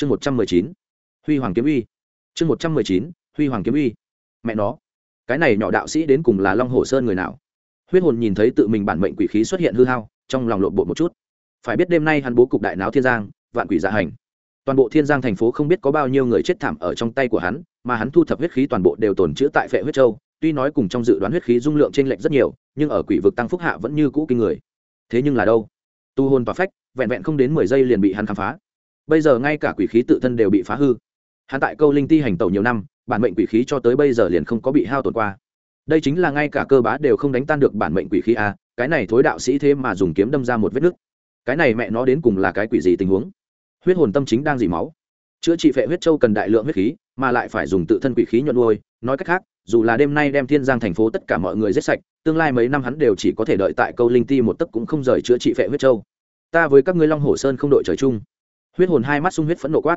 chương một trăm mười chín. Huy hoàng kiếm uy. Chương một trăm mười chín, huy hoàng kiếm uy. Mẹ nó, cái này nhỏ đạo sĩ đến cùng là long hồ sơn người nào? Huyết hồn nhìn thấy tự mình bản mệnh quỷ khí xuất hiện hư hao, trong lòng lộn bộ một chút. Phải biết đêm nay hắn bố cục đại náo thiên giang, vạn quỷ dạ hành. Toàn bộ thiên giang thành phố không biết có bao nhiêu người chết thảm ở trong tay của hắn, mà hắn thu thập huyết khí toàn bộ đều tồn chữ tại phệ huyết châu. Tuy nói cùng trong dự đoán huyết khí dung lượng t r ê n lệch rất nhiều, nhưng ở quỷ vực tăng phúc hạ vẫn như cũ kinh người. Thế nhưng là đâu? Tu hồn và phách, vẹn vẹn không đến mười giây liền bị hắn khám phá bây giờ ngay cả quỷ khí tự thân đều bị phá hư. Hắn tại câu linh ti hành tẩu nhiều năm, bản mệnh quỷ khí cho tới bây giờ liền không có bị hao tổn qua. Đây chính là ngay cả cơ bá đều không đánh tan được bản mệnh quỷ khí a, cái này thối đạo sĩ thế mà dùng kiếm đâm ra một vết nứt. Cái này mẹ nó đến cùng là cái quỷ gì tình huống? Huyết hồn tâm chính đang dì máu. Chữa trị phệ huyết châu cần đại lượng huyết khí, mà lại phải dùng tự thân quỷ khí nhuận nuôi, nói cách khác, dù là đêm nay đem thiên giang thành phố tất cả mọi người giết sạch, tương lai mấy năm hắn đều chỉ có thể đợi tại câu linh ti một tấc cũng không rời chữa trị phệ huyết châu. Ta với các ngươi long hồ sơn không đội trời chung huyết hồn hai mắt sung huyết phẫn nộ quát.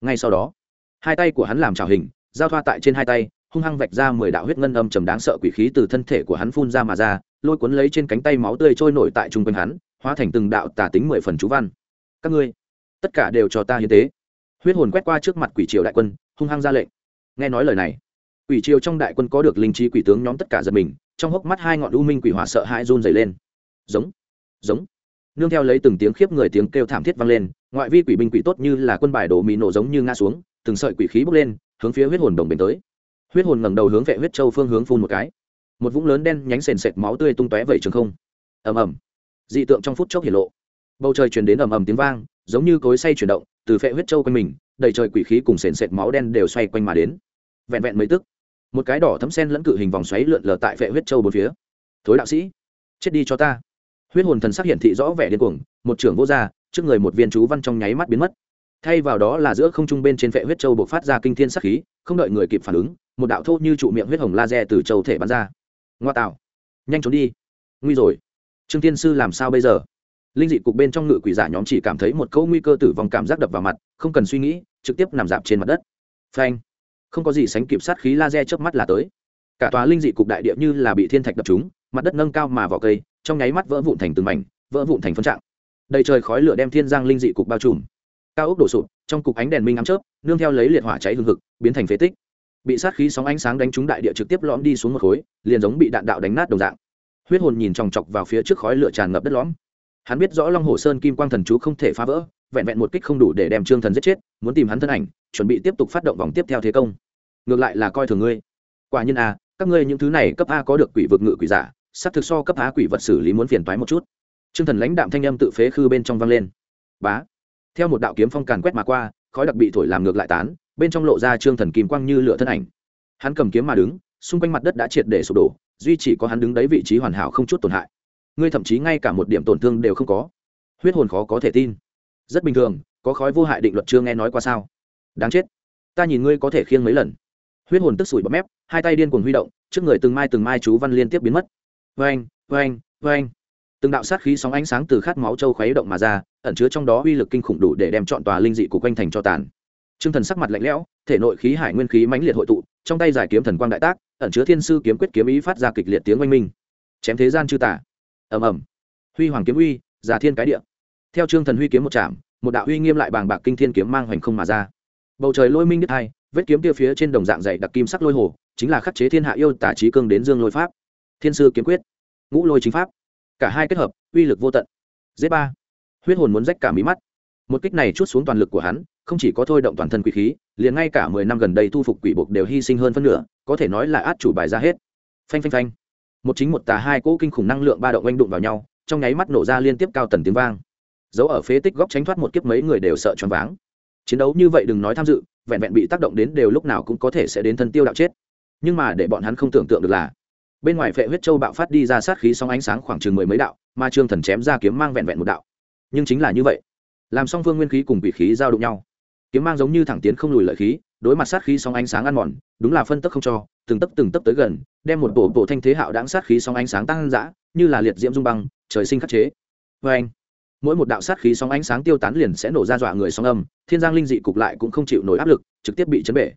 Ngay sau đó, hai tay của hắn làm trào hình, giao thoa tại trên hai tay, hung hăng vạch ra mười đạo huyết ngân âm trầm đáng sợ quỷ khí từ thân thể của hắn phun ra mà ra, lôi cuốn lấy trên cánh tay máu tươi trôi nổi tại trung quanh hắn, hóa thành từng đạo tà tính mười phần chú văn. Các ngươi, tất cả đều cho ta hiến tế. Huyết hồn quét qua trước mặt quỷ triều đại quân, hung hăng ra lệnh. Nghe nói lời này, quỷ triều trong đại quân có được linh trí quỷ tướng nhóm tất cả giật mình, trong hốc mắt hai ngọn u minh quỷ hỏa sợ hãi run dày lên. Giống giống. Nương theo lấy từng tiếng khiếp người tiếng kêu thảm thiết vang lên ngoại vi quỷ binh quỷ tốt như là quân bài đổ mì nổ giống như ngã xuống, từng sợi quỷ khí bốc lên, hướng phía huyết hồn đồng bền tới. Huyết hồn ngẩng đầu hướng vệ huyết châu phương hướng phun một cái. Một vũng lớn đen nhánh sền sệt máu tươi tung tóe vẩy trường không. Ầm ầm. Dị tượng trong phút chốc hiển lộ. Bầu trời truyền đến ầm ầm tiếng vang, giống như cối say chuyển động, từ phệ huyết châu quanh mình, đầy trời quỷ khí cùng sền sệt máu đen đều xoay quanh mà đến. Vẹn vẹn mấy tức. Một cái đỏ thấm sen lẫn cự hình vòng xoáy lượn lờ tại phệ huyết châu bốn phía. Thối đạo sĩ, chết đi cho ta. Huyết hồn thần sắc hiện thị rõ vẻ điên cuồng, một trưởng vô gia trước người một viên chú văn trong nháy mắt biến mất. Thay vào đó là giữa không trung bên trên phệ huyết châu buộc phát ra kinh thiên sắc khí, không đợi người kịp phản ứng, một đạo thô như trụ miệng huyết hồng laser từ châu thể bắn ra. Ngoa tạo. Nhanh trốn đi. Nguy rồi. Trương tiên sư làm sao bây giờ? Linh dị cục bên trong ngự quỷ giả nhóm chỉ cảm thấy một câu nguy cơ tử vong cảm giác đập vào mặt, không cần suy nghĩ, trực tiếp nằm dạp trên mặt đất. Phanh. Không có gì sánh kịp sát khí laser trước mắt là tới. Cả tòa linh dị cục đại địa như là bị thiên thạch đập trúng, mặt đất nâng cao mà vỏ cây, trong nháy mắt vỡ vụn thành từng mảnh, vỡ vụn thành phân trạng đầy trời khói lửa đem thiên giang linh dị cục bao trùm. Cao ốc đổ sụp, trong cục ánh đèn minh ám chớp, nương theo lấy liệt hỏa cháy hương hực, biến thành phế tích. Bị sát khí sóng ánh sáng đánh trúng đại địa trực tiếp lõm đi xuống một khối, liền giống bị đạn đạo đánh nát đồng dạng. Huyết hồn nhìn chòng chọc vào phía trước khói lửa tràn ngập đất lõm. Hắn biết rõ long hồ sơn kim quang thần chú không thể phá vỡ, vẹn vẹn một kích không đủ để đem trương thần giết chết, muốn tìm hắn thân ảnh, chuẩn bị tiếp tục phát động vòng tiếp theo thế công. Ngược lại là coi thường ngươi. Quả nhiên a các ngươi những thứ này cấp a có được quỷ vực ngự quỷ giả sắc thực so cấp a quỷ vật xử lý muốn phiền toái một chút trương thần lãnh đạm thanh âm tự phế khư bên trong vang lên. Bá. Theo một đạo kiếm phong càn quét mà qua, khói đặc bị thổi làm ngược lại tán, bên trong lộ ra trương thần kim quang như lửa thân ảnh. Hắn cầm kiếm mà đứng, xung quanh mặt đất đã triệt để sụp đổ, duy chỉ có hắn đứng đấy vị trí hoàn hảo không chút tổn hại. Ngươi thậm chí ngay cả một điểm tổn thương đều không có. Huyết hồn khó có thể tin. Rất bình thường, có khói vô hại định luật chưa nghe nói qua sao? Đáng chết. Ta nhìn ngươi có thể khiêng mấy lần. Huyết hồn tức sủi bọt mép, hai tay điên cuồng huy động, trước người từng mai từng mai chú văn liên tiếp biến mất. Vênh vênh vênh từng đạo sát khí sóng ánh sáng từ khát máu châu khuấy động mà ra ẩn chứa trong đó uy lực kinh khủng đủ để đem chọn tòa linh dị của quanh thành cho tàn Trương Thần sắc mặt lạnh lẽo, thể nội khí hải nguyên khí mãnh liệt hội tụ, trong tay giải kiếm thần quang đại tác, ẩn chứa thiên sư kiếm quyết kiếm ý phát ra kịch liệt tiếng oanh minh. Chém thế gian chư tả. Ầm ầm. Huy hoàng kiếm uy, giả thiên cái địa. Theo Trương Thần huy kiếm một chạm, một đạo uy nghiêm lại bàng bạc kinh thiên kiếm mang hoành không mà ra. Bầu trời lôi minh đứt hai, vết kiếm tiêu phía trên đồng dạng dày đặc kim sắc lôi hồ, chính là khắc chế thiên hạ yêu tả chí cương đến dương lôi pháp. Thiên sư kiếm quyết, ngũ lôi chính pháp. Cả hai kết hợp, uy lực vô tận. z ba. Huyết hồn muốn rách cả mí mắt. Một kích này chút xuống toàn lực của hắn, không chỉ có thôi động toàn thân quỷ khí liền ngay cả mười năm gần đây thu phục quỷ buộc đều hy sinh hơn phân nửa có thể nói là át chủ bài ra hết. Phanh phanh phanh. Một chính một tà hai cỗ kinh khủng năng lượng ba động oanh đụng vào nhau trong nháy mắt nổ ra liên tiếp cao tần tiếng vang. Giấu ở phế tích góc tránh thoát một kiếp mấy người đều sợ choáng váng. Chiến đấu như vậy đừng nói tham dự vẹn vẹn bị tác động đến đều lúc nào cũng có thể sẽ đến thân tiêu đạo chết. Nhưng mà để bọn hắn không tưởng tượng được là bên ngoài vệ huyết châu bạo phát đi ra sát khí sóng ánh sáng khoảng chừng mười mấy đạo, mà trương thần chém ra kiếm mang vẹn vẹn một đạo. Nhưng chính là như vậy. Làm song phương nguyên khí cùng vị khí giao đụng nhau. Kiếm mang giống như thẳng tiến không lùi lợi khí, đối mặt sát khí sóng ánh sáng ăn mòn, đúng là phân tấp không cho, từng tấp từng tấp tới gần, đem một bộ bộ thanh thế hạo đáng sát khí sóng ánh sáng tăng dã, như là liệt diễm dung băng, trời sinh khắc chế. Vê anh mỗi một đạo sát khí sóng ánh sáng tiêu tán liền sẽ nổ ra dọa người sóng âm, thiên giang linh dị cục lại cũng không chịu nổi áp lực, trực tiếp bị chấn bể.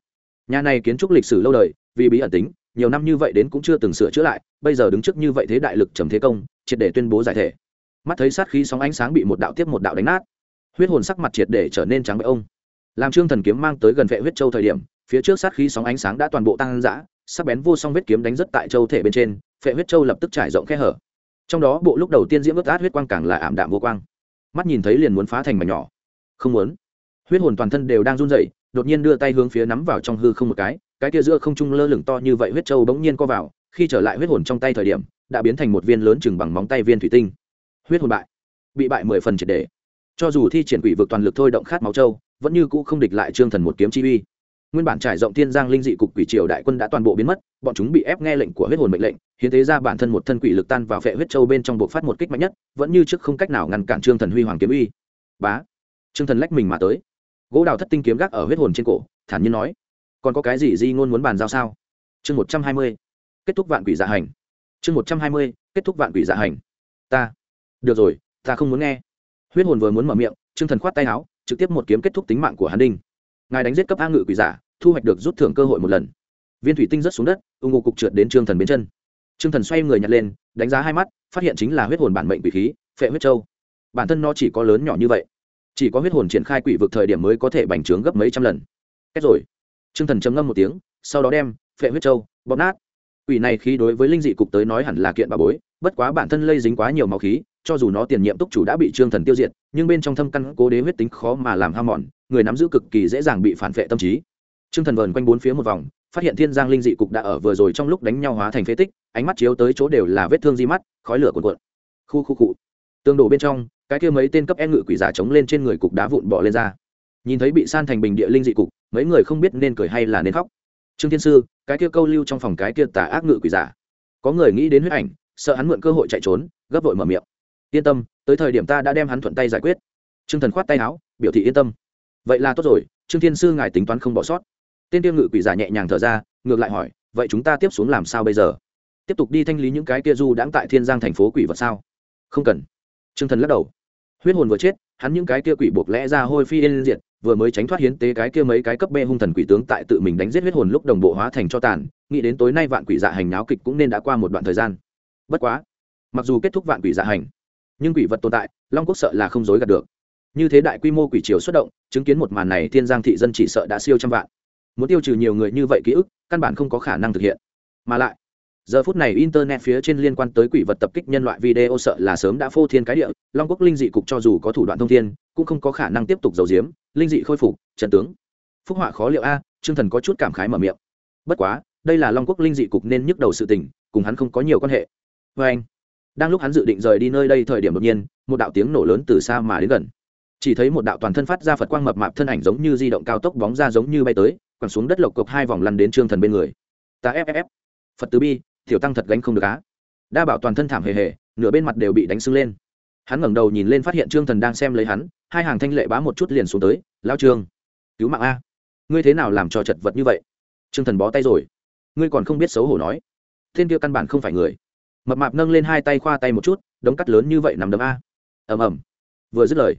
Nhà này kiến trúc lịch sử lâu đời, vì bí ẩn tính nhiều năm như vậy đến cũng chưa từng sửa chữa lại, bây giờ đứng trước như vậy thế đại lực trầm thế công, triệt để tuyên bố giải thể. Mắt thấy sát khí sóng ánh sáng bị một đạo tiếp một đạo đánh nát, huyết hồn sắc mặt triệt để trở nên trắng bệ ông. Làm trương thần kiếm mang tới gần vệ huyết châu thời điểm, phía trước sát khí sóng ánh sáng đã toàn bộ tăng dã, sắc bén vô song vết kiếm đánh rất tại châu thể bên trên, vệ huyết châu lập tức trải rộng khe hở. Trong đó, bộ lúc đầu tiên diễm ướt át huyết quang càng là ảm đạm vô quang. Mắt nhìn thấy liền muốn phá thành mảnh nhỏ. Không muốn. Huyết hồn toàn thân đều đang run rẩy, đột nhiên đưa tay hướng phía nắm vào trong hư không một cái cái kia giữa không trung lơ lửng to như vậy huyết châu bỗng nhiên co vào, khi trở lại huyết hồn trong tay thời điểm, đã biến thành một viên lớn chừng bằng móng tay viên thủy tinh. Huyết hồn bại, bị bại mười phần triệt đề cho dù thi triển quỷ vực toàn lực thôi động khát máu châu, vẫn như cũ không địch lại trương thần một kiếm chi uy. Nguyên bản trải rộng thiên giang linh dị cục quỷ triều đại quân đã toàn bộ biến mất, bọn chúng bị ép nghe lệnh của huyết hồn mệnh lệnh, hiến thế ra bản thân một thân quỷ lực tan vào phệ huyết châu bên trong bộ phát một kích mạnh nhất, vẫn như trước không cách nào ngăn cản trương thần huy hoàng kiếm uy. Bá! Trương thần lách mình mà tới. Gỗ đào thất tinh kiếm gác ở huyết hồn trên cổ, thản nhiên nói còn có cái gì di ngôn muốn bàn giao sao? Chương một trăm hai mươi, kết thúc vạn quỷ dạ hành. Chương một trăm hai mươi, kết thúc vạn quỷ dạ hành. Ta. Được rồi, ta không muốn nghe. Huyết hồn vừa muốn mở miệng, trương thần khoát tay áo, trực tiếp một kiếm kết thúc tính mạng của hắn đinh. Ngài đánh giết cấp a ngự quỷ giả, thu hoạch được rút thưởng cơ hội một lần. Viên thủy tinh rớt xuống đất ưng ngô cục trượt đến trương thần bên chân. Trương thần xoay người nhặt lên, đánh giá hai mắt, phát hiện chính là huyết hồn bản mệnh quỷ khí, phệ huyết châu. Bản thân nó chỉ có lớn nhỏ như vậy, chỉ có huyết hồn triển khai quỷ vực thời điểm mới có thể bành trướng gấp mấy trăm lần. Kết rồi trương thần chấm ngâm một tiếng, sau đó đem phệ huyết châu bóp nát. Quỷ này khí đối với linh dị cục tới nói hẳn là kiện bà bối, bất quá bản thân lây dính quá nhiều máu khí, cho dù nó tiền nhiệm túc chủ đã bị trương thần tiêu diệt, nhưng bên trong thâm căn cố đế huyết tính khó mà làm ham mòn, người nắm giữ cực kỳ dễ dàng bị phản vệ tâm trí. Trương thần vờn quanh bốn phía một vòng, phát hiện thiên giang linh dị cục đã ở vừa rồi trong lúc đánh nhau hóa thành phế tích, ánh mắt chiếu tới chỗ đều là vết thương di mắt, khói lửa cuồn cuộn. Khu khu cụ tương đổ bên trong, cái kia mấy tên cấp e ngự quỷ giả chống lên trên người cục đá vụn bỏ lên ra nhìn thấy bị san thành bình địa linh dị cục, mấy người không biết nên cười hay là nên khóc. Trương thiên sư, cái kia câu lưu trong phòng cái kia tà ác ngự quỷ giả. Có người nghĩ đến huyết ảnh, sợ hắn mượn cơ hội chạy trốn, gấp vội mở miệng. Yên tâm, tới thời điểm ta đã đem hắn thuận tay giải quyết. Trương thần khoát tay áo, biểu thị yên tâm. Vậy là tốt rồi, trương thiên sư ngài tính toán không bỏ sót. Tên tiêu ngự quỷ giả nhẹ nhàng thở ra, ngược lại hỏi, vậy chúng ta tiếp xuống làm sao bây giờ? Tiếp tục đi thanh lý những cái kia du đãng tại thiên giang thành phố quỷ vật sao? Không cần. Trương thần lắc đầu. Huyết hồn vừa chết hắn những cái kia quỷ buộc lẽ ra hôi phi yên diệt, vừa mới tránh thoát hiến tế cái kia mấy cái cấp bê hung thần quỷ tướng tại tự mình đánh giết huyết hồn lúc đồng bộ hóa thành cho tàn, nghĩ đến tối nay vạn quỷ dạ hành náo kịch cũng nên đã qua một đoạn thời gian. Bất quá, mặc dù kết thúc vạn quỷ dạ hành, nhưng quỷ vật tồn tại, long quốc sợ là không dối gạt được. Như thế đại quy mô quỷ triều xuất động, chứng kiến một màn này thiên giang thị dân chỉ sợ đã siêu trăm vạn. Muốn tiêu trừ nhiều người như vậy ký ức, căn bản không có khả năng thực hiện. Mà lại giờ phút này internet phía trên liên quan tới quỷ vật tập kích nhân loại video sợ là sớm đã phô thiên cái địa, long quốc linh dị cục cho dù có thủ đoạn thông thiên, cũng không có khả năng tiếp tục giấu giếm. Linh dị khôi phục trần tướng. Phúc họa khó liệu a chương thần có chút cảm khái mở miệng. Bất quá, đây là long quốc linh dị cục nên nhức đầu sự tình, cùng hắn không có nhiều quan hệ. Vê anh, đang lúc hắn dự định rời đi nơi đây thời điểm đột nhiên, một đạo tiếng nổ lớn từ xa mà đến gần. Chỉ thấy một đạo toàn thân phát ra phật quang mập mạp thân ảnh giống như di động cao tốc bóng ra giống như bay tới, quẳng xuống đất lộc cộc hai vòng lăn đến trương thần bên người. Ta ff phật tứ bi tiểu tăng thật gánh không được á. Đa bảo toàn thân thảm hề hề, nửa bên mặt đều bị đánh sưng lên. Hắn ngẩng đầu nhìn lên phát hiện trương thần đang xem lấy hắn, hai hàng thanh lệ bá một chút liền xuống tới lao trương, cứu mạng a. Ngươi thế nào làm cho chật vật như vậy? Trương thần bó tay rồi. Ngươi còn không biết xấu hổ nói. Thiên kia căn bản không phải người. Mập mạp nâng lên hai tay khoa tay một chút, đống cắt lớn như vậy nằm đấm a. Ầm ầm. Vừa dứt lời,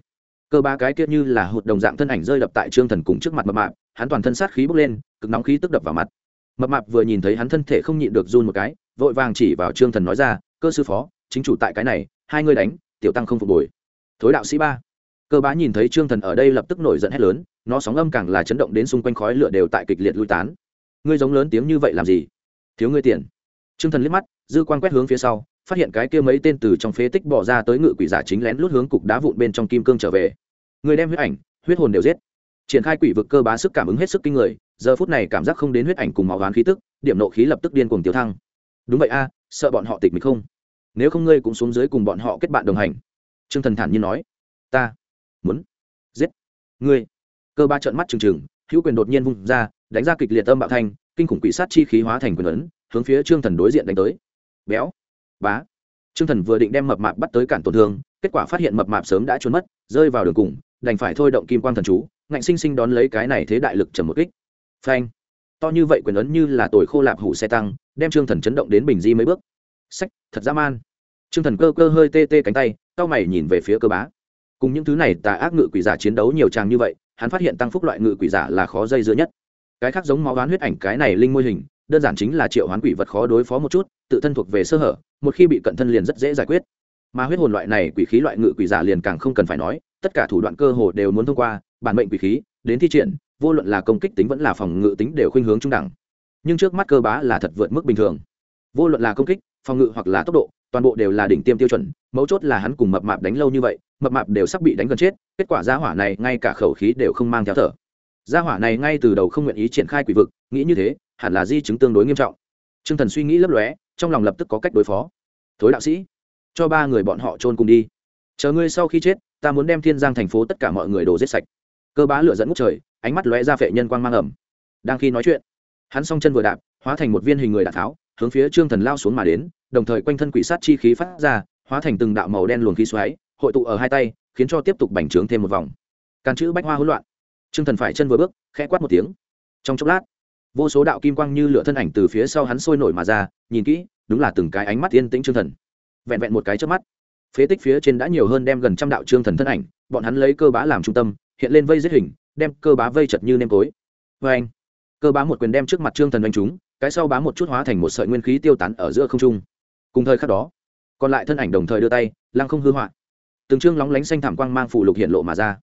cơ ba cái kia như là hụt đồng dạng thân ảnh rơi đập tại trương thần cùng trước mặt mập mạp, hắn toàn thân sát khí bốc lên, cực nóng khí tức đập vào mặt mập mạp vừa nhìn thấy hắn thân thể không nhịn được run một cái, vội vàng chỉ vào trương thần nói ra, cơ sư phó, chính chủ tại cái này, hai ngươi đánh, tiểu tăng không phục hồi. Thối đạo sĩ ba. Cơ bá nhìn thấy trương thần ở đây lập tức nổi giận hét lớn, nó sóng âm càng là chấn động đến xung quanh khói lửa đều tại kịch liệt lui tán. Ngươi giống lớn tiếng như vậy làm gì? Thiếu ngươi tiền. Trương thần liếc mắt, dư quan quét hướng phía sau, phát hiện cái kia mấy tên từ trong phế tích bỏ ra tới ngự quỷ giả chính lén lút hướng cục đá vụn bên trong kim cương trở về. Người đem huyết ảnh, huyết hồn đều giết triển khai quỷ vực cơ bá sức cảm ứng hết sức kinh người, giờ phút này cảm giác không đến huyết ảnh cùng máu hoán khí tức, điểm nộ khí lập tức điên cuồng tiêu thăng. Đúng vậy a, sợ bọn họ tịch mình không? Nếu không ngươi cũng xuống dưới cùng bọn họ kết bạn đồng hành. Trương thần thản nhiên nói. Ta muốn giết ngươi. Cơ ba trợn mắt trừng trừng, hữu quyền đột nhiên vung ra, đánh ra kịch liệt âm bạo thanh, kinh khủng quỷ sát chi khí hóa thành quyền ấn, hướng phía trương thần đối diện đánh tới. Béo. Bá. Trương thần vừa định đem mập mạp bắt tới cản tổn thương, kết quả phát hiện mập mạp sớm đã trốn mất, rơi vào đường cùng, đành phải thôi động kim quan thần chú ngạnh sinh sinh đón lấy cái này thế đại lực trầm một kích. Phanh. To như vậy quyền ấn như là tồi khô lạp hủ xe tăng, đem trương thần chấn động đến bình di mấy bước. Sách thật dã man. Trương thần cơ cơ hơi tê tê cánh tay, cao mày nhìn về phía cơ bá. Cùng những thứ này tà ác ngự quỷ giả chiến đấu nhiều tràng như vậy, hắn phát hiện tăng phúc loại ngự quỷ giả là khó dây dưa nhất. Cái khác giống máu oán huyết ảnh cái này linh môi hình, đơn giản chính là triệu hoán quỷ vật khó đối phó một chút, tự thân thuộc về sơ hở, một khi bị cận thân liền rất dễ giải quyết. Mà huyết hồn loại này quỷ khí loại ngự quỷ giả liền càng không cần phải nói tất cả thủ đoạn cơ hồ đều muốn thông qua, bản mệnh quỷ khí, đến thi triển, vô luận là công kích tính vẫn là phòng ngự tính đều khuynh hướng trung đẳng. Nhưng trước mắt cơ bá là thật vượt mức bình thường. Vô luận là công kích, phòng ngự hoặc là tốc độ, toàn bộ đều là đỉnh tiêm tiêu chuẩn, mấu chốt là hắn cùng mập mạp đánh lâu như vậy, mập mạp đều sắp bị đánh gần chết, kết quả gia hỏa này ngay cả khẩu khí đều không mang theo thở. Gia hỏa này ngay từ đầu không nguyện ý triển khai quỷ vực, nghĩ như thế, hẳn là di chứng tương đối nghiêm trọng. T r ư ơ n g thần suy nghĩ lấp lóe, trong lòng lập tức có cách đối phó. Thối đạo sĩ, cho ba người bọn họ trôn cùng đi. Chờ ngươi sau khi chết ta muốn đem thiên giang thành phố tất cả mọi người đồ giết sạch. Cơ bá lửa dẫn ngút trời, ánh mắt lóe ra phệ nhân quang mang ẩm. Đang khi nói chuyện, hắn s chân vừa đạp, hóa thành một viên hình người đạn tháo, hướng phía trương thần lao xuống mà đến, đồng thời quanh thân quỷ sát chi khí phát ra, hóa thành từng đạo màu đen luồng khí xoáy, hội tụ ở hai tay, khiến cho tiếp tục bành trướng thêm một vòng. Càn chữ bách hoa hỗn loạn. Trương thần phải chân vừa bước, khẽ quát một tiếng. Trong chốc lát, vô số đạo kim quang như lửa thân ảnh từ phía sau hắn sôi nổi mà ra, nhìn kỹ, đúng là từng cái ánh mắt yên tĩnh trương thần. Vẹn vẹn một cái trước mắt phế tích phía trên đã nhiều hơn đem gần trăm đạo trương thần thân ảnh, bọn hắn lấy cơ bá làm trung tâm, hiện lên vây giết hình, đem cơ bá vây chật như nêm tối. Vê anh, cơ bá một quyền đem trước mặt trương thần đánh chúng cái sau bá một chút hóa thành một sợi nguyên khí tiêu tán ở giữa không trung. Cùng thời khắc đó, còn lại thân ảnh đồng thời đưa tay, lăng không hư hoạn từng trương lóng lánh xanh thảm quang mang phủ lục hiện lộ mà ra.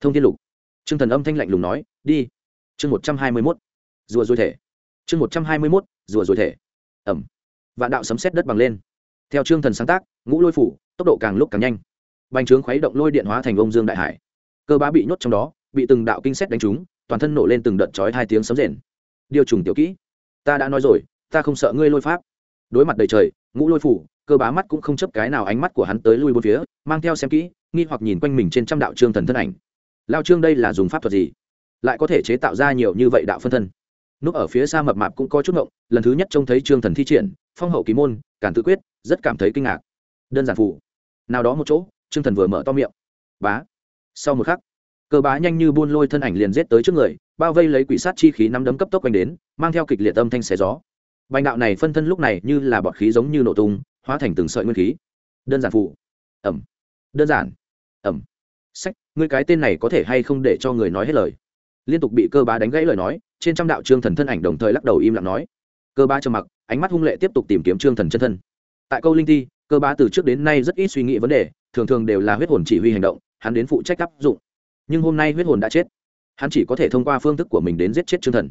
Thông thiên lục. Trương thần âm thanh lạnh lùng nói, đi. Chương một trăm hai mươi mốt. Rùa dối thể. Chương một trăm hai mươi mốt, rùa dối thể. Ẩm. Vạn đạo sấm xét đất bằng lên. Theo trương thần sáng tác ngũ lôi phủ, tốc độ càng lúc càng nhanh. Bành trướng khuấy động lôi điện hóa thành ông dương đại hải. Cơ bá bị nhốt trong đó, bị từng đạo kinh xét đánh trúng, toàn thân nổ lên từng đợt chói hai tiếng sấm rền. Điều trùng tiểu kỹ, ta đã nói rồi, ta không sợ ngươi lôi pháp. Đối mặt đầy trời, ngũ lôi phủ, cơ bá mắt cũng không chấp cái nào ánh mắt của hắn tới lui bốn phía, mang theo xem kỹ, nghi hoặc nhìn quanh mình trên trăm đạo trương thần thân ảnh. Lao trương đây là dùng pháp thuật gì? Lại có thể chế tạo ra nhiều như vậy đạo phân thân? Núp ở phía xa mập mạp cũng có chút ngộng, lần thứ nhất trông thấy trương thần thi triển, phong hậu ký môn, cản tự quyết, rất cảm thấy kinh ngạc đơn giản phủ nào đó một chỗ, trương thần vừa mở to miệng. Bá. Sau một khắc cơ bá nhanh như buôn lôi thân ảnh liền rết tới trước người, bao vây lấy quỷ sát chi khí nắm đấm cấp tốc quanh đến, mang theo kịch liệt âm thanh xé gió. Bành đạo này phân thân lúc này như là bọt khí giống như nổ tung, hóa thành từng sợi nguyên khí. Đơn giản phụ ẩm. Đơn giản. Ẩm. Sách, ngươi cái tên này có thể hay không để cho người nói hết lời? Liên tục bị cơ bá đánh gãy lời nói, trên trăm đạo trương thần thân ảnh đồng thời lắc đầu im lặng nói. Cơ bá trầm mặc, ánh mắt hung lệ tiếp tục tìm kiếm trương thần chân thân. Tại câu linh thi cơ bá từ trước đến nay rất ít suy nghĩ vấn đề, thường thường đều là huyết hồn chỉ huy hành động, hắn đến phụ trách áp dụng. Nhưng hôm nay huyết hồn đã chết. Hắn chỉ có thể thông qua phương thức của mình đến giết chết trương thần.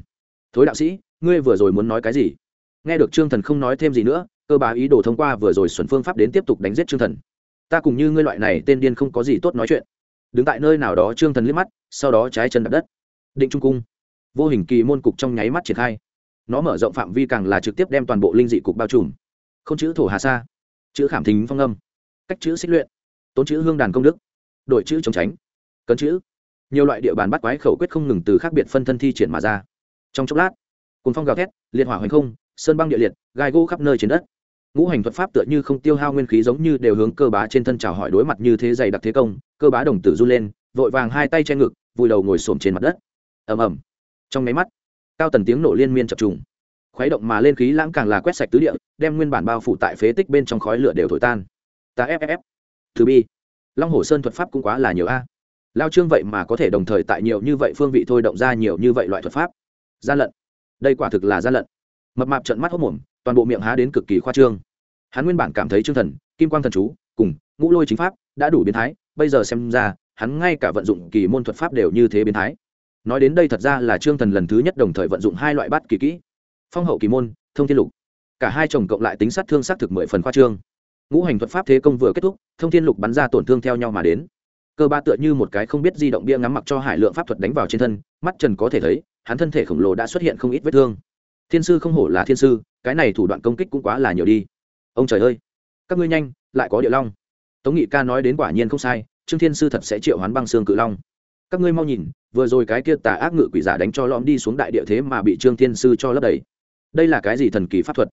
Thối đạo sĩ, ngươi vừa rồi muốn nói cái gì? Nghe được trương thần không nói thêm gì nữa, cơ bá ý đồ thông qua vừa rồi xuẩn phương pháp đến tiếp tục đánh giết trương thần. Ta cùng như ngươi loại này tên điên không có gì tốt nói chuyện. Đứng tại nơi nào đó, trương thần liếc mắt, sau đó trái chân đặt đất. Định trung cung. Vô hình kỳ môn cục trong nháy mắt triển khai. Nó mở rộng phạm vi càng là trực tiếp đem toàn bộ linh dị cục bao trùm. Không chữ thổ hà sa chữ khảm thính phong âm. Cách chữ xích luyện. Tốn chữ hương đàn công đức. Đổi chữ chống tránh. Cấn chữ. Nhiều loại địa bàn bắt quái khẩu quyết không ngừng từ khác biệt phân thân thi triển mà ra. Trong chốc lát cùng phong gào thét, liệt hỏa hoành không, sơn băng địa liệt, gai gỗ khắp nơi trên đất. Ngũ hành thuật pháp tựa như không tiêu hao nguyên khí giống như đều hướng cơ bá trên thân chào hỏi đối mặt như thế dày đặc thế công, cơ bá đồng tử run lên, vội vàng hai tay che ngực, vùi đầu ngồi xổm trên mặt đất. Ầm ầm. Trong máy mắt, cao tần tiếng nổ liên miên chập trùng khuấy động mà lên khí lãng càng là quét sạch tứ địa, đem nguyên bản bao phủ tại phế tích bên trong khói lửa đều thổi tan. Ta fff thứ bi. Long hồ sơn thuật pháp cũng quá là nhiều a. Lao trương vậy mà có thể đồng thời tại nhiều như vậy phương vị thôi động ra nhiều như vậy loại thuật pháp. Gian lận. Đây quả thực là gian lận. Mập mạp trận mắt hốc mồm, toàn bộ miệng há đến cực kỳ khoa trương. Hắn nguyên bản cảm thấy trương thần, kim quang thần chú, cùng ngũ lôi chính pháp đã đủ biến thái, bây giờ xem ra, hắn ngay cả vận dụng kỳ môn thuật pháp đều như thế biến thái. Nói đến đây thật ra là trương thần lần thứ nhất đồng thời vận dụng hai loại bát kỳ kỹ phong hậu kỳ môn, thông thiên lục. Cả hai chồng cộng lại tính sát thương sát thực mười phần khoa trương. Ngũ hành thuật pháp thế công vừa kết thúc, thông thiên lục bắn ra tổn thương theo nhau mà đến. Cơ ba tựa như một cái không biết di động bia ngắm mặc cho hải lượng pháp thuật đánh vào trên thân, mắt trần có thể thấy, hắn thân thể khổng lồ đã xuất hiện không ít vết thương. Thiên sư không hổ là thiên sư, cái này thủ đoạn công kích cũng quá là nhiều đi. Ông trời ơi! Các ngươi nhanh, lại có địa long. Tống nghị ca nói đến quả nhiên không sai, trương thiên sư thật sẽ triệu hoán băng xương cự long. Các ngươi mau nhìn, vừa rồi cái kia tà ác ngự quỷ giả đánh cho lõm đi xuống đại địa thế mà bị trương thiên sư cho lấp đầy đây là cái gì thần kỳ pháp thuật?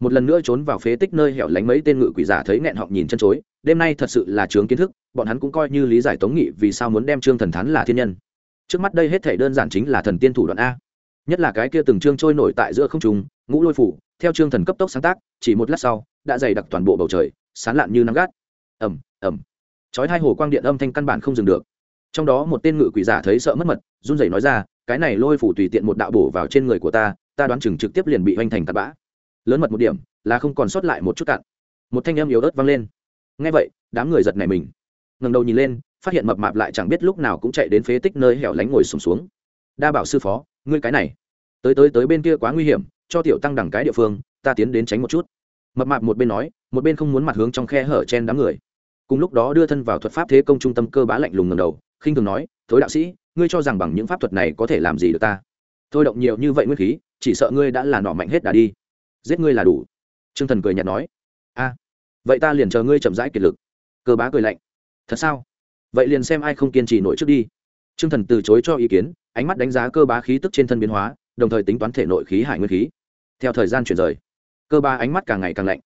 Một lần nữa trốn vào phế tích nơi hẻo lánh mấy tên ngự quỷ giả thấy nghẹn họng nhìn chân chối, đêm nay thật sự là chướng kiến thức, bọn hắn cũng coi như lý giải tống nghị vì sao muốn đem trương thần thắn là thiên nhân. Trước mắt đây hết thể đơn giản chính là thần tiên thủ đoạn a. Nhất là cái kia từng trương trôi nổi tại giữa không trùng ngũ lôi phủ, theo trương thần cấp tốc sáng tác, chỉ một lát sau, đã dày đặc toàn bộ bầu trời, sán lạn như nắng gắt. Ẩm ẩm chói hai hồ quang điện âm thanh căn bản không dừng được trong đó một tên ngự quỷ giả thấy sợ mất mật run rẩy nói ra cái này lôi phủ tùy tiện một đạo bổ vào trên người của ta ta đoán chừng trực tiếp liền bị hoành thành tạt bã. Lớn mật một điểm là không còn sót lại một chút cạn. Một thanh âm yếu ớt vang lên. Ngay vậy đám người giật nảy mình. Ngẩng đầu nhìn lên phát hiện mập mạp lại chẳng biết lúc nào cũng chạy đến phế tích nơi hẻo lánh ngồi sùng xuống, xuống đa bảo sư phó ngươi cái này tới tới tới bên kia quá nguy hiểm cho tiểu tăng đẳng cái địa phương ta tiến đến tránh một chút. Mập mạp một bên nói một bên không muốn mặt hướng trong khe hở chen đám người. Cùng lúc đó đưa thân vào thuật pháp thế công trung tâm cơ bá lạnh lùng ngầm đầu khinh thường nói, thối đạo sĩ, ngươi cho rằng bằng những pháp thuật này có thể làm gì được ta? Thôi động nhiều như vậy nguyên khí, chỉ sợ ngươi đã là nọ mạnh hết đã đi. Giết ngươi là đủ. T r ư ơ n g thần cười nhạt nói. A, vậy ta liền chờ ngươi chậm rãi kiệt lực. Cơ bá cười lạnh. Thật sao? Vậy liền xem ai không kiên trì nổi trước đi. T r ư ơ n g thần từ chối cho ý kiến, ánh mắt đánh giá cơ bá khí tức trên thân biến hóa, đồng thời tính toán thể nội khí hải nguyên khí. Theo thời gian chuyển rời, cơ bá ánh mắt càng ngày càng lạnh.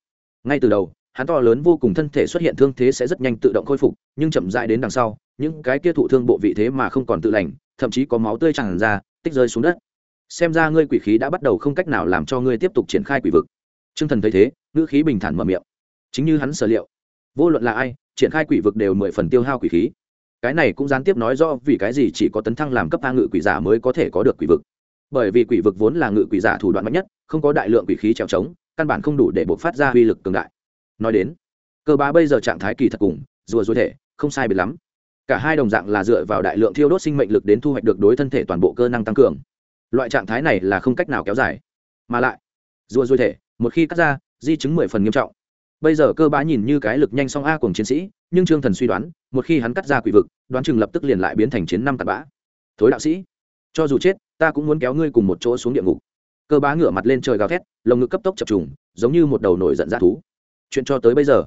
Ngay từ đầu, hắn to lớn vô cùng thân thể xuất hiện thương thế sẽ rất nhanh tự động khôi phục, nhưng chậm rãi đến đằng sau những cái kia thụ thương bộ vị thế mà không còn tự lành, thậm chí có máu tươi tràn ra, tích rơi xuống đất. Xem ra ngươi quỷ khí đã bắt đầu không cách nào làm cho ngươi tiếp tục triển khai quỷ vực. T r ư ơ n g thần thấy thế, ngữ khí bình thản mở miệng. Chính như hắn sở liệu, vô luận là ai, triển khai quỷ vực đều mười phần tiêu hao quỷ khí. Cái này cũng gián tiếp nói rõ vì cái gì chỉ có tấn thăng làm cấp a ngự quỷ giả mới có thể có được quỷ vực. Bởi vì quỷ vực vốn là ngự quỷ giả thủ đoạn mạnh nhất, không có đại lượng quỷ khí trèo trống, căn bản không đủ để buộc phát ra uy lực cường đại. Nói đến, cơ bá bây giờ trạng thái kỳ thật cùng, rùa dối thể, không sai biệt lắm cả hai đồng dạng là dựa vào đại lượng thiêu đốt sinh mệnh lực đến thu hoạch được đối thân thể toàn bộ cơ năng tăng cường. Loại trạng thái này là không cách nào kéo dài. Mà lại, rùa dôi thể, một khi cắt ra, di chứng mười phần nghiêm trọng. Bây giờ cơ bá nhìn như cái lực nhanh song a cùng chiến sĩ, nhưng trương thần suy đoán, một khi hắn cắt ra quỷ vực, đoán chừng lập tức liền lại biến thành chiến năm tạt bã. Thối đạo sĩ, cho dù chết, ta cũng muốn kéo ngươi cùng một chỗ xuống địa ngục. Cơ bá ngửa mặt lên trời gào thét, lồng ngực cấp tốc chập trùng, giống như một đầu nổi giận dã thú. Chuyện cho tới bây giờ,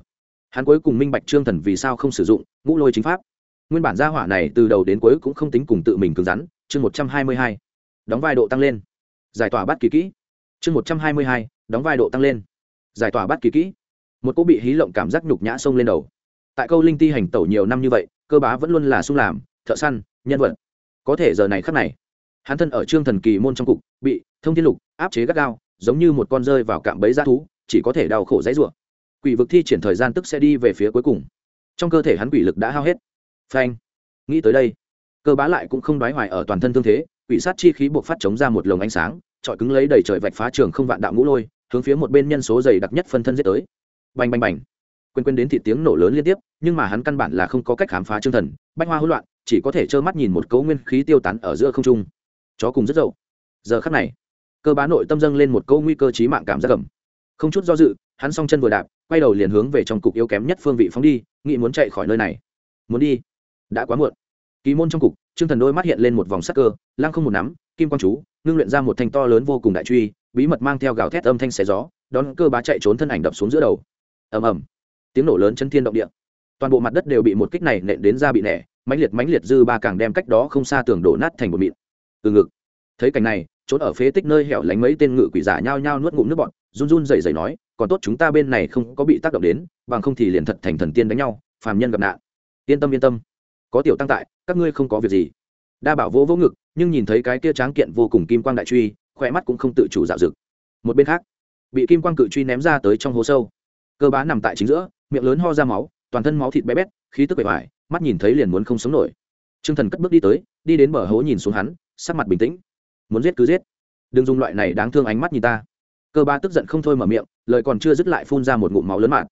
hắn cuối cùng minh bạch trương thần vì sao không sử dụng ngũ lôi chính pháp nguyên bản gia hỏa này từ đầu đến cuối cũng không tính cùng tự mình cứng rắn, chương một trăm hai mươi hai, đóng vai độ tăng lên. Giải tỏa bắt kỳ kỹ. Chương một trăm hai mươi hai, đóng vai độ tăng lên. Giải tỏa bắt kỳ kỹ. Một cô bị hí lộng cảm giác nhục nhã xông lên đầu. Tại câu linh ti hành tẩu nhiều năm như vậy, cơ bá vẫn luôn là sung làm, thợ săn, nhân vật. Có thể giờ này khắc này, hắn thân ở trương thần kỳ môn trong cục, bị thông thiên lục áp chế gắt gao, giống như một con rơi vào cạm bẫy g thú, chỉ có thể đau khổ dãy rủa. Quỷ vực thi triển thời gian tức sẽ đi về phía cuối cùng. Trong cơ thể hắn quỷ lực đã hao hết phanh. Nghĩ tới đây, cơ bá lại cũng không đoái hoài ở toàn thân thương thế, quỷ sát chi khí buộc phát chống ra một lồng ánh sáng trọi cứng lấy đầy trời vạch phá trường không vạn đạo ngũ lôi, hướng phía một bên nhân số dày đặc nhất phân thân giết tới. Bành bành bành. Quên quên đến thị tiếng nổ lớn liên tiếp, nhưng mà hắn căn bản là không có cách khám phá chương thần, bách hoa hỗn loạn, chỉ có thể trơ mắt nhìn một cấu nguyên khí tiêu tán ở giữa không trung. Chó cùng rất dậu. Giờ khắc này, cơ bá nội tâm dâng lên một câu nguy cơ trí mạng cảm giác cầm không chút do dự, hắn song chân vừa đạp, quay đầu liền hướng về trong cục yếu kém nhất phương vị phóng đi, nghĩ muốn chạy khỏi nơi này. Muốn đi đã quá muộn. Kỳ môn trong cục, trương thần đôi mắt hiện lên một vòng sắc cơ, lăng không một nắm, kim quang chú, ngưng luyện ra một thanh to lớn vô cùng đại truy, bí mật mang theo gào thét âm thanh xé gió, đón cơ bá chạy trốn thân ảnh đập xuống giữa đầu. Ầm ầm. Tiếng nổ lớn chân thiên động địa. Toàn bộ mặt đất đều bị một kích này nện đến ra bị nẻ, mãnh liệt mãnh liệt dư ba càng đem cách đó không xa tường đổ nát thành một mịn. Từ ngực. Thấy cảnh này, trốn ở phế tích nơi hẻo lánh mấy tên ngự quỷ giả nhao nhao nuốt ngụm nước bọn run run rẩy rẩy nói, còn tốt chúng ta bên này không có bị tác động đến, bằng không thì liền thật thành thần tiên đánh nhau, phàm nhân gặp nạn. Yên tâm yên tâm có tiểu tăng tại, các ngươi không có việc gì. Đa bảo vỗ vỗ ngực, nhưng nhìn thấy cái kia tráng kiện vô cùng kim quang đại truy, khỏe mắt cũng không tự chủ dạo dực. Một bên khác, bị kim quang cự truy ném ra tới trong hố sâu. Cơ bá nằm tại chính giữa, miệng lớn ho ra máu, toàn thân máu thịt bé bét, khí tức bề ngoài mắt nhìn thấy liền muốn không sống nổi. T r ư ơ n g thần cất bước đi tới, đi đến bờ hố nhìn xuống hắn, sắc mặt bình tĩnh. Muốn giết cứ giết. Đừng dùng loại này đáng thương ánh mắt nhìn ta. Cơ bá tức giận không thôi mở miệng, lời còn chưa dứt lại phun ra một ngụm máu lớn mạn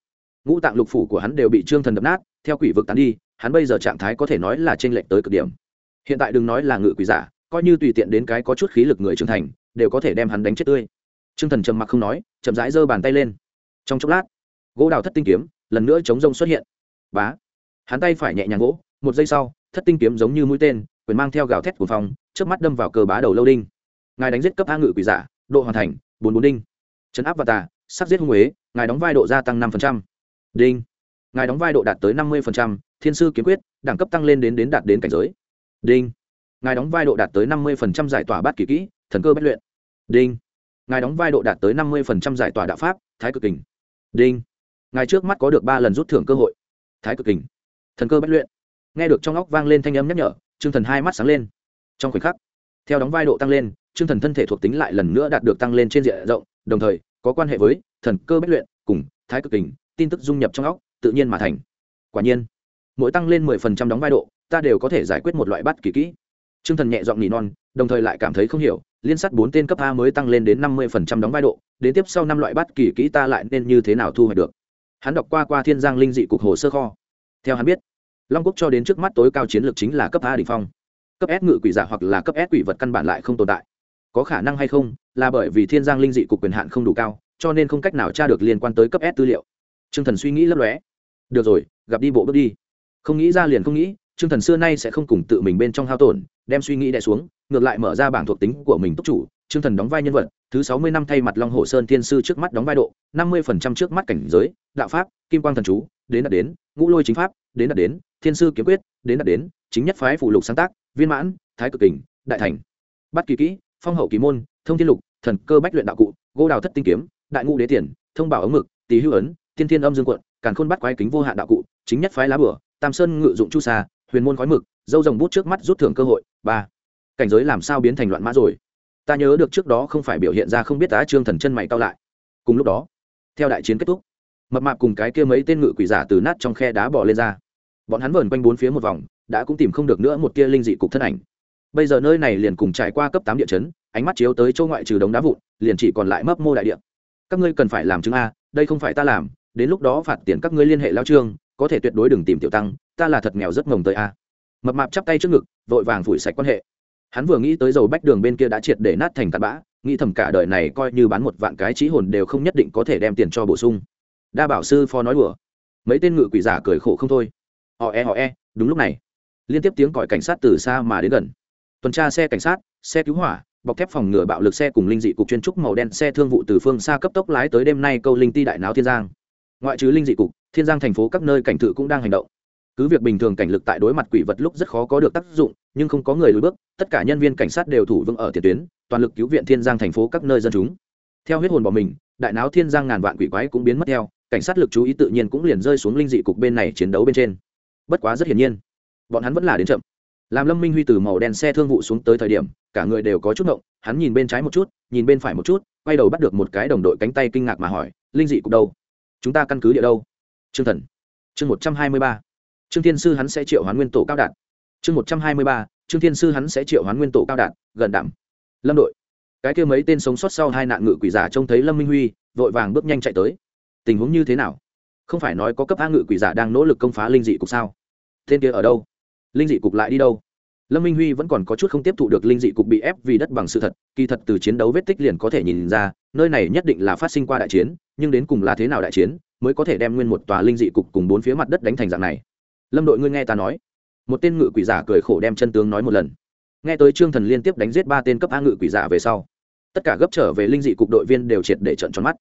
ngũ tạng lục phủ của hắn đều bị trương thần đập nát theo quỷ vực tán đi, hắn bây giờ trạng thái có thể nói là t r ê n lệch tới cực điểm. Hiện tại đừng nói là ngự quỷ giả, coi như tùy tiện đến cái có chút khí lực người trưởng thành, đều có thể đem hắn đánh chết tươi. T r ư ơ n g thần trầm mặc không nói, chậm rãi giơ bàn tay lên. Trong chốc lát, gỗ đào thất tinh kiếm lần nữa chống rông xuất hiện. Bá! Hắn tay phải nhẹ nhàng gỗ, một giây sau, thất tinh kiếm giống như mũi tên, quyền mang theo gào thét của phòng trước mắt đâm vào cờ bá đầu lâu đinh. Ngài đánh giết cấp a ngự quỷ giả, độ hoàn thành, bốn bốn đinh. Chấn áp và tà, sắc giết hung huế ngài đóng vai độ gia tăng năm đinh! Ngài đóng vai độ đạt tới năm mươi thiên sư kiếm quyết, đẳng cấp tăng lên đến đến đạt đến cảnh giới. Đinh. Ngài đóng vai độ đạt tới năm mươi giải tỏa bát kỳ kỹ, thần cơ bất luyện. Đinh. Ngài đóng vai độ đạt tới năm mươi giải tỏa đạo pháp, thái cực kình. Đinh. Ngài trước mắt có được ba lần rút thưởng cơ hội. Thái cực kình. Thần cơ bất luyện. Nghe được trong óc vang lên thanh âm nhắc nhở chương thần hai mắt sáng lên. Trong khoảnh khắc, theo đóng vai độ tăng lên chương thần thân thể thuộc tính lại lần nữa đạt được tăng lên trên diện rộng, đồng thời, có quan hệ với thần cơ bất luyện cùng thái cực kình, tin tức dung nhập trong óc tự nhiên mà thành. Quả nhiên, mỗi tăng lên mười phần trăm đóng vai độ, ta đều có thể giải quyết một loại bắt kỳ kỹ. T r ư ơ n g thần nhẹ giọng nỉ non, đồng thời lại cảm thấy không hiểu, liên sát bốn tên cấp a mới tăng lên đến năm mươi phần trăm đóng vai độ, đến tiếp sau năm loại bắt kỳ kỹ ta lại nên như thế nào thu hoạch được? Hắn đọc qua qua thiên giang linh dị cục hồ sơ kho. Theo hắn biết, long quốc cho đến trước mắt tối cao chiến lược chính là cấp a đ ỉ n h phong. Cấp s ngự quỷ giả hoặc là cấp s quỷ vật căn bản lại không tồn tại. Có khả năng hay không, là bởi vì thiên giang linh dị cục quyền hạn không đủ cao, cho nên không cách nào tra được liên quan tới cấp s tư liệu. T r ư ơ n g thần suy nghĩ lấp lóe được rồi, gặp đi bộ bước đi. Không nghĩ ra liền không nghĩ t r ư ơ n g thần xưa nay sẽ không cùng tự mình bên trong hao tổn, đem suy nghĩ đẻ xuống, ngược lại mở ra bảng thuộc tính của mình túc chủ t r ư ơ n g thần đóng vai nhân vật, thứ sáu mươi năm thay mặt long hồ sơn thiên sư trước mắt đóng vai độ, năm mươi trước mắt cảnh giới, đạo pháp, kim quang thần chú, đến đạt đến, ngũ lôi chính pháp, đến đạt đến, thiên sư kiếm quyết, đến đạt đến, chính nhất phái phụ lục sáng tác, viên mãn, thái cực kình, đại thành. Bắt kỳ kỹ, phong hậu kỳ môn, thông thiên lục, thần cơ bách luyện đạo cụ gỗ đào thất tinh kiếm, đại ngũ đế tiền, thông bảo ống mực tý hưu ấn, tiên thiên âm dương quận càn khôn bắt quái kính vô hạn đạo cụ, chính nhất phái lá bửa, tam sơn ngự dụng chu xa huyền môn khói mực, dâu rồng bút trước mắt rút thưởng cơ hội, ba. Cảnh giới làm sao biến thành loạn mã rồi? Ta nhớ được trước đó không phải biểu hiện ra không biết tá trương thần chân mày cao lại. Cùng lúc đó, theo đại chiến kết thúc, mập mạp cùng cái kia mấy tên ngự quỷ giả từ nát trong khe đá bỏ lên ra. Bọn hắn vờn quanh bốn phía một vòng, đã cũng tìm không được nữa một tia linh dị cục thân ảnh. Bây giờ nơi này liền cùng trải qua cấp tám địa chấn, ánh mắt chiếu tới chỗ ngoại trừ đống đá vụn, liền chỉ còn lại mấp mô đại địa. Các ngươi cần phải làm chứng a, đây không phải ta làm đến lúc đó phạt tiền các ngươi liên hệ lao trương, có thể tuyệt đối đừng tìm tiểu tăng, ta là thật nghèo rất ngồng tới a. Mập mạp chắp tay trước ngực, vội vàng phủi sạch quan hệ. Hắn vừa nghĩ tới dầu bách đường bên kia đã triệt để nát thành tạt bã, nghĩ thầm cả đời này coi như bán một vạn cái trí hồn đều không nhất định có thể đem tiền cho bổ sung. Đa bảo sư phó nói đùa. Mấy tên ngự quỷ giả cười khổ không thôi. Họ e họ e đúng lúc này. Liên tiếp tiếng còi cảnh sát từ xa mà đến gần. Tuần tra xe cảnh sát, xe cứu hỏa, bọc thép phòng ngừa bạo lực xe cùng linh dị cục chuyên trúc màu đen xe thương vụ từ phương xa cấp tốc lái tới đêm nay câu linh ti đại náo thiên giang ngoại trừ linh dị cục, thiên giang thành phố các nơi cảnh thự cũng đang hành động. Cứ việc bình thường cảnh lực tại đối mặt quỷ vật lúc rất khó có được tác dụng, nhưng không có người lùi bước, tất cả nhân viên cảnh sát đều thủ vững ở tiền tuyến, toàn lực cứu viện thiên giang thành phố các nơi dân chúng. Theo huyết hồn bỏ mình, đại náo thiên giang ngàn vạn quỷ quái cũng biến mất theo, cảnh sát lực chú ý tự nhiên cũng liền rơi xuống linh dị cục bên này chiến đấu bên trên. Bất quá rất hiển nhiên, bọn hắn vẫn là đến chậm. Làm lâm minh huy từ màu đen xe thương vụ xuống tới thời điểm, cả người đều có chút động hắn nhìn bên trái một chút, nhìn bên phải một chút, quay đầu bắt được một cái đồng đội cánh tay kinh ngạc mà hỏi, linh dị cục đâu? Chúng ta căn cứ địa đâu? Chương thần. Chương một trăm hai mươi ba. Trương thiên sư hắn sẽ triệu hoán nguyên tổ cao đạt. Chương một trăm hai mươi ba. Trương thiên sư hắn sẽ triệu hoán nguyên tổ cao đạt, gần đảm. Lâm đội. Cái kia mấy tên sống sót sau hai nạn ngự quỷ giả trông thấy lâm minh huy, vội vàng bước nhanh chạy tới. Tình huống như thế nào? Không phải nói có cấp a ngự quỷ giả đang nỗ lực công phá linh dị cục sao? Tên kia ở đâu? Linh dị cục lại đi đâu? Lâm minh huy vẫn còn có chút không tiếp thụ được linh dị cục bị ép vì đất bằng sự thật, kỳ thật từ chiến đấu vết tích liền có thể nhìn ra, nơi này nhất định là phát sinh qua đại chiến, nhưng đến cùng là thế nào đại chiến, mới có thể đem nguyên một tòa linh dị cục cùng bốn phía mặt đất đánh thành dạng này. Lâm đội ngươi nghe ta nói. Một tên ngự quỷ giả cười khổ đem chân tướng nói một lần. Nghe tới trương thần liên tiếp đánh giết ba tên cấp a ngự quỷ giả về sau, tất cả gấp trở về linh dị cục đội viên đều triệt để trận tròn mắt.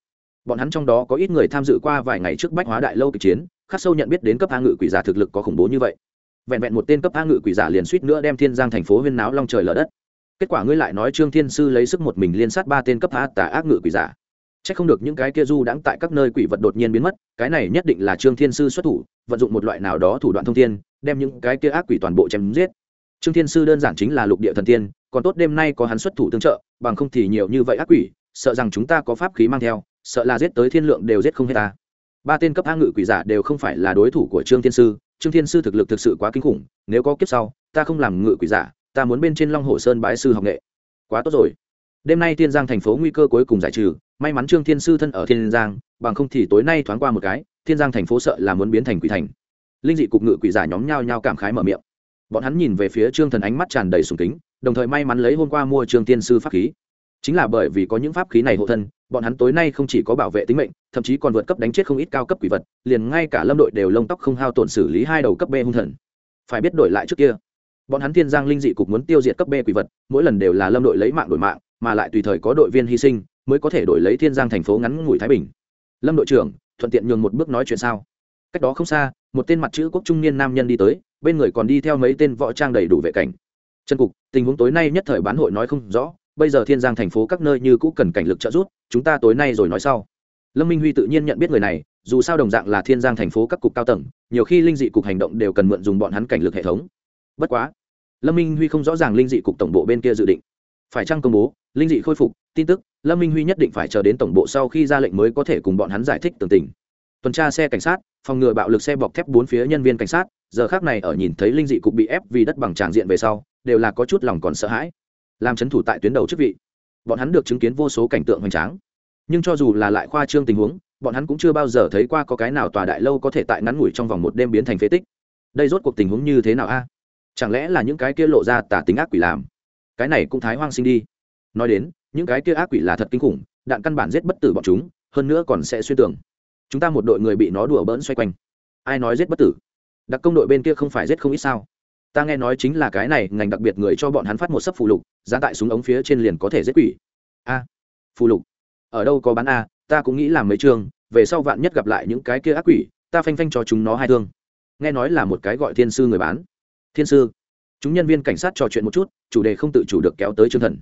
Bọn hắn trong đó có ít người tham dự qua vài ngày trước bách hóa đại lâu kịch chiến, khắc sâu nhận biết đến cấp a ngự quỷ giả thực lực có khủng bố như vậy vẹn vẹn một tên cấp a ngự quỷ giả liền suýt nữa đem thiên giang thành phố huyên náo long trời lở đất. Kết quả ngươi lại nói trương thiên sư lấy sức một mình liên sát ba tên cấp a tà ác ngự quỷ giả. C h ắ c không được những cái kia du đãng tại các nơi quỷ vật đột nhiên biến mất, cái này nhất định là trương thiên sư xuất thủ, vận dụng một loại nào đó thủ đoạn thông thiên, đem những cái kia ác quỷ toàn bộ chém giết. Trương thiên sư đơn giản chính là lục địa thần tiên, còn tốt đêm nay có hắn xuất thủ tương trợ, bằng không thì nhiều như vậy ác quỷ, sợ rằng chúng ta có pháp khí mang theo, sợ là giết tới thiên lượng đều giết không hết ta. Ba tên cấp a ngự quỷ giả đều không phải là đối thủ của trương thiên sư trương thiên sư thực lực thực sự quá kinh khủng, nếu có kiếp sau, ta không làm ngự quỷ giả, ta muốn bên trên long hồ sơn bái sư học nghệ. Quá tốt rồi. Đêm nay thiên giang thành phố nguy cơ cuối cùng giải trừ, may mắn trương thiên sư thân ở thiên giang, bằng không thì tối nay thoáng qua một cái thiên giang thành phố sợ là muốn biến thành quỷ thành. Linh dị cục ngự quỷ giả nhóm nhao nhao cảm khái mở miệng. Bọn hắn nhìn về phía trương thần ánh mắt tràn đầy sùng kính, đồng thời may mắn lấy hôm qua mua trương tiên sư pháp khí. Chính là bởi vì có những pháp khí này hộ thân bọn hắn tối nay không chỉ có bảo vệ tính mệnh, thậm chí còn vượt cấp đánh chết không ít cao cấp quỷ vật, liền ngay cả lâm đội đều lông tóc không hao tổn xử lý hai đầu cấp b hung thần. Phải biết đổi lại trước kia, bọn hắn thiên giang linh dị cục muốn tiêu diệt cấp b quỷ vật, mỗi lần đều là lâm đội lấy mạng đổi mạng, mà lại tùy thời có đội viên hy sinh, mới có thể đổi lấy thiên giang thành phố ngắn ngủi thái bình. Lâm đội trưởng, thuận tiện nhường một bước nói chuyện sao? Cách đó không xa, một tên mặt chữ quốc trung niên nam nhân đi tới, bên người còn đi theo mấy tên võ trang đầy đủ vệ cảnh. Trần cục, tình huống tối nay nhất thời bán hội nói không rõ bây giờ thiên giang thành phố các nơi như cũ cần cảnh lực trợ giúp, chúng ta tối nay rồi nói sau. Lâm minh huy tự nhiên nhận biết người này, dù sao đồng dạng là thiên giang thành phố các cục cao tầng, nhiều khi linh dị cục hành động đều cần mượn dùng bọn hắn cảnh lực hệ thống. Bất quá, lâm minh huy không rõ ràng linh dị cục tổng bộ bên kia dự định. Phải chăng công bố, linh dị khôi phục, tin tức, lâm minh huy nhất định phải chờ đến tổng bộ sau khi ra lệnh mới có thể cùng bọn hắn giải thích tường tình. Tuần tra xe cảnh sát, phòng ngừa bạo lực xe bọc thép bốn phía nhân viên cảnh sát, giờ khác này ở nhìn thấy linh dị cục bị ép vì đất bằng tràng diện về sau, đều là có chút lòng còn sợ hãi làm c h ấ n thủ tại tuyến đầu chức vị. Bọn hắn được chứng kiến vô số cảnh tượng hoành tráng. Nhưng cho dù là lại khoa trương tình huống, bọn hắn cũng chưa bao giờ thấy qua có cái nào tòa đại lâu có thể tại ngắn ngủi trong vòng một đêm biến thành phế tích. Đây rốt cuộc tình huống như thế nào a? Chẳng lẽ là những cái kia lộ ra tả tính ác quỷ làm? Cái này cũng thái hoang sinh đi. Nói đến, những cái kia ác quỷ là thật kinh khủng, đạn căn bản giết bất tử bọn chúng, hơn nữa còn sẽ xuyên tưởng. Chúng ta một đội người bị nó đùa bỡn xoay quanh. Ai nói giết bất tử? Đặc công đội bên kia không phải giết không ít sao? Ta nghe nói chính là cái này, ngành đặc biệt người cho bọn hắn phát một sấp phù lục, giá tại súng ống phía trên liền có thể giết quỷ. A phù lục. Ở đâu có bán a, ta cũng nghĩ làm mấy trường, về sau vạn nhất gặp lại những cái kia ác quỷ, ta phanh phanh cho chúng nó hai thương. Nghe nói là một cái gọi thiên sư người bán. Thiên sư. Chúng nhân viên cảnh sát trò chuyện một chút, chủ đề không tự chủ được kéo tới chương thần.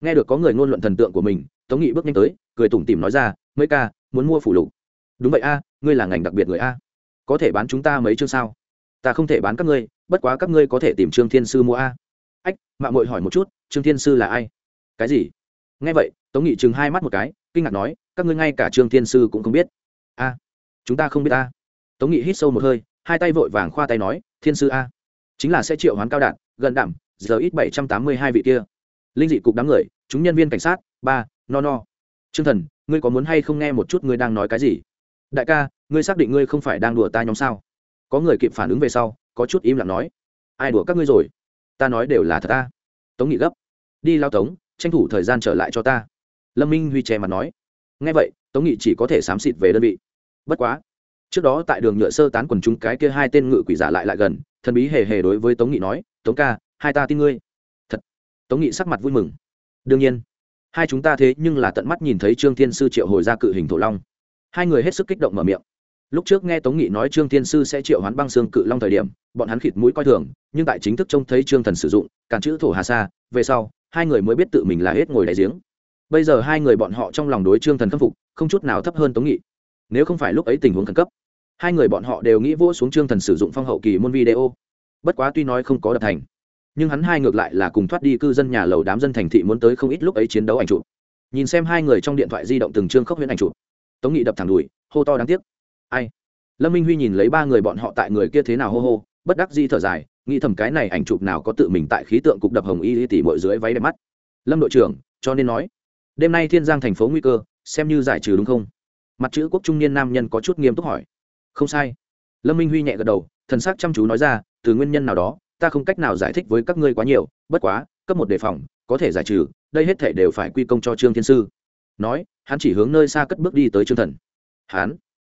Nghe được có người ngôn luận thần tượng của mình, tống nghị bước nhanh tới, cười tủm tỉm nói ra, mấy ca, muốn mua phủ lục. Đúng vậy a, ngươi là ngành đặc biệt người a. Có thể bán chúng ta mấy chương sao? Ta không thể bán các ngươi bất quá các ngươi có thể tìm trương thiên sư mua a. Ách mạng mội hỏi một chút, trương thiên sư là ai? Cái gì? Nghe vậy, tống nghị chừng hai mắt một cái, kinh ngạc nói, các ngươi ngay cả trương thiên sư cũng không biết. A, chúng ta không biết a. Tống nghị hít sâu một hơi, hai tay vội vàng khoa tay nói, thiên sư a, chính là sẽ triệu hoán cao đạn, gần đảm giờ ít bảy trăm tám mươi hai vị kia. Linh dị cục đám người, chúng nhân viên cảnh sát, ba, no no. T r ư ơ n g thần, ngươi có muốn hay không nghe một chút ngươi đang nói cái gì? Đại ca, ngươi xác định ngươi không phải đang đùa ta nhóm sao? Có người kịp phản ứng về sau có chút im lặng nói, ai đùa các ngươi rồi? Ta nói đều là thật ta. Tống nghị gấp, đi lao tống, tranh thủ thời gian trở lại cho ta. Lâm minh huy che mặt nói, nghe vậy, tống nghị chỉ có thể xám xịt về đơn vị. Bất quá, trước đó tại đường nhựa sơ tán quần chúng cái kia hai tên ngự quỷ giả lại lại gần, thần bí hề hề đối với tống nghị nói, tống ca, hai ta tin ngươi. Thật, tống nghị sắc mặt vui mừng. Đương nhiên, hai chúng ta thế nhưng là tận mắt nhìn thấy trương thiên sư triệu hồi ra cự hình thổ long. Hai người hết sức kích động mở miệng lúc trước nghe tống nghị nói trương thiên sư sẽ triệu hoán băng xương cự long thời điểm, bọn hắn khịt mũi coi thường, nhưng tại chính thức trông thấy trương thần sử dụng cản chữ thổ hà sa, về sau, hai người mới biết tự mình là hết ngồi đại giếng. Bây giờ hai người bọn họ trong lòng đối trương thần khâm phục, không chút nào thấp hơn tống nghị. Nếu không phải lúc ấy tình huống khẩn cấp, hai người bọn họ đều nghĩ vỗ xuống trương thần sử dụng phong hậu kỳ môn video. Bất quá tuy nói không có đập thành, nhưng hắn hai ngược lại là cùng thoát đi cư dân nhà lầu đám dân thành thị muốn tới không ít lúc ấy chiến đấu ảnh chụp. Nhìn xem hai người trong điện thoại di động từng trương khốc huyễn ảnh chụp. Tống nghị đập thẳng đùi, hô to đáng tiếc ai? Lâm minh huy nhìn lấy ba người bọn họ tại người kia thế nào hô hô, bất đắc di thở dài, nghĩ thầm cái này ảnh chụp nào có tự mình tại khí tượng cục đập hồng y tỉ mội dưới váy đẹp mắt. Lâm đội trưởng, cho nên nói, đêm nay thiên giang thành phố nguy cơ, xem như giải trừ đúng không? Mặt chữ quốc trung niên nam nhân có chút nghiêm túc hỏi. Không sai. Lâm minh huy nhẹ gật đầu, thần sắc chăm chú nói ra, từ nguyên nhân nào đó, ta không cách nào giải thích với các ngươi quá nhiều, bất quá, cấp một đề phòng, có thể giải trừ, đây hết thể đều phải quy công cho trương thiên sư. Nói, hắn chỉ hướng nơi xa cất bước đi tới trương thần. Hắn?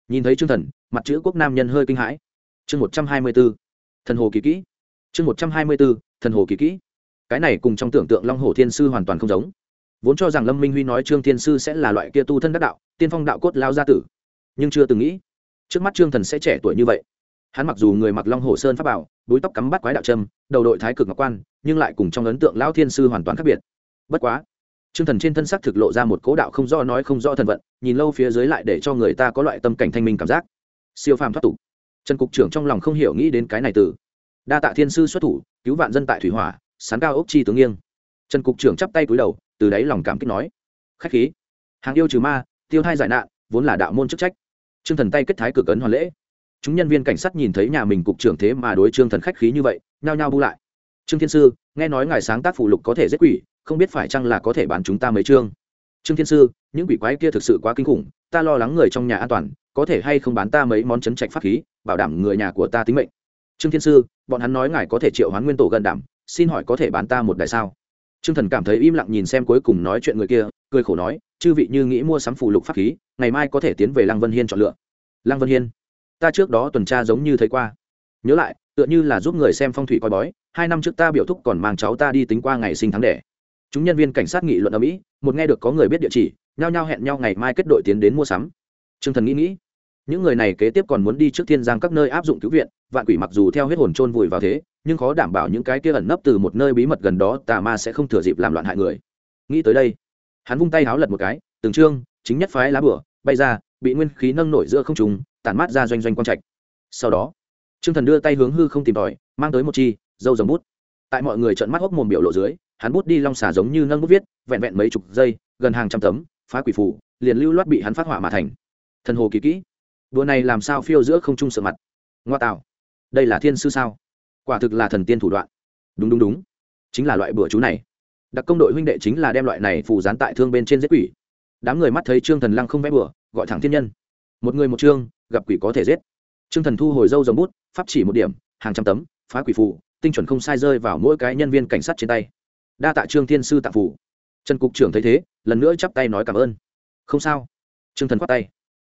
Nhìn thấy trương thần, mặt chữ quốc nam nhân hơi kinh hãi. Chương một trăm hai mươi b ố thần hồ kỳ kỹ. Chương một trăm hai mươi b ố thần hồ kỳ kỹ. Cái này cùng trong tưởng tượng long hồ thiên sư hoàn toàn không giống. Vốn cho rằng lâm minh huy nói trương thiên sư sẽ là loại kia tu thân đắc đạo, tiên phong đạo cốt lao gia tử. Nhưng chưa từng nghĩ, trước mắt trương thần sẽ trẻ tuổi như vậy. Hắn mặc dù người mặc long hồ sơn pháp bảo búi tóc cắm bắt quái đạo trâm, đầu đội thái cực ngọc quan, nhưng lại cùng trong ấn tượng lao thiên sư hoàn toàn khác biệt. Bất quá Trương thần trên thân sắc thực lộ ra một cố đạo không do nói không do thần vận, nhìn lâu phía dưới lại để cho người ta có loại tâm cảnh thanh minh cảm giác. Siêu phàm thoát tục. Trần cục trưởng trong lòng không hiểu nghĩ đến cái này từ. Đa tạ thiên sư xuất thủ, cứu vạn dân tại thủy hỏa, sán cao ốc chi tướng nghiêng. Trần cục trưởng chắp tay cúi đầu, từ đáy lòng cảm kích nói. Khách khí. Hàng yêu trừ ma, tiêu thai giải nạn, vốn là đạo môn chức trách. Trương thần tay kết thái cực ấn hoàn lễ. Chúng nhân viên cảnh sát nhìn thấy nhà mình cục trưởng thế mà đối trương thần khách khí như vậy, nhao nhao bu lại. Trương thiên sư, nghe nói ngài sáng tác phụ lục có thể giết quỷ không biết phải chăng là có thể bán chúng ta mấy chương. Trương thiên sư, những quỷ quái kia thực sự quá kinh khủng, ta lo lắng người trong nhà an toàn, có thể hay không bán ta mấy món chấn trạch pháp khí, bảo đảm người nhà của ta tính mệnh. Trương thiên sư, bọn hắn nói ngài có thể triệu hoán nguyên tổ gần đảm, xin hỏi có thể bán ta một đại sao? Trương thần cảm thấy im lặng nhìn xem cuối cùng nói chuyện người kia, cười khổ nói, chư vị như nghĩ mua sắm phù lục pháp khí, ngày mai có thể tiến về lăng vân hiên chọn lựa. Lăng vân hiên, ta trước đó tuần tra giống như thấy qua. Nhớ lại, tựa như là giúp người xem phong thủy coi bói, hai năm trước ta biểu thúc còn mang cháu ta đi tính qua ngày sinh tháng đẻ chúng nhân viên cảnh sát nghị luận ở mỹ, một nghe được có người biết địa chỉ, nhao nhao hẹn nhau ngày mai kết đội tiến đến mua sắm. T r ư ơ n g thần nghĩ nghĩ, những người này kế tiếp còn muốn đi trước thiên giang các nơi áp dụng cứu viện, vạn quỷ mặc dù theo huyết hồn trôn vùi vào thế, nhưng khó đảm bảo những cái kia ẩn nấp từ một nơi bí mật gần đó, tà ma sẽ không thừa dịp làm loạn hại người. Nghĩ tới đây, hắn vung tay háo lật một cái, từng trương, chính nhất phái lá bửa bay ra, bị nguyên khí nâng nổi giữa không trùng tản mát ra doanh doanh quang trạch. Sau đó, trương thần đưa tay hướng hư không tìm tòi, mang tới một chi, dâu dầm bút. Tại mọi người trợn mắt hốc mồm biểu lộ dưới hắn bút đi long xà giống như nâng bút viết, vẹn vẹn mấy chục giây, gần hàng trăm tấm, phá quỷ phủ liền lưu loát bị hắn phát hỏa mà thành. Thần hồ kỳ kỹ. Đùa này làm sao phiêu giữa không trung sợ mặt? Ngoa tạo. Đây là thiên sư sao? Quả thực là thần tiên thủ đoạn. Đúng đúng đúng. Chính là loại bữa chú này. Đặc công đội huynh đệ chính là đem loại này phù dán tại thương bên trên giết quỷ. Đám người mắt thấy trương thần lăng không vẽ bừa, gọi thẳng thiên nhân. Một người một chương gặp quỷ có thể giết. Trương thần thu hồi dâu dòng bút, pháp chỉ một điểm, hàng trăm tấm, phá quỷ phù, tinh chuẩn không sai rơi vào mỗi cái nhân viên cảnh sát trên tay đa tạ trương thiên sư tạ phủ. Trần cục trưởng thấy thế, lần nữa chắp tay nói cảm ơn. Không sao. Trương thần khoát tay.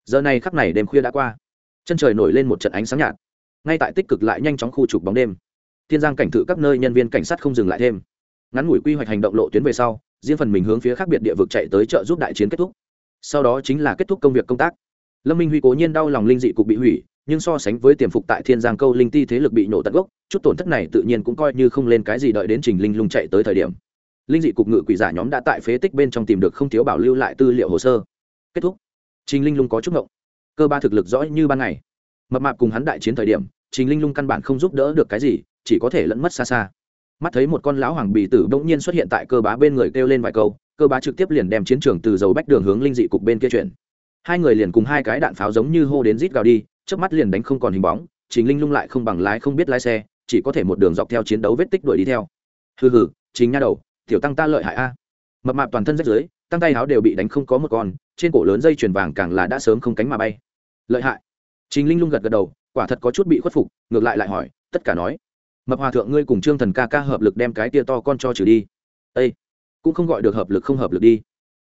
Giờ này khắc này đêm khuya đã qua. Chân trời nổi lên một trận ánh sáng nhạt. Ngay tại tích cực lại nhanh chóng khu trục bóng đêm. Thiên giang cảnh thự các nơi nhân viên cảnh sát không dừng lại thêm. Ngắn ngủi quy hoạch hành động lộ tuyến về sau, riêng phần mình hướng phía khác biệt địa vực chạy tới chợ giúp đại chiến kết thúc. Sau đó chính là kết thúc công việc công tác. Lâm minh huy cố nhiên đau lòng linh dị cục bị hủy nhưng so sánh với tiềm phục tại thiên giang câu linh ti thế lực bị nổ tận gốc, chút tổn thất này tự nhiên cũng coi như không lên cái gì đợi đến trình linh lung chạy tới thời điểm. Linh dị cục ngự quỷ giả nhóm đã tại phế tích bên trong tìm được không thiếu bảo lưu lại tư liệu hồ sơ. Kết thúc. Trình linh lung có chút ngộng. Cơ ba thực lực rõ như ban ngày. Mập mạp cùng hắn đại chiến thời điểm, trình linh lung căn bản không giúp đỡ được cái gì, chỉ có thể lẫn mất xa xa. Mắt thấy một con lão hoàng bì tử bỗng nhiên xuất hiện tại cơ bá bên người kêu lên vài câu, cơ bá trực tiếp liền đem chiến trường từ dầu bách đường hướng linh dị cục bên kia chuyển. Hai người liền cùng hai cái đạn pháo giống như hô đến rít gào đi trước mắt liền đánh không còn hình bóng chính linh lung lại không bằng lái không biết lái xe, chỉ có thể một đường dọc theo chiến đấu vết tích đuổi đi theo. Hừ hừ chính nha đầu, tiểu tăng ta lợi hại a. Mập mạp toàn thân rách dưới tăng tay áo đều bị đánh không có một con, trên cổ lớn dây chuyền vàng càng là đã sớm không cánh mà bay. Lợi hại. Chính linh lung gật gật đầu, quả thật có chút bị khuất phục, ngược lại lại hỏi, tất cả nói, mập hòa thượng ngươi cùng trương thần ca ca hợp lực đem cái tia to con cho trừ đi. Ây cũng không gọi được hợp lực không hợp lực đi.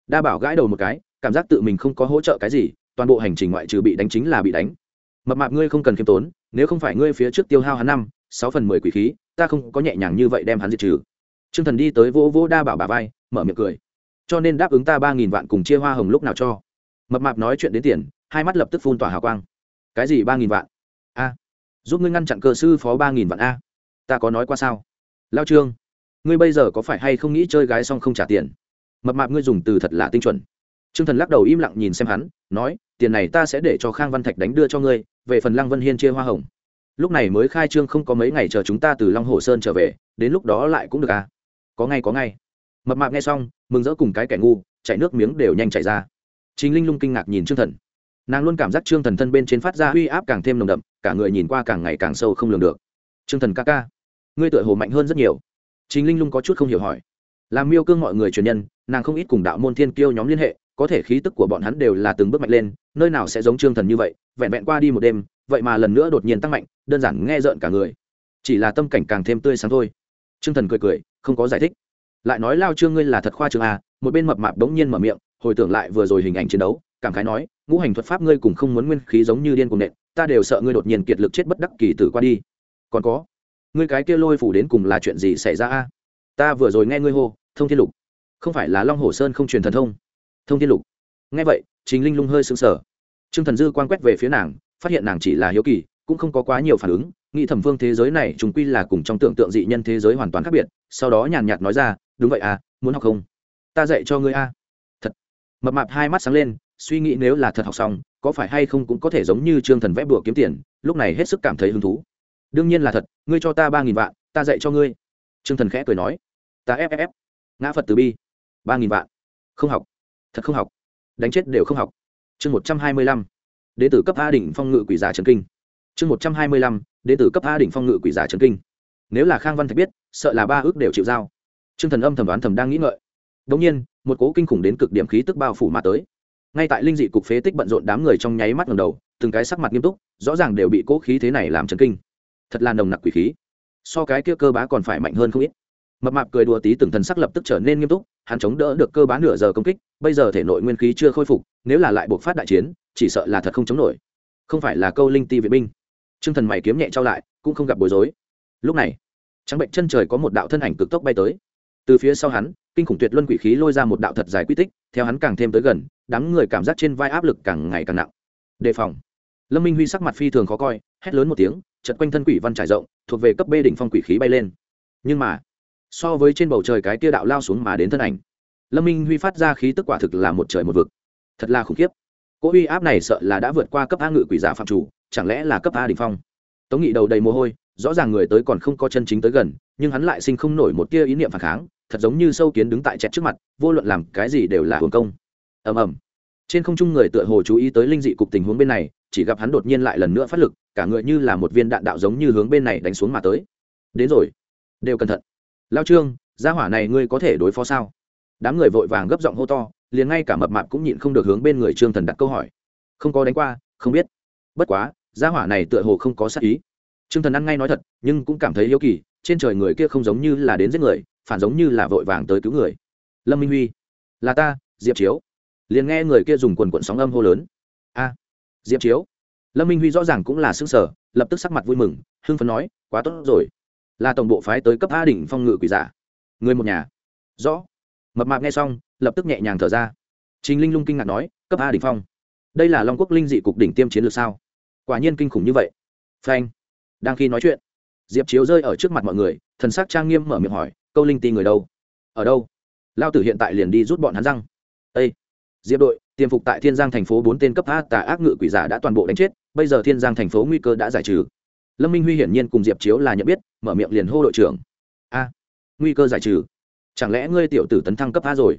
Đa bảo gãi đầu một cái, cảm giác tự mình không có hỗ trợ cái gì, toàn bộ hành trình ngoại trừ bị đánh chính là bị đánh mập mạp ngươi không cần khiêm tốn, nếu không phải ngươi phía trước tiêu hao hắn năm, sáu phần mười quỷ khí, ta không có nhẹ nhàng như vậy đem hắn diệt trừ. T r ư ơ n g thần đi tới vỗ vỗ đa bảo bà vai, mở miệng cười. Cho nên đáp ứng ta ba nghìn vạn cùng chia hoa hồng lúc nào cho. Mập mạp nói chuyện đến tiền, hai mắt lập tức phun tỏa hào quang. Cái gì ba nghìn vạn? A. Giúp ngươi ngăn chặn cơ sư phó ba nghìn vạn a. Ta có nói qua sao? Lao trương, ngươi bây giờ có phải hay không nghĩ chơi gái xong không trả tiền? Mập mạp ngươi dùng từ thật là tinh chuẩn. T r ư ơ n g thần lắc đầu im lặng nhìn xem hắn, nói, tiền này ta sẽ để cho khang văn thạch đánh đưa cho ngươi về phần lăng vân hiên chia hoa hồng. Lúc này mới khai trương không có mấy ngày chờ chúng ta từ long hồ sơn trở về, đến lúc đó lại cũng được à? Có ngay có ngay. Mập mạp nghe xong, mừng rỡ cùng cái kẻ ngu chạy nước miếng đều nhanh chạy ra. Chính linh lung kinh ngạc nhìn trương thần. Nàng luôn cảm giác trương thần thân bên trên phát ra uy áp càng thêm nồng đậm, cả người nhìn qua càng ngày càng sâu không lường được. Trương thần ca ca, ngươi tựa hồ mạnh hơn rất nhiều. Chính linh lung có chút không hiểu hỏi làm miêu cương mọi người truyền nhân, nàng không ít cùng đạo môn thiên kiêu nhóm liên hệ, có thể khí tức của bọn hắn đều là từng bước mạnh lên, nơi nào sẽ giống trương thần như vậy, vẹn vẹn qua đi một đêm, vậy mà lần nữa đột nhiên tăng mạnh, đơn giản nghe rợn cả người. Chỉ là tâm cảnh càng thêm tươi sáng thôi. Trương thần cười cười, không có giải thích. Lại nói lao trương ngươi là thật khoa trương à một bên mập mạp đống nhiên mở miệng, hồi tưởng lại vừa rồi hình ảnh chiến đấu, cảm khái nói, ngũ hành thuật pháp ngươi cùng không muốn nguyên khí giống như điên cuồng nện, ta đều sợ ngươi đột nhiên kiệt lực chết bất đắc kỳ tử qua đi. Còn có, ngươi cái kia lôi phủ đến cùng là chuyện gì xảy ra a? Ta vừa rồi nghe ngươi hô thông thiên lục. Không phải là long hồ sơn không truyền thần thông. Thông thiên lục. Nghe vậy chính linh lung hơi sững sờ. Trương thần dư quan quét về phía nàng, phát hiện nàng chỉ là hiếu kỳ, cũng không có quá nhiều phản ứng. Nghĩ thẩm Vương thế giới này chúng quy là cùng trong tưởng tượng dị nhân thế giới hoàn toàn khác biệt, sau đó nhàn nhạt nói ra, đúng vậy à muốn học không? Ta dạy cho ngươi a. À. thật. Mập mạp hai mắt sáng lên, suy nghĩ nếu là thật học xong, có phải hay không cũng có thể giống như trương thần vẽ bùa kiếm tiền, lúc này hết sức cảm thấy hứng thú. Đương nhiên là thật, ngươi cho ta ba nghìn vạn, ta dạy cho ngươi. Trương thần khẽ cười nói. Ta ff ngã phật từ bi. Ba nghìn vạn. Không học. Thật không học. Đánh chết đều không học. Chương một trăm hai mươi lăm. Đ ế tử cấp a đỉnh phong ngự quỷ giả trần kinh. Chương một trăm hai mươi lăm. Đ ế tử cấp a đỉnh phong ngự quỷ giả trần kinh. Nếu là khang văn thạch biết, sợ là ba ước đều chịu giao. T r ư ơ n g thần âm thầm đoán thầm đang nghĩ ngợi. Đ ỗ n g nhiên, một cố kinh khủng đến cực điểm khí tức bao phủ mà tới. Ngay tại linh dị cục phế tích bận rộn đám người trong nháy mắt ngầm đầu, từng cái sắc mặt nghiêm túc, rõ ràng đều bị cố khí thế này làm trần kinh. Thật là nồng nặc quỷ khí. So cái kia cơ bá còn phải mạnh hơn không ít mập mạp cười đùa tí từng thần sắc lập tức trở nên nghiêm túc, hắn chống đỡ được cơ bán nửa giờ công kích, bây giờ thể nội nguyên khí chưa khôi phục, nếu là lại buộc phát đại chiến, chỉ sợ là thật không chống nổi. Không phải là câu linh ti vệ binh. T r ư ơ n g thần mày kiếm nhẹ trao lại, cũng không gặp bối rối. Lúc này, trắng bệnh chân trời có một đạo thân ảnh cực tốc bay tới. Từ phía sau hắn, kinh khủng tuyệt luân quỷ khí lôi ra một đạo thật dài quy tích, theo hắn càng thêm tới gần, đám người cảm giác trên vai áp lực càng ngày càng nặng. Đề phòng. Lâm minh huy sắc mặt phi thường khó coi, hét lớn một tiếng chật quanh thân quỷ văn trải rộng, thuộc về cấp b đỉnh phong quỷ khí bay lên. Nhưng mà so với trên bầu trời cái tia đạo lao xuống mà đến thân ảnh. Lâm minh huy phát ra khí tức quả thực là một trời một vực. Thật là khủng khiếp. Cỗ uy áp này sợ là đã vượt qua cấp a ngự quỷ giả phạm chủ, chẳng lẽ là cấp a đình phong? Tống nghị đầu đầy mồ hôi, rõ ràng người tới còn không có chân chính tới gần, nhưng hắn lại sinh không nổi một tia ý niệm phản kháng, thật giống như sâu kiến đứng tại chẹt trước mặt, vô luận làm cái gì đều là hưởng công. Ầm ầm. Trên không trung người tựa hồ chú ý tới linh dị cục tình huống bên này, chỉ gặp hắn đột nhiên lại lần nữa phát lực, cả người như là một viên đạn đạo giống như hướng bên này đánh xuống mà tới. Đến rồi. Đều cẩn thận lao trương, gia hỏa này ngươi có thể đối phó sao? Đám người vội vàng gấp giọng hô to, liền ngay cả mập mạp cũng nhịn không được hướng bên người trương thần đặt câu hỏi. Không có đánh qua, không biết. Bất quá, gia hỏa này tựa hồ không có sát ý. Trương thần ăn ngay nói thật, nhưng cũng cảm thấy hiếu kỳ, trên trời người kia không giống như là đến giết người, phản giống như là vội vàng tới cứu người. Lâm minh huy, là ta, diệp chiếu. Liền nghe người kia dùng quần quận sóng âm hô lớn. A, diệp chiếu. Lâm minh huy rõ ràng cũng là xương sở lập tức sắc mặt vui mừng, hưng phấn nói, quá tốt rồi là tổng bộ phái tới cấp a đỉnh phong ngự quỷ giả. Người một nhà. Rõ. Mập mạp nghe xong, lập tức nhẹ nhàng thở ra. Chính linh lung kinh ngạc nói, cấp a đỉnh phong. Đây là long quốc linh dị cục đỉnh tiêm chiến lược sao? Quả nhiên kinh khủng như vậy. Phanh. Đang khi nói chuyện, diệp chiếu rơi ở trước mặt mọi người, thần sắc trang nghiêm mở miệng hỏi, câu linh ti người đâu? Ở đâu? Lao tử hiện tại liền đi rút bọn hắn răng. Ây diệp đội tiềm phục tại thiên giang thành phố bốn tên cấp a tà ác ngự quỷ giả đã toàn bộ đánh chết, bây giờ thiên giang thành phố nguy cơ đã giải trừ lâm minh huy hiển nhiên cùng diệp chiếu là nhận biết, mở miệng liền hô đội trưởng. A, nguy cơ giải trừ. Chẳng lẽ ngươi tiểu tử tấn thăng cấp a rồi?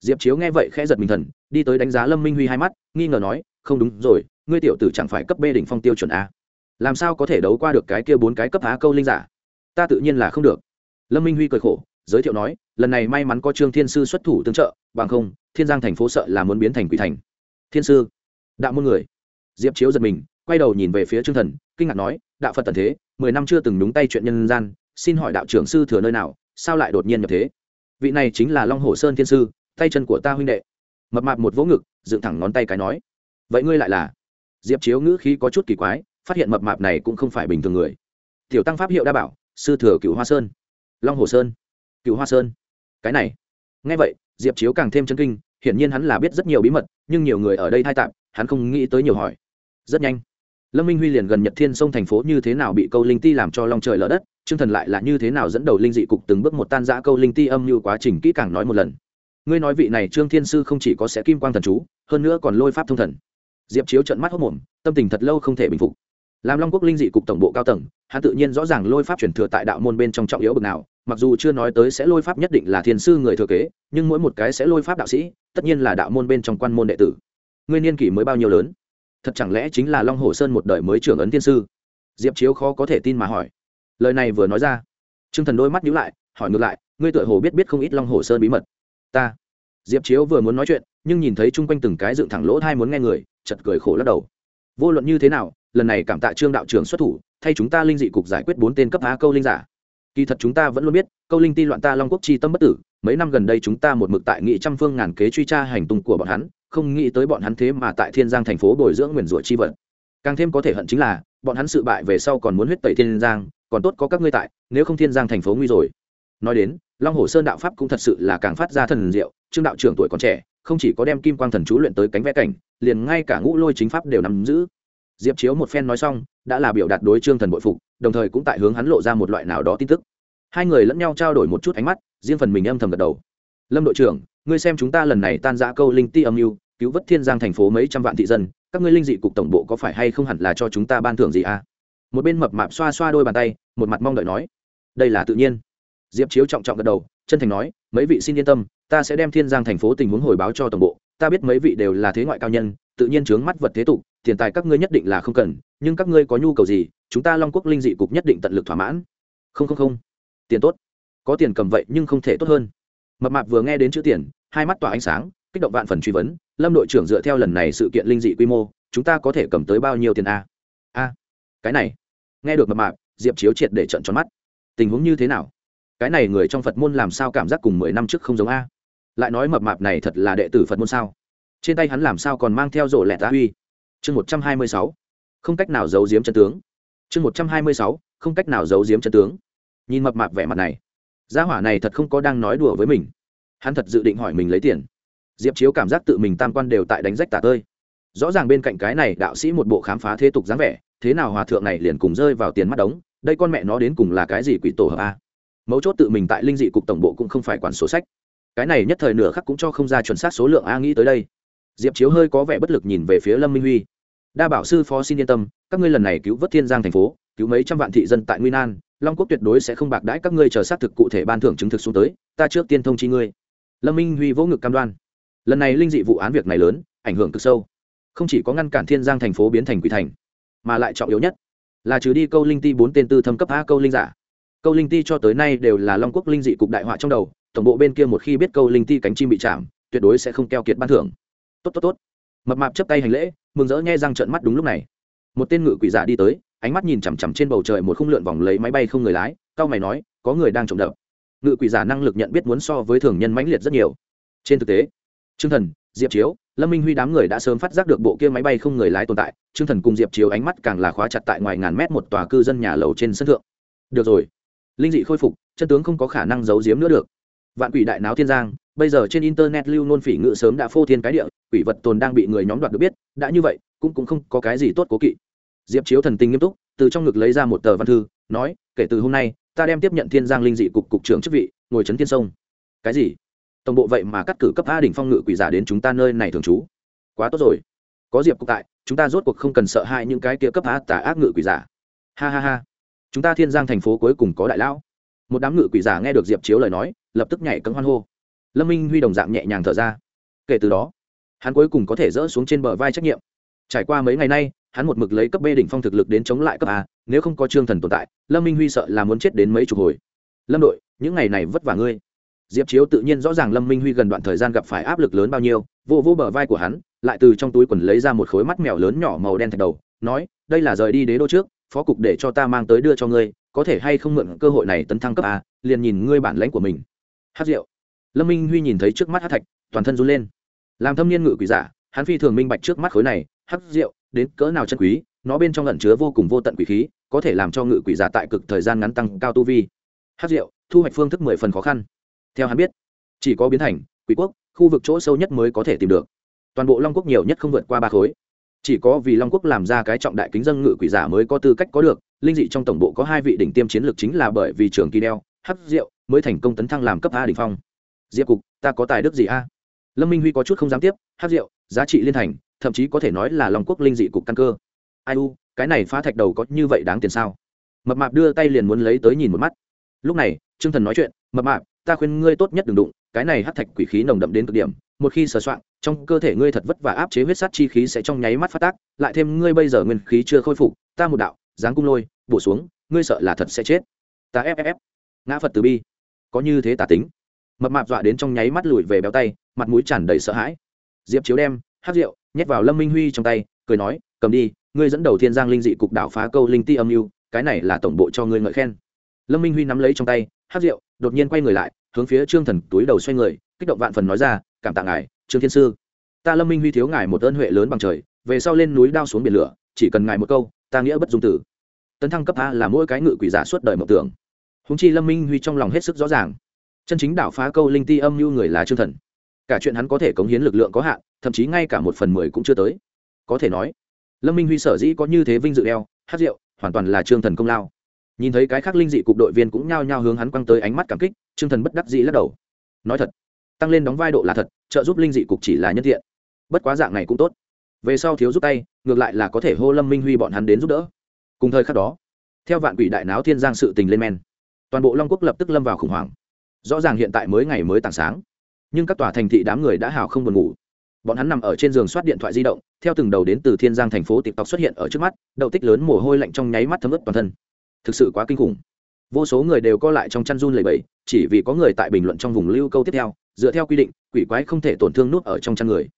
Diệp chiếu nghe vậy khẽ giật mình thần, đi tới đánh giá lâm minh huy hai mắt, nghi ngờ nói, không đúng rồi, ngươi tiểu tử chẳng phải cấp b đỉnh phong tiêu chuẩn a. Làm sao có thể đấu qua được cái kia bốn cái cấp á câu linh giả? Ta tự nhiên là không được. Lâm minh huy cười khổ, giới thiệu nói, lần này may mắn có trương thiên sư xuất thủ tương trợ, bằng không, thiên giang thành phố sợ là muốn biến thành quỷ thành. Thiên sư? Đạo môn người. Diệp chiếu giật mình, quay đầu nhìn về phía trương thần kinh ngạc nói, đạo phật tần thế, mười năm chưa từng đúng tay chuyện nhân gian, xin hỏi đạo trưởng sư thừa nơi nào, sao lại đột nhiên nhập thế? Vị này chính là long hồ sơn thiên sư, tay chân của ta huynh đệ. Mập mạp một vỗ ngực, dựng thẳng ngón tay cái nói, vậy ngươi lại là? Diệp chiếu ngữ khí có chút kỳ quái, phát hiện mập mạp này cũng không phải bình thường người. Tiểu tăng pháp hiệu đa bảo, sư thừa cựu hoa sơn. Long hồ sơn. Cựu hoa sơn. Cái này. Ngay vậy, diệp chiếu càng thêm chân kinh, hiển nhiên hắn là biết rất nhiều bí mật, nhưng nhiều người ở đây thay tạm hắn không nghĩ tới nhiều hỏi. Rất nhanh lâm minh huy liền gần nhật thiên sông thành phố như thế nào bị câu linh ti làm cho long trời lỡ đất chương thần lại là như thế nào dẫn đầu linh dị cục từng bước một tan giã câu linh ti âm như quá trình kỹ càng nói một lần. Ngươi nói vị này trương thiên sư không chỉ có sẽ kim quang thần chú, hơn nữa còn lôi pháp thông thần. Diệp chiếu trận mắt hốc mồm, tâm tình thật lâu không thể bình phục. Làm long quốc linh dị cục tổng bộ cao tầng, hắn tự nhiên rõ ràng lôi pháp truyền thừa tại đạo môn bên trong trọng yếu bực nào, mặc dù chưa nói tới sẽ lôi pháp nhất định là thiên sư người thừa kế, nhưng mỗi một cái sẽ lôi pháp đạo sĩ, tất nhiên là đạo môn bên trong quan môn đệ tử. Ngươi niên kỷ mới bao nhiêu lớn? Thật chẳng lẽ chính là long hồ sơn một đời mới trưởng ấn tiên sư? Diệp chiếu khó có thể tin mà hỏi. Lời này vừa nói ra t r ư ơ n g thần đôi mắt nhíu lại, hỏi ngược lại, ngươi tựa hồ biết biết không ít long hồ sơn bí mật. Ta. Diệp chiếu vừa muốn nói chuyện, nhưng nhìn thấy chung quanh từng cái dựng thẳng lỗ thai muốn nghe người chật cười khổ lắc đầu. Vô luận như thế nào, lần này cảm tạ trương đạo trưởng xuất thủ, thay chúng ta linh dị cục giải quyết bốn tên cấp á câu linh giả. Kỳ thật chúng ta vẫn luôn biết, câu linh ti loạn ta long quốc chi tâm bất tử, mấy năm gần đây chúng ta một mực tại nghị trăm phương ngàn kế truy tra hành tung của bọn hắn không nghĩ tới bọn hắn thế mà tại thiên giang thành phố bồi dưỡng nguyền rủa chi vật. Càng thêm có thể hận chính là, bọn hắn sự bại về sau còn muốn huyết tẩy thiên giang, còn tốt có các ngươi tại, nếu không thiên giang thành phố nguy rồi. Nói đến, long hồ sơn đạo pháp cũng thật sự là càng phát ra thần diệu, trương đạo trưởng tuổi còn trẻ, không chỉ có đem kim quang thần chú luyện tới cánh vẽ cảnh, liền ngay cả ngũ lôi chính pháp đều nắm giữ. Diệp chiếu một phen nói xong, đã là biểu đạt đối trương thần bội phục, đồng thời cũng tại hướng hắn lộ ra một loại nào đó tin tức. Hai người lẫn nhau trao đổi một chút ánh mắt, riêng phần mình âm thầm gật đầu. Lâm đội trưởng ngươi xem chúng ta lần này tan giã câu linh ti âm mưu, cứu vớt thiên giang thành phố mấy trăm vạn thị dân, các ngươi linh dị cục tổng bộ có phải hay không hẳn là cho chúng ta ban thưởng gì à? Một bên mập mạp xoa xoa đôi bàn tay, một mặt mong đợi nói. Đây là tự nhiên. Diệp chiếu trọng trọng gật đầu, chân thành nói, mấy vị xin yên tâm, ta sẽ đem thiên giang thành phố tình huống hồi báo cho tổng bộ. Ta biết mấy vị đều là thế ngoại cao nhân, tự nhiên chướng mắt vật thế tục, tiền tài các ngươi nhất định là không cần, nhưng các ngươi có nhu cầu gì, chúng ta long quốc linh dị cục nhất định tận lực thỏa mãn. Không không không. Tiền tốt. Có tiền cầm vậy nhưng không thể tốt hơn mập mạp vừa nghe đến chữ tiền, hai mắt tỏa ánh sáng, kích động vạn phần truy vấn, lâm đội trưởng dựa theo lần này sự kiện linh dị quy mô, chúng ta có thể cầm tới bao nhiêu tiền a? A, cái này. Nghe được mập mạp, diệp chiếu triệt để trận tròn mắt. Tình huống như thế nào? Cái này người trong phật môn làm sao cảm giác cùng mười năm trước không giống a? Lại nói mập mạp này thật là đệ tử phật môn sao? Trên tay hắn làm sao còn mang theo rổ lẹt tá uy chương một trăm hai mươi sáu. Không cách nào giấu giếm chân tướng. Chương một trăm hai mươi sáu, không cách nào giấu giếm chân tướng. Nhìn mập mạp vẻ mặt này gia hỏa này thật không có đang nói đùa với mình. Hắn thật dự định hỏi mình lấy tiền. Diệp chiếu cảm giác tự mình tam quan đều tại đánh rách tả tơi. Rõ ràng bên cạnh cái này đạo sĩ một bộ khám phá thế tục dáng vẻ, thế nào hòa thượng này liền cùng rơi vào tiền mắt đống, đây con mẹ nó đến cùng là cái gì quỷ tổ hợp a? Mấu chốt tự mình tại linh dị cục tổng bộ cũng không phải quản sổ sách. Cái này nhất thời nửa khắc cũng cho không ra chuẩn xác số lượng a nghĩ tới đây. Diệp chiếu hơi có vẻ bất lực nhìn về phía lâm minh huy. Đa bảo sư phó xin yên tâm, các ngươi lần này cứu vớt thiên giang thành phố, cứu mấy trăm vạn thị dân tại nguyên an long quốc tuyệt đối sẽ không bạc đãi các ngươi chờ xác thực cụ thể ban thưởng chứng thực xuống tới, ta trước tiên thông chi ngươi. Lâm minh huy vỗ ngực cam đoan. Lần này linh dị vụ án việc này lớn, ảnh hưởng cực sâu. Không chỉ có ngăn cản thiên giang thành phố biến thành quỷ thành, mà lại trọng yếu nhất là trừ đi câu linh ti bốn tên tư thâm cấp a câu linh giả. Câu linh ti cho tới nay đều là long quốc linh dị cục đại họa trong đầu, tổng bộ bên kia một khi biết câu linh ti cánh chim bị chạm, tuyệt đối sẽ không keo kiệt ban thưởng. Tốt tốt tốt. Mập mạp chấp tay hành lễ, mừng rỡ nghe răng trợn mắt đúng lúc này. Một tên ngự quỷ giả đi tới ánh mắt nhìn chằm chằm trên bầu trời một khung lượn vòng lấy máy bay không người lái, cao mày nói, có người đang trộm đập. Ngự quỷ giả năng lực nhận biết muốn so với thường nhân mãnh liệt rất nhiều. Trên thực tế t thần, diệp chiếu, lâm minh huy đám người đã sớm phát giác được bộ kia máy bay không người lái tồn tại. T thần cùng diệp chiếu ánh mắt càng là khóa chặt tại ngoài ngàn mét một tòa cư dân nhà lầu trên sân thượng. Được rồi, linh dị khôi phục, chân tướng không có khả năng giấu giếm nữa được. Vạn quỷ đại náo thiên giang, bây giờ trên internet lưu nôn phỉ ngự sớm đã phô thiên cái địa, quỷ vật tồn đang bị người nhóm đoạt được biết, đã như vậy, cũng cũng không có cái gì tốt cố kỵ diệp chiếu thần tình nghiêm túc, từ trong ngực lấy ra một tờ văn thư, nói, kể từ hôm nay, ta đem tiếp nhận thiên giang linh dị cục cục trưởng chức vị, ngồi trấn thiên sông. Cái gì? Tổng bộ vậy mà cắt cử cấp a đỉnh phong ngự quỷ giả đến chúng ta nơi này thường trú. Quá tốt rồi. Có diệp cục tại, chúng ta rốt cuộc không cần sợ hãi những cái kia cấp a tả ác ngự quỷ giả. Ha ha ha. Chúng ta thiên giang thành phố cuối cùng có đại lão. Một đám ngự quỷ giả nghe được diệp chiếu lời nói, lập tức nhảy cấm hoan hô. Lâm minh huy đồng dạng nhẹ nhàng thở ra. Kể từ đó, hắn cuối cùng có thể dỡ xuống trên bờ vai trách nhiệm. Trải qua mấy ngày nay hắn một mực lấy cấp b đỉnh phong thực lực đến chống lại cấp a, nếu không có trương thần tồn tại, lâm minh huy sợ là muốn chết đến mấy chục hồi. Lâm đội, những ngày này vất vả ngươi. Diệp chiếu tự nhiên rõ ràng lâm minh huy gần đoạn thời gian gặp phải áp lực lớn bao nhiêu, vô vô bờ vai của hắn, lại từ trong túi quần lấy ra một khối mắt mèo lớn nhỏ màu đen thạch đầu, nói, đây là rời đi đế đô trước, phó cục để cho ta mang tới đưa cho ngươi, có thể hay không mượn cơ hội này tấn thăng cấp a, liền nhìn ngươi bản lãnh của mình. Hát rượu. Lâm minh huy nhìn thấy trước mắt hát thạch, toàn thân run lên. Làm thâm niên ngự quỷ giả, hắn phi thường minh bạch trước mắt khối này, hát rượu đến cỡ nào chân quý, nó bên trong lẩn chứa vô cùng vô tận quỷ khí, có thể làm cho ngự quỷ giả tại cực thời gian ngắn tăng cao tu vi. Hát rượu, thu hoạch phương thức mười phần khó khăn. Theo hắn biết, chỉ có biến thành, quỷ quốc, khu vực chỗ sâu nhất mới có thể tìm được. Toàn bộ long quốc nhiều nhất không vượt qua ba khối. Chỉ có vì long quốc làm ra cái trọng đại kính dân ngự quỷ giả mới có tư cách có được, linh dị trong tổng bộ có hai vị đỉnh tiêm chiến lược chính là bởi vì trường kỳ đeo hắc rượu, mới thành công tấn thăng làm cấp a đỉnh phong. Diệp cục, ta có tài đức gì a? Lâm minh huy có chút không dám tiếp hắc rượu, giá trị liên thành thậm chí có thể nói là long quốc linh dị cục căn cơ. Ai u, cái này phá thạch đầu có như vậy đáng tiền sao? Mập mạp đưa tay liền muốn lấy tới nhìn một mắt. Lúc này, trương thần nói chuyện, mập mạp, ta khuyên ngươi tốt nhất đừng đụng, cái này hắc thạch quỷ khí nồng đậm đến cực điểm, một khi sờ soạn, trong cơ thể ngươi thật vất và áp chế huyết sát chi khí sẽ trong nháy mắt phát tác, lại thêm ngươi bây giờ nguyên khí chưa khôi phục, ta một đạo, giáng cung lôi, bổ xuống, ngươi sợ là thật sẽ chết. Ta ép ép ép. Ngã phật từ bi. Có như thế tả tính. Mập mạp dọa đến trong nháy mắt lùi về béo tay, mặt mũi tràn đầy sợ hãi. Diệp chiếu đem hát rượu nhét vào lâm minh huy trong tay, cười nói, cầm đi, ngươi dẫn đầu thiên giang linh dị cục đảo phá câu linh ti âm mưu, cái này là tổng bộ cho ngươi ngợi khen. Lâm minh huy nắm lấy trong tay, hát rượu, đột nhiên quay người lại, hướng phía trương thần túi đầu xoay người, kích động vạn phần nói ra, cảm tạ ngài, trương thiên sư. Ta lâm minh huy thiếu ngài một ơn huệ lớn bằng trời, về sau lên núi đao xuống biển lửa, chỉ cần ngài một câu, ta nghĩa bất dung tử. Tấn thăng cấp a là mỗi cái ngự quỷ giả suốt đời mộng tưởng. Húng chi lâm minh huy trong lòng hết sức rõ ràng. Chân chính đảo phá câu linh ti âm mưu người là trương thần cả chuyện hắn có thể cống hiến lực lượng có hạn, thậm chí ngay cả một phần mười cũng chưa tới. Có thể nói, lâm minh huy sở dĩ có như thế vinh dự đeo hát rượu, hoàn toàn là trương thần công lao. Nhìn thấy cái khác linh dị cục đội viên cũng nhao nhao hướng hắn quăng tới ánh mắt cảm kích, trương thần bất đắc dĩ lắc đầu. Nói thật, tăng lên đóng vai độ là thật, trợ giúp linh dị cục chỉ là nhân thiện bất quá dạng này cũng tốt. Về sau thiếu giúp tay, ngược lại là có thể hô lâm minh huy bọn hắn đến giúp đỡ. Cùng thời khắc đó, theo vạn quỷ đại náo thiên giang sự tình lên men, toàn bộ long quốc lập tức lâm vào khủng hoảng. Rõ ràng hiện tại mới ngày mới tảng sáng nhưng các tòa thành thị đám người đã hào không buồn ngủ. Bọn hắn nằm ở trên giường soát điện thoại di động, theo từng đầu đến từ thiên giang thành phố tiktok xuất hiện ở trước mắt, đậu tích lớn mồ hôi lạnh trong nháy mắt thấm ướt toàn thân. Thực sự quá kinh khủng. Vô số người đều co lại trong chăn run lầy bẫy chỉ vì có người tại bình luận trong vùng lưu câu tiếp theo, dựa theo quy định, quỷ quái không thể tổn thương nút ở trong chăn người.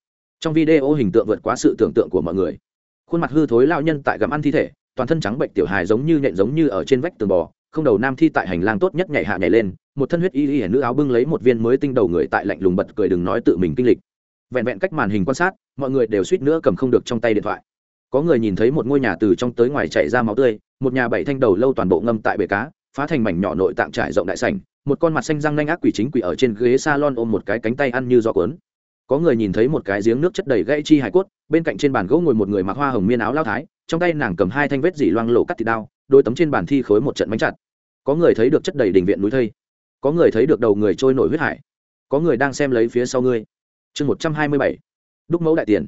Trong video hình tượng vượt quá sự tưởng tượng của mọi người. Khuôn mặt hư thối lao nhân tại gặm ăn thi thể, toàn thân trắng bệnh tiểu hài giống như nhện giống như ở trên vách tường bò không đầu nam thi tại hành lang tốt nhất nhảy hạ nhảy lên, một thân huyết y y nữ áo bưng lấy một viên mới tinh đầu người tại lạnh lùng bật cười đừng nói tự mình kinh lịch. Vẹn vẹn cách màn hình quan sát, mọi người đều suýt nữa cầm không được trong tay điện thoại. Có người nhìn thấy một ngôi nhà từ trong tới ngoài chạy ra máu tươi, một nhà bảy thanh đầu lâu toàn bộ ngâm tại bể cá, phá thành mảnh nhỏ nội tạng trải rộng đại sảnh, một con mặt xanh răng nanh ác quỷ chính quỷ ở trên ghế salon ôm một cái cánh tay ăn như gió cuốn. Có người nhìn thấy một cái giếng nước chất đầy gãy chi hải cốt, bên cạnh trên bàn gỗ ngồi một người mặc hoa hồng miên áo lao thái, trong tay nàng cầm hai thanh vết dỉ loang lộ cắt thịt đao, đôi tấm trên bàn thi khối một trận bánh chặt có người thấy được chất đầy đình viện núi thây, có người thấy được đầu người trôi nổi huyết hải, có người đang xem lấy phía sau ngươi. Chương một trăm hai mươi bảy, đúc mẫu đại tiền.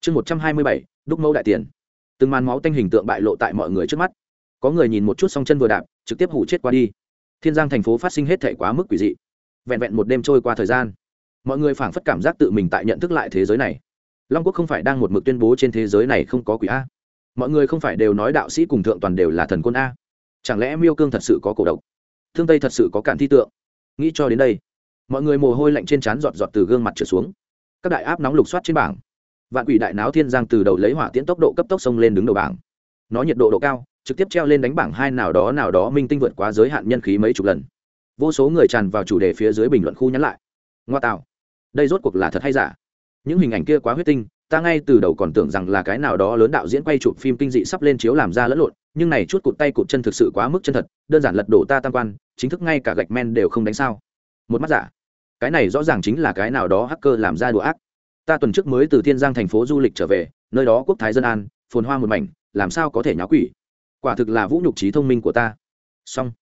Chương một trăm hai mươi bảy, đúc mẫu đại tiền. Từng màn máu tanh hình tượng bại lộ tại mọi người trước mắt. Có người nhìn một chút song chân vừa đạp, trực tiếp hủ chết qua đi. Thiên giang thành phố phát sinh hết thể quá mức quỷ dị. Vẹn vẹn một đêm trôi qua thời gian, mọi người phảng phất cảm giác tự mình tại nhận thức lại thế giới này. Long quốc không phải đang một mực tuyên bố trên thế giới này không có quỷ a. Mọi người không phải đều nói đạo sĩ cùng thượng toàn đều là thần quân a chẳng lẽ miêu cương thật sự có cổ độc? Thương tây thật sự có cản thi tượng. Nghĩ cho đến đây, mọi người mồ hôi lạnh trên trán giọt giọt từ gương mặt trở xuống. Các đại áp nóng lục soát trên bảng. Vạn quỷ đại náo thiên giang từ đầu lấy hỏa tiễn tốc độ cấp tốc xông lên đứng đầu bảng. Nó nhiệt độ độ cao, trực tiếp treo lên đánh bảng hai nào đó nào đó minh tinh vượt quá giới hạn nhân khí mấy chục lần. Vô số người tràn vào chủ đề phía dưới bình luận khu nhắn lại. Ngoa tạo. Đây rốt cuộc là thật hay giả? Những hình ảnh kia quá huyết tinh, ta ngay từ đầu còn tưởng rằng là cái nào đó lớn đạo diễn quay chụp phim kinh dị sắp lên chiếu làm ra lẫn lộn nhưng này chút cụt tay cụt chân thực sự quá mức chân thật, đơn giản lật đổ ta tam quan, chính thức ngay cả gạch men đều không đánh sao. Một mắt giả. Cái này rõ ràng chính là cái nào đó hacker làm ra đùa ác. Ta tuần trước mới từ thiên giang thành phố du lịch trở về, nơi đó quốc thái dân an, phồn hoa một mảnh, làm sao có thể nháo quỷ? Quả thực là vũ nhục trí thông minh của ta. Song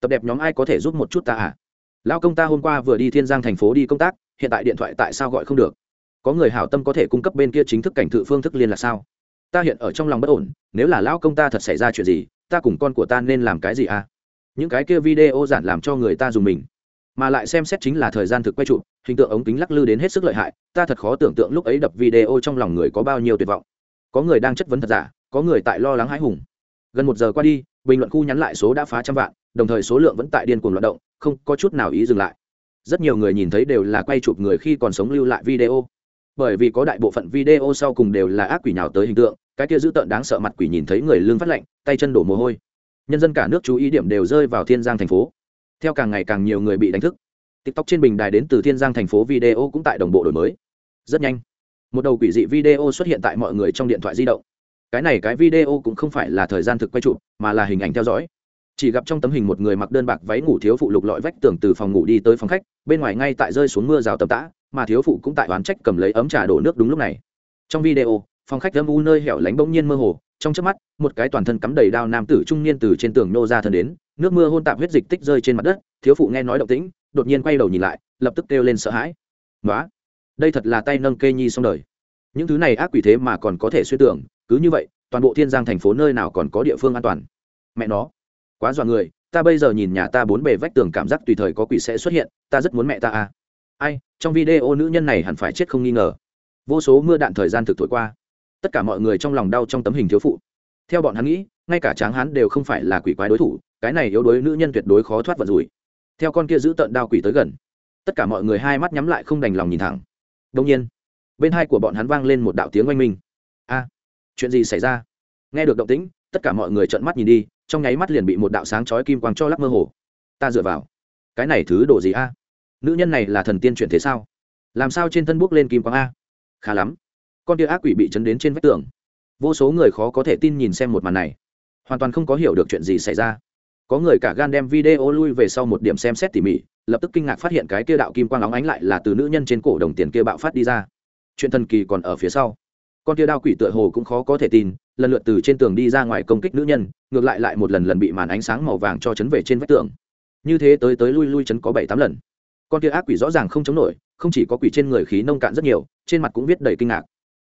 tập đẹp nhóm ai có thể giúp một chút ta à? Lao công ta hôm qua vừa đi thiên giang thành phố đi công tác, hiện tại điện thoại tại sao gọi không được? Có người hảo tâm có thể cung cấp bên kia chính thức cảnh thự phương thức liên là sao? Ta hiện ở trong lòng bất ổn, nếu là lão công ta thật xảy ra chuyện gì, ta cùng con của ta nên làm cái gì à? Những cái kia video giản làm cho người ta dùng mình. Mà lại xem xét chính là thời gian thực quay trụ, hình tượng ống kính lắc lư đến hết sức lợi hại, ta thật khó tưởng tượng lúc ấy đập video trong lòng người có bao nhiêu tuyệt vọng. Có người đang chất vấn thật giả, có người tại lo lắng hãi hùng. Gần một giờ qua đi, bình luận khu nhắn lại số đã phá trăm vạn, đồng thời số lượng vẫn tại điên cuồng loạt động, không có chút nào ý dừng lại. Rất nhiều người nhìn thấy đều là quay chụp người khi còn sống lưu lại video. Bởi vì có đại bộ phận video sau cùng đều là ác quỷ nhào tới hình tượng cái kia dữ tợn đáng sợ mặt quỷ nhìn thấy người lương phát lạnh, tay chân đổ mồ hôi. Nhân dân cả nước chú ý điểm đều rơi vào thiên giang thành phố. Theo càng ngày càng nhiều người bị đánh thức, tiktok trên bình đài đến từ thiên giang thành phố video cũng tại đồng bộ đổi mới. Rất nhanh, một đầu quỷ dị video xuất hiện tại mọi người trong điện thoại di động. Cái này cái video cũng không phải là thời gian thực quay chụp, mà là hình ảnh theo dõi. Chỉ gặp trong tấm hình một người mặc đơn bạc váy ngủ thiếu phụ lục lọi vách tường từ phòng ngủ đi tới phòng khách, bên ngoài ngay tại rơi xuống mưa rào tầm tã, mà thiếu phụ cũng tại oán trách cầm lấy ấm trà đổ nước đúng lúc này. Trong video phòng khách âm u nơi hẻo lánh bỗng nhiên mơ hồ, trong chớp mắt, một cái toàn thân cắm đầy đao nam tử trung niên từ trên tường nô ra thân đến, nước mưa hôn tạp huyết dịch tích rơi trên mặt đất, thiếu phụ nghe nói động tĩnh, đột nhiên quay đầu nhìn lại, lập tức kêu lên sợ hãi. Nói đây thật là tay nâng kê nhi xong đời. Những thứ này ác quỷ thế mà còn có thể suy tưởng, cứ như vậy, toàn bộ thiên giang thành phố nơi nào còn có địa phương an toàn? Mẹ nó, quá dọa người, ta bây giờ nhìn nhà ta bốn bề vách tường cảm giác tùy thời có quỷ sẽ xuất hiện, ta rất muốn mẹ ta à. Ai, trong video nữ nhân này hẳn phải chết không nghi ngờ. Vô số mưa đạn thời gian thực thổi qua tất cả mọi người trong lòng đau trong tấm hình thiếu phụ. Theo bọn hắn nghĩ, ngay cả tráng hắn đều không phải là quỷ quái đối thủ, cái này yếu đuối nữ nhân tuyệt đối khó thoát vận rủi. Theo con kia giữ tợn đao quỷ tới gần, tất cả mọi người hai mắt nhắm lại không đành lòng nhìn thẳng. Đông nhiên, bên hai của bọn hắn vang lên một đạo tiếng oanh minh. A, chuyện gì xảy ra? Nghe được động tĩnh, tất cả mọi người trợn mắt nhìn đi, trong nháy mắt liền bị một đạo sáng chói kim quang cho lắc mơ hồ. Ta dựa vào. Cái này thứ đồ gì a? Nữ nhân này là thần tiên chuyển thế sao? Làm sao trên thân bước lên kim quang a? Khá lắm con tia ác quỷ bị chấn đến trên vách tường. Vô số người khó có thể tin nhìn xem một màn này. Hoàn toàn không có hiểu được chuyện gì xảy ra. Có người cả gan đem video lui về sau một điểm xem xét tỉ mỉ, lập tức kinh ngạc phát hiện cái kia đạo kim quang óng ánh lại là từ nữ nhân trên cổ đồng tiền kia bạo phát đi ra. Chuyện thần kỳ còn ở phía sau. Con kia đao quỷ tựa hồ cũng khó có thể tin, lần lượt từ trên tường đi ra ngoài công kích nữ nhân, ngược lại lại một lần lần bị màn ánh sáng màu vàng cho chấn về trên vách tường. Như thế tới tới lui lui chấn có bảy tám lần. Con kia ác quỷ rõ ràng không chống nổi, không chỉ có quỷ trên người khí nông cạn rất nhiều, trên mặt cũng viết đầy kinh ngạc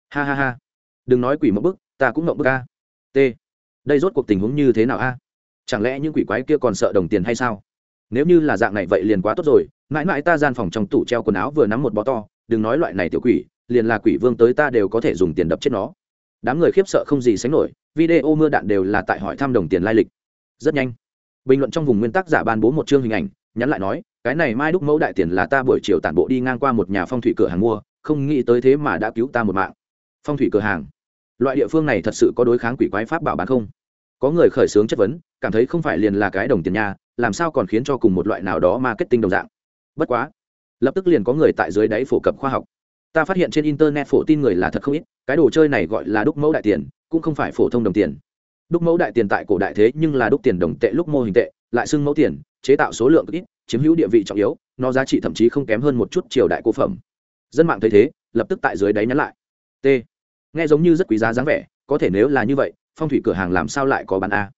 ha ha ha. Đừng nói quỷ mộng bức, ta cũng mộng bức a. T. Đây rốt cuộc tình huống như thế nào a? Chẳng lẽ những quỷ quái kia còn sợ đồng tiền hay sao? Nếu như là dạng này vậy liền quá tốt rồi. Mãi mãi ta gian phòng trong tủ treo quần áo vừa nắm một bó to, đừng nói loại này tiểu quỷ, liền là quỷ vương tới ta đều có thể dùng tiền đập chết nó. Đám người khiếp sợ không gì sánh nổi, video mưa đạn đều là tại hỏi thăm đồng tiền lai lịch. Rất nhanh. Bình luận trong vùng nguyên tắc giả ban bố một chương hình ảnh, nhắn lại nói, cái này mai đúc mẫu đại tiền là ta buổi chiều tản bộ đi ngang qua một nhà phong thủy cửa hàng mua, không nghĩ tới thế mà đã cứu ta một mạng phong thủy cửa hàng. Loại địa phương này thật sự có đối kháng quỷ quái pháp bảo bán không? Có người khởi xướng chất vấn, cảm thấy không phải liền là cái đồng tiền nhà, làm sao còn khiến cho cùng một loại nào đó marketing đồng dạng? Bất quá, lập tức liền có người tại dưới đáy phổ cập khoa học. Ta phát hiện trên internet phổ tin người là thật không ít, cái đồ chơi này gọi là đúc mẫu đại tiền, cũng không phải phổ thông đồng tiền. Đúc mẫu đại tiền tại cổ đại thế nhưng là đúc tiền đồng tệ lúc mô hình tệ, lại xưng mẫu tiền, chế tạo số lượng ít, chiếm hữu địa vị trọng yếu, nó giá trị thậm chí không kém hơn một chút triều đại cổ phẩm. Dân mạng thấy thế, lập tức tại dưới đáy nhắn lại. T nghe giống như rất quý giá dáng vẻ, có thể nếu là như vậy, phong thủy cửa hàng làm sao lại có bán a?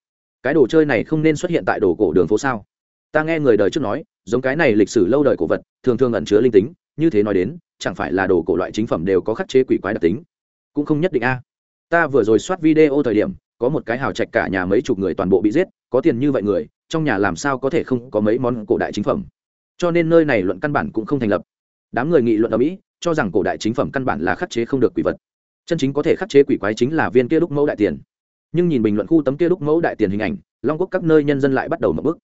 Cái đồ chơi này không nên xuất hiện tại đồ cổ đường phố sao? Ta nghe người đời trước nói, giống cái này lịch sử lâu đời cổ vật, thường thường ẩn chứa linh tính, như thế nói đến, chẳng phải là đồ cổ loại chính phẩm đều có khắc chế quỷ quái đặc tính. Cũng không nhất định a. Ta vừa rồi soát video thời điểm, có một cái hào trạch cả nhà mấy chục người toàn bộ bị giết, có tiền như vậy người, trong nhà làm sao có thể không có mấy món cổ đại chính phẩm? Cho nên nơi này luận căn bản cũng không thành lập. Đám người nghị luận ở mỹ, cho rằng cổ đại chính phẩm căn bản là khắc chế không được quỷ vật chân chính có thể khắc chế quỷ quái chính là viên kia đúc mẫu đại tiền. Nhưng nhìn bình luận khu tấm kia đúc mẫu đại tiền hình ảnh, long quốc các nơi nhân dân lại bắt đầu mở bức.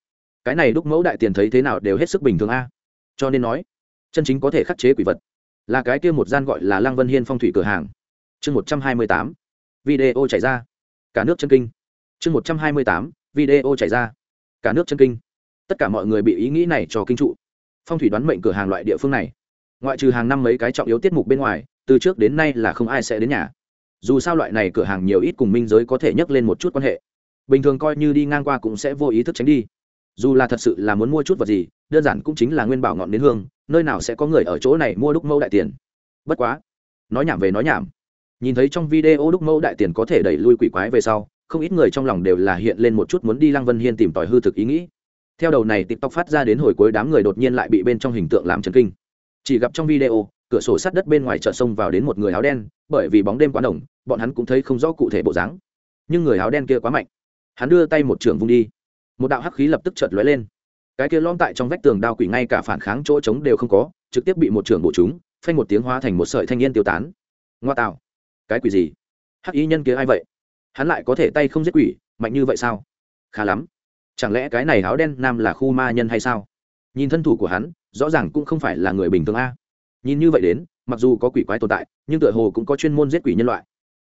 Cái này đúc mẫu đại tiền thấy thế nào đều hết sức bình thường a. Cho nên nói, chân chính có thể khắc chế quỷ vật là cái kia một gian gọi là lang vân hiên phong thủy cửa hàng. Chương một trăm hai mươi tám, video chảy ra. Cả nước chân kinh. Chương một trăm hai mươi tám, video chảy ra. Cả nước chân kinh. Tất cả mọi người bị ý nghĩ này cho kinh trụ. Phong thủy đoán mệnh cửa hàng loại địa phương này, ngoại trừ hàng năm mấy cái trọng yếu tiết mục bên ngoài từ trước đến nay là không ai sẽ đến nhà. Dù sao loại này cửa hàng nhiều ít cùng minh giới có thể nhắc lên một chút quan hệ. Bình thường coi như đi ngang qua cũng sẽ vô ý thức tránh đi. Dù là thật sự là muốn mua chút vật gì, đơn giản cũng chính là nguyên bảo ngọn đến hương, nơi nào sẽ có người ở chỗ này mua đúc mẫu đại tiền. Bất quá, nói nhảm về nói nhảm. Nhìn thấy trong video đúc mẫu đại tiền có thể đẩy lui quỷ quái về sau, không ít người trong lòng đều là hiện lên một chút muốn đi lăng vân hiên tìm tòi hư thực ý nghĩ. Theo đầu này tiktok phát ra đến hồi cuối đám người đột nhiên lại bị bên trong hình tượng làm chấn kinh. Chỉ gặp trong video cửa sổ sát đất bên ngoài chợ sông vào đến một người áo đen, bởi vì bóng đêm quá đồng bọn hắn cũng thấy không rõ cụ thể bộ dáng. Nhưng người áo đen kia quá mạnh. Hắn đưa tay một trường vung đi. Một đạo hắc khí lập tức chợt lóe lên. Cái kia lõm tại trong vách tường đao quỷ ngay cả phản kháng chỗ trống đều không có, trực tiếp bị một trường bổ chúng phanh một tiếng hóa thành một sợi thanh niên tiêu tán. Ngoa tạo. Cái quỷ gì? Hắc y nhân kia ai vậy? Hắn lại có thể tay không giết quỷ, mạnh như vậy sao? Khá lắm. Chẳng lẽ cái này áo đen nam là khu ma nhân hay sao? Nhìn thân thủ của hắn, rõ ràng cũng không phải là người bình thường a nhìn như vậy đến, mặc dù có quỷ quái tồn tại, nhưng tựa hồ cũng có chuyên môn giết quỷ nhân loại.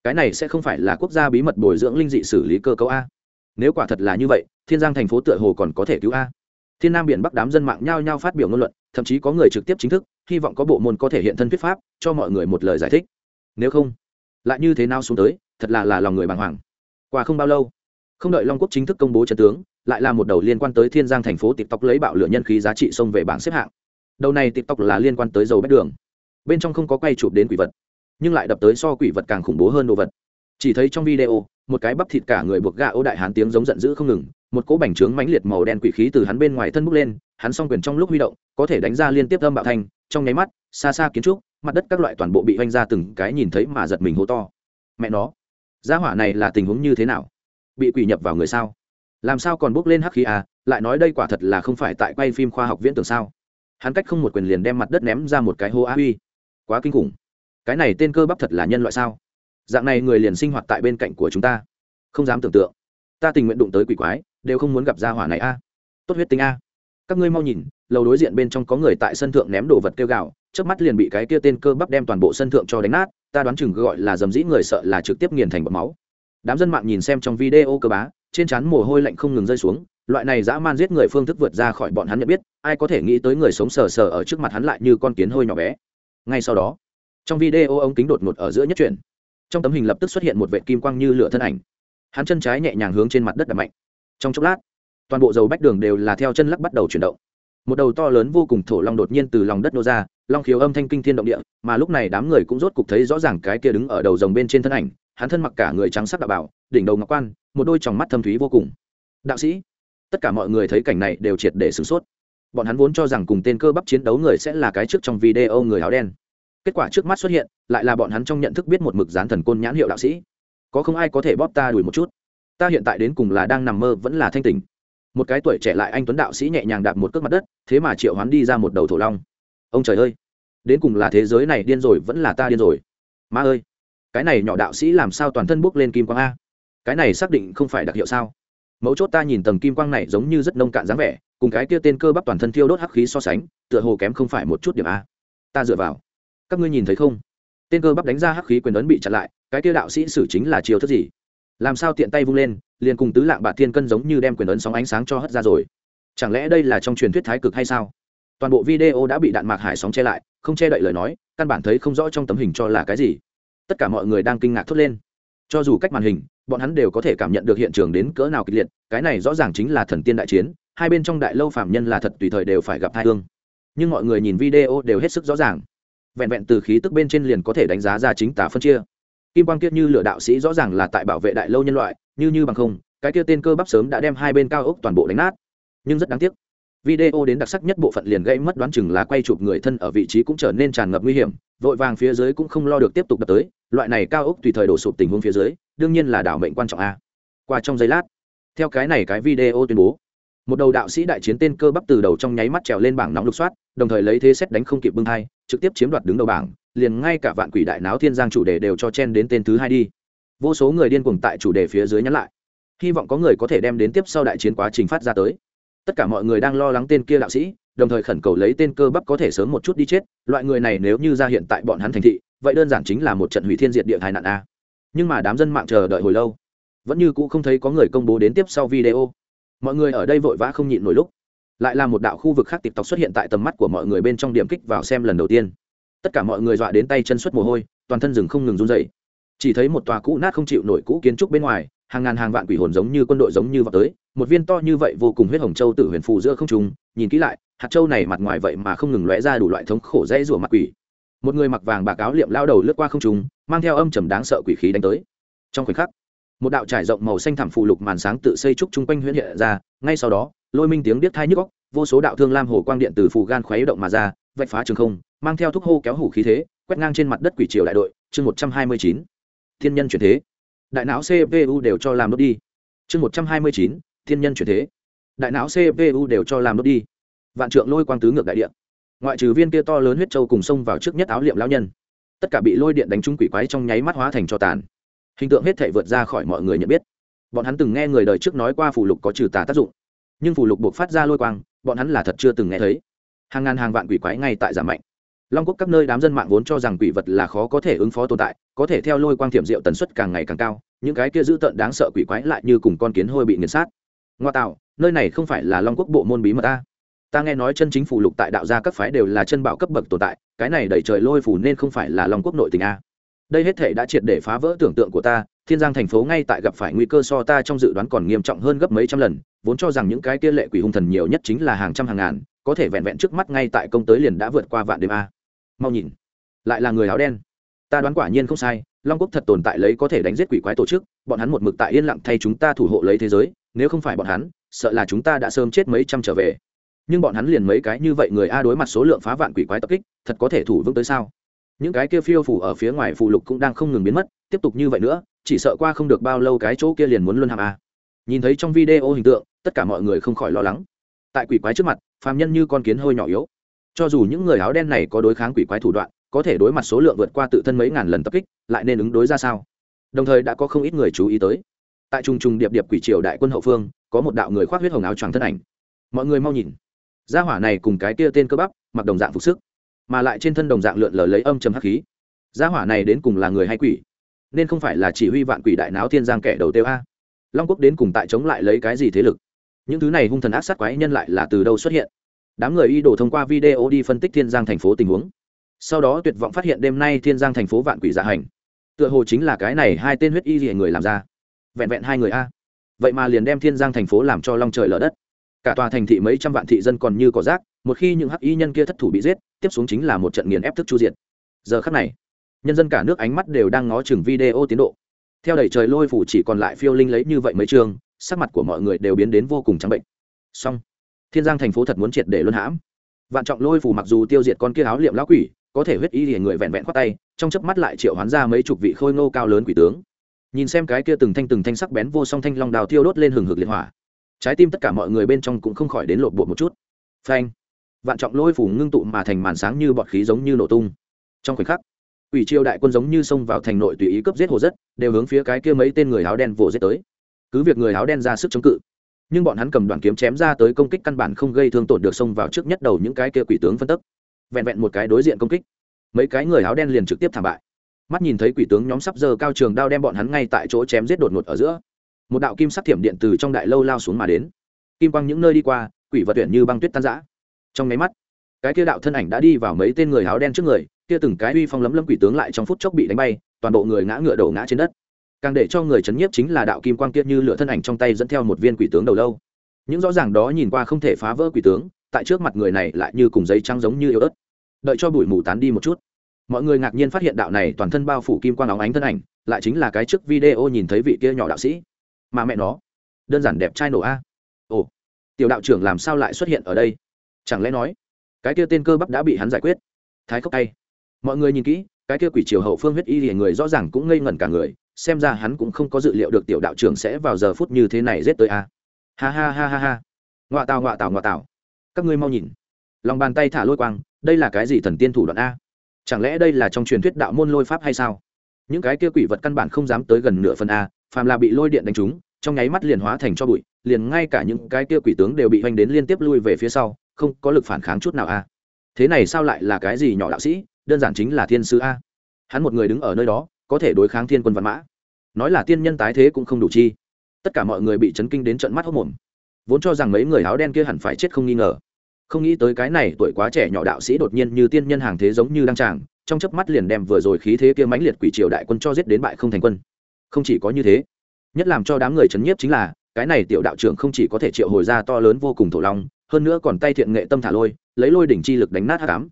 Cái này sẽ không phải là quốc gia bí mật bồi dưỡng linh dị xử lý cơ cấu a. Nếu quả thật là như vậy, thiên giang thành phố tựa hồ còn có thể cứu a. Thiên nam biển bắc đám dân mạng nhao nhao phát biểu ngôn luận, thậm chí có người trực tiếp chính thức, hy vọng có bộ môn có thể hiện thân thuyết pháp, cho mọi người một lời giải thích. Nếu không, lại như thế nào xuống tới, thật là là lòng người bàng hoàng. Qua không bao lâu, không đợi long quốc chính thức công bố trận tướng, lại là một đầu liên quan tới thiên giang thành phố tiktok lấy bạo lửa nhân khí giá trị xông về bảng xếp hạng đầu này tiktok là liên quan tới dầu bách đường. Bên trong không có quay chụp đến quỷ vật, nhưng lại đập tới so quỷ vật càng khủng bố hơn đồ vật. Chỉ thấy trong video, một cái bắp thịt cả người buộc gà ô đại hán tiếng giống giận dữ không ngừng, một cỗ bành trướng mãnh liệt màu đen quỷ khí từ hắn bên ngoài thân bốc lên, hắn s o n g quyền trong lúc huy động, có thể đánh ra liên tiếp âm bạo thanh, trong nháy mắt, xa xa kiến trúc, mặt đất các loại toàn bộ bị oanh ra từng cái nhìn thấy mà giật mình hô to. Mẹ nó, gia hỏa này là tình huống như thế nào? Bị quỷ nhập vào người sao? Làm sao còn bốc lên hắc khí à? Lại nói đây quả thật là không phải tại quay phim khoa học viễn tưởng sao? Hắn cách không một quyền liền đem mặt đất ném ra một cái hô á huy. Quá kinh khủng. Cái này tên cơ bắp thật là nhân loại sao? Dạng này người liền sinh hoạt tại bên cạnh của chúng ta. Không dám tưởng tượng. Ta tình nguyện đụng tới quỷ quái, đều không muốn gặp gia hỏa này a. Tốt huyết tính a. Các ngươi mau nhìn, lầu đối diện bên trong có người tại sân thượng ném đồ vật kêu gạo trước mắt liền bị cái kia tên cơ bắp đem toàn bộ sân thượng cho đánh nát, ta đoán chừng gọi là dầm dĩ người sợ là trực tiếp nghiền thành bọt máu. Đám dân mạng nhìn xem trong video cơ bá, trên trán mồ hôi lạnh không ngừng rơi xuống loại này dã man giết người phương thức vượt ra khỏi bọn hắn nhận biết, ai có thể nghĩ tới người sống sờ sờ ở trước mặt hắn lại như con kiến hôi nhỏ bé. Ngay sau đó, trong video ống kính đột ngột ở giữa nhất chuyển. Trong tấm hình lập tức xuất hiện một vệ kim quang như lửa thân ảnh. Hắn chân trái nhẹ nhàng hướng trên mặt đất đập mạnh. Trong chốc lát, toàn bộ dầu bách đường đều là theo chân lắc bắt đầu chuyển động. Một đầu to lớn vô cùng thổ long đột nhiên từ lòng đất nô ra, long khiếu âm thanh kinh thiên động địa, mà lúc này đám người cũng rốt cục thấy rõ ràng cái kia đứng ở đầu rồng bên trên thân ảnh, hắn thân mặc cả người trắng sắc đạo bảo, đỉnh đầu ngọc quan, một đôi tròng mắt thâm thúy vô cùng. Đạo sĩ tất cả mọi người thấy cảnh này đều triệt để sửng sốt. Bọn hắn vốn cho rằng cùng tên cơ bắp chiến đấu người sẽ là cái trước trong video người áo đen. Kết quả trước mắt xuất hiện, lại là bọn hắn trong nhận thức biết một mực dán thần côn nhãn hiệu đạo sĩ. Có không ai có thể bóp ta đuổi một chút. Ta hiện tại đến cùng là đang nằm mơ vẫn là thanh tình một cái tuổi trẻ lại anh tuấn đạo sĩ nhẹ nhàng đạp một cước mặt đất, thế mà triệu hoán đi ra một đầu thổ long. Ông trời ơi! Đến cùng là thế giới này điên rồi vẫn là ta điên rồi. Ma ơi! Cái này nhỏ đạo sĩ làm sao toàn thân bốc lên kim quang a? Cái này xác định không phải đặc hiệu sao? Mấu chốt ta nhìn tầng kim quang này giống như rất nông cạn dáng vẻ, cùng cái kia tên cơ bắp toàn thân thiêu đốt hắc khí so sánh, tựa hồ kém không phải một chút điểm a. Ta dựa vào. Các ngươi nhìn thấy không? Tên cơ bắp đánh ra hắc khí quyền ấn bị chặn lại, cái kia đạo sĩ xử chính là chiều thức gì? Làm sao tiện tay vung lên, liền cùng tứ lạng bạc thiên cân giống như đem quyền ấn sóng ánh sáng cho hất ra rồi. Chẳng lẽ đây là trong truyền thuyết thái cực hay sao? Toàn bộ video đã bị đạn mạc hải sóng che lại, không che đậy lời nói, căn bản thấy không rõ trong tấm hình cho là cái gì. Tất cả mọi người đang kinh ngạc thốt lên. Cho dù cách màn hình bọn hắn đều có thể cảm nhận được hiện trường đến cỡ nào kịch liệt, cái này rõ ràng chính là thần tiên đại chiến, hai bên trong đại lâu phạm nhân là thật tùy thời đều phải gặp thai thương nhưng mọi người nhìn video đều hết sức rõ ràng. Vẹn vẹn từ khí tức bên trên liền có thể đánh giá ra chính tả phân chia. Kim quang kiết như lửa đạo sĩ rõ ràng là tại bảo vệ đại lâu nhân loại, như như bằng không, cái kia tên cơ bắp sớm đã đem hai bên cao ốc toàn bộ đánh nát. Nhưng rất đáng tiếc video đến đặc sắc nhất bộ phận liền gây mất đoán chừng là quay chụp người thân ở vị trí cũng trở nên tràn ngập nguy hiểm, vội vàng phía dưới cũng không lo được tiếp tục đập tới, loại này cao ốc tùy thời đổ sụp tình huống phía dưới, đương nhiên là đảo mệnh quan trọng a. Qua trong giây lát, theo cái này cái video tuyên bố, một đầu đạo sĩ đại chiến tên cơ bắp từ đầu trong nháy mắt trèo lên bảng nóng lục soát, đồng thời lấy thế xét đánh không kịp bưng hai trực tiếp chiếm đoạt đứng đầu bảng, liền ngay cả vạn quỷ đại náo thiên giang chủ đề đều cho chen đến tên thứ hai đi. Vô số người điên cuồng tại chủ đề phía dưới nhắn lại. Hy vọng có người có thể đem đến tiếp sau đại chiến quá trình phát ra tới tất cả mọi người đang lo lắng tên kia đạo sĩ, đồng thời khẩn cầu lấy tên cơ bắp có thể sớm một chút đi chết. Loại người này nếu như ra hiện tại bọn hắn thành thị, vậy đơn giản chính là một trận hủy thiên diệt địa tai nạn a. Nhưng mà đám dân mạng chờ đợi hồi lâu, vẫn như cũ không thấy có người công bố đến tiếp sau video. Mọi người ở đây vội vã không nhịn nổi lúc, lại là một đạo khu vực khác tiktok xuất hiện tại tầm mắt của mọi người bên trong điểm kích vào xem lần đầu tiên. Tất cả mọi người dọa đến tay chân xuất mồ hôi, toàn thân rừng không ngừng run dậy chỉ thấy một tòa cũ nát không chịu nổi cũ kiến trúc bên ngoài, hàng ngàn hàng vạn quỷ hồn giống như quân đội giống như vào tới một viên to như vậy vô cùng huyết hồng châu tự huyền phù giữa không trung, nhìn kỹ lại, hạt châu này mặt ngoài vậy mà không ngừng lóe ra đủ loại thống khổ dây rủa mặt quỷ. Một người mặc vàng bạc áo liệm lao đầu lướt qua không trung, mang theo âm trầm đáng sợ quỷ khí đánh tới. Trong khoảnh khắc, một đạo trải rộng màu xanh thảm phù lục màn sáng tự xây trúc chung quanh huyễn hiện ra, ngay sau đó, lôi minh tiếng biết thai nhức góc vô số đạo thương lam hồ quang điện từ phù gan khuấy động mà ra, vạch phá trường không, mang theo thuốc hô kéo hủ khí thế, quét ngang trên mặt đất quỷ triều đại đội, chương một trăm hai mươi chín. Thiên nhân chuyển thế. Đại não cpu đều cho làm đốt đi. Chương một trăm hai mươi chín thiên nhân chuyển thế. Đại não cpu đều cho làm đốt đi. Vạn trượng lôi quang tứ ngược đại điện ngoại trừ viên kia to lớn huyết châu cùng sông vào trước nhất áo liệm lão nhân, tất cả bị lôi điện đánh trúng quỷ quái trong nháy mắt hóa thành cho tàn. Hình tượng hết thể vượt ra khỏi mọi người nhận biết. Bọn hắn từng nghe người đời trước nói qua phù lục có trừ tà tác dụng, nhưng phù lục buộc phát ra lôi quang, bọn hắn là thật chưa từng nghe thấy. Hàng ngàn hàng vạn quỷ quái ngay tại giảm mạnh. Long quốc các nơi đám dân mạng vốn cho rằng quỷ vật là khó có thể ứng phó tồn tại, có thể theo lôi quang thiểm diệu tần suất càng ngày càng cao, những cái kia dữ tợn đáng sợ quỷ quái lại như cùng con kiến hôi bị nghiền sát ngoa tạo, nơi này không phải là long quốc bộ môn bí mật ta. Ta nghe nói chân chính phủ lục tại đạo gia các phái đều là chân bảo cấp bậc tồn tại, cái này đẩy trời lôi phủ nên không phải là long quốc nội tình a. Đây hết thể đã triệt để phá vỡ tưởng tượng của ta, thiên giang thành phố ngay tại gặp phải nguy cơ so ta trong dự đoán còn nghiêm trọng hơn gấp mấy trăm lần, vốn cho rằng những cái kia lệ quỷ hung thần nhiều nhất chính là hàng trăm hàng ngàn, có thể vẹn vẹn trước mắt ngay tại công tới liền đã vượt qua vạn đêm a. Mau nhìn, lại là người áo đen. Ta đoán quả nhiên không sai, long quốc thật tồn tại lấy có thể đánh giết quỷ quái tổ chức bọn hắn một mực tại yên lặng thay chúng ta thủ hộ lấy thế giới, nếu không phải bọn hắn, sợ là chúng ta đã sớm chết mấy trăm trở về. Nhưng bọn hắn liền mấy cái như vậy người a đối mặt số lượng phá vạn quỷ quái tập kích, thật có thể thủ vững tới sao? Những cái kia phiêu phủ ở phía ngoài phụ lục cũng đang không ngừng biến mất, tiếp tục như vậy nữa, chỉ sợ qua không được bao lâu cái chỗ kia liền muốn luân hàm a. Nhìn thấy trong video hình tượng, tất cả mọi người không khỏi lo lắng. Tại quỷ quái trước mặt, phàm nhân như con kiến hơi nhỏ yếu. Cho dù những người áo đen này có đối kháng quỷ quái thủ đoạn, có thể đối mặt số lượng vượt qua tự thân mấy ngàn lần tập kích, lại nên ứng đối ra sao? Đồng thời đã có không ít người chú ý tới. Tại trung trung điệp điệp quỷ triều đại quân hậu phương, có một đạo người khoác huyết hồng áo choàng thân ảnh. Mọi người mau nhìn. Gia hỏa này cùng cái kia tên cơ bắp, mặc đồng dạng phục sức, mà lại trên thân đồng dạng lượn lờ lấy âm trầm hắc khí. Gia hỏa này đến cùng là người hay quỷ? Nên không phải là chỉ huy vạn quỷ đại náo thiên giang kẻ đầu tiêu a? Long quốc đến cùng tại chống lại lấy cái gì thế lực? Những thứ này hung thần ác sát quái nhân lại là từ đâu xuất hiện? Đám người y đổ thông qua video đi phân tích thiên giang thành phố tình huống. Sau đó tuyệt vọng phát hiện đêm nay thiên giang thành phố vạn quỷ dạ hành tựa hồ chính là cái này hai tên huyết y gì người làm ra. Vẹn vẹn hai người a. Vậy mà liền đem thiên giang thành phố làm cho long trời lở đất. Cả tòa thành thị mấy trăm vạn thị dân còn như cỏ rác, một khi những hắc y nhân kia thất thủ bị giết, tiếp xuống chính là một trận nghiền ép thức chu diện giờ khắc này, nhân dân cả nước ánh mắt đều đang ngó chừng video tiến độ. Theo đẩy trời lôi phủ chỉ còn lại phiêu linh lấy như vậy mấy trường, sắc mặt của mọi người đều biến đến vô cùng trắng bệnh. Song thiên giang thành phố thật muốn triệt để luân hãm. Vạn trọng lôi phủ mặc dù tiêu diệt con kia áo liệm lão quỷ có thể huyết y liền người vẹn vẹn khoát tay, trong chớp mắt lại triệu hoán ra mấy chục vị khôi ngô cao lớn quỷ tướng. Nhìn xem cái kia từng thanh từng thanh sắc bén vô song thanh long đào thiêu đốt lên hừng hực liệt hỏa. Trái tim tất cả mọi người bên trong cũng không khỏi đến lộn bộ một chút. Phanh! Vạn trọng lôi phủ ngưng tụ mà thành màn sáng như bọt khí giống như nổ tung. Trong khoảnh khắc ủy triều đại quân giống như xông vào thành nội tùy ý cướp giết hồ rất, đều hướng phía cái kia mấy tên người áo đen vồ giết tới. Cứ việc người áo đen ra sức chống cự, nhưng bọn hắn cầm đoàn kiếm chém ra tới công kích căn bản không gây thương tổn được xông vào trước nhất đầu những cái kia quỷ tướng phân tức vẹn vẹn một cái đối diện công kích. Mấy cái người áo đen liền trực tiếp thảm bại. Mắt nhìn thấy quỷ tướng nhóm sắp giờ cao trường đao đem bọn hắn ngay tại chỗ chém giết đột ngột ở giữa. Một đạo kim sắc thiểm điện từ trong đại lâu lao xuống mà đến. Kim quang những nơi đi qua, quỷ vật tuyển như băng tuyết tan giã trong nháy mắt, cái kia đạo thân ảnh đã đi vào mấy tên người áo đen trước người, kia từng cái uy phong lấm lấm quỷ tướng lại trong phút chốc bị đánh bay, toàn bộ người ngã ngựa đổ ngã trên đất. Càng để cho người chấn nhiếp chính là đạo kim quang kia như lửa thân ảnh trong tay dẫn theo một viên quỷ tướng đầu lâu. Những rõ ràng đó nhìn qua không thể phá vỡ quỷ tướng tại trước mặt người này lại như cùng giấy trắng giống như yếu ớt. Đợi cho bụi mù tán đi một chút. Mọi người ngạc nhiên phát hiện đạo này toàn thân bao phủ kim quang óng ánh thân ảnh, lại chính là cái trước video nhìn thấy vị kia nhỏ đạo sĩ. Mà mẹ nó, đơn giản đẹp trai nổ a. Ồ, tiểu đạo trưởng làm sao lại xuất hiện ở đây? Chẳng lẽ nói, cái kia tên cơ bắp đã bị hắn giải quyết? Thái khốc tay. Mọi người nhìn kỹ, cái kia quỷ triều hậu phương huyết y thì người rõ ràng cũng ngây ngẩn cả người, xem ra hắn cũng không có dự liệu được tiểu đạo trưởng sẽ vào giờ phút như thế này giết tới a. Ha ha ha ha ha. Ngoạ tào ngoạ tào ngoạ tào các ngươi mau nhìn. Lòng bàn tay thả lôi quang, đây là cái gì thần tiên thủ đoạn a? Chẳng lẽ đây là trong truyền thuyết đạo môn lôi pháp hay sao? Những cái kia quỷ vật căn bản không dám tới gần nửa phần a, phàm là bị lôi điện đánh trúng, trong nháy mắt liền hóa thành cho bụi, liền ngay cả những cái kia quỷ tướng đều bị hoành đến liên tiếp lui về phía sau, không có lực phản kháng chút nào a. Thế này sao lại là cái gì nhỏ đạo sĩ, đơn giản chính là thiên sứ a. Hắn một người đứng ở nơi đó, có thể đối kháng thiên quân văn mã. Nói là tiên nhân tái thế cũng không đủ chi. Tất cả mọi người bị chấn kinh đến trận mắt hốc mồm. Vốn cho rằng mấy người áo đen kia hẳn phải chết không nghi ngờ không nghĩ tới cái này tuổi quá trẻ nhỏ đạo sĩ đột nhiên như tiên nhân hàng thế giống như đăng tràng, trong chớp mắt liền đem vừa rồi khí thế kia mãnh liệt quỷ triều đại quân cho giết đến bại không thành quân. Không chỉ có như thế, nhất làm cho đám người chấn nhiếp chính là, cái này tiểu đạo trưởng không chỉ có thể triệu hồi ra to lớn vô cùng thổ long, hơn nữa còn tay thiện nghệ tâm thả lôi, lấy lôi đỉnh chi lực đánh nát hát cám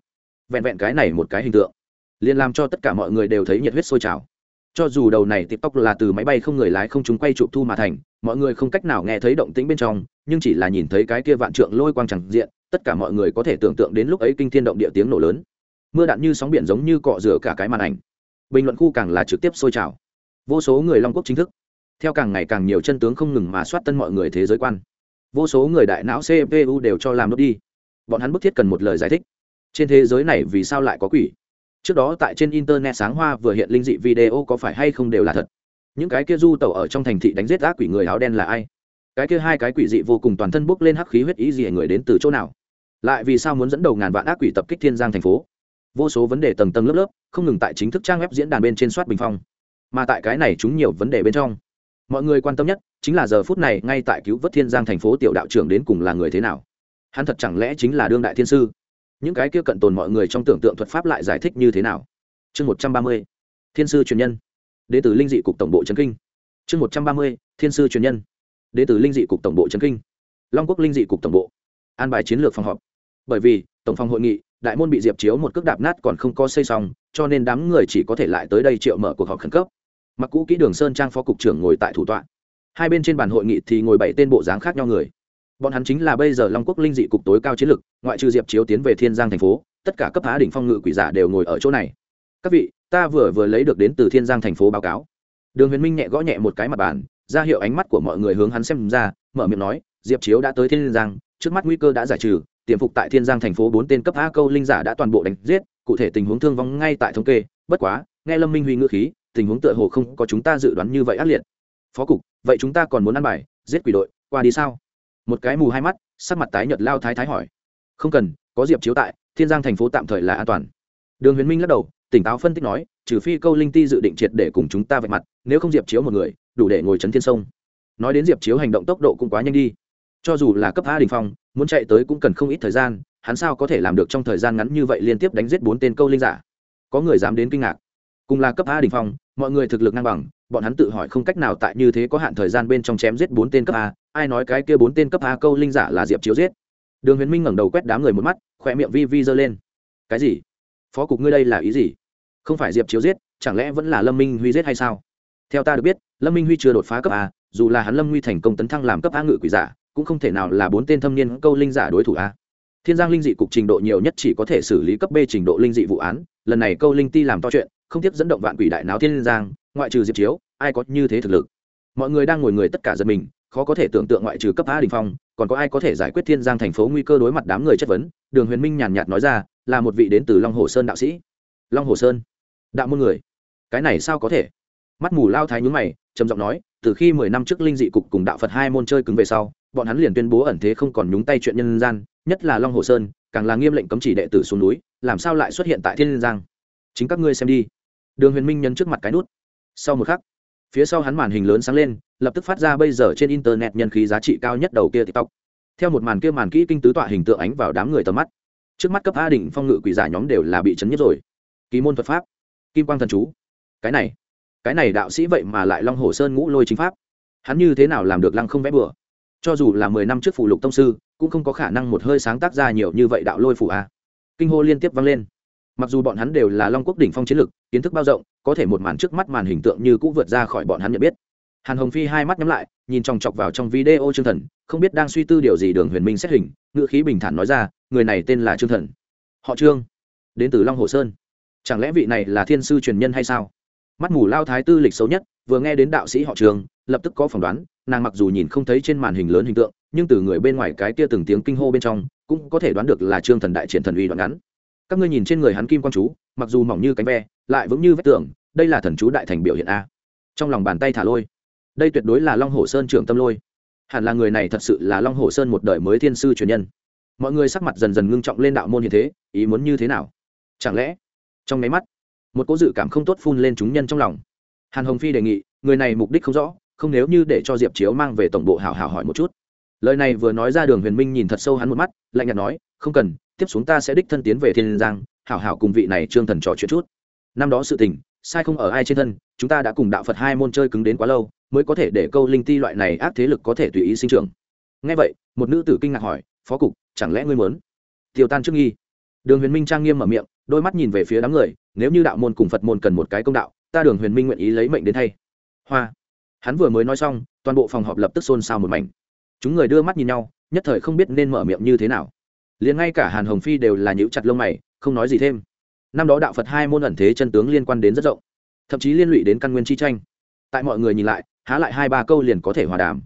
vẹn vẹn cái này một cái hình tượng, liền làm cho tất cả mọi người đều thấy nhiệt huyết sôi trào. Cho dù đầu này tiktok là từ máy bay không người lái không chúng quay chụp thu mà thành, mọi người không cách nào nghe thấy động tĩnh bên trong, nhưng chỉ là nhìn thấy cái kia vạn trượng lôi quang chẳng diện tất cả mọi người có thể tưởng tượng đến lúc ấy kinh thiên động địa tiếng nổ lớn. Mưa đạn như sóng biển giống như cọ rửa cả cái màn ảnh. Bình luận khu càng là trực tiếp sôi trào. Vô số người long quốc chính thức. Theo càng ngày càng nhiều chân tướng không ngừng mà soát tân mọi người thế giới quan. Vô số người đại não cpu đều cho làm nốt đi. Bọn hắn bức thiết cần một lời giải thích. Trên thế giới này vì sao lại có quỷ? Trước đó tại trên internet sáng hoa vừa hiện linh dị video có phải hay không đều là thật. Những cái kia du tẩu ở trong thành thị đánh giết ác quỷ người áo đen là ai? Cái kia hai cái quỷ dị vô cùng toàn thân bốc lên hắc khí huyết ý gì người đến từ chỗ nào? Lại vì sao muốn dẫn đầu ngàn vạn ác quỷ tập kích thiên giang thành phố? Vô số vấn đề tầng tầng lớp lớp, không ngừng tại chính thức trang web diễn đàn bên trên soát bình phong. Mà tại cái này chúng nhiều vấn đề bên trong, mọi người quan tâm nhất chính là giờ phút này ngay tại cứu vớt thiên giang thành phố tiểu đạo trưởng đến cùng là người thế nào? Hắn thật chẳng lẽ chính là đương đại thiên sư? Những cái kia cận tồn mọi người trong tưởng tượng thuật pháp lại giải thích như thế nào? Chương một trăm ba mươi, thiên sư truyền nhân. Đ ế từ linh dị cục tổng bộ trấn kinh. Chương một trăm ba mươi, thiên sư truyền nhân đ ế từ linh dị cục tổng bộ trấn kinh. Long quốc linh dị cục tổng bộ. An bài chiến lược phòng họp. Bởi vì, tổng phòng hội nghị, đại môn bị diệp chiếu một cước đạp nát còn không có xây xong, cho nên đám người chỉ có thể lại tới đây triệu mở cuộc họp khẩn cấp. Mặc cũ kỹ đường sơn trang phó cục trưởng ngồi tại thủ tọa. Hai bên trên bàn hội nghị thì ngồi bảy tên bộ dáng khác nhau người. Bọn hắn chính là bây giờ long quốc linh dị cục tối cao chiến lược, ngoại trừ diệp chiếu tiến về thiên giang thành phố, tất cả cấp á đỉnh phong ngự quỷ giả đều ngồi ở chỗ này. Các vị, ta vừa vừa lấy được đến từ thiên giang thành phố báo cáo. Đường huyền minh nhẹ gõ nhẹ một cái mặt bàn ra hiệu ánh mắt của mọi người hướng hắn xem ra, mở miệng nói, diệp chiếu đã tới thiên giang, trước mắt nguy cơ đã giải trừ, tiềm phục tại thiên giang thành phố bốn tên cấp a câu linh giả đã toàn bộ đánh giết, cụ thể tình huống thương vong ngay tại thống kê, bất quá, nghe lâm minh huy ngữ khí, tình huống tựa hồ không có chúng ta dự đoán như vậy ác liệt. Phó cục, vậy chúng ta còn muốn ăn bài, giết quỷ đội, qua đi sao? Một cái mù hai mắt, sắc mặt tái nhợt lao thái thái hỏi. Không cần, có diệp chiếu tại, thiên giang thành phố tạm thời là an toàn. Đường huyền minh lắc đầu, tỉnh táo phân tích nói, trừ phi câu linh ti dự định triệt để cùng chúng ta vạch mặt, nếu không diệp chiếu một người đủ để ngồi chấn thiên sông. Nói đến diệp chiếu hành động tốc độ cũng quá nhanh đi. Cho dù là cấp a đình phong, muốn chạy tới cũng cần không ít thời gian, hắn sao có thể làm được trong thời gian ngắn như vậy liên tiếp đánh giết bốn tên câu linh giả? Có người dám đến kinh ngạc. Cùng là cấp a đình phong, mọi người thực lực ngang bằng, bọn hắn tự hỏi không cách nào tại như thế có hạn thời gian bên trong chém giết bốn tên cấp a, ai nói cái kia bốn tên cấp a câu linh giả là diệp chiếu giết? Đường huyền minh ngẩng đầu quét đám người một mắt khỏe miệng vi vi giơ lên. Cái gì? Phó cục ngươi đây là ý gì? Không phải diệp chiếu giết, chẳng lẽ vẫn là lâm minh huy giết hay sao? Theo ta được biết, lâm minh huy chưa đột phá cấp a, dù là hắn lâm huy thành công tấn thăng làm cấp a ngự quỷ giả, cũng không thể nào là bốn tên thâm niên câu linh giả đối thủ a. Thiên giang linh dị cục trình độ nhiều nhất chỉ có thể xử lý cấp b trình độ linh dị vụ án, lần này câu linh ti làm to chuyện, không tiếp dẫn động vạn quỷ đại náo thiên giang, ngoại trừ diệp chiếu, ai có như thế thực lực? Mọi người đang ngồi người tất cả giật mình, khó có thể tưởng tượng ngoại trừ cấp a đình phong, còn có ai có thể giải quyết thiên giang thành phố nguy cơ đối mặt đám người chất vấn? Đường huyền minh nhàn nhạt nói ra, là một vị đến từ long hồ sơn đạo sĩ. Long hồ sơn, đạo môn người. Cái này sao có thể? Mắt mù lao thái nhúng mày, trầm giọng nói, từ khi mười năm trước linh dị cục cùng đạo phật hai môn chơi cứng về sau, bọn hắn liền tuyên bố ẩn thế không còn nhúng tay chuyện nhân gian, nhất là long hồ sơn, càng là nghiêm lệnh cấm chỉ đệ tử xuống núi, làm sao lại xuất hiện tại thiên giang? Chính các ngươi xem đi. Đường huyền minh nhấn trước mặt cái nút. Sau một khắc, phía sau hắn màn hình lớn sáng lên, lập tức phát ra bây giờ trên internet nhân khí giá trị cao nhất đầu kia tiktok. Theo một màn kia màn kỹ kinh tứ tọa hình tượng ánh vào đám người tầm mắt. Trước mắt cấp a đỉnh phong ngự quỷ giả nhóm đều là bị chấn nhất rồi. Kỳ môn thuật pháp. Kim quang thần chú. Cái này cái này đạo sĩ vậy mà lại long hồ sơn ngũ lôi chính pháp. Hắn như thế nào làm được lăng không vẽ bừa? Cho dù là mười năm trước phủ lục tông sư, cũng không có khả năng một hơi sáng tác ra nhiều như vậy đạo lôi phủ a. Kinh hô liên tiếp vang lên. Mặc dù bọn hắn đều là long quốc đỉnh phong chiến lực, kiến thức bao rộng, có thể một màn trước mắt màn hình tượng như cũng vượt ra khỏi bọn hắn nhận biết. Hàn hồng phi hai mắt nhắm lại, nhìn chòng chọc vào trong video trương thần, không biết đang suy tư điều gì đường huyền minh xét hình, ngữ khí bình thản nói ra, người này tên là trương thần. Họ trương, đến từ long hồ sơn. Chẳng lẽ vị này là thiên sư truyền nhân hay sao? Mắt mù lao thái tư lịch xấu nhất, vừa nghe đến đạo sĩ họ trường, lập tức có phỏng đoán, nàng mặc dù nhìn không thấy trên màn hình lớn hình tượng, nhưng từ người bên ngoài cái kia từng tiếng kinh hô bên trong, cũng có thể đoán được là trương thần đại triển thần uy đoạn ngắn. Các ngươi nhìn trên người hắn kim quang chú, mặc dù mỏng như cánh ve, lại vững như vách tường, đây là thần chú đại thành biểu hiện a. Trong lòng bàn tay thả lôi. Đây tuyệt đối là long hồ sơn trưởng tâm lôi. Hẳn là người này thật sự là long hồ sơn một đời mới thiên sư truyền nhân. Mọi người sắc mặt dần dần ngưng trọng lên đạo môn như thế, ý muốn như thế nào? Chẳng lẽ, trong máy mắt một cố dự cảm không tốt phun lên chúng nhân trong lòng. Hàn hồng phi đề nghị, người này mục đích không rõ, không nếu như để cho diệp chiếu mang về tổng bộ hảo hảo hỏi một chút. Lời này vừa nói ra đường huyền minh nhìn thật sâu hắn một mắt, lạnh nhạt nói, không cần, tiếp xuống ta sẽ đích thân tiến về thiên giang, hảo hảo cùng vị này trương thần trò chuyện chút. Năm đó sự tình, sai không ở ai trên thân, chúng ta đã cùng đạo phật hai môn chơi cứng đến quá lâu, mới có thể để câu linh ti loại này ác thế lực có thể tùy ý sinh trưởng. Ngay vậy, một nữ tử kinh ngạc hỏi, phó cục, chẳng lẽ ngươi muốn? Tiêu tan trước nghi. Đường huyền minh trang nghiêm mở miệng, đôi mắt nhìn về phía đám người nếu như đạo môn cùng phật môn cần một cái công đạo, ta đường huyền minh nguyện ý lấy mệnh đến thay. Hoa. Hắn vừa mới nói xong, toàn bộ phòng họp lập tức xôn xao một mảnh. Chúng người đưa mắt nhìn nhau, nhất thời không biết nên mở miệng như thế nào. Liền ngay cả hàn hồng phi đều là nhíu chặt lông mày, không nói gì thêm. Năm đó đạo phật hai môn ẩn thế chân tướng liên quan đến rất rộng, thậm chí liên lụy đến căn nguyên chi tranh. Tại mọi người nhìn lại, há lại hai ba câu liền có thể hòa đàm.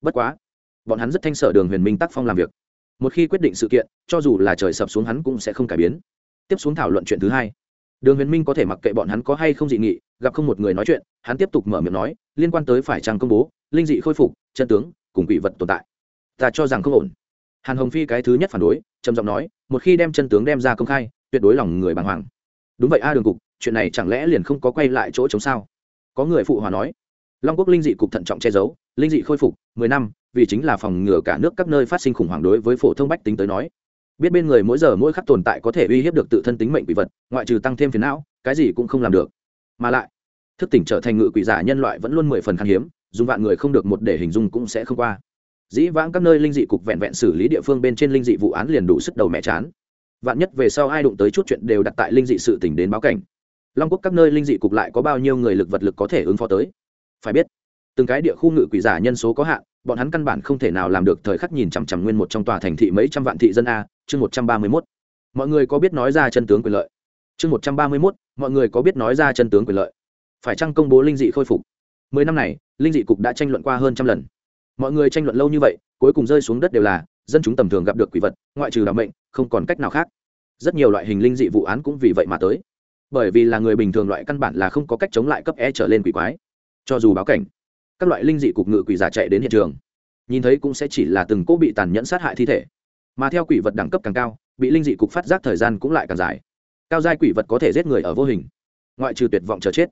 Bất quá, bọn hắn rất thanh sở đường huyền minh tác phong làm việc. Một khi quyết định sự kiện, cho dù là trời sập xuống hắn cũng sẽ không cải biến. Tiếp xuống thảo luận chuyện thứ hai đường huyền minh có thể mặc kệ bọn hắn có hay không dị nghị, gặp không một người nói chuyện, hắn tiếp tục mở miệng nói, liên quan tới phải chăng công bố, linh dị khôi phục, chân tướng, cùng quỷ vật tồn tại. Ta cho rằng không ổn. Hàn hồng phi cái thứ nhất phản đối, trầm giọng nói, một khi đem chân tướng đem ra công khai, tuyệt đối lòng người bàng hoàng. Đúng vậy a đường cục, chuyện này chẳng lẽ liền không có quay lại chỗ chống sao? Có người phụ hòa nói, long quốc linh dị cục thận trọng che giấu, linh dị khôi phục, mười năm, vì chính là phòng ngừa cả nước các nơi phát sinh khủng hoảng đối với phổ thông bách tính tới nói biết bên người mỗi giờ mỗi khắc tồn tại có thể uy hiếp được tự thân tính mệnh quỷ vật, ngoại trừ tăng thêm phiền não, cái gì cũng không làm được. Mà lại, thức tỉnh trở thành ngự quỷ giả nhân loại vẫn luôn mười phần khan hiếm, dùng vạn người không được một để hình dung cũng sẽ không qua. Dĩ vãng các nơi linh dị cục vẹn vẹn xử lý địa phương bên trên linh dị vụ án liền đủ sức đầu mẹ chán. Vạn nhất về sau ai đụng tới chút chuyện đều đặt tại linh dị sự tỉnh đến báo cảnh. Long quốc các nơi linh dị cục lại có bao nhiêu người lực vật lực có thể ứng phó tới? Phải biết từng cái địa khu ngự quỷ giả nhân số có hạn, bọn hắn căn bản không thể nào làm được thời khắc nhìn chằm chằm nguyên một trong tòa thành thị mấy trăm vạn thị dân a, chương một trăm ba mươi mốt. Mọi người có biết nói ra chân tướng quyền lợi? Chương một trăm ba mươi mốt, mọi người có biết nói ra chân tướng quyền lợi? Phải chăng công bố linh dị khôi phục? Mười năm này, linh dị cục đã tranh luận qua hơn trăm lần. Mọi người tranh luận lâu như vậy, cuối cùng rơi xuống đất đều là, dân chúng tầm thường gặp được quỷ vật, ngoại trừ đạo mệnh, không còn cách nào khác. Rất nhiều loại hình linh dị vụ án cũng vì vậy mà tới. Bởi vì là người bình thường loại căn bản là không có cách chống lại cấp e trở lên quỷ quái. Cho dù báo cảnh các loại linh dị cục ngự quỷ giả chạy đến hiện trường. Nhìn thấy cũng sẽ chỉ là từng cỗ bị tàn nhẫn sát hại thi thể. Mà theo quỷ vật đẳng cấp càng cao, bị linh dị cục phát giác thời gian cũng lại càng dài. Cao giai quỷ vật có thể giết người ở vô hình, ngoại trừ tuyệt vọng chờ chết.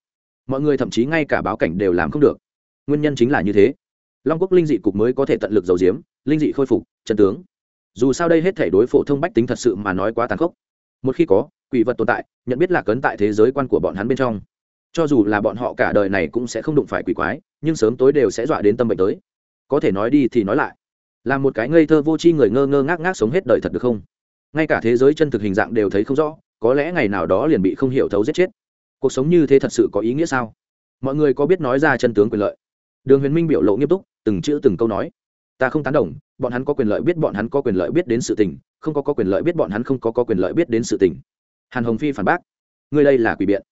Mọi người thậm chí ngay cả báo cảnh đều làm không được. Nguyên nhân chính là như thế. Long quốc linh dị cục mới có thể tận lực giấu diếm linh dị khôi phục, chân tướng. Dù sao đây hết thể đối phổ thông bách tính thật sự mà nói quá tàn khốc. Một khi có, quỷ vật tồn tại, nhận biết là cấn tại thế giới quan của bọn hắn bên trong cho dù là bọn họ cả đời này cũng sẽ không đụng phải quỷ quái nhưng sớm tối đều sẽ dọa đến tâm bệnh tới. Có thể nói đi thì nói lại. Là một cái ngây thơ vô tri người ngơ ngơ ngác ngác sống hết đời thật được không? Ngay cả thế giới chân thực hình dạng đều thấy không rõ có lẽ ngày nào đó liền bị không hiểu thấu giết chết. Cuộc sống như thế thật sự có ý nghĩa sao? Mọi người có biết nói ra chân tướng quyền lợi? Đường huyền minh biểu lộ nghiêm túc từng chữ từng câu nói. Ta không tán đồng bọn hắn có quyền lợi biết bọn hắn có quyền lợi biết đến sự tình không có, có quyền lợi biết bọn hắn không có, có quyền lợi biết đến sự tình. Hàn hồng phi phản bác. Ngươi đây là quỷ biện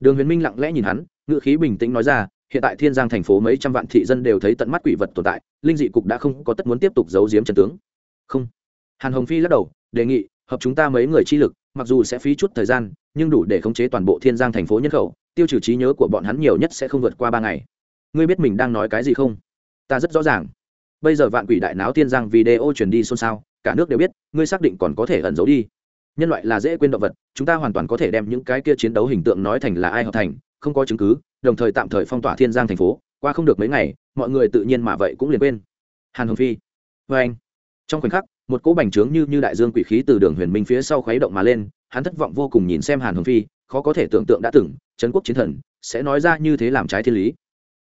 đường huyền minh lặng lẽ nhìn hắn ngự khí bình tĩnh nói ra, hiện tại thiên giang thành phố mấy trăm vạn thị dân đều thấy tận mắt quỷ vật tồn tại, linh dị cục đã không có tất muốn tiếp tục giấu giếm trần tướng. Không. Hàn hồng phi lắc đầu, đề nghị, hợp chúng ta mấy người chi lực, mặc dù sẽ phí chút thời gian, nhưng đủ để khống chế toàn bộ thiên giang thành phố nhân khẩu, tiêu trừ trí nhớ của bọn hắn nhiều nhất sẽ không vượt qua ba ngày. Ngươi biết mình đang nói cái gì không? Ta rất rõ ràng. Bây giờ vạn quỷ đại náo thiên giang video truyền đi xôn xao, cả nước đều biết, ngươi xác định còn có thể ẩn giấu đi nhân loại là dễ quên động vật, chúng ta hoàn toàn có thể đem những cái kia chiến đấu hình tượng nói thành là ai hợp thành, không có chứng cứ, đồng thời tạm thời phong tỏa thiên giang thành phố, qua không được mấy ngày, mọi người tự nhiên mà vậy cũng liền quên. Hàn hồng phi vê anh. Trong khoảnh khắc, một cỗ bành trướng như như đại dương quỷ khí từ đường huyền minh phía sau khuấy động mà lên, hắn thất vọng vô cùng nhìn xem hàn hồng phi, khó có thể tưởng tượng đã từng trấn quốc chiến thần, sẽ nói ra như thế làm trái thiên lý.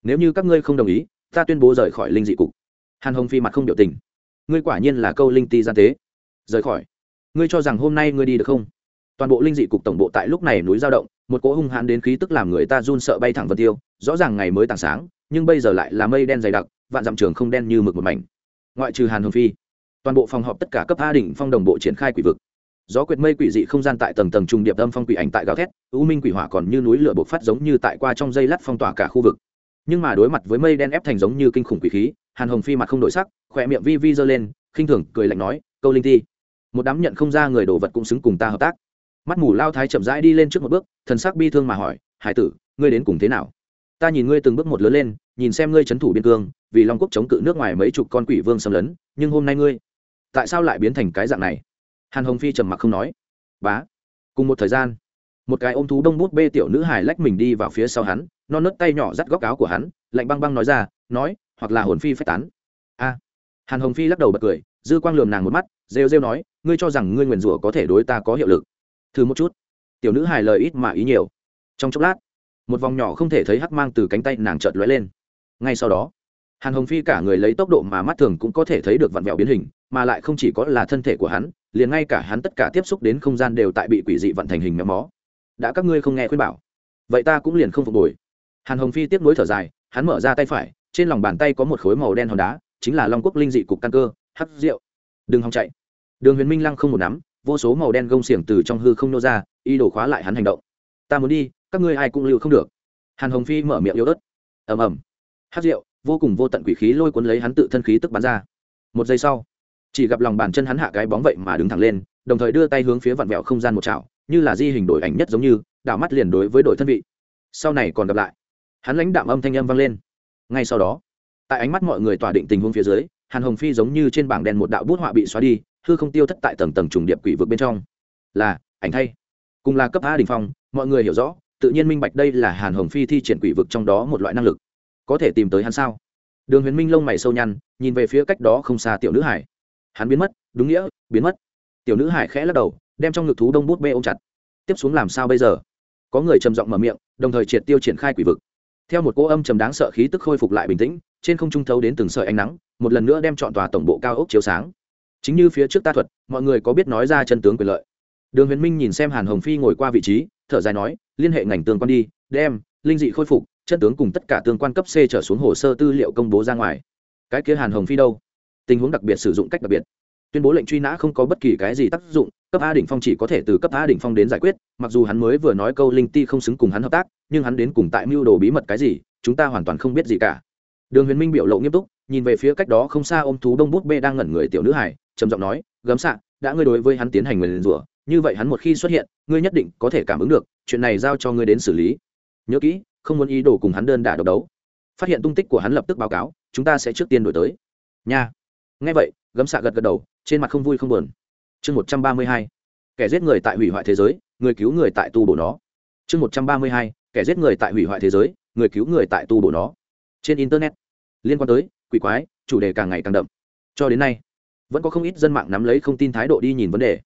Nếu như các ngươi không đồng ý, ta tuyên bố rời khỏi linh dị cục. Hàn hồng phi mặt không biểu tình. Ngươi quả nhiên là câu linh ti gian tế. Rời khỏi ngươi cho rằng hôm nay ngươi đi được không? Toàn bộ linh dị cục tổng bộ tại lúc này núi giao động, một cỗ hung hãn đến khí tức làm người ta run sợ bay thẳng vân tiêu. Rõ ràng ngày mới tảng sáng, nhưng bây giờ lại là mây đen dày đặc, vạn dặm trường không đen như mực một mảnh. Ngoại trừ hàn hồng phi, toàn bộ phòng họp tất cả cấp a đỉnh phong đồng bộ triển khai quỷ vực. Gió quyệt mây quỷ dị không gian tại tầng tầng trùng điệp âm phong quỷ ảnh tại gào thét, u minh quỷ hỏa còn như núi lửa bộc phát giống như tại qua trong dây lát phong tỏa cả khu vực. Nhưng mà đối mặt với mây đen ép thành giống như kinh khủng quỷ khí, hàn hồng phi mặt không đổi sắc khỏe miệng vi vi giơ lên, khinh thường, cười lạnh nói, câu linh thi một đám nhận không ra người đồ vật cũng xứng cùng ta hợp tác. Mắt mù lao thái chậm rãi đi lên trước một bước, thần sắc bi thương mà hỏi, hải tử, ngươi đến cùng thế nào? Ta nhìn ngươi từng bước một lớn lên, nhìn xem ngươi c h ấ n thủ biên cương, vì long quốc chống cự nước ngoài mấy chục con quỷ vương xâm lấn, nhưng hôm nay ngươi, tại sao lại biến thành cái dạng này? Hàn hồng phi trầm mặc không nói. Bá. Cùng một thời gian, một cái ôm thú đông bút bê tiểu nữ hài lách mình đi vào phía sau hắn, non nớt tay nhỏ dắt góc áo của hắn, lạnh băng băng nói ra, nói, hoặc là hồn phi phách tán. A. Hàn hồng phi lắc đầu bật cười, dư quang lườm nàng một mắt, rêu rêu nói ngươi cho rằng ngươi nguyền rủa có thể đối ta có hiệu lực? Thử một chút. Tiểu nữ hài lời ít mà ý nhiều. Trong chốc lát, một vòng nhỏ không thể thấy hắc mang từ cánh tay nàng chợt lóe lên. Ngay sau đó, hàn hồng phi cả người lấy tốc độ mà mắt thường cũng có thể thấy được vặn vẹo biến hình, mà lại không chỉ có là thân thể của hắn, liền ngay cả hắn tất cả tiếp xúc đến không gian đều tại bị quỷ dị vận thành hình méo mó. Đã các ngươi không nghe khuyên bảo, vậy ta cũng liền không phục hồi. Hàn hồng phi tiếp nối thở dài, hắn mở ra tay phải, trên lòng bàn tay có một khối màu đen hòn đá, chính là long quốc linh dị cục căn cơ, hắc rượu đừng hòng chạy đường huyền minh lăng không một nắm, vô số màu đen gông xiềng từ trong hư không nô ra, y đổ khóa lại hắn hành động. Ta muốn đi, các ngươi ai cũng lưu không được. Hàn hồng phi mở miệng yếu ớt. Ầm ầm. Hát rượu, vô cùng vô tận quỷ khí lôi cuốn lấy hắn tự thân khí tức bắn ra. Một giây sau, chỉ gặp lòng bàn chân hắn hạ cái bóng vậy mà đứng thẳng lên, đồng thời đưa tay hướng phía vặn vẹo không gian một chảo, như là di hình đổi ảnh nhất giống như, đảo mắt liền đối với đội thân vị. Sau này còn gặp lại, hắn lãnh đạm âm thanh âm vang lên. Ngay sau đó, tại ánh mắt mọi người tỏa định tình huống phía dưới, hàn hồng phi giống như trên bảng đen một đạo bút họa bị xóa đi hư không tiêu thất tại tầng tầng trùng điệp quỷ vực bên trong. Là, ảnh thay. Cùng là cấp a đình phong, mọi người hiểu rõ, tự nhiên minh bạch đây là hàn hồng phi thi triển quỷ vực trong đó một loại năng lực. Có thể tìm tới hắn sao? Đường huyền minh lông mày sâu nhăn, nhìn về phía cách đó không xa tiểu nữ hải. Hắn biến mất, đúng nghĩa, biến mất. Tiểu nữ hải khẽ lắc đầu, đem trong ngực thú đông bút bê ôm chặt. Tiếp xuống làm sao bây giờ? Có người trầm giọng mở miệng, đồng thời triệt tiêu triển khai quỷ vực. Theo một cỗ âm trầm đáng sợ khí tức khôi phục lại bình tĩnh, trên không trung thấu đến từng sợi ánh nắng, một lần nữa đem chọn tòa tổng bộ cao ốc chiếu sáng chính như phía trước ta thuật, mọi người có biết nói ra chân tướng quyền lợi. Đường huyền minh nhìn xem hàn hồng phi ngồi qua vị trí, thở dài nói, liên hệ ngành tương quan đi, đem, linh dị khôi phục chân tướng cùng tất cả tương quan cấp c trở xuống hồ sơ tư liệu công bố ra ngoài. Cái kia hàn hồng phi đâu? Tình huống đặc biệt sử dụng cách đặc biệt. Tuyên bố lệnh truy nã không có bất kỳ cái gì tác dụng, cấp a đỉnh phong chỉ có thể từ cấp a đỉnh phong đến giải quyết, mặc dù hắn mới vừa nói câu linh ti không xứng cùng hắn hợp tác, nhưng hắn đến cùng tại mưu đồ bí mật cái gì, chúng ta hoàn toàn không biết gì cả. Đường huyền minh biểu lộ nghiêm túc, nhìn về phía cách đó không xa ôm thú đông bút bê đang ngẩn người tiểu nữ hải trầm giọng nói, gấm xạ, đã ngươi đối với hắn tiến hành nguyền rủa, như vậy hắn một khi xuất hiện, ngươi nhất định có thể cảm ứng được, chuyện này giao cho ngươi đến xử lý. Nhớ kỹ, không muốn ý đồ cùng hắn đơn đả độc đấu. Phát hiện tung tích của hắn lập tức báo cáo, chúng ta sẽ trước tiên đổi tới. Nha. Nghe vậy, gấm xạ gật gật đầu, trên mặt không vui không buồn. Chương một trăm ba mươi hai. Kẻ giết người tại hủy hoại thế giới, người cứu người tại tu bổ nó. Chương một trăm ba mươi hai. Kẻ giết người tại hủy hoại thế giới, người cứu người tại tu bổ nó. Trên internet, liên quan tới quỷ quái, chủ đề càng ngày càng đậm. Cho đến nay vẫn có không ít dân mạng nắm lấy không tin thái độ đi nhìn vấn đề.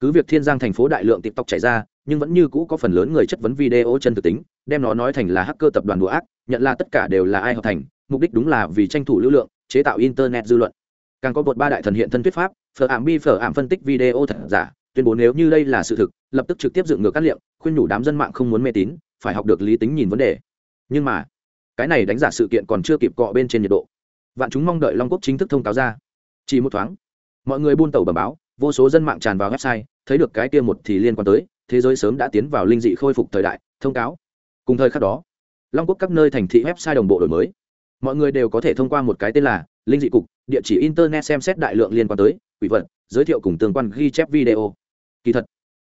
Cứ việc thiên giang thành phố đại lượng tiktok chạy ra, nhưng vẫn như cũ có phần lớn người chất vấn video chân thực tính, đem nó nói thành là hacker tập đoàn đùa ác, nhận là tất cả đều là ai hợp thành, mục đích đúng là vì tranh thủ lưu lượng, chế tạo internet dư luận. Càng có một ba đại thần hiện thân thuyết pháp, phở ảm bi phở ảm phân tích video thật giả, tuyên bố nếu như đây là sự thực, lập tức trực tiếp dựng ngược cắt liệm khuyên nhủ đám dân mạng không muốn mê tín, phải học được lý tính nhìn vấn đề. Nhưng mà, cái này đánh giả sự kiện còn chưa kịp cọ bên trên nhiệt độ. Vạn chúng mong đợi long quốc chính thức thông cáo ra. Chỉ một thoáng mọi người buôn tàu bẩm báo, vô số dân mạng tràn vào website, thấy được cái kia một thì liên quan tới, thế giới sớm đã tiến vào linh dị khôi phục thời đại, thông cáo. Cùng thời khắc đó, long quốc các nơi thành thị website đồng bộ đổi mới. Mọi người đều có thể thông qua một cái tên là linh dị cục, địa chỉ internet xem xét đại lượng liên quan tới, quỷ vật, giới thiệu cùng tương quan ghi chép video. Kỳ thật,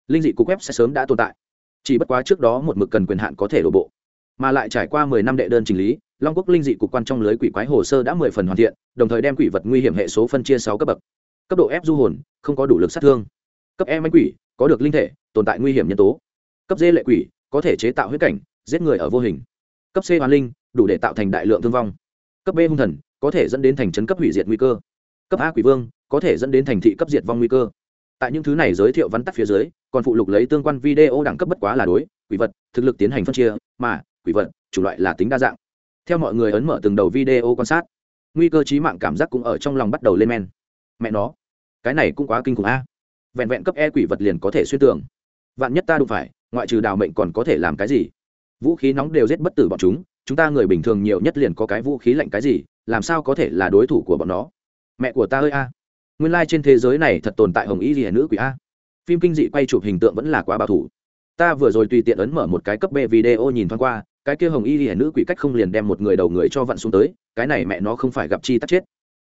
linh dị cục web sẽ sớm đã tồn tại, chỉ bất quá trước đó một mực cần quyền hạn có thể đổ bộ. Mà lại trải qua mười năm đệ đơn chỉnh lý, long quốc linh dị cục quan trong lưới quỷ quái hồ sơ đã mười phần hoàn thiện, đồng thời đem quỷ vật nguy hiểm hệ số phân chia sáu cấp bậc cấp độ f du hồn, không có đủ lực sát thương. Cấp e mánh quỷ, có được linh thể, tồn tại nguy hiểm nhân tố. Cấp d lệ quỷ, có thể chế tạo huyết cảnh, giết người ở vô hình. Cấp c hoàn linh, đủ để tạo thành đại lượng thương vong. Cấp b hung thần, có thể dẫn đến thành trấn cấp hủy diệt nguy cơ. Cấp a quỷ vương, có thể dẫn đến thành thị cấp diệt vong nguy cơ. Tại những thứ này giới thiệu vắn tắt phía dưới, còn phụ lục lấy tương quan video đẳng cấp bất quá là đối, quỷ vật, thực lực tiến hành phân chia, mà, quỷ vật, chủ loại là tính đa dạng. Theo mọi người ấn mở từng đầu video quan sát, nguy cơ trí mạng cảm giác cũng ở trong lòng bắt đầu lên men. Mẹ nó cái này cũng quá kinh khủng a. Vẹn vẹn cấp e quỷ vật liền có thể xuyên tường. Vạn nhất ta đụng phải, ngoại trừ đào mệnh còn có thể làm cái gì? Vũ khí nóng đều giết bất tử bọn chúng chúng ta người bình thường nhiều nhất liền có cái vũ khí lạnh cái gì, làm sao có thể là đối thủ của bọn nó? Mẹ của ta ơi a. Nguyên lai、like、trên thế giới này thật tồn tại hồng ý gì nữ quỷ a. Phim kinh dị quay chụp hình tượng vẫn là quá bảo thủ. Ta vừa rồi tùy tiện ấn mở một cái cấp b video nhìn thoáng qua, cái kia hồng y hiển nữ quỷ cách không liền đem một người đầu người cho vặn xuống tới, cái này mẹ nó không phải gặp chi tắt chết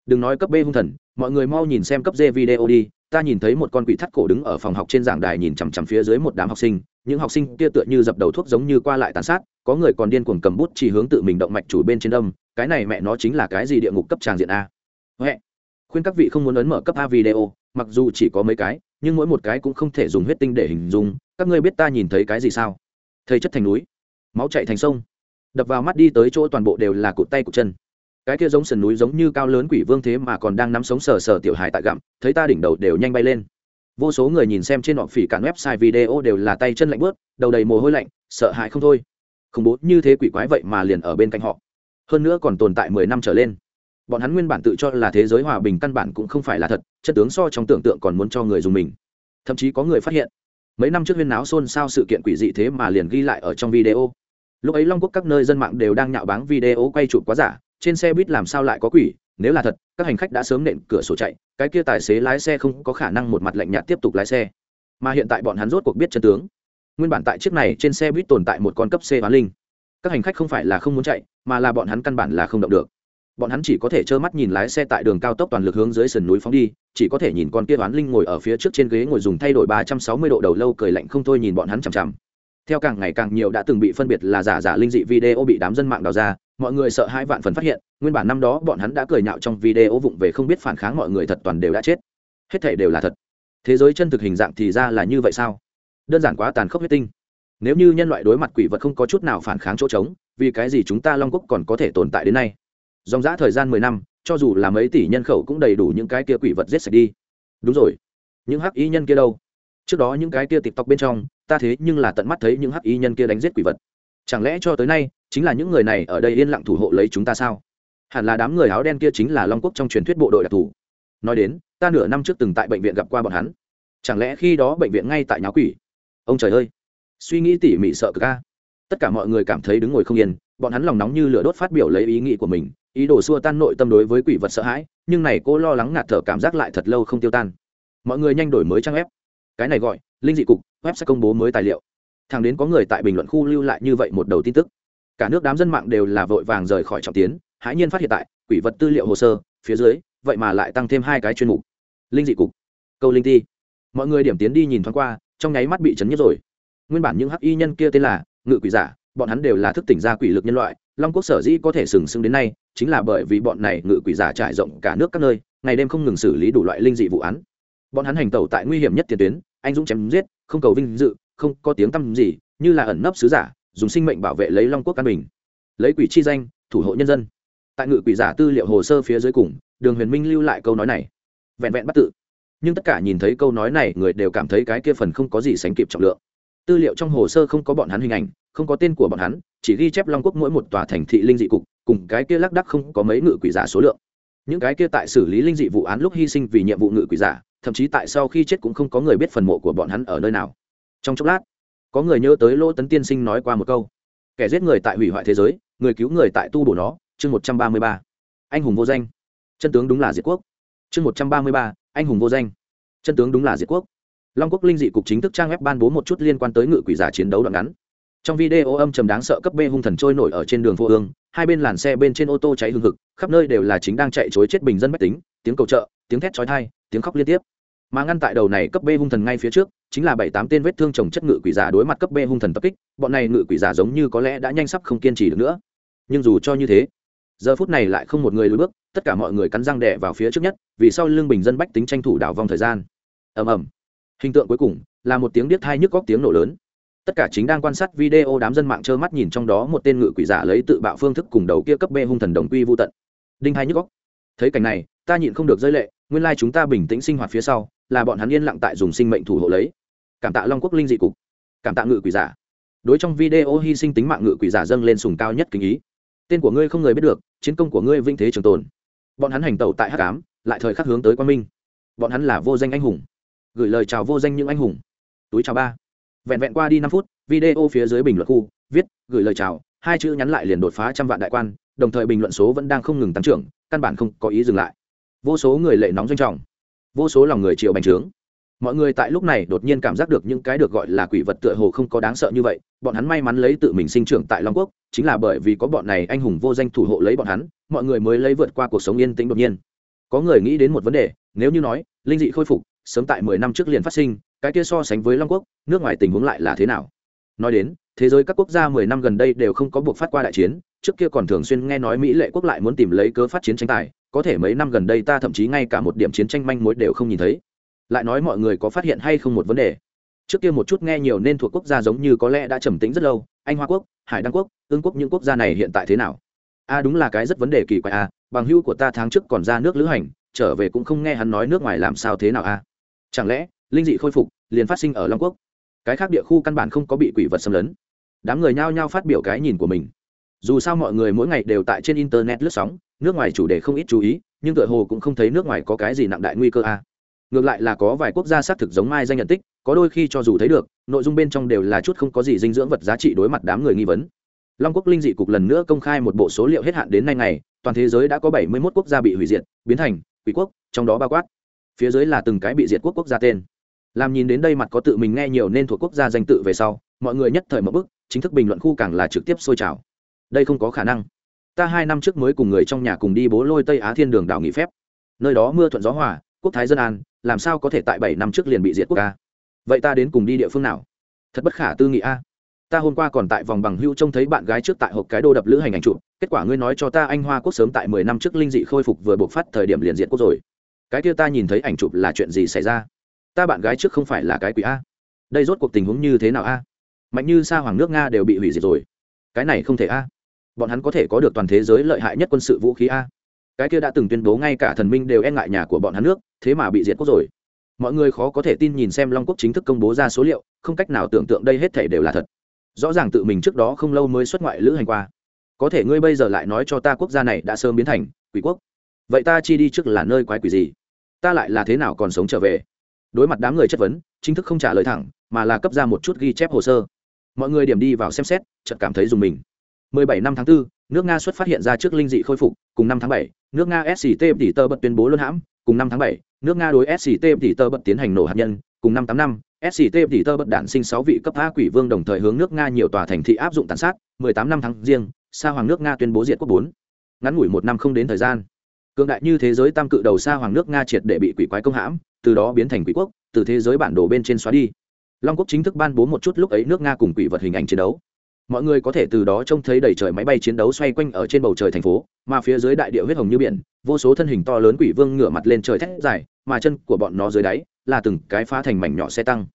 đừng nói cấp b hung thần, mọi người mau nhìn xem cấp d video đi, ta nhìn thấy một con quỷ thắt cổ đứng ở phòng học trên giảng đài nhìn chằm chằm phía dưới một đám học sinh, những học sinh kia tựa như dập đầu thuốc giống như qua lại tàn sát, có người còn điên cuồng cầm bút chỉ hướng tự mình động mạch chủ bên trên đâm cái này mẹ nó chính là cái gì địa ngục cấp tràng diện a Huệ. khuyên các vị không muốn ấn mở cấp a video, mặc dù chỉ có mấy cái, nhưng mỗi một cái cũng không thể dùng huyết tinh để hình dung, các ngươi biết ta nhìn thấy cái gì sao thầy chất thành núi, máu chạy thành sông, đập vào mắt đi tới chỗ toàn bộ đều là cụt tay cụt chân cái kia giống sườn núi giống như cao lớn quỷ vương thế mà còn đang nắm sống sờ sờ tiểu hài tại gặm, thấy ta đỉnh đầu đều nhanh bay lên. Vô số người nhìn xem trên họ phỉ cản website video đều là tay chân lạnh bớt đầu đầy mồ hôi lạnh, sợ hãi không thôi. Khủng bố như thế quỷ quái vậy mà liền ở bên cạnh họ. Hơn nữa còn tồn tại mười năm trở lên. Bọn hắn nguyên bản tự cho là thế giới hòa bình căn bản cũng không phải là thật, chất tướng so trong tưởng tượng còn muốn cho người dùng mình. Thậm chí có người phát hiện, mấy năm trước huyên náo xôn xao sự kiện quỷ dị thế mà liền ghi lại ở trong video. Lúc ấy long quốc các nơi dân mạng đều đang nhạo báng video quay chụp quá giả trên xe buýt làm sao lại có quỷ, nếu là thật, các hành khách đã sớm nện cửa sổ chạy, cái kia tài xế lái xe không có khả năng một mặt lạnh nhạt tiếp tục lái xe. Mà hiện tại bọn hắn rốt cuộc biết chân tướng. Nguyên bản tại chiếc này trên xe buýt tồn tại một con cấp c hoán linh. Các hành khách không phải là không muốn chạy, mà là bọn hắn căn bản là không động được. Bọn hắn chỉ có thể trơ mắt nhìn lái xe tại đường cao tốc toàn lực hướng dưới sườn núi phóng đi, chỉ có thể nhìn con kia toán linh ngồi ở phía trước trên ghế ngồi dùng thay đổi ba trăm sáu mươi độ đầu lâu cười lạnh không thôi nhìn bọn hắn chằm chằm. Theo càng ngày càng nhiều đã từng bị phân biệt là giả giả linh dị video bị đám dân mạng đào ra mọi người sợ hai vạn phần phát hiện, nguyên bản năm đó bọn hắn đã cười nhạo trong video vụng về không biết phản kháng mọi người thật toàn đều đã chết. Hết thể đều là thật. Thế giới chân thực hình dạng thì ra là như vậy sao? Đơn giản quá tàn khốc huyết tinh. Nếu như nhân loại đối mặt quỷ vật không có chút nào phản kháng chỗ trống, vì cái gì chúng ta long quốc còn có thể tồn tại đến nay? Dòng giã thời gian mười năm, cho dù là mấy tỷ nhân khẩu cũng đầy đủ những cái kia quỷ vật giết sạch đi. Đúng rồi. Những hắc y nhân kia đâu? Trước đó những cái kia tiktok bên trong, ta thế nhưng là tận mắt thấy những hắc y nhân kia đánh giết quỷ vật chẳng lẽ cho tới nay, chính là những người này ở đây yên lặng thủ hộ lấy chúng ta sao? Hẳn là đám người áo đen kia chính là long quốc trong truyền thuyết bộ đội đặc thù. Nói đến, ta nửa năm trước từng tại bệnh viện gặp qua bọn hắn. Chẳng lẽ khi đó bệnh viện ngay tại nháo quỷ? Ông trời ơi! Suy nghĩ tỉ mỉ sợ cực ca tất cả mọi người cảm thấy đứng ngồi không yên, bọn hắn lòng nóng như lửa đốt phát biểu lấy ý nghĩ của mình, ý đồ xua tan nội tâm đối với quỷ vật sợ hãi, nhưng này cô lo lắng ngạt thở cảm giác lại thật lâu không tiêu tan. Mọi người nhanh đổi mới trang web. Cái này gọi, linh dị cục, web sẽ công bố mới tài liệu thằng đến có người tại bình luận khu lưu lại như vậy một đầu tin tức. Cả nước đám dân mạng đều là vội vàng rời khỏi trọng tiến, hãi nhiên phát hiện tại, quỷ vật tư liệu hồ sơ, phía dưới, vậy mà lại tăng thêm hai cái chuyên mục. Linh dị cục, câu linh ti. Mọi người điểm tiến đi nhìn thoáng qua, trong nháy mắt bị chấn nhất rồi. Nguyên bản những hắc y nhân kia tên là ngự quỷ giả, bọn hắn đều là thức tỉnh ra quỷ lực nhân loại, long quốc sở dĩ có thể sừng sững đến nay, chính là bởi vì bọn này ngự quỷ giả trải rộng cả nước các nơi, ngày đêm không ngừng xử lý đủ loại linh dị vụ án. Bọn hắn hành tẩu tại nguy hiểm nhất tiền tuyến, anh dũng chém giết, không cầu vinh dự không có tiếng tăm gì, như là ẩn nấp sứ giả, dùng sinh mệnh bảo vệ lấy long quốc căn bình. Lấy quỷ chi danh, thủ hộ nhân dân. Tại ngự quỷ giả tư liệu hồ sơ phía dưới cùng, đường huyền minh lưu lại câu nói này. Vẹn vẹn bắt tự. Nhưng tất cả nhìn thấy câu nói này, người đều cảm thấy cái kia phần không có gì sánh kịp trọng lượng. Tư liệu trong hồ sơ không có bọn hắn hình ảnh, không có tên của bọn hắn, chỉ ghi chép long quốc mỗi một tòa thành thị linh dị cục, cùng cái kia lác đắc không có mấy ngự quỷ giả số lượng. Những cái kia tại xử lý linh dị vụ án lúc hy sinh vì nhiệm vụ ngự quỷ giả, thậm chí tại sau khi chết cũng không có người biết phần mộ của bọn hắn ở nơi nào trong chốc lát, có người nhớ tới lỗ tấn tiên sinh nói qua một câu, kẻ giết người tại hủy hoại thế giới, người cứu người tại tu bổ nó. Chương một trăm ba mươi ba, anh hùng vô danh. Chân tướng đúng là diệt quốc. Chương một trăm ba mươi ba, anh hùng vô danh. Chân tướng đúng là diệt quốc. Long quốc linh dị cục chính thức trang web ban bố một chút liên quan tới ngự quỷ giả chiến đấu đoạn ngắn. Trong video âm trầm đáng sợ cấp b hung thần trôi nổi ở trên đường vô ương, hai bên làn xe bên trên ô tô cháy hương thực khắp nơi đều là chính đang chạy chối chết bình dân mách tính, tiếng cầu trợ, tiếng thét chói thai tiếng khóc liên tiếp. Mà ngăn tại đầu này cấp b hung thần ngay phía trước chính là bảy tám tên vết thương trồng chất ngự quỷ giả đối mặt cấp b hung thần tập kích, bọn này ngự quỷ giả giống như có lẽ đã nhanh sắp không kiên trì được nữa. Nhưng dù cho như thế, giờ phút này lại không một người lùi bước, tất cả mọi người cắn răng đẻ vào phía trước nhất, vì sau lưng bình dân bách tính tranh thủ đảo vòng thời gian. Ầm ầm. Hình tượng cuối cùng là một tiếng điếc thai nhức góc tiếng nổ lớn. Tất cả chính đang quan sát video đám dân mạng trơ mắt nhìn trong đó một tên ngự quỷ giả lấy tự bạo phương thức cùng đầu kia cấp b hung thần đồng quy vô tận. Đinh hai nhức góc. Thấy cảnh này, ta nhịn không được rơi lệ, nguyên lai chúng ta bình tĩnh sinh hoạt phía sau, là bọn hắn yên lặng tại dùng sinh mệnh thủ hộ lấy cảm tạ long quốc linh dị cục, cảm tạ ngự quỷ giả. Đối trong video hy sinh tính mạng ngự quỷ giả dâng lên sùng cao nhất kính ý. Tên của ngươi không người biết được, chiến công của ngươi vinh thế trường tồn. Bọn hắn hành tẩu tại hắc ám, lại thời khắc hướng tới quan minh. Bọn hắn là vô danh anh hùng. Gửi lời chào vô danh những anh hùng. Túi chào ba. Vẹn vẹn qua đi năm phút, video phía dưới bình luận khu, viết, gửi lời chào, hai chữ nhắn lại liền đột phá trăm vạn đại quan, đồng thời bình luận số vẫn đang không ngừng tăng trưởng, căn bản không có ý dừng lại. Vô số người lệ nóng doanh trọng. Vô số lòng người chịu bành trướng mọi người tại lúc này đột nhiên cảm giác được những cái được gọi là quỷ vật tựa hồ không có đáng sợ như vậy, bọn hắn may mắn lấy tự mình sinh trưởng tại long quốc, chính là bởi vì có bọn này anh hùng vô danh thủ hộ lấy bọn hắn, mọi người mới lấy vượt qua cuộc sống yên tĩnh đột nhiên. Có người nghĩ đến một vấn đề, nếu như nói, linh dị khôi phục, sớm tại mười năm trước liền phát sinh, cái kia so sánh với long quốc, nước ngoài tình huống lại là thế nào? Nói đến, thế giới các quốc gia mười năm gần đây đều không có buộc phát qua đại chiến, trước kia còn thường xuyên nghe nói mỹ lệ quốc lại muốn tìm lấy cớ phát chiến tranh tài, có thể mấy năm gần đây ta thậm chí ngay cả một điểm chiến tranh manh mối đều không nhìn thấy lại nói mọi người có phát hiện hay không một vấn đề. Trước kia một chút nghe nhiều nên thuộc quốc gia giống như có lẽ đã trầm tĩnh rất lâu, anh hoa quốc, hải đăng quốc, ương quốc những quốc gia này hiện tại thế nào? A đúng là cái rất vấn đề kỳ quái a bằng hưu của ta tháng trước còn ra nước lữ hành, trở về cũng không nghe hắn nói nước ngoài làm sao thế nào a chẳng lẽ, linh dị khôi phục, liền phát sinh ở long quốc? Cái khác địa khu căn bản không có bị quỷ vật xâm lấn. Đám người nhao nhao phát biểu cái nhìn của mình. Dù sao mọi người mỗi ngày đều tại trên internet lướt sóng, nước ngoài chủ đề không ít chú ý, nhưng tựa hồ cũng không thấy nước ngoài có cái gì nặng đại nguy cơ a ngược lại là có vài quốc gia xác thực giống mai danh nhận tích, có đôi khi cho dù thấy được, nội dung bên trong đều là chút không có gì dinh dưỡng vật giá trị đối mặt đám người nghi vấn. Long quốc linh dị cục lần nữa công khai một bộ số liệu hết hạn đến nay ngày, toàn thế giới đã có bảy mươi 71 quốc gia bị hủy diệt, biến thành quỷ quốc, trong đó bao quát. Phía dưới là từng cái bị diệt quốc quốc gia tên. Làm nhìn đến đây mặt có tự mình nghe nhiều nên thuộc quốc gia danh tự về sau, mọi người nhất thời mở bức, chính thức bình luận khu càng là trực tiếp sôi trào. Đây không có khả năng. Ta hai năm trước mới cùng người trong nhà cùng đi bố lôi tây á thiên đường đảo nghỉ phép. Nơi đó mưa thuận gió hòa quốc thái dân an, làm sao có thể tại bảy năm trước liền bị diệt quốc ca? Vậy ta đến cùng đi địa phương nào? Thật bất khả tư nghị a. À? Ta hôm qua còn tại vòng bằng hưu trông thấy bạn gái trước tại hộp cái đô đập lữ hành ảnh trụ kết quả ngươi nói cho ta anh hoa quốc sớm tại mười năm trước linh dị khôi phục vừa bộc phát thời điểm liền diệt quốc rồi. Cái kia ta nhìn thấy ảnh chụp là chuyện gì xảy ra? Ta bạn gái trước không phải là cái quỷ a? Đây rốt cuộc tình huống như thế nào a? Mạnh như sa hoàng nước nga đều bị hủy diệt rồi. Cái này không thể a. Bọn hắn có thể có được toàn thế giới lợi hại nhất quân sự vũ khí a? Cái kia đã từng tuyên bố ngay cả thần minh đều e ngại nhà của bọn hắn nước, thế mà bị diệt quốc rồi. Mọi người khó có thể tin nhìn xem long quốc chính thức công bố ra số liệu, không cách nào tưởng tượng đây hết thể đều là thật. Rõ ràng tự mình trước đó không lâu mới xuất ngoại lữ hành qua. Có thể ngươi bây giờ lại nói cho ta quốc gia này đã sớm biến thành quỷ quốc. Vậy ta chi đi trước là nơi quái quỷ gì? Ta lại là thế nào còn sống trở về? Đối mặt đám người chất vấn, chính thức không trả lời thẳng, mà là cấp ra một chút ghi chép hồ sơ. Mọi người điểm đi vào xem xét, chợt cảm thấy dùng mình. 17 năm tháng 4, nước nga xuất phát hiện ra trước linh dị khôi phục cùng năm tháng 7, nước nga sct tỷ tơ bật tuyên bố luân hãm cùng năm tháng 7, nước nga đối sct tỷ tơ bật tiến hành nổ hạt nhân cùng năm tám năm sct tỷ tơ bật đạn sinh sáu vị cấp a quỷ vương đồng thời hướng nước nga nhiều tòa thành thị áp dụng tàn sát 18 năm tháng riêng sa hoàng nước nga tuyên bố diệt quốc bốn. Ngắn ngủi một năm không đến thời gian. Cường đại như thế giới tam cự đầu sa hoàng nước nga triệt để bị quỷ quái công hãm từ đó biến thành quỷ quốc từ thế giới bản đồ bên trên xóa đi. Long quốc chính thức ban bố một chút lúc ấy nước nga cùng quỷ vật hình ảnh chiến đấu mọi người có thể từ đó trông thấy đầy trời máy bay chiến đấu xoay quanh ở trên bầu trời thành phố, mà phía dưới đại địa huyết hồng như biển, vô số thân hình to lớn quỷ vương ngửa mặt lên trời thét dài, mà chân của bọn nó dưới đáy là từng cái phá thành mảnh nhỏ xe tăng.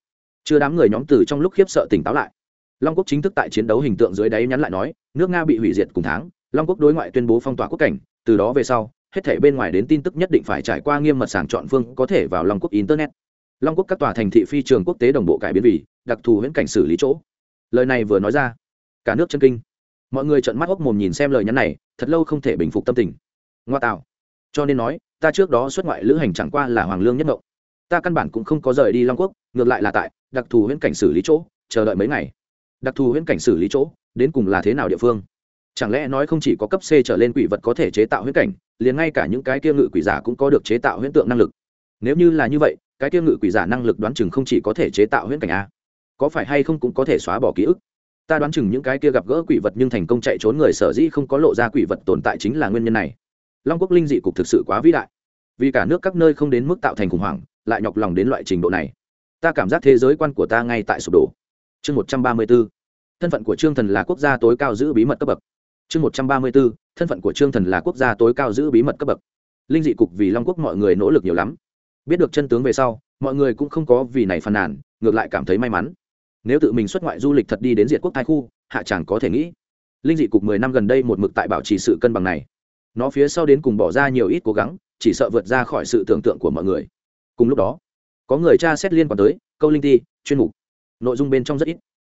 Chưa đám người nhóm từ trong lúc khiếp sợ tỉnh táo lại. Long quốc chính thức tại chiến đấu hình tượng dưới đáy nhắn lại nói, nước nga bị hủy diệt cùng tháng, long quốc đối ngoại tuyên bố phong tỏa quốc cảnh, từ đó về sau, hết thể bên ngoài đến tin tức nhất định phải trải qua nghiêm mật sàng chọn phương có thể vào long quốc internet. Long quốc các tòa thành thị phi trường quốc tế đồng bộ cải biến vì đặc thù huyễn cảnh xử lý chỗ. Lời này vừa nói ra cả nước chân kinh. Mọi người trợn mắt hốc mồm nhìn xem lời nhắn này, thật lâu không thể bình phục tâm tình. Ngoa tạo. Cho nên nói, ta trước đó xuất ngoại lữ hành chẳng qua là hoàng lương nhất mộng. Ta căn bản cũng không có rời đi long quốc, ngược lại là tại đặc thù huyễn cảnh xử lý chỗ, chờ đợi mấy ngày. Đặc thù huyễn cảnh xử lý chỗ, đến cùng là thế nào địa phương? Chẳng lẽ nói không chỉ có cấp c trở lên quỷ vật có thể chế tạo huyễn cảnh, liền ngay cả những cái kia ngự quỷ giả cũng có được chế tạo huyễn tượng năng lực? Nếu như là như vậy, cái kia ngự quỷ giả năng lực đoán chừng không chỉ có thể chế tạo huyễn cảnh a. Có phải hay không cũng có thể xóa bỏ ký ức? Ta đoán chừng những cái kia gặp gỡ quỷ vật nhưng thành công chạy trốn người sở dĩ không có lộ ra quỷ vật tồn tại chính là nguyên nhân này. Long quốc linh dị cục thực sự quá vĩ đại. Vì cả nước các nơi không đến mức tạo thành khủng hoảng, lại nhọc lòng đến loại trình độ này. Ta cảm giác thế giới quan của ta ngay tại sụp đổ. Chương một trăm ba mươi b ố thân phận của trương thần là quốc gia tối cao giữ bí mật cấp bậc. Chương một trăm ba mươi b ố thân phận của trương thần là quốc gia tối cao giữ bí mật cấp bậc. Linh dị cục vì long quốc mọi người nỗ lực nhiều lắm. Biết được chân tướng về sau, mọi người cũng không có vì này phàn nàn, ngược lại cảm thấy may mắn nếu tự mình xuất ngoại du lịch thật đi đến diệt quốc Thái khu, hạ chẳng có thể nghĩ. Linh dị cục mười năm gần đây một mực tại bảo trì sự cân bằng này. Nó phía sau đến cùng bỏ ra nhiều ít cố gắng, chỉ sợ vượt ra khỏi sự tưởng tượng của mọi người. Cùng lúc đó, có người tra xét liên quan tới câu linh ti, chuyên mục. Nội dung bên trong rất ít.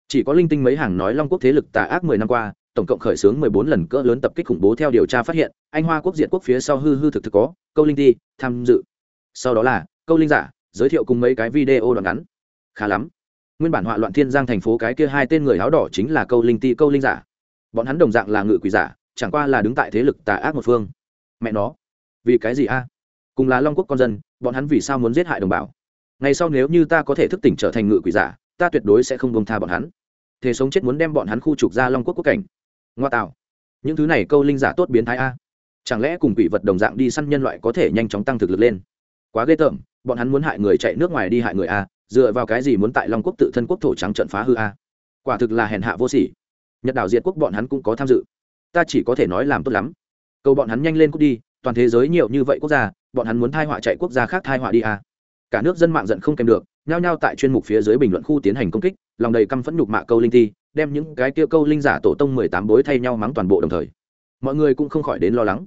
Chỉ có linh tinh mấy hàng nói long quốc thế lực tà ác mười năm qua, tổng cộng khởi xướng mười bốn lần cỡ lớn tập kích khủng bố theo điều tra phát hiện, anh hoa quốc diệt quốc phía sau hư hư thực thực có, câu linh ti, tham dự. Sau đó là, câu linh giả, giới thiệu cùng mấy cái video đoạn ngắn. Khá lắm nguyên bản họa loạn thiên giang thành phố cái kia hai tên người áo đỏ chính là câu linh ti, câu linh giả. Bọn hắn đồng dạng là ngự quỷ giả, chẳng qua là đứng tại thế lực tà ác một phương. Mẹ nó, vì cái gì a? Cùng là long quốc con dân, bọn hắn vì sao muốn giết hại đồng bào? Ngày sau nếu như ta có thể thức tỉnh trở thành ngự quỷ giả, ta tuyệt đối sẽ không bông tha bọn hắn. Thế sống chết muốn đem bọn hắn khu trục ra long quốc quốc cảnh. Ngoa tạo. Những thứ này câu linh giả tốt biến thái a. Chẳng lẽ cùng quỷ vật đồng dạng đi săn nhân loại có thể nhanh chóng tăng thực lực lên? Quá ghê tởm, bọn hắn muốn hại người chạy nước ngoài đi hại người a dựa vào cái gì muốn tại long quốc tự thân quốc thổ trắng trận phá hư a? Quả thực là hèn hạ vô sỉ. Nhật đảo diệt quốc bọn hắn cũng có tham dự. Ta chỉ có thể nói làm tốt lắm. Cầu bọn hắn nhanh lên cút đi, toàn thế giới nhiều như vậy quốc gia, bọn hắn muốn thai họa chạy quốc gia khác thai họa đi a? Cả nước dân mạng giận không kèm được, nhao nhao tại chuyên mục phía dưới bình luận khu tiến hành công kích, lòng đầy căm phẫn nhục mạ câu linh ti, đem những cái kia câu linh giả tổ tông mười tám bối thay nhau mắng toàn bộ đồng thời. Mọi người cũng không khỏi đến lo lắng.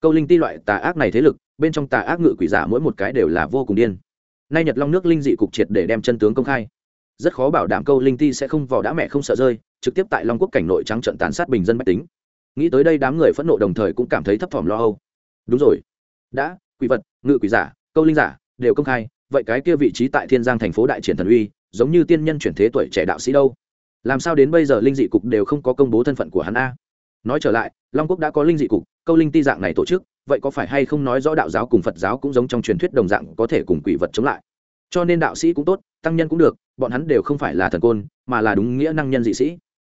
Câu linh ti loại tà ác này thế lực, bên trong tà ác ngự quỷ giả mỗi một cái đều là vô cùng điên nay nhật long nước linh dị cục triệt để đem chân tướng công khai. Rất khó bảo đảm câu linh ti sẽ không vào đã mẹ không sợ rơi, trực tiếp tại long quốc cảnh nội trắng trận tàn sát bình dân bách tính. Nghĩ tới đây đám người phẫn nộ đồng thời cũng cảm thấy thấp thỏm lo âu. Đúng rồi. Đã, quỷ vật, ngự quỷ giả, câu linh giả, đều công khai, vậy cái kia vị trí tại thiên giang thành phố đại triển thần uy, giống như tiên nhân chuyển thế tuổi trẻ đạo sĩ đâu? Làm sao đến bây giờ linh dị cục đều không có công bố thân phận của hắn a? Nói trở lại, long quốc đã có linh dị cục, câu linh ti dạng này tổ chức vậy có phải hay không nói rõ đạo giáo cùng phật giáo cũng giống trong truyền thuyết đồng dạng có thể cùng quỷ vật chống lại? Cho nên đạo sĩ cũng tốt, tăng nhân cũng được, bọn hắn đều không phải là thần côn, mà là đúng nghĩa năng nhân dị sĩ.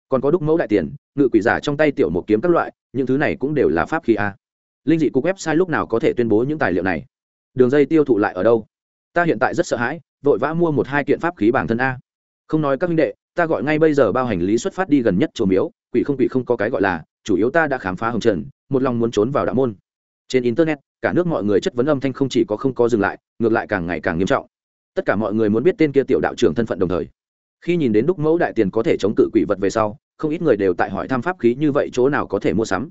Còn có đúc mẫu đại tiền, ngự quỷ giả trong tay tiểu một kiếm các loại, những thứ này cũng đều là pháp khí a. Linh dị cục website lúc nào có thể tuyên bố những tài liệu này? Đường dây tiêu thụ lại ở đâu? Ta hiện tại rất sợ hãi, vội vã mua một hai kiện pháp khí bản thân a. Không nói các minh đệ, ta gọi ngay bây giờ bao hành lý xuất phát đi gần nhất chùa miếu, quỷ không quỷ không có cái gọi là, chủ yếu ta đã khám phá hồng trần, một lòng muốn trốn vào đạo môn trên internet, cả nước mọi người chất vấn âm thanh không chỉ có không có dừng lại, ngược lại càng ngày càng nghiêm trọng. Tất cả mọi người muốn biết tên kia tiểu đạo trưởng thân phận đồng thời. Khi nhìn đến đúc mẫu đại tiền có thể chống cự quỷ vật về sau, không ít người đều tại hỏi thăm pháp khí như vậy chỗ nào có thể mua sắm.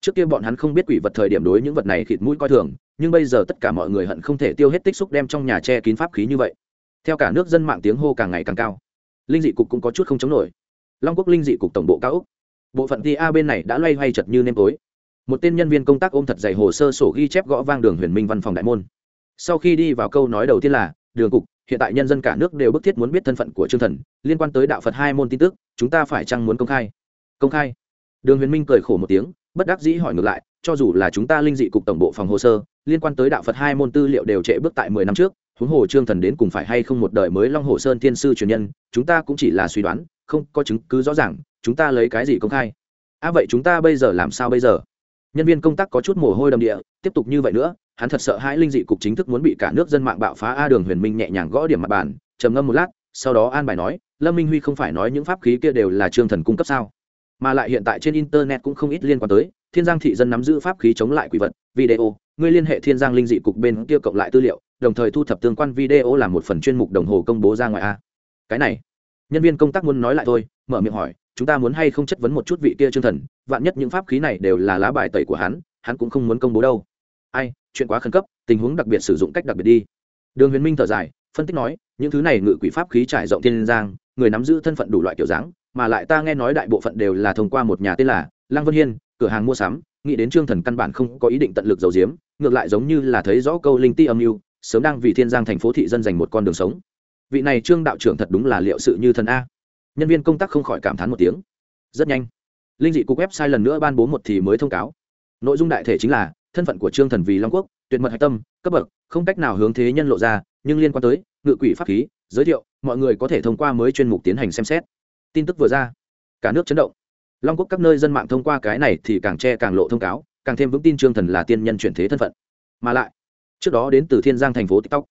Trước kia bọn hắn không biết quỷ vật thời điểm đối những vật này khịt mũi coi thường, nhưng bây giờ tất cả mọi người hận không thể tiêu hết tích xúc đem trong nhà che kín pháp khí như vậy. Theo cả nước dân mạng tiếng hô càng ngày càng cao, linh dị cục cũng có chút không chống nổi. Long quốc linh dị cục tổng bộ cao úc. Bộ phận ti a bên này đã loay hoay chật như nêm tối một tên nhân viên công tác ôm thật dày hồ sơ sổ ghi chép gõ vang đường huyền minh văn phòng đại môn. Sau khi đi vào câu nói đầu tiên là, đường cục, hiện tại nhân dân cả nước đều bức thiết muốn biết thân phận của trương thần, liên quan tới đạo phật hai môn tin tức, chúng ta phải chăng muốn công khai? Công khai. Đường huyền minh cười khổ một tiếng, bất đắc dĩ hỏi ngược lại, cho dù là chúng ta linh dị cục tổng bộ phòng hồ sơ, liên quan tới đạo phật hai môn tư liệu đều trệ bước tại mười năm trước, huống hồ trương thần đến cùng phải hay không một đời mới long hồ sơn thiên sư truyền nhân, chúng ta cũng chỉ là suy đoán, không có chứng cứ rõ ràng, chúng ta lấy cái gì công khai? À vậy chúng ta bây giờ làm sao bây giờ? Nhân viên công tác có chút mồ hôi đầm địa, tiếp tục như vậy nữa, hắn thật sợ hãi linh dị cục chính thức muốn bị cả nước dân mạng bạo phá. A đường huyền minh nhẹ nhàng gõ điểm mặt bàn, trầm ngâm một lát, sau đó an bài nói, lâm minh huy không phải nói những pháp khí kia đều là trương thần cung cấp sao? Mà lại hiện tại trên internet cũng không ít liên quan tới, thiên giang thị dân nắm giữ pháp khí chống lại quỷ vật, video, ngươi liên hệ thiên giang linh dị cục bên kia cộng lại tư liệu, đồng thời thu thập tương quan video làm một phần chuyên mục đồng hồ công bố ra ngoài a. Cái này, nhân viên công tác muốn nói lại thôi, mở miệng hỏi, chúng ta muốn hay không chất vấn một chút vị kia trương thần vạn nhất những pháp khí này đều là lá bài tẩy của hắn hắn cũng không muốn công bố đâu. Ai chuyện quá khẩn cấp tình huống đặc biệt sử dụng cách đặc biệt đi. Đường huyền minh thở dài phân tích nói những thứ này ngự quỷ pháp khí trải rộng thiên giang người nắm giữ thân phận đủ loại kiểu dáng mà lại ta nghe nói đại bộ phận đều là thông qua một nhà tên là lăng vân hiên cửa hàng mua sắm nghĩ đến trương thần căn bản không có ý định tận lực giấu diếm, ngược lại giống như là thấy rõ câu linh ti âm mưu sớm đang vì thiên giang thành phố thị dân dành một con đường sống. Vị này trương đạo trưởng thật đúng là liệu sự như thần a. Nhân viên công tác không khỏi cảm thán một tiếng. Rất nhanh linh dị cục website lần nữa ban bố một thì mới thông cáo. Nội dung đại thể chính là, thân phận của trương thần vì long quốc, tuyệt mật hạch tâm, cấp bậc, không cách nào hướng thế nhân lộ ra, nhưng liên quan tới, ngự quỷ pháp khí, giới thiệu, mọi người có thể thông qua mới chuyên mục tiến hành xem xét. Tin tức vừa ra, cả nước chấn động. Long quốc các nơi dân mạng thông qua cái này thì càng che càng lộ thông cáo, càng thêm vững tin trương thần là tiên nhân chuyển thế thân phận. Mà lại, trước đó đến từ thiên giang thành phố tiktok,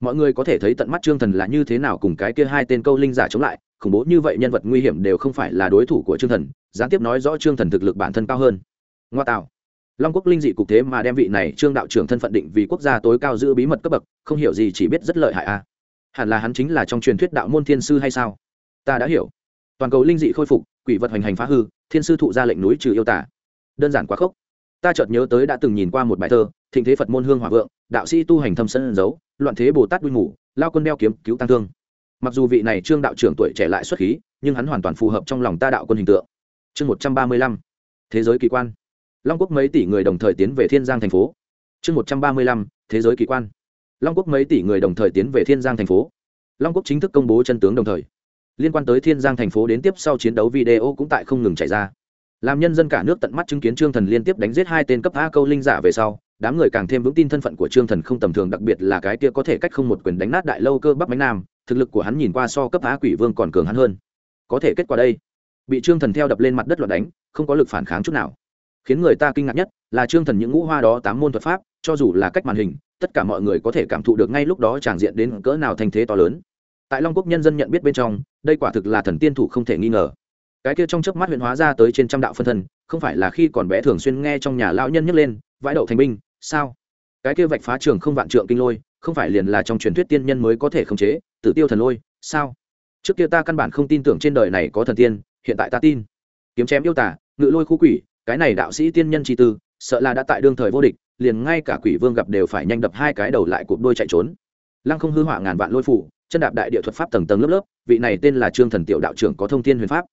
mọi người có thể thấy tận mắt trương thần là như thế nào cùng cái kia hai tên câu linh giả chống lại khủng bố như vậy nhân vật nguy hiểm đều không phải là đối thủ của trương thần, gián tiếp nói rõ trương thần thực lực bản thân cao hơn. Ngoa tạo. Long quốc linh dị cục thế mà đem vị này trương đạo trưởng thân phận định vì quốc gia tối cao giữ bí mật cấp bậc, không hiểu gì chỉ biết rất lợi hại a. À. hẳn là hắn chính là trong truyền thuyết đạo môn thiên sư hay sao? Ta đã hiểu. Toàn cầu linh dị khôi phục, quỷ vật hoành hành phá hư, thiên sư thụ ra lệnh núi trừ yêu tả đơn giản quá khốc. Ta chợt nhớ tới đã từng nhìn qua một bài thơ, thịnh thế phật môn hương hòa vượng, đạo sĩ tu hành thâm sân giấu, loạn thế bồ tát đuôi ngủ, lao quân đeo kiếm cứu tăng thương mặc dù vị này trương đạo trưởng tuổi trẻ lại xuất khí, nhưng hắn hoàn toàn phù hợp trong lòng ta đạo quân hình tượng. Chương một trăm ba mươi lăm, thế giới kỳ quan. Long quốc mấy tỷ người đồng thời tiến về thiên giang thành phố. Chương một trăm ba mươi lăm, thế giới kỳ quan. Long quốc mấy tỷ người đồng thời tiến về thiên giang thành phố. Long quốc chính thức công bố chân tướng đồng thời. Liên quan tới thiên giang thành phố đến tiếp sau chiến đấu video cũng tại không ngừng chạy ra. Làm nhân dân cả nước tận mắt chứng kiến trương thần liên tiếp đánh giết hai tên cấp a câu linh giả về sau, đám người càng thêm vững tin thân phận của trương thần không tầm thường, đặc biệt là cái kia có thể cách không một quyền đánh nát đại lâu cơ bắc bánh nam thực lực của hắn nhìn qua so cấp á quỷ vương còn cường hắn hơn. Có thể kết quả đây. Bị trương thần theo đập lên mặt đất loạt đánh, không có lực phản kháng chút nào. Khiến người ta kinh ngạc nhất là trương thần những ngũ hoa đó tám môn thuật pháp, cho dù là cách màn hình, tất cả mọi người có thể cảm thụ được ngay lúc đó tràng diện đến cỡ nào thanh thế to lớn. Tại long quốc nhân dân nhận biết bên trong, đây quả thực là thần tiên thủ không thể nghi ngờ. Cái kia trong chớp mắt huyện hóa ra tới trên trăm đạo phân thân, không phải là khi còn bé thường xuyên nghe trong nhà lão nhân nhấc lên, vãi đậu thành binh, sao? Cái kia vạch phá trường không vạn trượng kinh lôi, không phải liền là trong truyền thuyết tiên nhân mới có thể khống chế tử tiêu thần lôi, sao? Trước kia ta căn bản không tin tưởng trên đời này có thần tiên, hiện tại ta tin. Kiếm chém yêu tả ngự lôi khu quỷ, cái này đạo sĩ tiên nhân tri tư, sợ là đã tại đương thời vô địch, liền ngay cả quỷ vương gặp đều phải nhanh đập hai cái đầu lại cụp đôi chạy trốn. Lăng không hư hỏa ngàn vạn lôi phủ, chân đạp đại địa thuật pháp tầng tầng lớp lớp, vị này tên là trương thần tiểu đạo trưởng có thông tin huyền pháp.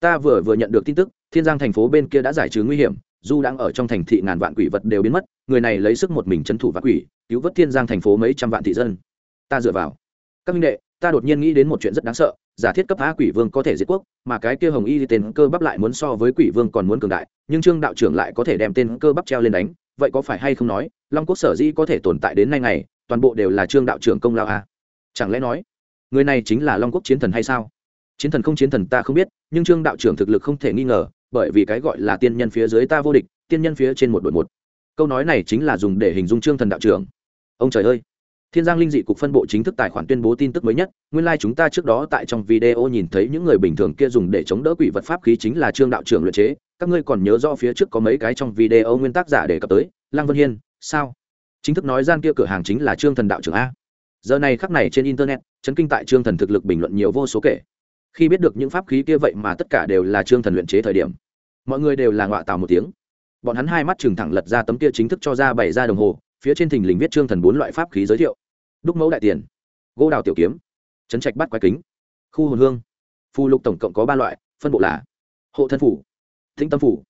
Ta vừa vừa nhận được tin tức, thiên giang thành phố bên kia đã giải trừ nguy hiểm, dù đang ở trong thành thị ngàn vạn quỷ vật đều biến mất, người này lấy sức một mình c thủ và quỷ, cứu vớt thiên giang thành phố mấy trăm vạn thị dân. Ta dựa vào các minh đệ, ta đột nhiên nghĩ đến một chuyện rất đáng sợ, giả thiết cấp phá quỷ vương có thể diệt quốc, mà cái kia hồng y tên cơ bắp lại muốn so với quỷ vương còn muốn cường đại, nhưng trương đạo trưởng lại có thể đem tên cơ bắp treo lên đánh, vậy có phải hay không nói, long quốc sở dĩ có thể tồn tại đến nay ngày, toàn bộ đều là trương đạo trưởng công lao à? chẳng lẽ nói, người này chính là long quốc chiến thần hay sao? Chiến thần không chiến thần ta không biết, nhưng trương đạo trưởng thực lực không thể nghi ngờ, bởi vì cái gọi là tiên nhân phía dưới ta vô địch, tiên nhân phía trên một đội một. Câu nói này chính là dùng để hình dung trương thần đạo trưởng. Ông trời ơi! Thiên giang linh dị cục phân bộ chính thức tài khoản tuyên bố tin tức mới nhất, nguyên lai、like、chúng ta trước đó tại trong video nhìn thấy những người bình thường kia dùng để chống đỡ quỷ vật pháp khí chính là trương đạo trưởng luyện chế. Các ngươi còn nhớ do phía trước có mấy cái trong video nguyên tác giả đề cập tới, lăng vân hiên, sao? Chính thức nói gian kia cửa hàng chính là trương thần đạo trưởng a. Giờ này khắc này trên internet, chấn kinh tại trương thần thực lực bình luận nhiều vô số kể. Khi biết được những pháp khí kia vậy mà tất cả đều là trương thần luyện chế thời điểm, mọi người đều là ngọa tào một tiếng. Bọn hắn hai mắt trừng thẳng lật ra tấm kia chính thức cho ra bảy ra đồng hồ phía trên thình lình viết trương thần bốn loại pháp khí giới thiệu. Đúc mẫu đại tiền, gỗ đào tiểu kiếm, chấn trạch bắt quái kính, khu hồn hương. Phù lục tổng cộng có ba loại, phân bộ là hộ thân phủ thính tâm phủ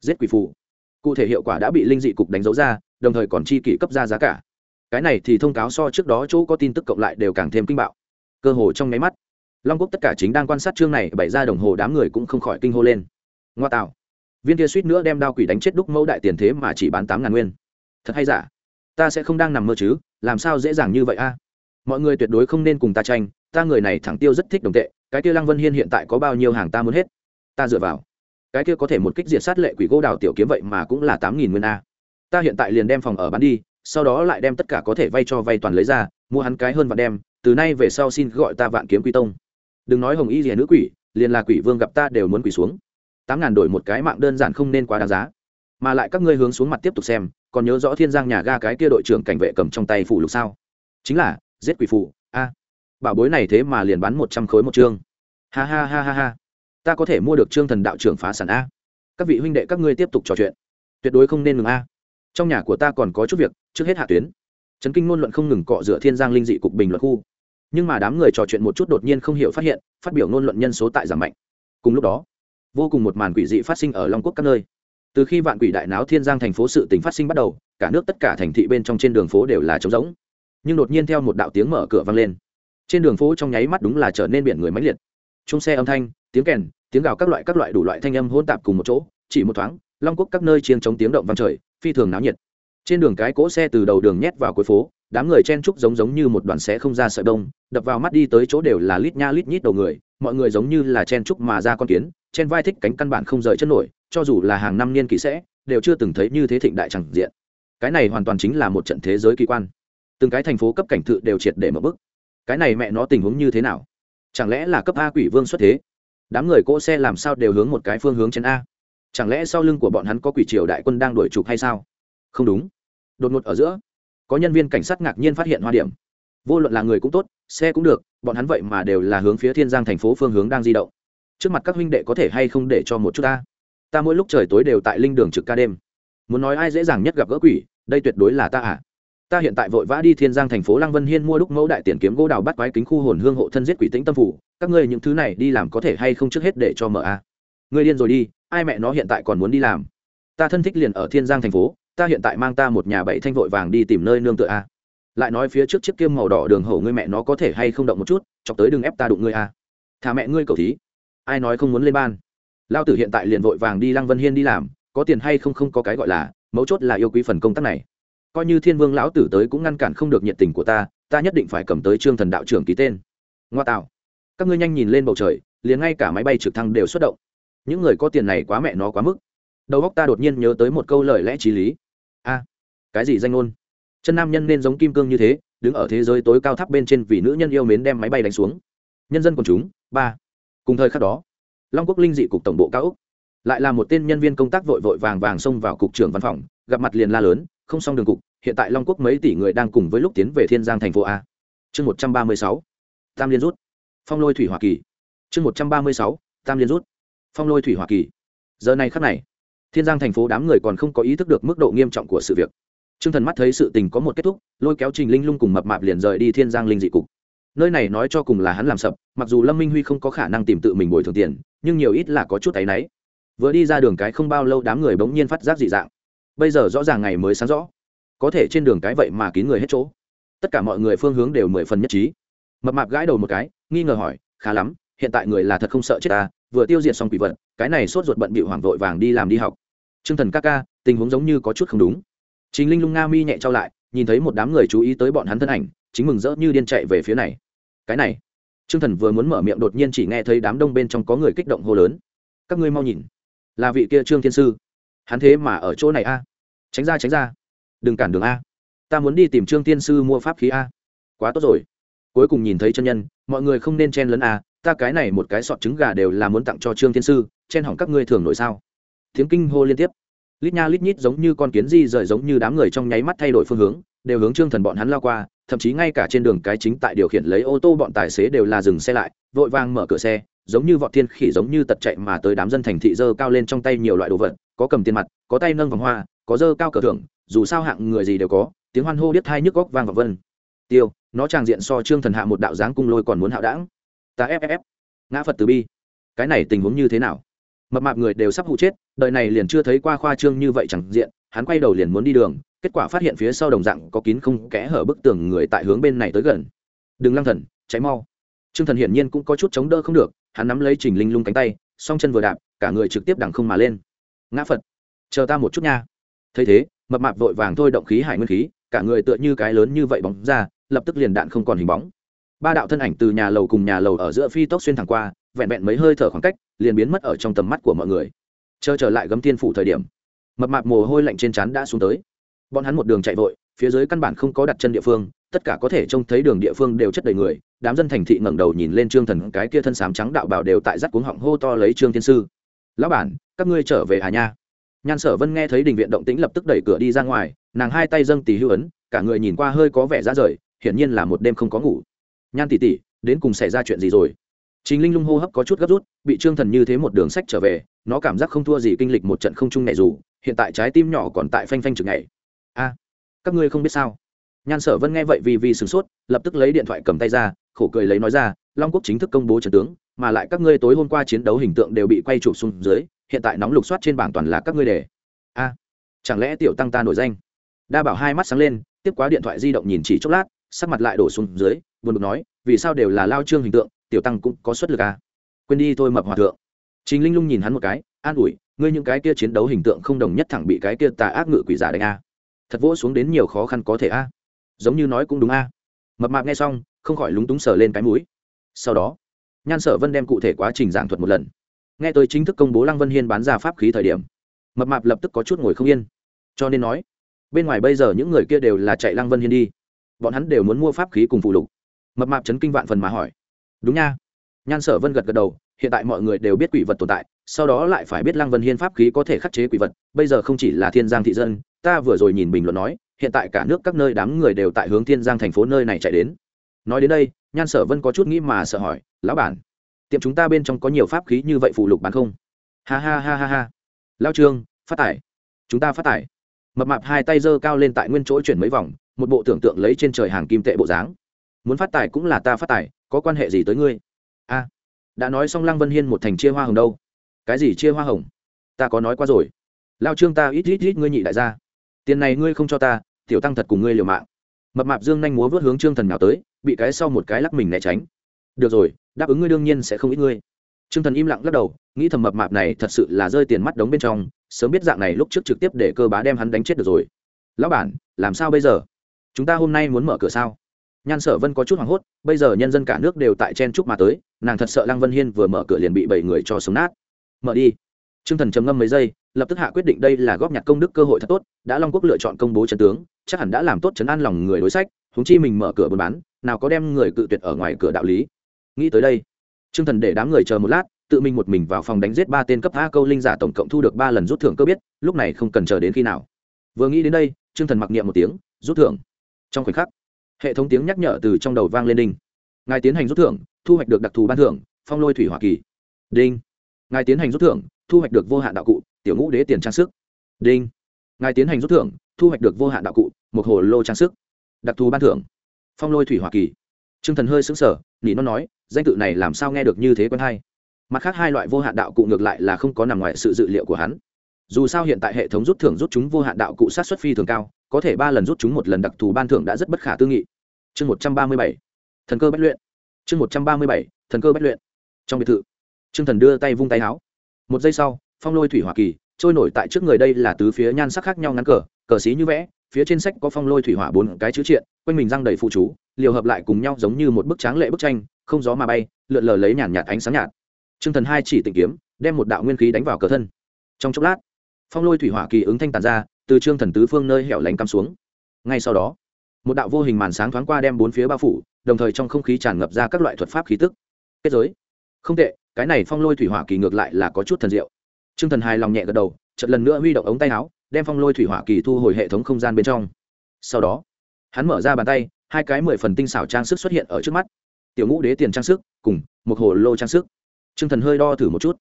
giết quỷ phủ cụ thể hiệu quả đã bị linh dị cục đánh dấu ra, đồng thời còn chi kỷ cấp ra giá cả. Cái này thì thông cáo so trước đó chỗ có tin tức cộng lại đều càng thêm kinh bạo. Cơ hồ trong nháy mắt, long quốc tất cả chính đang quan sát chương này bày ra đồng hồ đám người cũng không khỏi kinh hô lên. Ngoa tạo. Viên kia suýt nữa đem đao quỷ đánh chết đúc mẫu đại tiền thế mà chỉ bán tám ngàn nguyên. Thật hay giả? Ta sẽ không đang nằm mơ chứ, làm sao dễ dàng như vậy a? Mọi người tuyệt đối không nên cùng ta tranh, ta người này thẳng tiêu rất thích đồng tệ, cái kia lăng vân hiên hiện tại có bao nhiêu hàng ta muốn hết? Ta dựa vào. Cái kia có thể một kích diệt sát lệ quỷ gỗ đào tiểu kiếm vậy mà cũng là tám nghìn nguyên a. Ta hiện tại liền đem phòng ở bán đi, sau đó lại đem tất cả có thể vay cho vay toàn lấy ra, mua hắn cái hơn và đem, từ nay về sau xin gọi ta vạn kiếm quy tông. Đừng nói hồng y gì nữ quỷ, liền là quỷ vương gặp ta đều muốn quỷ xuống. Tám ngàn đổi một cái mạng đơn giản không nên quá đáng giá. Mà lại các ngươi hướng xuống mặt tiếp tục xem còn nhớ rõ thiên giang nhà ga cái kia đội trưởng cảnh vệ cầm trong tay phủ lục sao? Chính là, giết quỷ phụ a. Bảo bối này thế mà liền bán một trăm khối một chương. Ha ha ha ha ha. Ta có thể mua được trương thần đạo trưởng phá sản a. Các vị huynh đệ các ngươi tiếp tục trò chuyện. Tuyệt đối không nên ngừng a. Trong nhà của ta còn có chút việc, trước hết hạ tuyến. Trấn kinh ngôn luận không ngừng cọ rửa thiên giang linh dị cục bình luận khu. Nhưng mà đám người trò chuyện một chút đột nhiên không hiểu phát hiện, phát biểu ngôn luận nhân số tại giảm mạnh. Cùng lúc đó, vô cùng một màn quỷ dị phát sinh ở long quốc các nơi từ khi vạn quỷ đại náo thiên giang thành phố sự tình phát sinh bắt đầu, cả nước tất cả thành thị bên trong trên đường phố đều là trống rỗng. Nhưng đột nhiên theo một đạo tiếng mở cửa vang lên. Trên đường phố trong nháy mắt đúng là trở nên biển người mãnh liệt. Chung xe âm thanh, tiếng kèn, tiếng gào các loại các loại đủ loại thanh âm hỗn tạp cùng một chỗ, chỉ một thoáng, long quốc các nơi chiên chống tiếng động vang trời, phi thường náo nhiệt. Trên đường cái cỗ xe từ đầu đường nhét vào cuối phố, đám người chen trúc giống giống như một đoàn xe không ra sợi đông đập vào mắt đi tới chỗ đều là lít nha lít nhít đầu người, mọi người giống như là chen trúc mà ra con kiến trên vai thích cánh căn bản không rời chân nổi, cho dù là hàng năm niên kỳ sẽ, đều chưa từng thấy như thế thịnh đại chẳng diện. Cái này hoàn toàn chính là một trận thế giới kỳ quan. Từng cái thành phố cấp cảnh thự đều triệt để mở bức. Cái này mẹ nó tình huống như thế nào? Chẳng lẽ là cấp a quỷ vương xuất thế? Đám người cỗ xe làm sao đều hướng một cái phương hướng trên a? Chẳng lẽ sau lưng của bọn hắn có quỷ triều đại quân đang đuổi trục hay sao? Không đúng. Đột ngột ở giữa, có nhân viên cảnh sát ngạc nhiên phát hiện hoa điểm. Vô luận là người cũng tốt, xe cũng được, bọn hắn vậy mà đều là hướng phía thiên giang thành phố phương hướng đang di động trước mặt các huynh đệ có thể hay không để cho một chút ta? Ta mỗi lúc trời tối đều tại linh đường trực ca đêm. Muốn nói ai dễ dàng nhất gặp gỡ quỷ, đây tuyệt đối là ta à. Ta hiện tại vội vã đi thiên giang thành phố lăng vân hiên mua đúc mẫu đại tiền kiếm gỗ đào bắt quái kính khu hồn hương hộ thân giết quỷ tĩnh tâm phủ. Các ngươi những thứ này đi làm có thể hay không trước hết để cho mở a ngươi điên rồi đi, ai mẹ nó hiện tại còn muốn đi làm? Ta thân thích liền ở thiên giang thành phố, ta hiện tại mang ta một nhà bảy thanh vội vàng đi tìm nơi nương tựa a lại nói phía trước chiếc kiêm màu đỏ đường hổ ngươi mẹ nó có thể hay không động một chút, chọc tới đừng ép ta đụng ngươi a thả mẹ ngươi cầu thí ai nói không muốn lên ban? Lao tử hiện tại liền vội vàng đi lăng vân hiên đi làm, có tiền hay không không có cái gọi là, mấu chốt là yêu quý phần công tác này. Coi như thiên vương lão tử tới cũng ngăn cản không được nhiệt tình của ta ta nhất định phải cầm tới trương thần đạo trưởng ký tên. Ngoa tạo. Các ngươi nhanh nhìn lên bầu trời, liền ngay cả máy bay trực thăng đều xuất động. Những người có tiền này quá mẹ nó quá mức. Đầu óc ta đột nhiên nhớ tới một câu lời lẽ t r í lý. A, cái gì danh ngôn? Chân nam nhân nên giống kim cương như thế, đứng ở thế giới tối cao tháp bên trên vì nữ nhân yêu mến đem máy bay đánh xuống. Nhân dân quần chúng, ba cùng thời khắc đó, long quốc linh dị cục tổng bộ cao úc lại là một tên nhân viên công tác vội vội vàng vàng xông vào cục trưởng văn phòng, gặp mặt liền la lớn, không xong đường cục, hiện tại long quốc mấy tỷ người đang cùng với lúc tiến về thiên giang thành phố a. Chương một trăm ba mươi sáu, tam liên rút. Phong lôi thủy hoa kỳ. Chương một trăm ba mươi sáu, tam liên rút. Phong lôi thủy hoa kỳ. Giờ này khắc này, thiên giang thành phố đám người còn không có ý thức được mức độ nghiêm trọng của sự việc. T r ư ơ n g thần mắt thấy sự tình có một kết thúc, lôi kéo trình linh lung cùng mập mạp liền rời đi thiên giang linh dị cục nơi này nói cho cùng là hắn làm sập, mặc dù lâm minh huy không có khả năng tìm tự mình bồi thường tiền, nhưng nhiều ít là có chút áy náy. Vừa đi ra đường cái không bao lâu đám người bỗng nhiên phát giác dị dạng. Bây giờ rõ ràng ngày mới sáng rõ. Có thể trên đường cái vậy mà kín người hết chỗ. Tất cả mọi người phương hướng đều mười phần nhất trí. Mập mạp gãi đầu một cái, nghi ngờ hỏi, khá lắm, hiện tại người là thật không sợ chết ta, vừa tiêu diệt xong quỷ vật, cái này sốt ruột bận bị hoảng vội vàng đi làm đi học. T r ư ơ n g thần ca ca, tình huống giống như có chút không đúng. Chính linh lung nga mi nhẹ trao lại, nhìn thấy một đám người chú ý tới bọn hắn thân ảnh, chính mừng rỡ như điên chạy về phía này cái này t r ư ơ n g thần vừa muốn mở miệng đột nhiên chỉ nghe thấy đám đông bên trong có người kích động hô lớn các ngươi mau nhìn là vị kia trương thiên sư hắn thế mà ở chỗ này a tránh ra tránh ra đừng cản đường a ta muốn đi tìm trương thiên sư mua pháp khí a quá tốt rồi cuối cùng nhìn thấy chân nhân mọi người không nên chen lấn a ta cái này một cái sọt trứng gà đều là muốn tặng cho trương thiên sư chen hỏng các ngươi thường nổi sao tiếng kinh hô liên tiếp lít nha lít nhít giống như con kiến di rời giống như đám người trong nháy mắt thay đổi phương hướng đều hướng trương thần bọn hắn lao qua, thậm chí ngay cả trên đường cái chính tại điều khiển lấy ô tô bọn tài xế đều là dừng xe lại, vội vàng mở cửa xe, giống như vọt thiên khỉ giống như tật chạy mà tới đám dân thành thị dơ cao lên trong tay nhiều loại đồ vật, có cầm tiền mặt, có tay nâng vòng hoa, có dơ cao cờ thưởng, dù sao hạng người gì đều có, tiếng hoan hô biết hai nhức góc vang vọng vân. Tiêu, nó tràng diện so trương thần hạ một đạo dáng cung lôi còn muốn hạo đảng. Ta ff ngã phật từ bi. Cái này tình huống như thế nào? Mập mạp người đều sắp hụ chết, đời này liền chưa thấy qua khoa trương như vậy chẳng diện, hắn quay đầu liền muốn đi đường kết quả phát hiện phía sau đồng dạng có kín không kẽ hở bức tường người tại hướng bên này tới gần. Đừng lăng thần cháy mau. Trương thần hiển nhiên cũng có chút chống đỡ không được, hắn nắm lấy trình linh lung cánh tay, song chân vừa đạp, cả người trực tiếp đằng không mà lên. Ngã phật, chờ ta một chút nha. Thấy thế, mập mạp vội vàng thôi động khí hải nguyên khí, cả người tựa như cái lớn như vậy bóng ra, lập tức liền đạn không còn hình bóng. Ba đạo thân ảnh từ nhà lầu cùng nhà lầu ở giữa phi tốc xuyên thẳng qua, vẹn vẹn mấy hơi thở khoảng cách, liền biến mất ở trong tầm mắt của mọi người. Chờ trở lại gấm tiên phủ thời điểm, mập mạp mồ hôi lạnh trên trán đã xuống tới bọn hắn một đường chạy vội, phía dưới căn bản không có đặt chân địa phương, tất cả có thể trông thấy đường địa phương đều chất đầy người, đám dân thành thị ngẩng đầu nhìn lên trương thần, cái kia thân sám trắng đạo bảo đều tại rắt cuống họng hô to lấy trương thiên sư. Lão bản, các ngươi trở về hà nha? Nhan sở vân nghe thấy đình viện động tĩnh lập tức đẩy cửa đi ra ngoài, nàng hai tay dâng tì hưu ấn, cả người nhìn qua hơi có vẻ ra rời, hiển nhiên là một đêm không có ngủ. Nhan tỷ tỷ, đến cùng xảy ra chuyện gì rồi? Chính linh lung hô hấp có chút gấp rút, bị trương thần như thế một đường sách trở về, nó cảm giác không thua gì kinh lịch một trận không chung này dù, hiện tại trái tim nhỏ còn tại phanh phanh chừng ngày a, các ngươi không biết sao? Nhan sở vân nghe vậy vì vì sửng sốt, lập tức lấy điện thoại cầm tay ra, khổ cười lấy nói ra, long quốc chính thức công bố trận tướng, mà lại các ngươi tối hôm qua chiến đấu hình tượng đều bị quay chụp xuống dưới, hiện tại nóng lục soát trên bảng toàn là các ngươi đề a, chẳng lẽ tiểu tăng ta nổi danh? Đa bảo hai mắt sáng lên, tiếp quá điện thoại di động nhìn chỉ chốc lát, sắc mặt lại đổ xuống dưới, buồn bực nói, vì sao đều là lao trương hình tượng, tiểu tăng cũng có xuất lực à? Quên đi thôi mập hòa thượng. Chính linh lung nhìn hắn một cái, an ủi, ngươi những cái kia chiến đấu hình tượng không đồng nhất thẳng bị cái kia tà ác ngự quỷ giả đánh a à thật vỗ xuống đến nhiều khó khăn có thể a. À. giống như nói cũng đúng a. À. mập mạp nghe xong, không khỏi lúng túng sờ lên cái mũi. Sau đó, nhan sở vân đem cụ thể quá trình giảng thuật một lần. Nghe tới chính thức công bố lăng vân hiên bán ra pháp khí thời điểm, mập mạp lập tức có chút ngồi không yên. Cho nên nói, bên ngoài bây giờ những người kia đều là chạy lăng vân hiên đi. Bọn hắn đều muốn mua pháp khí cùng phụ lục. Mập mạp chấn kinh vạn phần mà hỏi, đúng nha. Nhan sở vân gật gật đầu, hiện tại mọi người đều biết quỷ vật tồn tại, sau đó lại phải biết lăng vân hiên pháp khí có thể khắc chế quỷ vật, bây giờ không chỉ là thiên giang thị dân ta vừa rồi nhìn bình luận nói, hiện tại cả nước các nơi đám người đều tại hướng thiên giang thành phố nơi này chạy đến. Nói đến đây, nhan sở vân có chút nghĩ mà sợ hỏi, lão bản, tiệm chúng ta bên trong có nhiều pháp khí như vậy phụ lục bán không? Ha ha ha ha ha. Lao trương, phát tải. Chúng ta phát tải. Mập mạp hai tay giơ cao lên tại nguyên chỗ chuyển mấy vòng, một bộ tưởng tượng lấy trên trời hàng kim tệ bộ dáng. Muốn phát tài cũng là ta phát tài có quan hệ gì tới ngươi? A, đã nói xong lăng vân hiên một thành chia hoa hồng đâu. Cái gì chia hoa hồng? Ta có nói qua rồi. Lao trương ta ít ít ít ngươi nhị đại gia tiền này ngươi không cho ta, tiểu tăng thật cùng ngươi liều mạng. Mập mạp dương nhanh múa vớt hướng trương thần nào tới, bị cái sau một cái lắc mình né tránh. Được rồi, đáp ứng ngươi đương nhiên sẽ không ít ngươi. Trương thần im lặng lắc đầu, nghĩ thầm mập mạp này thật sự là rơi tiền mắt đống bên trong, sớm biết dạng này lúc trước trực tiếp để cơ bá đem hắn đánh chết được rồi. Lão bản, làm sao bây giờ? Chúng ta hôm nay muốn mở cửa sao? Nhan sở vân có chút hoảng hốt, bây giờ nhân dân cả nước đều tại chen chúc mà tới, nàng thật sợ lăng vân hiên vừa mở cửa liền bị bảy người cho sống nát. Mở đi. T r ư ơ n g thần trầm ngâm mấy giây lập tức hạ quyết định đây là góp nhặt công đức cơ hội thật tốt, đã long quốc lựa chọn công bố trần tướng, chắc hẳn đã làm tốt chấn an lòng người đối sách húng chi mình mở cửa buôn bán, nào có đem người cự tuyệt ở ngoài cửa đạo lý. Nghĩ tới đây t r ư ơ n g thần để đám người chờ một lát, tự mình một mình vào phòng đánh giết ba tên cấp a câu linh giả tổng cộng thu được ba lần rút thưởng cơ biết, lúc này không cần chờ đến khi nào. Vừa nghĩ đến đây t r ư ơ n g thần mặc niệm một tiếng, rút thưởng. Trong khoảnh khắc, hệ thống tiếng nhắc nhở từ trong đầu vang lên đinh. Ngài tiến hành rút thưởng, thu hoạch được đặc thù ban thưởng, phong lôi thủy hoa kỳ. Đinh. Ngài tiến hành rút thưởng, thu hoạch được vô hạn đạo cụ tiểu ngũ đế tiền trang sức. Đinh. Ngài tiến hành rút thưởng, thu hoạch được vô hạn đạo cụ, một hồ lô trang sức. Đặc thù ban thưởng. Phong lôi thủy hoa kỳ. T r ư ơ n g thần hơi xứng sở nỉ nó nói, danh tự này làm sao nghe được như thế quen hay? Mặt khác hai loại vô hạn đạo cụ ngược lại là không có nằm ngoài sự dự liệu của hắn. Dù sao hiện tại hệ thống rút thưởng rút chúng vô hạn đạo cụ sát xuất phi thường cao, có thể ba lần rút chúng một lần đặc thù ban thưởng đã rất bất khả tư nghị. Chương một trăm ba mươi bảy. Thần cơ bất luyện. Chương một trăm ba mươi bảy. Thần cơ bất luyện. Trong biệt thự t r ư ơ n g thần đưa tay vung tay áo. Một giây sau phong lôi thủy hoa kỳ, trôi nổi tại trước người đây là tứ phía nhan sắc khác nhau ngắn cờ cờ xí như vẽ, phía trên sách có phong lôi thủy hỏa bốn cái chữ triện, quanh mình răng đầy phụ chú, liều hợp lại cùng nhau giống như một bức tráng lệ bức tranh, không gió mà bay, lượn lờ lấy nhàn nhạt ánh sáng nhạt. T r ư ơ n g thần hai chỉ tịnh kiếm, đem một đạo nguyên khí đánh vào cờ thân. Trong chốc lát, phong lôi thủy hỏa kỳ ứng thanh tàn ra, từ trương thần tứ phương nơi hẻo lánh cắm xuống. Ngay sau đó, một đạo vô hình màn sáng thoáng qua đem bốn phía bao phủ, đồng thời trong không khí tràn ngập ra các loại thuật pháp khí tức. Kết giới. Không tệ, cái này phong lôi thủy hỏa kỳ ngược lại là có chút thần diệu. Trương thần hài lòng nhẹ gật đầu, chợt lần nữa huy động ống tay áo, đem phong lôi thủy hỏa kỳ thu hồi hệ thống không gian bên trong. Sau đó, hắn mở ra bàn tay, hai cái mười phần tinh xảo trang sức xuất hiện ở trước mắt. Tiểu ngũ đế tiền trang sức, cùng một hồ lô trang sức. Trương thần hơi đo thử một chút,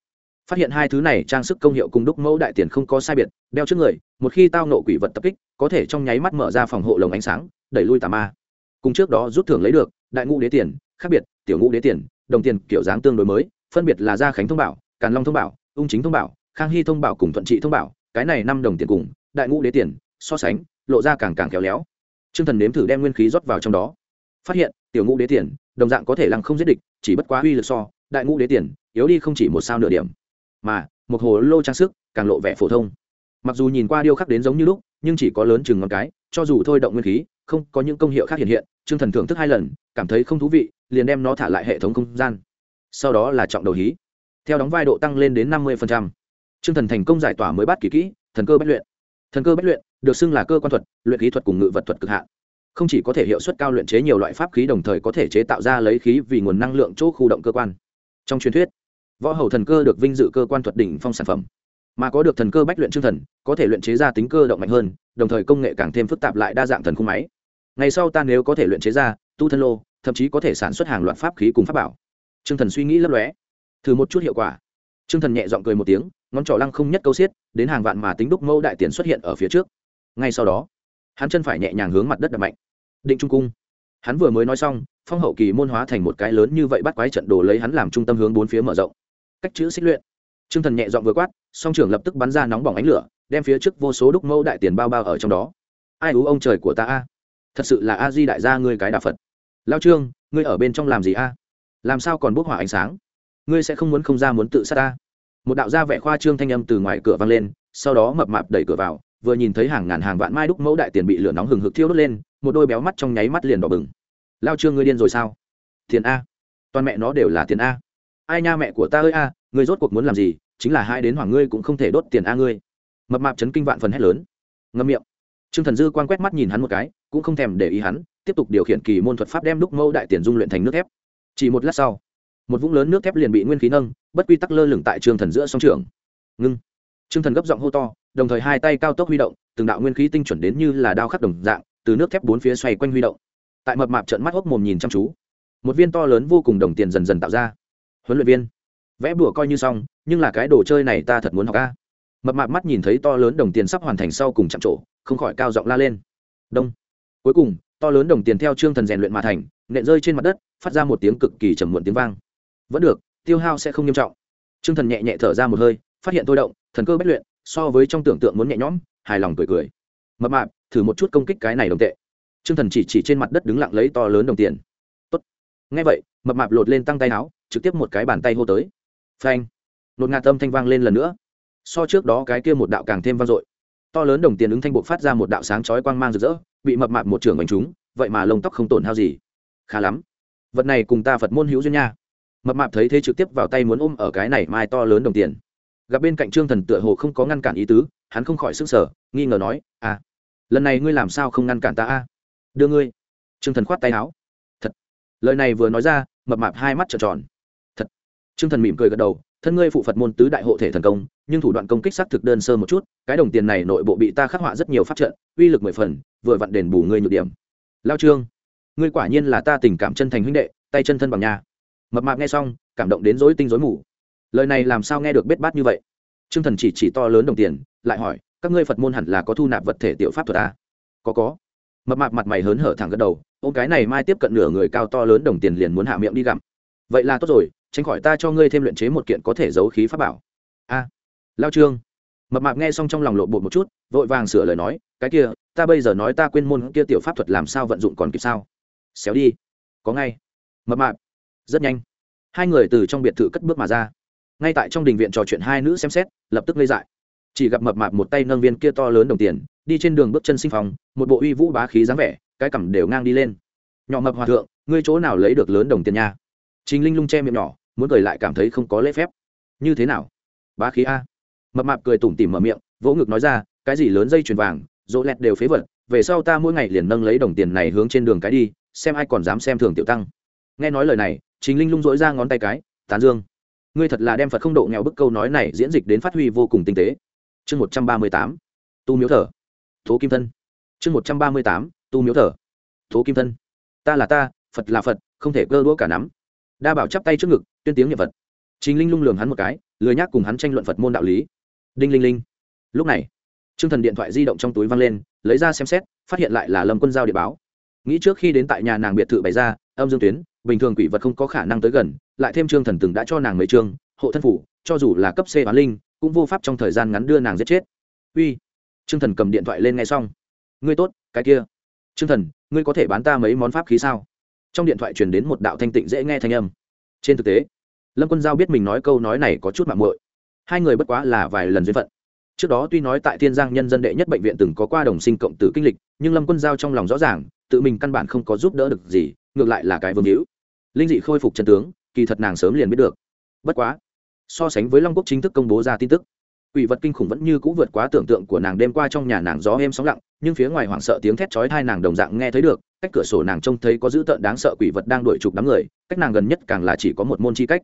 phát hiện hai thứ này trang sức công hiệu cùng đúc mẫu đại tiền không có sai biệt, đeo trước người, một khi tao nộ quỷ vật tập kích, có thể trong nháy mắt mở ra phòng hộ lồng ánh sáng, đẩy lui tà ma. Cùng trước đó rút thưởng lấy được, đại ngũ đế tiền, khác biệt, tiểu ngũ đế tiền, đồng tiền kiểu dáng tương đối mới, phân biệt là gia khánh thông bảo, càn long thông bảo, ung chính thông bảo khang hy thông bảo cùng thuận trị thông bảo, cái này năm đồng tiền cùng, đại ngũ đế tiền, so sánh, lộ ra càng càng khéo léo. T r ư ơ n g thần nếm thử đem nguyên khí rót vào trong đó. Phát hiện, tiểu ngũ đế tiền, đồng dạng có thể lăng không giết địch, chỉ bất quá uy lực so, đại ngũ đế tiền, yếu đi không chỉ một sao nửa điểm. Mà, một hồ lô trang sức, càng lộ vẻ phổ thông. Mặc dù nhìn qua điêu khắc đến giống như lúc, nhưng chỉ có lớn chừng ngón cái, cho dù thôi động nguyên khí, không có những công hiệu khác hiện hiện t r ư ơ n g thần thưởng thức hai lần, cảm thấy không thú vị, liền đem nó thả lại hệ thống không gian. Sau đó là trọng đầu hí. Theo đóng vai độ tăng lên đến năm mươi Trương thần thành công giải tỏa mới bắt kỳ kỹ, thần cơ bất luyện. Thần cơ bất luyện được xưng là cơ quan thuật, luyện khí thuật cùng ngự vật thuật cực hạn. Không chỉ có thể hiệu suất cao luyện chế nhiều loại pháp khí đồng thời có thể chế tạo ra lấy khí vì nguồn năng lượng chỗ khu động cơ quan. Trong truyền thuyết, võ hầu thần cơ được vinh dự cơ quan thuật đỉnh phong sản phẩm. Mà có được thần cơ bách luyện trương thần, có thể luyện chế ra tính cơ động mạnh hơn, đồng thời công nghệ càng thêm phức tạp lại đa dạng thần khung máy. Ngày sau ta nếu có thể luyện chế ra, tu thân lô, thậm chí có thể sản xuất hàng loạt pháp khí cùng pháp bảo. Trương thần suy nghĩ lấp lóe. Thử một chút hiệu quả. Trương thần nhẹ giọng cười một tiếng ngón trỏ lăng không nhất câu xiết, đến hàng vạn mà tính đúc mẫu đại tiền xuất hiện ở phía trước. Ngay sau đó, hắn chân phải nhẹ nhàng hướng mặt đất đập mạnh. Định trung cung. Hắn vừa mới nói xong, phong hậu kỳ môn hóa thành một cái lớn như vậy bắt quái trận đồ lấy hắn làm trung tâm hướng bốn phía mở rộng. Cách chữ xích luyện. T r ư ơ n g thần nhẹ dọn vừa quát, song trưởng lập tức bắn ra nóng bỏng ánh lửa, đem phía trước vô số đúc mẫu đại tiền bao bao ở trong đó. Ai ú ông trời của ta a? Thật sự là a di đại gia ngươi cái đà phật. Lao trương, ngươi ở bên trong làm gì a? Làm sao còn bốc hỏa ánh sáng? Ngươi sẽ không muốn không ra muốn tự sát ta? Một đạo gia vẻ khoa trương thanh âm từ ngoài cửa vang lên, sau đó mập mạp đẩy cửa vào, vừa nhìn thấy hàng ngàn hàng vạn mai đúc mẫu đại tiền bị lửa nóng hừng hực thiêu đốt lên, một đôi béo mắt trong nháy mắt liền đỏ bừng. Lao trương ngươi điên rồi sao? Tiền a. Toàn mẹ nó đều là tiền a. Ai nha mẹ của ta ơi a, ngươi rốt cuộc muốn làm gì? Chính là hai đến hoàng ngươi cũng không thể đốt tiền a ngươi. Mập mạp chấn kinh vạn phần hét lớn. Ngâm miệng. Trương thần dư quan quét mắt nhìn hắn một cái, cũng không thèm để ý hắn, tiếp tục điều khiển kỳ môn thuật pháp đem đúc mẫu đại tiền dung luyện thành nước thép. Chỉ một lát sau một vũng lớn nước thép liền bị nguyên khí nâng, bất quy tắc lơ lửng tại trương thần giữa song trường. Ngưng. Trương thần gấp giọng hô to, đồng thời hai tay cao tốc huy động, từng đạo nguyên khí tinh chuẩn đến như là đao khắc đồng dạng, từ nước thép bốn phía xoay quanh huy động. Tại mập mạp trận mắt hốc mồm nhìn chăm chú, một viên to lớn vô cùng đồng tiền dần dần tạo ra. Huấn luyện viên. Vẽ bùa coi như xong, nhưng là cái đồ chơi này ta thật muốn học ca mập mạp mắt nhìn thấy to lớn đồng tiền sắp hoàn thành sau cùng chạm trổ, không khỏi cao giọng la lên. Đông. Cuối cùng, to lớn đồng tiền theo trương thần rèn luyện mà thành, nện rơi trên mặt đất, phát ra một tiếng cực kỳ trầm muộn tiếng vang vẫn được, tiêu hao sẽ không nghiêm trọng. T r ư ơ n g thần nhẹ nhẹ thở ra một hơi, phát hiện tôi động, thần cơ bất luyện, so với trong tưởng tượng muốn nhẹ nhõm, hài lòng cười cười. Mập mạp, thử một chút công kích cái này đồng tệ. T r ư ơ n g thần chỉ chỉ trên mặt đất đứng lặng lấy to lớn đồng tiền. Tốt. ngay vậy, mập mạp lột lên tăng tay áo, trực tiếp một cái bàn tay hô tới. Phanh. Nột ngạt tâm thanh vang lên lần nữa. So trước đó cái kia một đạo càng thêm vang dội. To lớn đồng tiền ứng thanh buộc phát ra một đạo sáng chói quang mang rực rỡ, bị mập mạp một trường bành chúng vậy mà lông tóc không tổn hao gì. Khá lắm. Vật này cùng ta phật môn hữu duyên nha mập mạp thấy thế trực tiếp vào tay muốn ôm ở cái này mai to lớn đồng tiền. Gặp bên cạnh trương thần tựa hồ không có ngăn cản ý tứ, hắn không khỏi sức sở nghi ngờ nói à lần này ngươi làm sao không ngăn cản ta a? Đưa ngươi. Trương thần khoát tay áo. Thật. Lời này vừa nói ra, mập mạp hai mắt trợn tròn. Thật. Trương thần mỉm cười gật đầu, thân ngươi phụ phật môn tứ đại hộ thể thần công, nhưng thủ đoạn công kích xác thực đơn sơ một chút, cái đồng tiền này nội bộ bị ta khắc họa rất nhiều pháp trận, uy lực mười phần, vừa vặn đền bù ngươi nhược điểm. Lao trương, ngươi quả nhiên là ta tình cảm chân thành huynh đệ, tay chân thân bằng nhà mập mạp nghe xong, cảm động đến rối tinh rối mù. Lời này làm sao nghe được bết bát như vậy? T r ư ơ n g thần chỉ chỉ to lớn đồng tiền, lại hỏi, các ngươi phật môn hẳn là có thu nạp vật thể tiểu pháp thuật à? có có. Mập mạp mặt mày hớn hở thẳng gật đầu, ô, cái này mai tiếp cận nửa người cao to lớn đồng tiền liền muốn hạ miệng đi gặm. Vậy là tốt rồi, tránh khỏi ta cho ngươi thêm luyện chế một kiện có thể giấu khí pháp bảo. A. Lao trương. Mập mạp nghe xong trong lòng lộ bột một chút, vội vàng sửa lời nói, cái kia, ta bây giờ nói ta quên môn kia tiểu pháp thuật làm sao vận dụng còn kịp sao? Xéo đi. Có ngay. Mập mạp rất nhanh. Hai người từ trong biệt thự cất bước mà ra. Ngay tại trong đình viện trò chuyện hai nữ xem xét, lập tức lây dại. Chỉ gặp mập mạp một tay nâng viên kia to lớn đồng tiền, đi trên đường bước chân sinh phòng, một bộ uy vũ bá khí dáng vẻ, cái cằm đều ngang đi lên. Nhỏ mập hòa thượng, ngươi chỗ nào lấy được lớn đồng tiền nha? Chính linh lung che miệng nhỏ, muốn cười lại cảm thấy không có lễ phép. Như thế nào? Bá khí a. Mập mạp cười tủm tỉm mở miệng, vỗ ngực nói ra, cái gì lớn dây chuyền vàng, rỗ lẹt đều phế vật, về sau ta mỗi ngày liền nâng lấy đồng tiền này hướng trên đường cái đi, xem ai còn dám xem thường tiểu tăng. Nghe nói lời này chính linh lung dỗi ra ngón tay cái, tán dương, ngươi thật là đem phật không độ nghèo bức câu nói này diễn dịch đến phát huy vô cùng tinh tế. Chương một trăm ba mươi tám, tu miếu thở thố kim thân. Chương một trăm ba mươi tám, tu miếu thở thố kim thân. Ta là ta, phật là phật, không thể cơ đũa cả nắm. Đa bảo chắp tay trước ngực, tuyên tiếng nhật phật. Chính linh lung lường hắn một cái, lười nhác cùng hắn tranh luận phật môn đạo lý. Đinh linh linh. Lúc này t r ư ơ n g thần điện thoại di động trong túi văng lên, lấy ra xem xét, phát hiện lại là lâm quân giao địa báo. Nghĩ trước khi đến tại nhà nàng biệt thự bày ra âm dương tuyến, bình thường quỷ vật không có khả năng tới gần, lại thêm trương thần từng đã cho nàng mấy chương, hộ thân phủ, cho dù là cấp c bán linh, cũng vô pháp trong thời gian ngắn đưa nàng giết chết. Uy, trương thần cầm điện thoại lên nghe xong. Ngươi tốt, cái kia. Trương thần, ngươi có thể bán ta mấy món pháp khí sao? Trong điện thoại truyền đến một đạo thanh tịnh dễ nghe thanh âm. Trên thực tế, lâm quân giao biết mình nói câu nói này có chút mạng muội. Hai người bất quá là vài lần duyên phận. Trước đó tuy nói tại thiên giang nhân dân đệ nhất bệnh viện từng có qua đồng sinh cộng tử kinh lịch, nhưng lâm quân giao trong lòng rõ ràng tự mình căn bản không có giúp đỡ được gì, ngược lại là cái vương hữu. Linh dị khôi phục chân tướng, kỳ thật nàng sớm liền biết được. Bất quá, so sánh với long quốc chính thức công bố ra tin tức, quỷ vật kinh khủng vẫn như cũ vượt quá tưởng tượng của nàng đêm qua trong nhà nàng gió êm sóng lặng, nhưng phía ngoài hoảng sợ tiếng thét chói thai nàng đồng dạng nghe thấy được, cách cửa sổ nàng trông thấy có dữ tợn đáng sợ quỷ vật đang đuổi chụp đám người, cách nàng gần nhất càng là chỉ có một môn chi cách.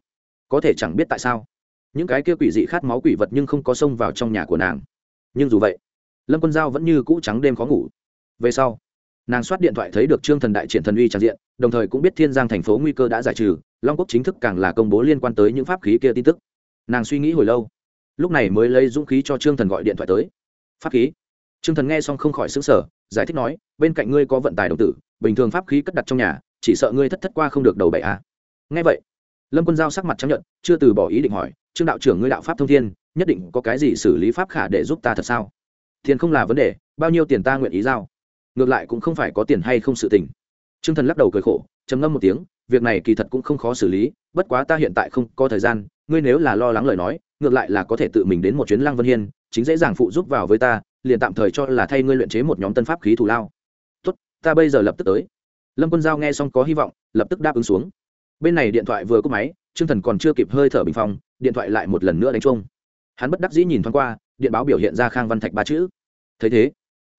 Có thể chẳng biết tại sao, những cái kia quỷ dị khát máu quỷ vật nhưng không có xông vào trong nhà của nàng. Nhưng dù vậy, lâm quân giao vẫn như cũ trắng đêm khó ngủ. Về sau nàng soát điện thoại thấy được trương thần đại triển thần uy tràn diện, đồng thời cũng biết thiên giang thành phố nguy cơ đã giải trừ, long quốc chính thức càng là công bố liên quan tới những pháp khí kia tin tức. Nàng suy nghĩ hồi lâu, lúc này mới lấy dũng khí cho trương thần gọi điện thoại tới. Pháp khí? Trương thần nghe xong không khỏi xứng sở giải thích nói, bên cạnh ngươi có vận tài đồng tử, bình thường pháp khí cất đặt trong nhà, chỉ sợ ngươi thất thất qua không được đầu bảy a à. nghe vậy, lâm quân giao sắc mặt chấp nhận chưa từ bỏ ý định hỏi, trương đạo trưởng ngươi đạo pháp thông thiên, nhất định có cái gì xử lý pháp khả để giúp ta thật sao? Tiền không là vấn đề, bao nhiêu tiền ta nguyện ý giao? Ngược lại cũng không phải có tiền hay không sự tình. T r ư ơ n g thần lắc đầu cười khổ, trầm ngâm một tiếng, việc này kỳ thật cũng không khó xử lý, bất quá ta hiện tại không có thời gian, ngươi nếu là lo lắng lời nói, ngược lại là có thể tự mình đến một chuyến lăng vân hiên, chính dễ dàng phụ giúp vào với ta, liền tạm thời cho là thay ngươi luyện chế một nhóm tân pháp khí thủ lao. Tốt, ta bây giờ lập tức tới. Lâm quân giao nghe xong có hy vọng, lập tức đáp ứng xuống. Bên này điện thoại vừa cúp máy t r ư ơ n g thần còn chưa kịp hơi thở bình phong, điện thoại lại một lần nữa đánh chung hắn bất đắc dĩ nhìn thoáng qua, điện báo biểu hiện ra khang văn thạch ba chữ. Thấy thế,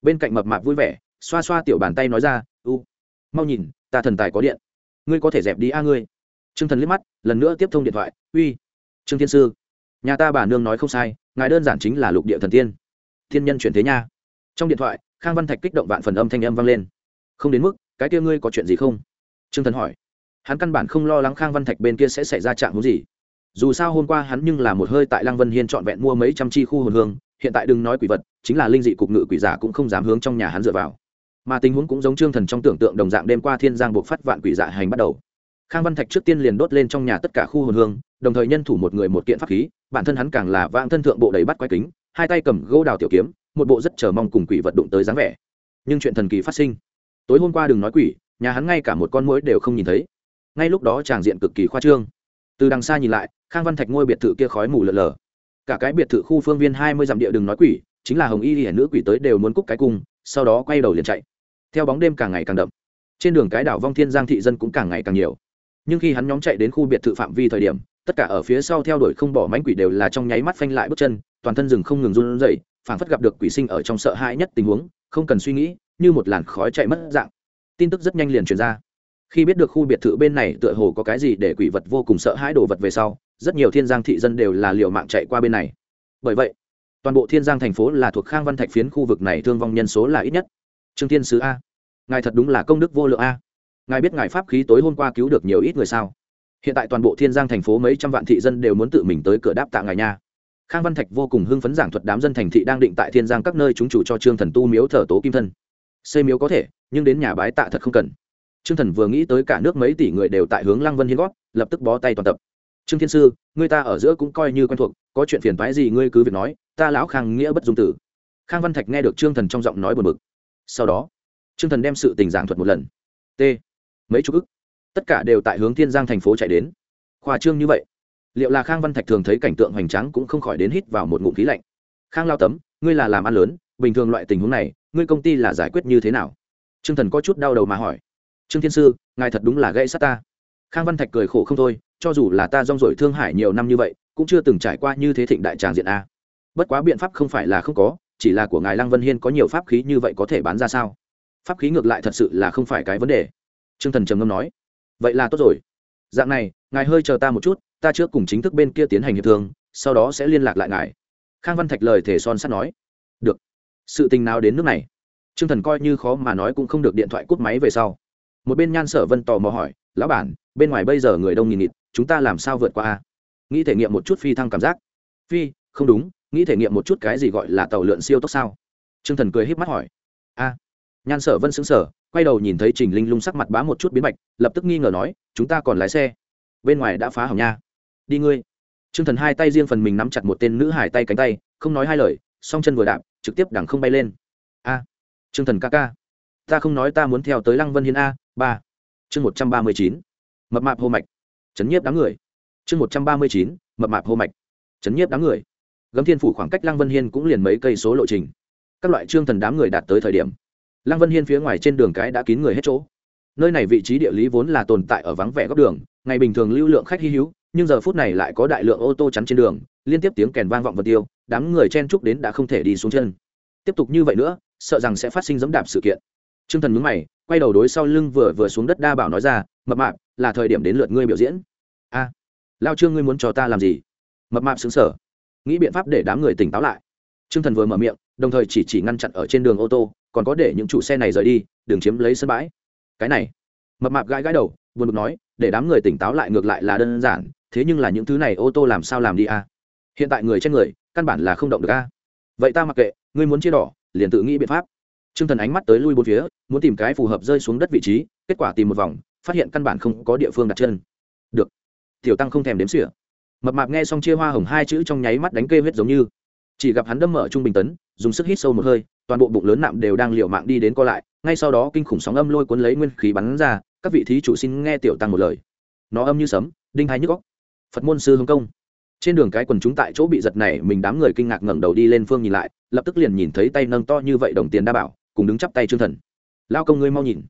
bên cạnh mập mạp vui vẻ xoa xoa tiểu bàn tay nói ra, u, mau nhìn, ta thần tài có điện. Ngươi có thể dẹp đi a ngươi. T r ư ơ n g thần liếc mắt, lần nữa tiếp thông điện thoại, uy, trương thiên sư, nhà ta bà nương nói không sai, ngài đơn giản chính là lục địa thần tiên. Thiên nhân chuyển thế nha. Trong điện thoại, khang văn thạch kích động vạn phần âm thanh âm vang lên. Không đến mức, cái kia ngươi có chuyện gì không? T r ư ơ n g thần hỏi. Hắn căn bản không lo lắng khang văn thạch bên kia sẽ xảy ra trạng hữu gì. Dù sao hôm qua hắn nhưng là một hơi tại lăng vân hiên trọn vẹn mua mấy trăm chi khu hồn hương, hiện tại đừng nói quỷ vật, chính là linh dị cục ngự quỷ giả cũng không dám hướng trong nhà hắn dựa vào mà tình huống cũng giống trương thần trong tưởng tượng đồng dạng đêm qua thiên giang buộc phát vạn quỷ dạ hành bắt đầu. Khang văn thạch trước tiên liền đốt lên trong nhà tất cả khu hồn hương, đồng thời nhân thủ một người một kiện pháp khí, bản thân hắn càng là vang thân thượng bộ đầy bắt quái kính, hai tay cầm gỗ đào tiểu kiếm, một bộ rất chờ mong cùng quỷ vật đụng tới dáng vẻ. Nhưng chuyện thần kỳ phát sinh. Tối hôm qua đừng nói quỷ, nhà hắn ngay cả một con mũi đều không nhìn thấy. Ngay lúc đó tràng diện cực kỳ khoa trương. Từ đằng xa nhìn lại, khang văn thạch ngôi biệt thự kia khói mù lờ lờ cả cái biệt thự khu phương viên hai mươi dặm địa đừng nói quỷ, chính là hồng y hiển nữ quỷ tới đều muốn cúc cái cung, sau đó quay đầu liền chạy theo bóng đêm càng ngày càng đậm, trên đường cái đảo vong thiên giang thị dân cũng càng ngày càng nhiều. Nhưng khi hắn nhóm chạy đến khu biệt thự phạm vi thời điểm, tất cả ở phía sau theo đuổi không bỏ mánh quỷ đều là trong nháy mắt phanh lại bước chân, toàn thân rừng không ngừng run rẩy, phảng phất gặp được quỷ sinh ở trong sợ hãi nhất tình huống, không cần suy nghĩ, như một làn khói chạy mất dạng. Tin tức rất nhanh liền truyền ra. Khi biết được khu biệt thự bên này tựa hồ có cái gì để quỷ vật vô cùng sợ hãi đồ vật về sau, rất nhiều thiên giang thị dân đều là liều mạng chạy qua bên này. Bởi vậy, toàn bộ thiên giang thành phố là thuộc khang văn thạch phiến khu vực này thương vong nhân số là ít nhất trương thiên sứ a. Ngài thật đúng là công đức vô lượng a. Ngài biết ngài pháp khí tối hôm qua cứu được nhiều ít người sao? Hiện tại toàn bộ thiên giang thành phố mấy trăm vạn thị dân đều muốn tự mình tới cửa đáp tạ ngài nha. Khang văn thạch vô cùng hưng phấn giảng thuật đám dân thành thị đang định tại thiên giang các nơi chúng chủ cho trương thần tu miếu thờ tố kim thân. Xây miếu có thể, nhưng đến nhà bái tạ thật không cần. Trương thần vừa nghĩ tới cả nước mấy tỷ người đều tại hướng lăng vân hiến gót, lập tức bó tay toàn tập. Trương thiên sư người ta ở giữa cũng coi như quen thuộc, có chuyện phiền toái gì ngươi cứ việc nói, ta lão khang nghĩa bất dung tử. Khang văn thạch nghe được trương thần trong giọng nói buồn bực sau đó, trương thần đem sự tình giảng thuật một lần. T. Mấy chục ức, tất cả đều tại hướng thiên giang thành phố chạy đến. Khoa trương như vậy, liệu là khang văn thạch thường thấy cảnh tượng hoành tráng cũng không khỏi đến hít vào một ngụm khí lạnh. Khang lao tấm, ngươi là làm ăn lớn, bình thường loại tình huống này, ngươi công ty là giải quyết như thế nào? T r ư ơ n g thần có chút đau đầu mà hỏi. Trương thiên sư, ngài thật đúng là gây sát ta. Khang văn thạch cười khổ không thôi, cho dù là ta rong rổi thương hải nhiều năm như vậy, cũng chưa từng trải qua như thế thịnh đại tràng diện a. Bất quá biện pháp không phải là không có chỉ là của ngài lăng vân hiên có nhiều pháp khí như vậy có thể bán ra sao? Pháp khí ngược lại thật sự là không phải cái vấn đề. T r ư ơ n g thần trầm ngâm nói. Vậy là tốt rồi. Dạng này, ngài hơi chờ ta một chút, ta trước cùng chính thức bên kia tiến hành hiệp thương, sau đó sẽ liên lạc lại ngài. Khang văn thạch lời thể son sắt nói. Được. Sự tình nào đến nước này? T r ư ơ n g thần coi như khó mà nói cũng không được điện thoại cút máy về sau. Một bên nhan sở vân tò mò hỏi, lão bản, bên ngoài bây giờ người đông nghìn nghịt, chúng ta làm sao vượt qua a? Nghĩ thể nghiệm một chút phi thăng cảm giác. Phi, không đúng nghĩ thể nghiệm một chút cái gì gọi là tàu lượn siêu tốc sao? T r ư ơ n g thần cười h í p mắt hỏi. A. Nhan sở vân xứng sở quay đầu nhìn thấy trình linh lung sắc mặt bá một chút biến mạch lập tức nghi ngờ nói chúng ta còn lái xe? Bên ngoài đã phá hỏng nha. Đi ngươi. T r ư ơ n g thần hai tay riêng phần mình nắm chặt một tên nữ hải tay cánh tay không nói hai lời song chân vừa đạp trực tiếp đằng không bay lên. A. À, t r ư ơ n g thần ca ca. Ta không nói ta muốn theo tới lăng vân hiên a ba. Chương một trăm ba mươi chín. Mập mạp hô mạch. Chấn nhiếp đám người. Chương một trăm ba mươi chín mập mạp hô mạch. Chấn nhiếp đám người gấm thiên phủ khoảng cách lăng vân hiên cũng liền mấy cây số lộ trình. Các loại trương thần đám người đạt tới thời điểm, lăng vân hiên phía ngoài trên đường cái đã kín người hết chỗ. Nơi này vị trí địa lý vốn là tồn tại ở vắng vẻ góc đường, ngày bình thường lưu lượng khách hy hữu, nhưng giờ phút này lại có đại lượng ô tô chắn trên đường, liên tiếp tiếng kèn vang vọng vật tiêu, đám người chen chúc đến đã không thể đi xuống chân. Tiếp tục như vậy nữa, sợ rằng sẽ phát sinh dẫm đạp sự kiện. T r ư ơ n g thần mướn mày, quay đầu đối sau lưng vừa vừa xuống đất đa bảo nói ra, mập mạp, là thời điểm đến lượt ngươi biểu diễn. A, lao trương ngươi muốn cho ta làm gì? Mập mạp xứng sở nghĩ biện pháp để đám người tỉnh táo lại. T r ư ơ n g thần vừa mở miệng, đồng thời chỉ chỉ ngăn chặn ở trên đường ô tô, còn có để những chủ xe này rời đi đừng chiếm lấy sân bãi. Cái này, mập mạp gãi gãi đầu, buồn bực nói, để đám người tỉnh táo lại ngược lại là đơn giản, thế nhưng là những thứ này ô tô làm sao làm đi a hiện tại người trên người, căn bản là không động được a vậy ta mặc kệ, ngươi muốn chia đỏ, liền tự nghĩ biện pháp. T r ư ơ n g thần ánh mắt tới lui bốn phía, muốn tìm cái phù hợp rơi xuống đất vị trí, kết quả tìm một vòng, phát hiện căn bản không có địa phương đặt chân. Được. Tiểu tăng không thèm đếm xỉa mập mạp nghe xong chia hoa hồng hai chữ trong nháy mắt đánh kê huyết giống như. Chỉ gặp hắn đâm mở trung bình tấn, dùng sức hít sâu một hơi, toàn bộ bụng lớn nạm đều đang liệu mạng đi đến co lại, ngay sau đó kinh khủng sóng âm lôi cuốn lấy nguyên khí bắn ra, các vị thí chủ xin nghe tiểu tăng một lời. Nó âm như sấm, đinh hai nhức góc phật môn sư hồng công. Trên đường cái quần chúng tại chỗ bị giật này, mình đám người kinh ngạc ngẩng đầu đi lên phương nhìn lại, lập tức liền nhìn thấy tay nâng to như vậy đồng tiền đa bảo, cùng đứng chắp tay trương thần. Lao công ngươi mau nhìn.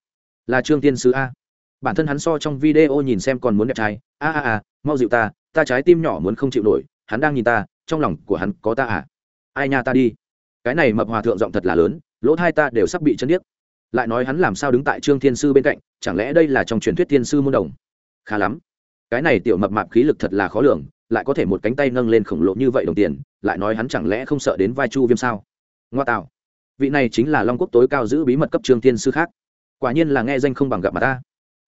Là trương tiên sứ a. Bản thân hắn so trong video nhìn xem còn muốn đẹp trai. A a a, mau dịu ta ta trái tim nhỏ muốn không chịu nổi, hắn đang nhìn ta, trong lòng của hắn có ta à? Ai nha ta đi. Cái này mập hòa thượng giọng thật là lớn, lỗ thai ta đều sắp bị chân điếc. Lại nói hắn làm sao đứng tại trương thiên sư bên cạnh, chẳng lẽ đây là trong truyền thuyết thiên sư môn đồng? Khá lắm. Cái này tiểu mập mạp khí lực thật là khó lường, lại có thể một cánh tay nâng lên khổng lồ như vậy đồng tiền, lại nói hắn chẳng lẽ không sợ đến vai chu viêm sao? Ngoa tạo. Vị này chính là long quốc tối cao giữ bí mật cấp trương thiên sư khác. Quả nhiên là nghe danh không bằng gặp mặt ta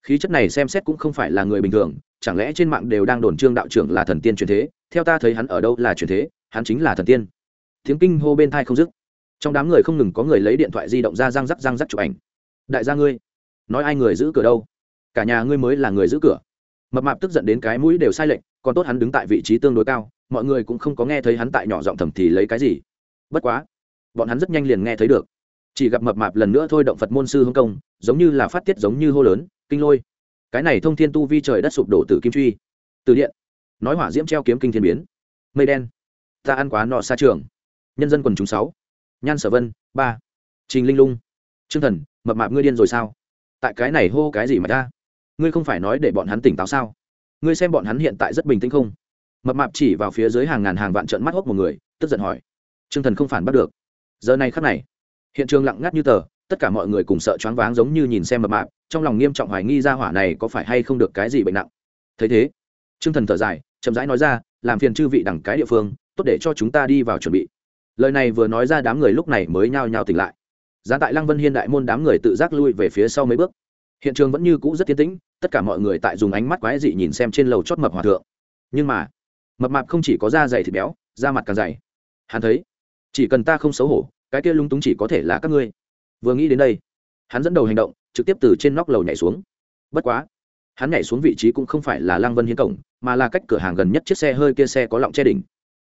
khí chất này xem xét cũng không phải là người bình thường, chẳng lẽ trên mạng đều đang đồn trương đạo trưởng là thần tiên truyền thế? Theo ta thấy hắn ở đâu là truyền thế, hắn chính là thần tiên. Tiếng kinh hô bên thai không dứt. Trong đám người không ngừng có người lấy điện thoại di động ra răng rắc răng rắc chụp ảnh. Đại gia ngươi, nói ai người giữ cửa đâu? Cả nhà ngươi mới là người giữ cửa. Mập mạp tức giận đến cái mũi đều sai lệch, còn tốt hắn đứng tại vị trí tương đối cao, mọi người cũng không có nghe thấy hắn tại nhỏ giọng thầm thì lấy cái gì. Bất quá, bọn hắn rất nhanh liền nghe thấy được. Chỉ gặp mập mạp lần nữa thôi động phật môn sư hưng công, giống như là phát tiết giống như hô lớn kinh lôi. Cái này thông thiên tu vi trời đất sụp đổ từ kim truy, từ điện, nói hỏa diễm treo kiếm kinh thiên biến. Mây đen, ta ăn quá nọ xa trường. Nhân dân quần chúng sáu, nhan sở vân, ba, trình linh lung, trương thần, mập mạp ngươi điên rồi sao? Tại cái này hô cái gì mà ta? Ngươi không phải nói để bọn hắn tỉnh táo sao? Ngươi xem bọn hắn hiện tại rất bình tĩnh không? Mập mạp chỉ vào phía dưới hàng ngàn hàng vạn trận mắt hốc một người, tức giận hỏi. T r ư ơ n g thần không phản bắt được. Giờ này khắc này, hiện trường lặng ngắt như tờ tất cả mọi người cùng sợ choáng váng giống như nhìn xem mập mạp, trong lòng nghiêm trọng hoài nghi ra hỏa này có phải hay không được cái gì bệnh nặng. Thấy thế, trương thần thở dài, chậm rãi nói ra, làm phiền chư vị đẳng cái địa phương, tốt để cho chúng ta đi vào chuẩn bị. Lời này vừa nói ra đám người lúc này mới nhao nhao tỉnh lại. Giá tại lăng vân hiên đại môn đám người tự giác lui về phía sau mấy bước. Hiện trường vẫn như cũ rất tiến tĩnh, tất cả mọi người tại dùng ánh mắt quái dị nhìn xem trên lầu chót mập hòa thượng. Nhưng mà, mập mạp không chỉ có da dày thịt béo, da mặt càng dày. Hắn thấy, chỉ cần ta không xấu hổ, cái kia lung túng chỉ có thể là các ngươi vừa nghĩ đến đây, hắn dẫn đầu hành động trực tiếp từ trên nóc lầu nhảy xuống. Bất quá, hắn nhảy xuống vị trí cũng không phải là Lang vân hiến cổng, mà là cách cửa hàng gần nhất chiếc xe hơi kia xe có lọng che đỉnh.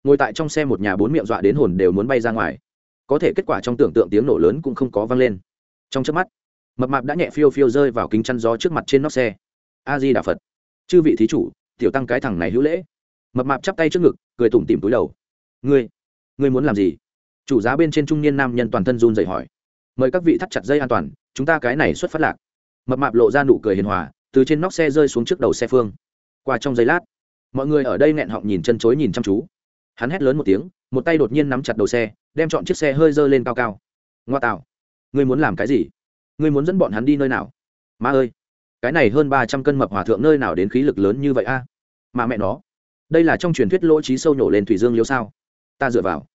Ngồi tại trong xe một nhà bốn miệng dọa đến hồn đều muốn bay ra ngoài. Có thể kết quả trong tưởng tượng tiếng nổ lớn cũng không có vang lên. Trong chớp mắt, mập mạp đã nhẹ phiêu phiêu rơi vào kính chăn gió trước mặt trên nóc xe. A di đà phật. Chư vị thí chủ, tiểu tăng cái thằng này hữu lễ. Mập mạp chắp tay trước ngực, cười tủm tìm túi đầu. Ngươi ngươi muốn làm gì? Chủ giá bên trên trung niên nam nhân toàn thân run dậy hỏi mời các vị thắt chặt dây an toàn, chúng ta cái này xuất phát lạc. Mập mạp lộ ra nụ cười hiền hòa, từ trên nóc xe rơi xuống trước đầu xe phương. Qua trong giây lát, mọi người ở đây nghẹn họng nhìn chân chối nhìn chăm chú. Hắn hét lớn một tiếng, một tay đột nhiên nắm chặt đầu xe, đem chọn chiếc xe hơi dơ lên cao cao. Ngoa tạo, ngươi muốn làm cái gì? Ngươi muốn dẫn bọn hắn đi nơi nào? Ma ơi, cái này hơn ba trăm cân mập hòa thượng nơi nào đến khí lực lớn như vậy a? Mà mẹ nó, đây là trong truyền thuyết lỗ trí sâu nhổ lên thủy dương liêu sao? Ta dựa vào,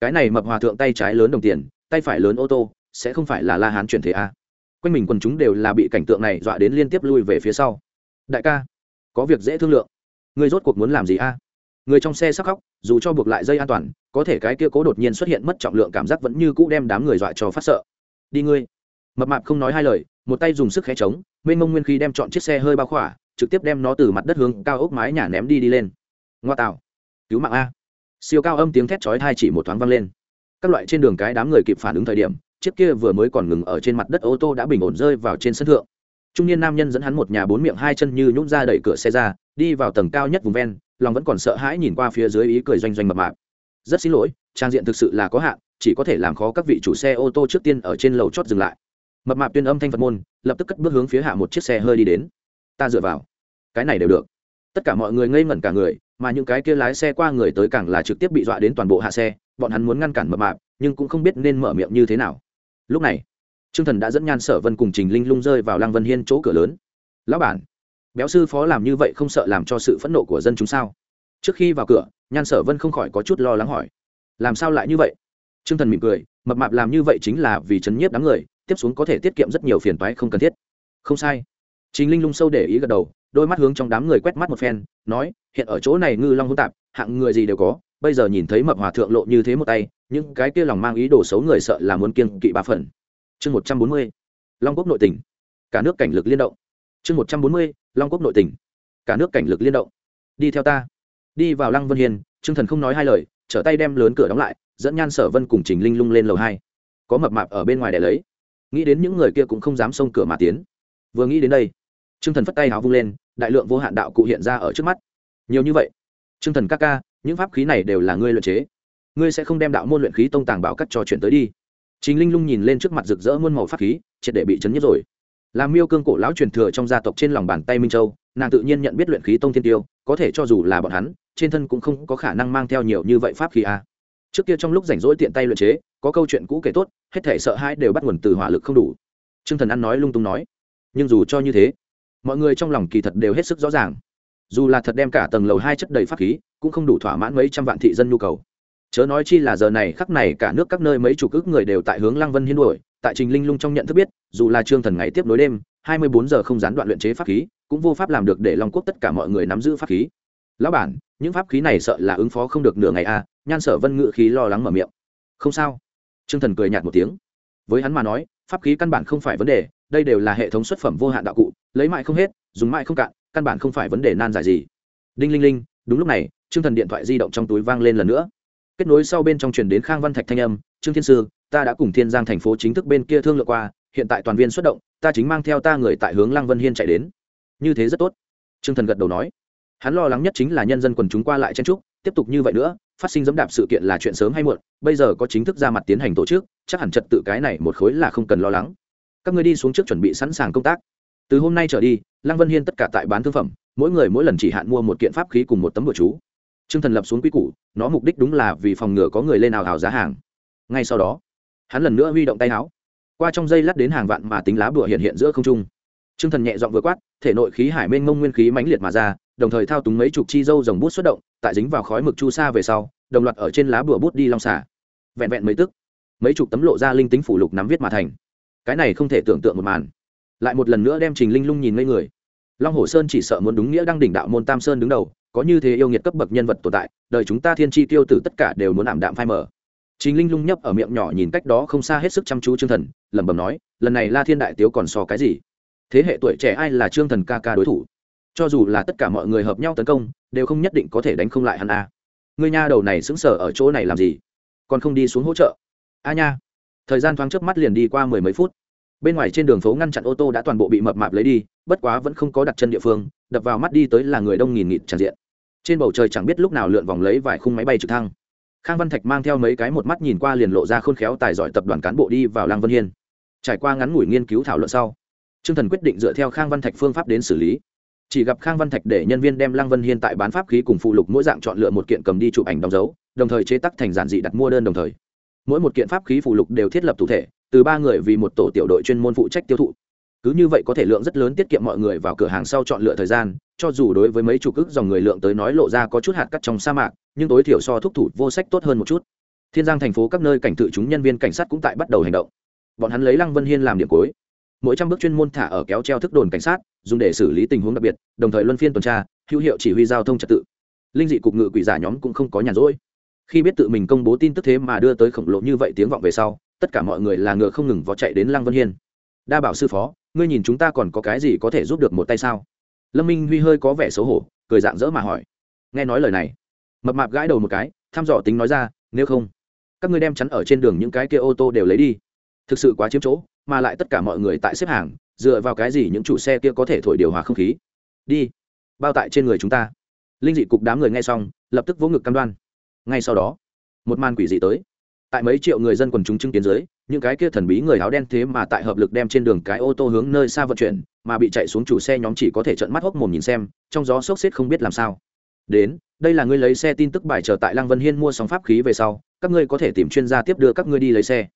cái này mập hòa thượng tay trái lớn đồng tiền, tay phải lớn ô tô sẽ không phải là la hán chuyển thế a quanh mình quần chúng đều là bị cảnh tượng này dọa đến liên tiếp lui về phía sau. Đại ca, có việc dễ thương lượng. Ngươi rốt cuộc muốn làm gì a người trong xe sắc khóc, dù cho buộc lại dây an toàn, có thể cái kia cố đột nhiên xuất hiện mất trọng lượng cảm giác vẫn như cũ đem đám người dọa cho phát sợ. Đi ngươi. Mập mạp không nói hai lời, một tay dùng sức khé trống, mênh mông nguyên khí đem chọn chiếc xe hơi bao khỏa, trực tiếp đem nó từ mặt đất hướng cao ốc mái nhà ném đi đi lên. Ngoa tạo. Cứu mạng a. Siêu cao âm tiếng thét chói thai chỉ một thoáng vang lên. Các loại trên đường cái đám người kịp phản ứng thời điểm chiếc kia vừa mới còn ngừng ở trên mặt đất ô tô đã bình ổn rơi vào trên sân thượng. Trung niên nam nhân dẫn hắn một nhà bốn miệng hai chân như nhún ra đẩy cửa xe ra, đi vào tầng cao nhất vùng ven, lòng vẫn còn sợ hãi nhìn qua phía dưới ý cười doanh doanh mập mạp. Rất xin lỗi, trang diện thực sự là có hạn, chỉ có thể làm khó các vị chủ xe ô tô trước tiên ở trên lầu chót dừng lại. Mập mạp tuyên âm thanh phật môn, lập tức cất bước hướng phía hạ một chiếc xe hơi đi đến. Ta dựa vào. Cái này đều được. Tất cả mọi người ngây ngẩn cả người, mà những cái kia lái xe qua người tới càng là trực tiếp bị dọa đến toàn bộ hạ xe, bọn hắn muốn ngăn cản mập mạp, nhưng cũng không biết nên mở miệng như thế nào lúc này, trương thần đã dẫn nhan sở vân cùng trình linh lung rơi vào lăng vân hiên chỗ cửa lớn. Lão bản, béo sư phó làm như vậy không sợ làm cho sự phẫn nộ của dân chúng sao? Trước khi vào cửa, nhan sở vân không khỏi có chút lo lắng hỏi. Làm sao lại như vậy? Trương thần mỉm cười, mập mạp làm như vậy chính là vì chấn nhiếp đám người, tiếp xuống có thể tiết kiệm rất nhiều phiền toái không cần thiết. Không sai. Trình linh lung sâu để ý gật đầu, đôi mắt hướng trong đám người quét mắt một phen, nói, hiện ở chỗ này ngư long hỗn tạp, hạng người gì đều có bây giờ nhìn thấy mập hòa thượng lộ như thế một tay, những cái kia lòng mang ý đồ xấu người sợ là muốn kiêng kỵ ba phần. Chương một trăm bốn mươi, long quốc nội tỉnh cả nước cảnh lực liên động. Chương một trăm bốn mươi, long quốc nội tỉnh cả nước cảnh lực liên động. Đi theo ta. Đi vào lăng vân hiền trương thần không nói hai lời, trở tay đem lớn cửa đóng lại, dẫn nhan sở vân cùng trình linh lung lên lầu hai. Có mập mạp ở bên ngoài để lấy. Nghĩ đến những người kia cũng không dám xông cửa mà tiến. Vừa nghĩ đến đây, trương thần phất tay háo vung lên, đại lượng vô hạn đạo cụ hiện ra ở trước mắt. Nhiều như vậy. Trương thần ca ca những pháp khí này đều là ngươi luyện chế. Ngươi sẽ không đem đạo môn luyện khí tông tàng bảo cắt cho chuyển tới đi. Chính linh lung nhìn lên trước mặt rực rỡ muôn màu pháp khí, triệt để bị chấn nhất rồi. Làm miêu cương cổ lão truyền thừa trong gia tộc trên lòng bàn tay minh châu, nàng tự nhiên nhận biết luyện khí tông thiên tiêu, có thể cho dù là bọn hắn, trên thân cũng không có khả năng mang theo nhiều như vậy pháp khí a. À. trước kia trong lúc rảnh rỗi tiện tay luyện chế, có câu chuyện cũ kể tốt, hết thể sợ hãi đều bắt nguồn từ hỏa lực không đủ. T r ư ơ n g thần ăn nói lung tung nói, nhưng dù cho như thế, mọi người trong lòng kỳ thật đều hết sức rõ ràng dù là thật đem cả tầng lầu hai chất đầy pháp khí cũng không đủ thỏa mãn mấy trăm vạn thị dân nhu cầu. Chớ nói chi là giờ này khắc này cả nước các nơi mấy chục ước người đều tại hướng lăng vân hiên đuổi tại trình linh lung trong nhận thức biết dù là trương thần ngày tiếp nối đêm hai mươi bốn giờ không gián đoạn luyện chế pháp khí cũng vô pháp làm được để long quốc tất cả mọi người nắm giữ pháp khí. Lão bản những pháp khí này sợ là ứng phó không được nửa ngày a nhan sở vân ngự khí lo lắng mở miệng. Không sao. Trương Thần cười nhạt một tiếng. Với hắn mà nói, pháp khí căn bản không phải vấn đề, đây đều là hệ thống xuất phẩm vô hạn đạo cụ, lấy mãi không hết, dùng mãi không cạn, căn bản không phải vấn đề nan giải gì. Đinh linh linh, đúng lúc này, Trương Thần điện thoại di động trong túi vang lên lần nữa. Kết nối sau bên trong truyền đến Khang Văn Thạch thanh âm, "Trương Thiên sư, ta đã cùng Thiên Giang thành phố chính thức bên kia thương lượng qua, hiện tại toàn viên xuất động, ta chính mang theo ta người tại hướng Lăng Vân Hiên chạy đến." Như thế rất tốt. Trương Thần gật đầu nói. Hắn lo lắng nhất chính là nhân dân quần chúng qua lại chen trúc, tiếp tục như vậy nữa, phát sinh dẫm đạp sự kiện là chuyện sớm hay muộn bây giờ có chính thức ra mặt tiến hành tổ chức chắc hẳn trật tự cái này một khối là không cần lo lắng các người đi xuống trước chuẩn bị sẵn sàng công tác từ hôm nay trở đi, lăng vân hiên tất cả tại bán thương phẩm, mỗi người mỗi lần chỉ hạn mua một kiện pháp khí cùng một tấm bừa chú. T r ư ơ n g thần lập xuống quy củ, nó mục đích đúng là vì phòng ngừa có người lên nào hào giá hàng. Ngay sau đó, hắn lần nữa huy động tay áo. Qua trong dây lát đến hàng vạn mà tính lá bùa hiện hiện giữa không trung. T r ư ơ n g thần nhẹ dọn vừa quát, thể nội khí hải mênh mông nguyên khí mãnh liệt mà ra, đồng thời thao túng mấy chục chi dâu dòng bút xuất động, tại dính vào khói mực chu sa về sau, đồng loạt ở trên lá bùa bút đi long xả. Vẹn vẹn mấy tức, mấy chục tấm lộ ra linh tính phủ lục nắm viết mà thành. Cái này không thể tưởng tượng một màn lại một lần nữa đem trình linh lung nhìn ngây người long hồ sơn chỉ sợ muốn đúng nghĩa đang đỉnh đạo môn tam sơn đứng đầu có như thế yêu nghiệt cấp bậc nhân vật tồn tại đời chúng ta thiên tri tiêu tử tất cả đều muốn ảm đạm phai mở Trình Linh lung nhấp ở miệng nhỏ nhìn cách đó không xa hết sức chăm chú Trương Thần, lẩm bẩm nói, lần này La Thiên đại tiếu còn so cái gì? Thế hệ tuổi trẻ ai là Trương Thần ca ca đối thủ? Cho dù là tất cả mọi người hợp nhau tấn công, đều không nhất định có thể đánh không lại hắn a. À. Nha đầu này xứng sở ở chỗ này làm gì? Còn không đi xuống hỗ trợ? A nha. Thời gian thoáng trước mắt liền đi qua mười mấy phút. Bên ngoài trên đường phố ngăn chặn ô tô đã toàn bộ bị mập mạp lấy đi, bất quá vẫn không có đặt chân địa phương, đập vào mắt đi tới là người đông nghìn nghịt tràn diện. Trên bầu trời chẳng biết lúc nào lượn vòng lấy vài khung máy bay trực thăng. Khang văn thạch mang theo mấy cái một mắt nhìn qua liền lộ ra khôn khéo tài giỏi tập đoàn cán bộ đi vào lăng vân hiên. Trải qua ngắn ngủi nghiên cứu thảo luận sau trương thần quyết định dựa theo khang văn thạch phương pháp đến xử lý. Chỉ gặp khang văn thạch để nhân viên đem lăng vân hiên tại bán pháp khí cùng phụ lục mỗi dạng chọn lựa một kiện cầm đi chụp ảnh đóng dấu đồng thời chế tắc thành giản dị đặt mua đơn đồng thời. Mỗi một kiện pháp khí phụ lục đều thiết lập thủ thể từ ba người vì một tổ tiểu đội chuyên môn phụ trách tiêu thụ. Cứ như vậy có thể lượng rất lớn tiết kiệm mọi người vào cửa hàng sau chọn lựa thời gian, cho dù đối với mấy chủ cước dòng người lượng tới nói lộ ra có chút hạt cắt trong sa mạc, nhưng tối thiểu so thúc thủ vô sách tốt hơn một chút. Thiên giang thành phố các nơi cảnh tự chúng nhân viên cảnh sát cũng tại bắt đầu hành động. Bọn hắn lấy lăng vân hiên làm điểm cuối. Mỗi trăm bước chuyên môn thả ở kéo treo thức đồn cảnh sát, dùng để xử lý tình huống đặc biệt, đồng thời luân phiên tuần tra, hữu hiệu chỉ huy giao thông trật tự. Linh dị cục ngự quỷ giả nhóm cũng không có nhàn rỗi. Khi biết tự mình công bố tin tức thế mà đưa tới khổng lồ như vậy tiếng vọng về sau tất cả mọi người là ngựa không ngừng vó chạy đến lăng vân hiên. Đa bảo sư phó, ngươi nhìn chúng ta còn có cái gì có thể giúp được một tay sao? Lâm minh huy hơi có vẻ xấu hổ, cười dạng dỡ mà hỏi. Nghe nói lời này, mập mạp gãi đầu một cái, thăm dò tính nói ra, nếu không, các ngươi đem chắn ở trên đường những cái kia ô tô đều lấy đi. Thực sự quá chiếm chỗ, mà lại tất cả mọi người tại xếp hàng, dựa vào cái gì những chủ xe kia có thể thổi điều hòa không khí? Đi, bao tại trên người chúng ta. Linh dị cục đám người nghe xong, lập tức vỗ ngực cam đoan. Ngay sau đó, một màn quỷ dị tới tại mấy triệu người dân quần chúng chứng kiến dưới, những cái kia thần bí người áo đen thế mà tại hợp lực đem trên đường cái ô tô hướng nơi xa vận chuyển, mà bị chạy xuống chủ xe nhóm chỉ có thể trận mắt hốc mồm nhìn xem, trong gió sốc xếp không biết làm sao. Đến, đây là ngươi lấy xe tin tức bài chờ tại lăng vân hiên mua sóng pháp khí về sau, các ngươi có thể tìm chuyên gia tiếp đưa các ngươi đi lấy xe.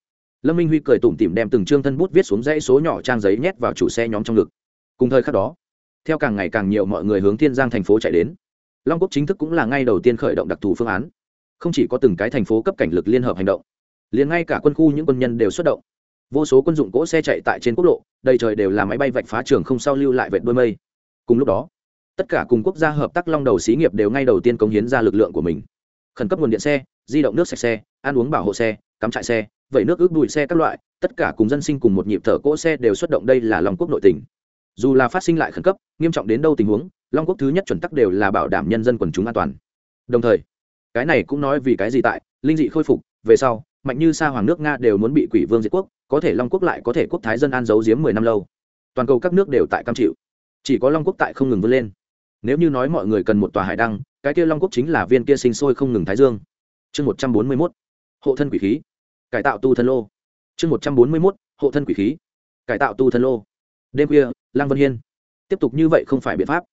Lâm minh huy cười tủm tỉm đem từng chương thân bút viết xuống dãy số nhỏ trang giấy nhét vào chủ xe nhóm trong ngực. Cùng thời khắc đó, theo càng ngày càng nhiều mọi người hướng thiên giang thành phố chạy đến. Long quốc chính thức cũng là ngay đầu tiên khởi động đặc thù phương án không chỉ có từng cái thành phố cấp cảnh lực liên hợp hành động, liền ngay cả quân khu những quân nhân đều xuất động. Vô số quân dụng cỗ xe chạy tại trên quốc lộ, đầy trời đều là máy bay vạch phá trường không sao lưu lại vệt đôi mây. Cùng lúc đó, tất cả cùng quốc gia hợp tác long đầu xí nghiệp đều ngay đầu tiên cống hiến ra lực lượng của mình. Khẩn cấp nguồn điện xe, di động nước sạch xe, ăn uống bảo hộ xe, cắm trại xe, vẩy nước ướp đùi xe các loại, tất cả cùng dân sinh cùng một nhịp thở cỗ xe đều xuất động đây là long quốc nội tỉnh dù là phát sinh lại khẩn cấp, nghiêm trọng đến đâu tình huống, long quốc thứ nhất chuẩn tắc đều là bảo đảm nhân dân quần chúng an toàn. Đồng thời cái này cũng nói vì cái gì tại, linh dị khôi phục, về sau, mạnh như sa hoàng nước nga đều muốn bị quỷ vương diệt quốc, có thể long quốc lại có thể quốc thái dân an giấu giếm mười năm lâu. Toàn cầu các nước đều tại cam chịu. Chỉ có long quốc tại không ngừng vươn lên. Nếu như nói mọi người cần một tòa hải đăng, cái kia long quốc chính là viên kia sinh sôi không ngừng thái dương. Chương một trăm bốn mươi mốt, hộ thân quỷ khí. Cải tạo tu thân lô. Chương một trăm bốn mươi mốt, hộ thân quỷ khí. Cải tạo tu thân lô. Đêm khuya lang vân hiên. Tiếp tục như vậy không phải biện pháp.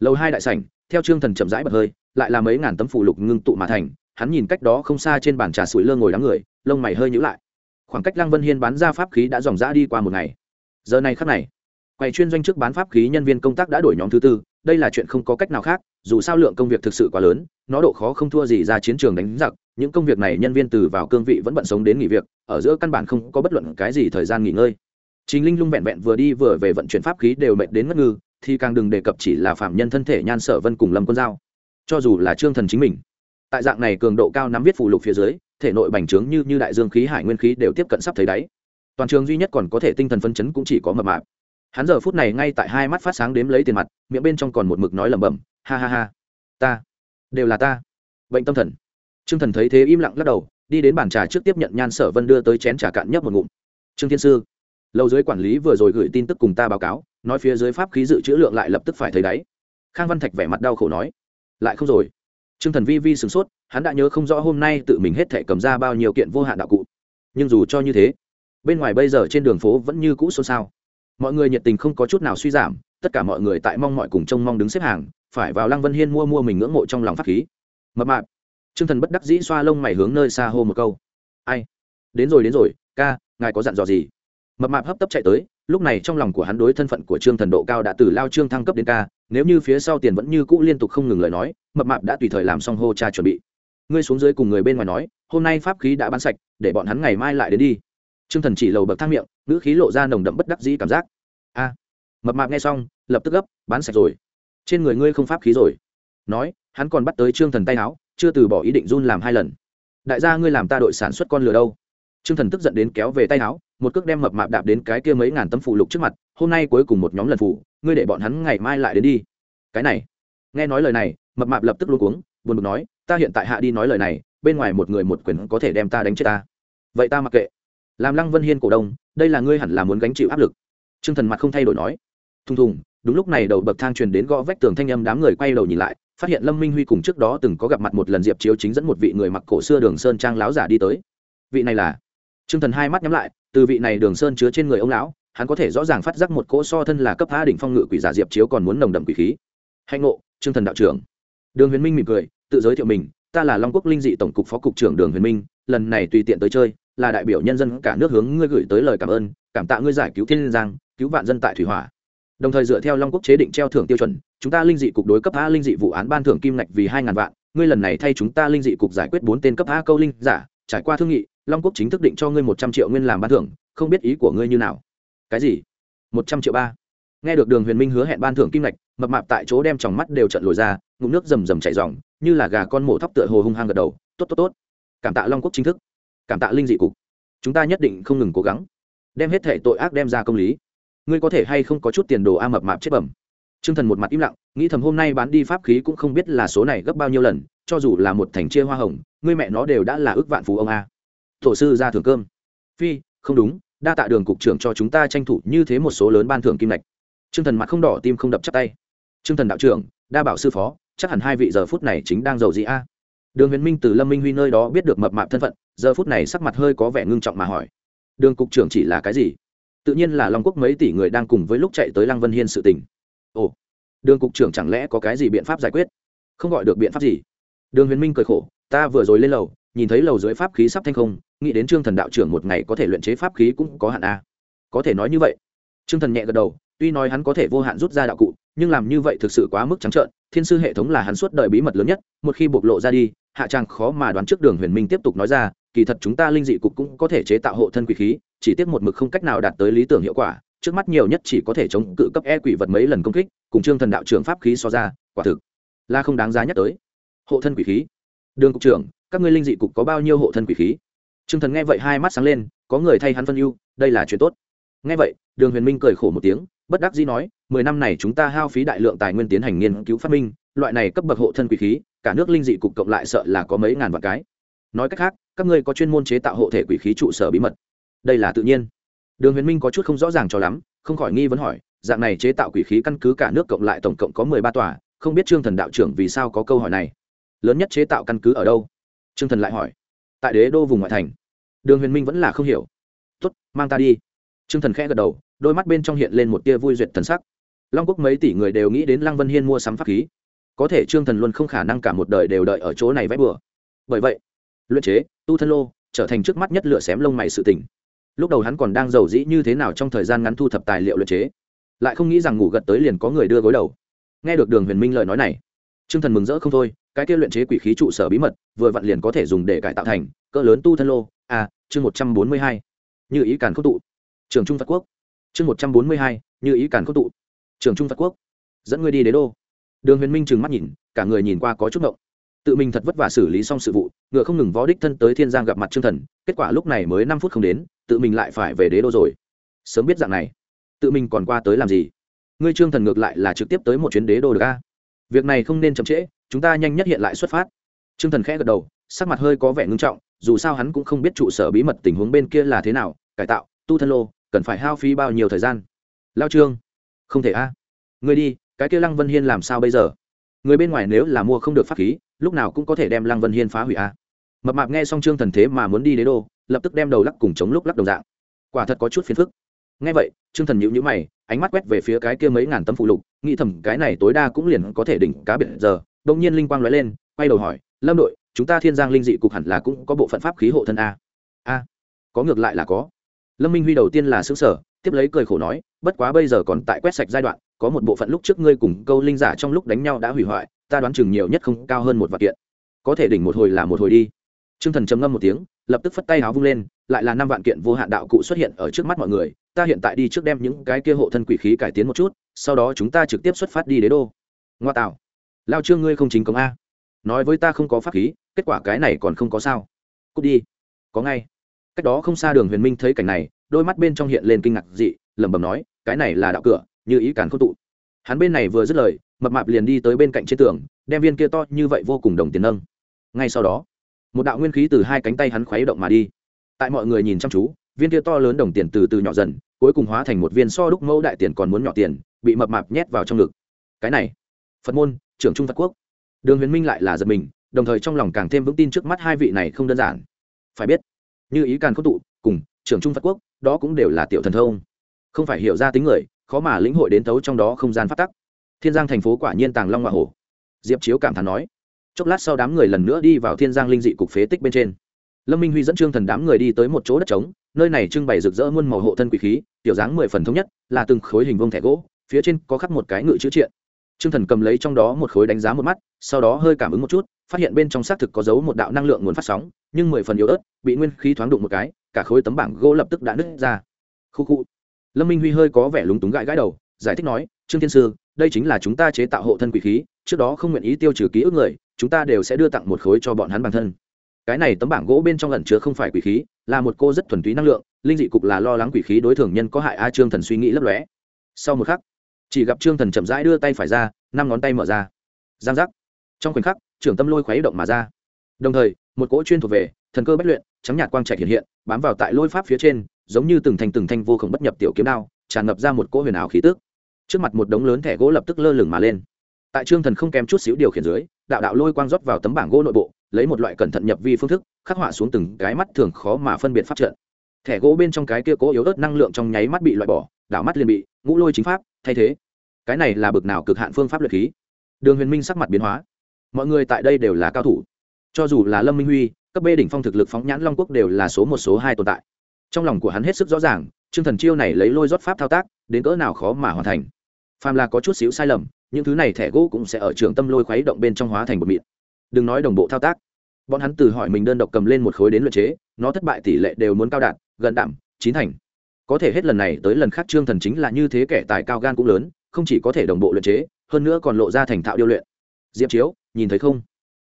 Lầu hai đại sảnh, theo trương thần chậm rãi bật hơi lại là mấy ngàn tấm phụ lục ngưng tụ mà thành, hắn nhìn cách đó không xa trên bàn trà sủi lơ ngồi đám người, lông mày hơi nhữ lại. Khoảng cách lăng vân hiên bán ra pháp khí đã dòng dã đi qua một ngày. Giờ này khắc này, quầy chuyên doanh trước bán pháp khí nhân viên công tác đã đổi nhóm thứ tư, đây là chuyện không có cách nào khác, dù sao lượng công việc thực sự quá lớn, nó độ khó không thua gì ra chiến trường đánh giặc, những công việc này nhân viên từ vào cương vị vẫn bận sống đến nghỉ việc, ở giữa căn bản không có bất luận cái gì thời gian nghỉ ngơi. Chính linh lung vẹn vẹn vừa đi vừa về vận chuyển pháp khí đều mệt đến ngất ngư, thì càng đừng đề cập chỉ là phạm nhân thân thể nhan sở vân cùng lâm quân giao cho dù là trương thần chính mình. Tại dạng này cường độ cao nắm viết phù lục phía dưới, thể nội bành trướng như như đại dương khí hải nguyên khí đều tiếp cận sắp thấy đáy. Toàn trường duy nhất còn có thể tinh thần phân chấn cũng chỉ có mập mạp. Hắn giờ phút này ngay tại hai mắt phát sáng đếm lấy tiền mặt, miệng bên trong còn một mực nói lẩm bẩm, ha ha ha, ta, đều là ta. Bệnh tâm thần. Trương thần thấy thế im lặng lắc đầu, đi đến bàn trà trước tiếp nhận nhan sở vân đưa tới chén trà cạn nhấp một ngụm. Trương thiên sư, lâu dưới quản lý vừa rồi gửi tin tức cùng ta báo cáo, nói phía dưới pháp khí dự trữ lượng lại lập tức phải thấy đáy. Khang văn thạch vẻ mặt đau khổ nói lại không rồi. Trương thần vi vi sửng sốt, hắn đã nhớ không rõ hôm nay tự mình hết thể cầm ra bao nhiêu kiện vô hạn đạo cụ. Nhưng dù cho như thế, bên ngoài bây giờ trên đường phố vẫn như cũ xôn xao. Mọi người nhiệt tình không có chút nào suy giảm, tất cả mọi người tại mong mọi cùng trông mong đứng xếp hàng, phải vào lăng vân hiên mua mua mình ngưỡng mộ trong lòng pháp khí. Mập mạp. Trương thần bất đắc dĩ xoa lông mày hướng nơi xa hô một câu. Ai? Đến rồi đến rồi, ca, ngài có dặn dò gì? Mập mạp hấp tấp chạy tới, lúc này trong lòng của hắn đối thân phận của trương thần độ cao đã từ lao trương thăng cấp đến ca nếu như phía sau tiền vẫn như cũ liên tục không ngừng lời nói, mập mạp đã tùy thời làm xong hô cha chuẩn bị. Ngươi xuống dưới cùng người bên ngoài nói, hôm nay pháp khí đã bán sạch, để bọn hắn ngày mai lại đến đi. T r ư ơ n g thần chỉ lầu bậc thang miệng, ngữ khí lộ ra nồng đậm bất đắc dĩ cảm giác. A, mập mạp nghe xong, lập tức gấp, bán sạch rồi. Trên người ngươi không pháp khí rồi. Nói, hắn còn bắt tới trương thần tay áo, chưa từ bỏ ý định run làm hai lần. Đại gia ngươi làm ta đội sản xuất con lừa đâu? Trương thần tức giận đến kéo về tay áo một cước đem mập mạp đạp đến cái kia mấy ngàn tấm phụ lục trước mặt, hôm nay cuối cùng một nhóm lần phụ, ngươi để bọn hắn ngày mai lại đến đi. Cái này, nghe nói lời này, mập mạp lập tức luôn cuống, buồn bực nói, ta hiện tại hạ đi nói lời này, bên ngoài một người một quyền có thể đem ta đánh chết ta. Vậy ta mặc kệ. Làm lăng vân hiên cổ đông, đây là ngươi hẳn là muốn gánh chịu áp lực. T r ư ơ n g thần mặt không thay đổi nói. Thùng thùng, đúng lúc này đầu bậc thang truyền đến gõ vách tường thanh âm đám người quay đầu nhìn lại, phát hiện lâm minh huy cùng trước đó từng có gặp mặt một lần diệp chiếu chính dẫn một vị người mặc cổ xưa đường sơn trang láo giả đi tới. Vị này là t r ư ơ n g thần hai mắt nhắm lại từ vị này đường sơn chứa trên người ông lão, hắn có thể rõ ràng phát giác một cỗ so thân là cấp phá đỉnh phong ngự quỷ giả diệp chiếu còn muốn nồng đậm quỷ khí. Hạnh ngộ, trương thần đạo trưởng. Đường huyền minh mỉm cười, tự giới thiệu mình, ta là long quốc linh dị tổng cục phó cục trưởng đường huyền minh, lần này tùy tiện tới chơi, là đại biểu nhân dân cả nước hướng ngươi gửi tới lời cảm ơn, cảm tạ ngươi giải cứu thiên giang, cứu vạn dân tại thủy hỏa. Đồng thời dựa theo long quốc chế định treo thưởng tiêu chuẩn, chúng ta linh dị cục đối cấp a linh dị vụ án ban thưởng kim ngạch vì hai ngàn vạn, ngươi lần này thay chúng ta linh dị cục giải quyết bốn tên cấp a câu linh giả, trải qua thương nghị long quốc chính thức định cho ngươi một trăm triệu nguyên làm ban thưởng, không biết ý của ngươi như nào. Cái gì? Một trăm triệu ba. Nghe được đường huyền minh hứa hẹn ban thưởng kim lạch mập mạp tại chỗ đem tròng mắt đều trận lồi ra, ngụm nước rầm rầm chảy ròng, như là gà con mổ thóc tựa hồ hung hăng gật đầu. Tốt tốt tốt. Cảm tạ long quốc chính thức. Cảm tạ linh dị cục. Chúng ta nhất định không ngừng cố gắng, đem hết thể tội ác đem ra công lý. Ngươi có thể hay không có chút tiền đồ a mập mạp chết bẩm. T r ư ơ n g thần một mặt im lặng, nghĩ thầm hôm nay bán đi pháp khí cũng không biết là số này gấp bao nhiêu lần, cho dù là một thành chia hoa hồng, ngươi mẹ nó đều đã là ước vạn phú ông a tổ sư ra thưởng cơm. Phi, không đúng, đa tạ đường cục trưởng cho chúng ta tranh thủ như thế một số lớn ban thưởng kim lạch t r ư ơ n g thần mặt không đỏ tim không đập chắc tay. T r ư ơ n g thần đạo trưởng, đa bảo sư phó, chắc hẳn hai vị giờ phút này chính đang giàu gì a? Đường huyền minh từ lâm minh huy nơi đó biết được mập mạp thân phận, giờ phút này sắc mặt hơi có vẻ ngưng trọng mà hỏi. Đường cục trưởng chỉ là cái gì? Tự nhiên là long quốc mấy tỷ người đang cùng với lúc chạy tới lăng vân hiên sự tình. Ồ, đường cục trưởng chẳng lẽ có cái gì biện pháp giải quyết? Không gọi được biện pháp gì. Đường huyền minh cười khổ, ta vừa rồi lên lầu, nhìn thấy lầu dưới pháp khí sắp thanh không nghĩ đến trương thần đạo trưởng một ngày có thể luyện chế pháp khí cũng có hạn a. Có thể nói như vậy. Trương thần nhẹ gật đầu, tuy nói hắn có thể vô hạn rút ra đạo cụ, nhưng làm như vậy thực sự quá mức trắng trợn, thiên sư hệ thống là hắn suốt đời bí mật lớn nhất, một khi bộc lộ ra đi, hạ trang khó mà đoán trước đường huyền minh tiếp tục nói ra, kỳ thật chúng ta linh dị cục cũng có thể chế tạo hộ thân quỷ khí, chỉ tiếc một mực không cách nào đạt tới lý tưởng hiệu quả, trước mắt nhiều nhất chỉ có thể chống cự cấp e quỷ vật mấy lần công kích, cùng trương thần đạo trưởng pháp khí so ra, quả thực là không đáng giá nhắc tới. Hộ thân quỷ khí. Đường cục trưởng, các ngươi linh dị cục có bao nhiêu hộ thân quỷ khí? Trương thần nghe vậy hai mắt sáng lên, có người thay hắn phân ưu, đây là chuyện tốt. Nghe vậy, đường huyền minh cười khổ một tiếng, bất đắc dĩ nói, mười năm này chúng ta hao phí đại lượng tài nguyên tiến hành nghiên cứu phát minh, loại này cấp bậc hộ thân quỷ khí, cả nước linh dị cục cộng lại sợ là có mấy ngàn vạn cái. Nói cách khác, các ngươi có chuyên môn chế tạo hộ thể quỷ khí trụ sở bí mật. Đây là tự nhiên. Đường huyền minh có chút không rõ ràng cho lắm, không khỏi nghi vấn hỏi, dạng này chế tạo quỷ khí căn cứ cả nước cộng lại tổng cộng có mười ba tòa, không biết trương thần đạo trưởng vì sao có câu hỏi này? Lớn nhất chế tạo căn cứ ở đâu? Trương thần lại hỏi tại đế đô vùng ngoại thành. Đường huyền minh vẫn là không hiểu. Tuất mang ta đi. Trương thần khẽ gật đầu, đôi mắt bên trong hiện lên một tia vui duyệt thần sắc. Long quốc mấy tỷ người đều nghĩ đến lăng vân hiên mua sắm pháp khí. Có thể trương thần luôn không khả năng cả một đời đều đợi ở chỗ này vẽ bừa. Bởi vậy, luyện chế, tu thân lô, trở thành trước mắt nhất lựa xém lông mày sự tỉnh. lúc đầu hắn còn đang giàu dĩ như thế nào trong thời gian ngắn thu thập tài liệu luyện chế. Lại không nghĩ rằng ngủ gật tới liền có người đưa gối đầu. Nghe được đường huyền minh lời nói này trương thần mừng rỡ không thôi cái kia luyện chế quỷ khí trụ sở bí mật vừa vặn liền có thể dùng để cải tạo thành cỡ lớn tu thân lô. À, chương một trăm bốn mươi hai. Như ý càn khốc tụ. Trường trung phật quốc. Chương một trăm bốn mươi hai như ý càn khốc tụ. Trường trung phật quốc. Dẫn ngươi đi đế đô. Đường huyền minh trừng mắt nhìn cả người nhìn qua có chút động. tự mình thật vất vả xử lý xong sự vụ ngựa không ngừng vó đích thân tới thiên giang gặp mặt trương thần kết quả lúc này mới năm phút không đến tự mình lại phải về đế đô rồi. Sớm biết dạng này tự mình còn qua tới làm gì? Ngươi trương thần ngược lại là trực tiếp tới một chuyến đế đô được a? Việc này không nên chậm trễ, chúng ta nhanh nhất hiện lại xuất phát. Trương thần khẽ gật đầu, sắc mặt hơi có vẻ ngưng trọng, dù sao hắn cũng không biết trụ sở bí mật tình huống bên kia là thế nào, cải tạo, tu thân lô, cần phải hao phí bao nhiêu thời gian. Lao trương, không thể a. À. người đi, cái kia lăng vân hiên làm sao bây giờ? Người bên ngoài nếu là mua không được pháp khí, lúc nào cũng có thể đem lăng vân hiên phá hủy a. Mập mạp nghe xong trương thần thế mà muốn đi đế đô, lập tức đem đầu lắc cùng chống lúc lắc đồng dạng. Quả thật có chút phiền phức. Nghe vậy, trương thần nhịu nhữ mày, ánh mắt quét về phía cái kia mấy ngàn tấm phụ lục nghĩ thầm, cái này tối đa cũng liền có thể đỉnh cá biệt giờ. Đông nhiên linh quang nói lên, quay đầu hỏi, lâm đội, chúng ta thiên giang linh dị cục hẳn là cũng có bộ phận pháp khí hộ thân a? A, có ngược lại là có. Lâm minh huy đầu tiên là xứng sở tiếp lấy cười khổ nói, bất quá bây giờ còn tại quét sạch giai đoạn, có một bộ phận lúc trước ngươi cùng câu linh giả trong lúc đánh nhau đã hủy hoại, ta đoán chừng nhiều nhất không cao hơn một vạn kiện. Có thể đỉnh một hồi là một hồi đi. Trương Thần trầm ngâm một tiếng, lập tức phất tay áo vung lên, lại là năm vạn kiện vô hạn đạo cụ xuất hiện ở trước mắt mọi người, ta hiện tại đi trước đem những cái kia hộ thân quỷ khí cải tiến một chút, sau đó chúng ta trực tiếp xuất phát đi đế đô. Ngoa tạo, lao trương ngươi không chính công a? Nói với ta không có pháp khí, kết quả cái này còn không có sao? Cút đi. Có ngay. Cách đó không xa Đường Huyền Minh thấy cảnh này, đôi mắt bên trong hiện lên kinh ngạc dị, lẩm bẩm nói, cái này là đạo cửa, như ý càn khôn tụ. Hắn bên này vừa dứt lời, mập mạp liền đi tới bên cạnh trên tường, đem viên kia to như vậy vô cùng đồng tiền nâng. Ngay sau đó, một đạo nguyên khí từ hai cánh tay hắn khuấy động mà đi. Tại mọi người nhìn chăm chú, viên kia to lớn đồng tiền từ từ nhỏ dần, cuối cùng hóa thành một viên so đúc mẫu đại tiền còn muốn nhỏ tiền, bị mập mạp nhét vào trong ngực. Cái này, phật môn, trưởng trung phật quốc. Đường huyền minh lại là giật mình, đồng thời trong lòng càng thêm vững tin trước mắt hai vị này không đơn giản. Phải biết, như ý càn khôn tụ, cùng trưởng trung phật quốc, đó cũng đều là tiểu thần thông. Không phải hiểu ra tính người, khó mà lĩnh hội đến thấu trong đó không gian phát tắc. Thiên giang thành phố quả nhiên tàng long hoa hổ. Diệp chiếu cảm thán nói chốc lát sau đám người lần nữa đi vào thiên giang linh dị cục phế tích bên trên. Lâm minh huy dẫn trương thần đám người đi tới một chỗ đất trống, nơi này trưng bày rực rỡ muôn màu hộ thân quỷ khí, tiểu dáng mười phần thống nhất, là từng khối hình vông thẻ gỗ, phía trên có khắc một cái ngự chữ triện. Trương thần cầm lấy trong đó một khối đánh giá một mắt, sau đó hơi cảm ứng một chút, phát hiện bên trong xác thực có dấu một đạo năng lượng nguồn phát sóng, nhưng mười phần yếu ớt, bị nguyên khí thoáng đụng một cái, cả khối tấm bảng gỗ lập tức đã nứt ra. Khu khu. Lâm minh huy hơi có vẻ lúng túng gãi gãi đầu, giải thích nói, trương thiên sư, đây chính là chúng ta chế tạo hộ thân quỷ khí, trước đó không nguyện ý tiêu trừ ký ức người chúng ta đều sẽ đưa tặng một khối cho bọn hắn bản thân. Cái này tấm bảng gỗ bên trong ẩn chứa không phải quỷ khí, là một cô rất thuần túy năng lượng, linh dị cục là lo lắng quỷ khí đối thường nhân có hại, a trương thần suy nghĩ lấp lóe. Sau một khắc, chỉ gặp trương thần chậm rãi đưa tay phải ra, năm ngón tay mở ra. Giang giác. Trong khoảnh khắc, trưởng tâm lôi khuấy động mà ra. Đồng thời, một cỗ chuyên thuộc về, thần cơ bất luyện, trắng nhạt quang trạch hiện hiện, bám vào tại lôi pháp phía trên, giống như từng thành từng thanh vô khổng bất nhập tiểu kiếm đao, tràn ngập ra một cỗ huyền ảo khí tức. Trước mặt một đống lớn thẻ gỗ lập tức lơ lửng mà lên tại trương thần không kém chút xíu điều khiển dưới, đạo đạo lôi quang rót vào tấm bảng gỗ nội bộ, lấy một loại cẩn thận nhập vi phương thức, khắc họa xuống từng cái mắt thường khó mà phân biệt pháp trận. Thẻ gỗ bên trong cái kia cố yếu ớt năng lượng trong nháy mắt bị loại bỏ đảo mắt liền bị ngũ lôi chính pháp thay thế. Cái này là bực nào cực hạn phương pháp luyện khí. Đường huyền minh sắc mặt biến hóa. Mọi người tại đây đều là cao thủ. Cho dù là lâm minh huy, cấp bê đỉnh phong thực lực phóng nhãn long quốc đều là số một, số hai tồn tại. Trong lòng của hắn hết sức rõ ràng chương thần chiêu này lấy lôi rót pháp thao tác, đến cỡ nào khó mà hoàn thành phàm là có chút xíu sai lầm, những thứ này thẻ gỗ cũng sẽ ở trường tâm lôi khuấy động bên trong hóa thành một mịn. Đừng nói đồng bộ thao tác. Bọn hắn từ hỏi mình đơn độc cầm lên một khối đến luyện chế, nó thất bại tỷ lệ đều muốn cao đạt, gần đảm chín thành. Có thể hết lần này tới lần khác trương thần chính là như thế kẻ tài cao gan cũng lớn, không chỉ có thể đồng bộ luyện chế, hơn nữa còn lộ ra thành thạo điêu luyện. Diệp chiếu, nhìn thấy không?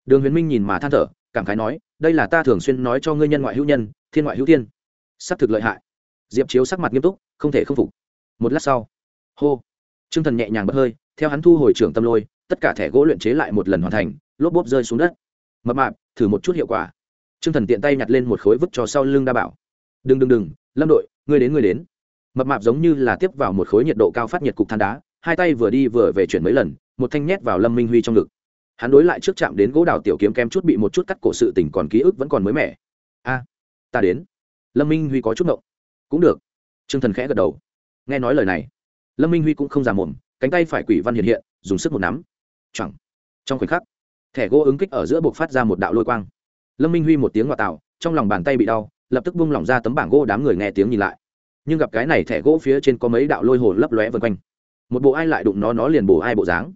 Đường huyền minh nhìn mà than thở, cảm khái nói, đây là ta thường xuyên nói cho ngươi nhân ngoại hữu nhân, thiên ngoại hữu tiên s ắ c thực lợi hại. Diệp chiếu sắc mặt nghiêm túc, không thể không phục. Một lát sau, hô trương thần nhẹ nhàng bật hơi, theo hắn thu hồi trưởng tâm lôi, tất cả thẻ gỗ luyện chế lại một lần hoàn thành, lốp bốp rơi xuống đất. Mập mạp, thử một chút hiệu quả. Trương thần tiện tay nhặt lên một khối vứt cho sau lưng đa bảo. Đừng đừng đừng, lâm đội, ngươi đến ngươi đến. Mập mạp giống như là tiếp vào một khối nhiệt độ cao phát nhiệt cục than đá, hai tay vừa đi vừa về chuyển mấy lần, một thanh nhét vào lâm minh huy trong ngực. Hắn đối lại trước chạm đến gỗ đào tiểu kiếm kem chút bị một chút cắt cổ sự tình còn ký ức vẫn còn mới mẻ. A, ta đến. Lâm minh huy có chút ngộng. Cũng được. Trương thần khẽ gật đầu. Nghe nói lời này lâm minh huy cũng không già mồm, cánh tay phải quỷ văn hiện hiện, dùng sức một nắm. Chẳng trong khoảnh khắc, thẻ gỗ ứng kích ở giữa buộc phát ra một đạo lôi quang. Lâm minh huy một tiếng ngoại tạo, trong lòng bàn tay bị đau, lập tức bung lỏng ra tấm bảng gỗ đám người nghe tiếng nhìn lại. Nhưng gặp cái này thẻ gỗ phía trên có mấy đạo lôi hồ lấp lóe vân quanh. Một bộ ai lại đụng nó nó liền bổ ai bộ dáng.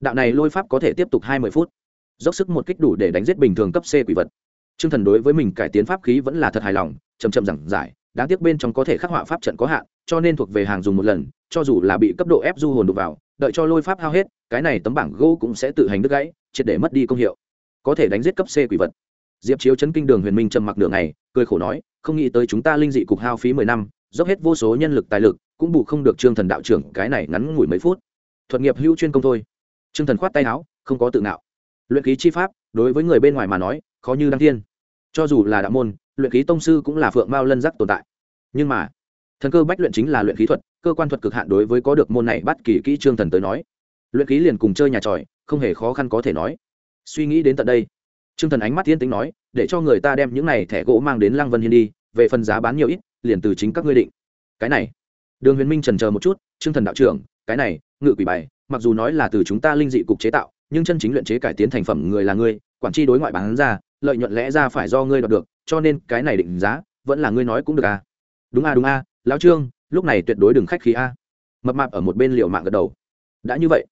Đạo này lôi pháp có thể tiếp tục hai mươi phút. Dốc sức một kích đủ để đánh giết bình thường cấp c quỷ vật. T r ư ơ n g thần đối với mình cải tiến pháp khí vẫn là thật hài lòng chầm chậm giảng giải đáng tiếc bên trong có thể khắc họa pháp trận có hạn, cho nên thuộc về hàng dùng một lần, cho dù là bị cấp độ ép du hồn đục vào, đợi cho lôi pháp hao hết, cái này tấm bảng gỗ cũng sẽ tự hành đứt gãy, triệt để mất đi công hiệu. Có thể đánh giết cấp c quỷ vật. Diệp chiếu chấn kinh đường huyền minh trầm mặc nửa ngày, cười khổ nói, không nghĩ tới chúng ta linh dị cục hao phí mười năm, dốc hết vô số nhân lực tài lực, cũng bù không được trương thần đạo trưởng, cái này ngắn ngủi mấy phút. Thuật nghiệp hữu chuyên công thôi. Trương thần khoát tay áo, không có tự ngạo. Luyện ký chi pháp, đối với người bên ngoài mà nói, khó như đăng thiên. Cho dù là đạo môn luyện khí tông sư cũng là phượng mao lân giác tồn tại. Nhưng mà, thần cơ bách luyện chính là luyện khí thuật, cơ quan thuật cực hạn đối với có được môn này bắt kỳ kỹ trương thần tới nói, luyện khí liền cùng chơi nhà tròi, không hề khó khăn có thể nói. Suy nghĩ đến tận đây, trương thần ánh mắt thiên tính nói, để cho người ta đem những này thẻ gỗ mang đến lăng vân hiên đi, về phần giá bán nhiều ít, liền từ chính các ngươi định. Cái này, đường huyền minh trần chờ một chút, trương thần đạo trưởng, cái này, ngự quỷ bài, mặc dù nói là từ chúng ta linh dị cục chế tạo, nhưng chân chính luyện chế cải tiến thành phẩm người là ngươi, quản tri đối ngoại bán ra lợi nhuận lẽ ra phải do ngươi đoạt được, cho nên cái này định giá, vẫn là ngươi nói cũng được à? Đúng à đúng à lão trương, lúc này tuyệt đối đừng khách khí a mập mạp ở một bên liều mạng gật đầu. Đã như vậy,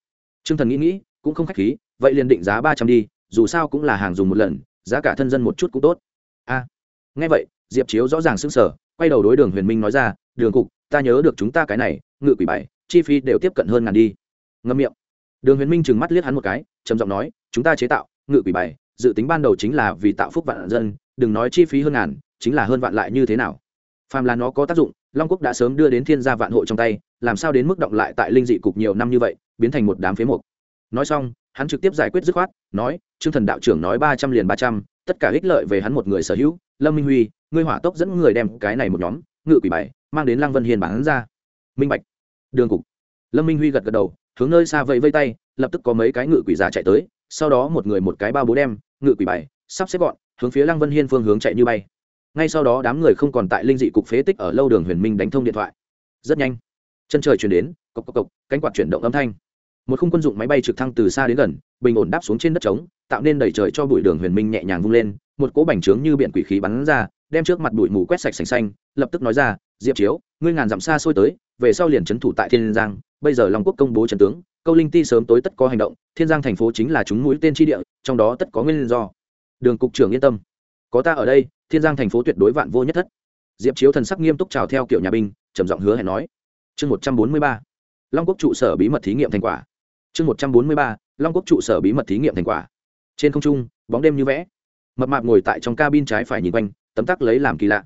trương thần nghĩ nghĩ, cũng không khách khí, vậy liền định giá ba trăm đi, dù sao cũng là hàng dùng một lần, giá cả thân dân một chút cũng tốt. A nghe vậy, diệp chiếu rõ ràng sững sờ, quay đầu đối đường huyền minh nói ra, đường cục, ta nhớ được chúng ta cái này, ngự quỷ bảy, chi phí đều tiếp cận hơn ngàn đi. Ngâm miệng. Đường huyền minh trừng mắt liếc hắn một cái, trầm giọng nói, chúng ta chế tạo, ngự quỷ bảy dự tính ban đầu chính là vì tạo phúc vạn dân, đừng nói chi phí hơn ngàn, chính là hơn vạn lại như thế nào. Phàm là nó có tác dụng, long quốc đã sớm đưa đến thiên gia vạn hộ trong tay, làm sao đến mức động lại tại linh dị cục nhiều năm như vậy, biến thành một đám phế mục. Nói xong, hắn trực tiếp giải quyết dứt khoát, nói chương thần đạo trưởng nói ba trăm liền ba trăm, tất cả ích lợi về hắn một người sở hữu, lâm minh huy, ngươi hỏa tốc dẫn người đem cái này một nhóm, ngự quỷ bảy, mang đến lăng vân hiền bán ra. Minh bạch, đường cục. Lâm minh huy gật gật đầu, hướng nơi xa vẫy vây tay, lập tức có mấy cái ngự quỷ giả chạy tới sau đó một người một cái bao bố đem, ngự quỷ bài, sắp xếp gọn, hướng phía lăng vân hiên phương hướng chạy như bay. Ngay sau đó đám người không còn tại linh dị cục phế tích ở lâu đường huyền minh đánh thông điện thoại. Rất nhanh, chân trời chuyển đến, cộc cộc cộc, cánh quạt chuyển động âm thanh. Một khung quân dụng máy bay trực thăng từ xa đến gần, bình ổn đáp xuống trên đất trống, tạo nên đầy trời cho bụi đường huyền minh nhẹ nhàng vung lên, một cỗ bành trướng như biển quỷ khí bắn ra đem trước mặt bụi mù quét sạch sành xanh, lập tức nói ra, diệp chiếu, ngươi ngàn dặm xa xôi tới, về sau liền trấn thủ tại thiên giang, bây giờ long quốc công bố trần tướng, câu linh ti sớm tối tất có hành động, thiên giang thành phố chính là chúng mũi tên tri địa, trong đó tất có nguyên do. Đường cục trưởng yên tâm. Có ta ở đây, thiên giang thành phố tuyệt đối vạn vô nhất thất. Diệp chiếu thần sắc nghiêm túc chào theo kiểu nhà binh, trầm giọng hứa hẹn nói. Chương một trăm bốn mươi ba, long quốc trụ sở bí mật thí nghiệm thành quả. Chương một trăm bốn mươi ba, long quốc trụ sở bí mật thí nghiệm thành quả. Trên không trung, bóng đêm như vẽ. Mập mạp ngồi tại trong cabin trái phải nhìn quanh tấm tắc lấy làm kỳ lạ.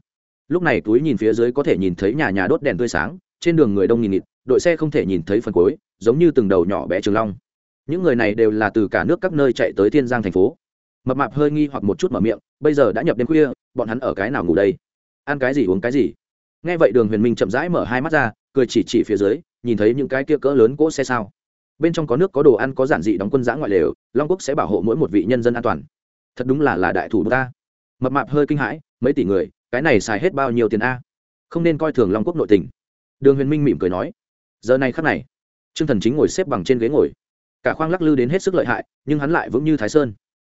Lúc này túi nhìn phía dưới có thể nhìn thấy nhà nhà đốt đèn tươi sáng, trên đường người đông nghìn nghịt, đội xe không thể nhìn thấy phần cuối, giống như từng đầu nhỏ bé trường long. Những người này đều là từ cả nước các nơi chạy tới thiên giang thành phố. Mập mạp hơi nghi hoặc một chút mở miệng, bây giờ đã nhập đêm khuya, bọn hắn ở cái nào ngủ đây? Ăn cái gì, uống cái gì? Nghe vậy đường huyền minh chậm rãi mở hai mắt ra, cười chỉ chỉ phía dưới, nhìn thấy những cái kia cỡ lớn cỗ xe sao. Bên trong có nước, có đồ ăn, có giản dị đóng quân giã ngoại lều, long quốc sẽ bảo hộ mỗi một vị nhân dân an toàn. Thật đúng là là đại thủ ta. Mập mạp hơi kinh hãi mấy tỷ người, cái này xài hết bao nhiêu tiền a? Không nên coi thường long quốc nội tình. Đường huyền minh mỉm cười nói, giờ này khắc này, Trương thần chính ngồi xếp bằng trên ghế ngồi. Cả khoang lắc lư đến hết sức lợi hại, nhưng hắn lại vững như thái sơn.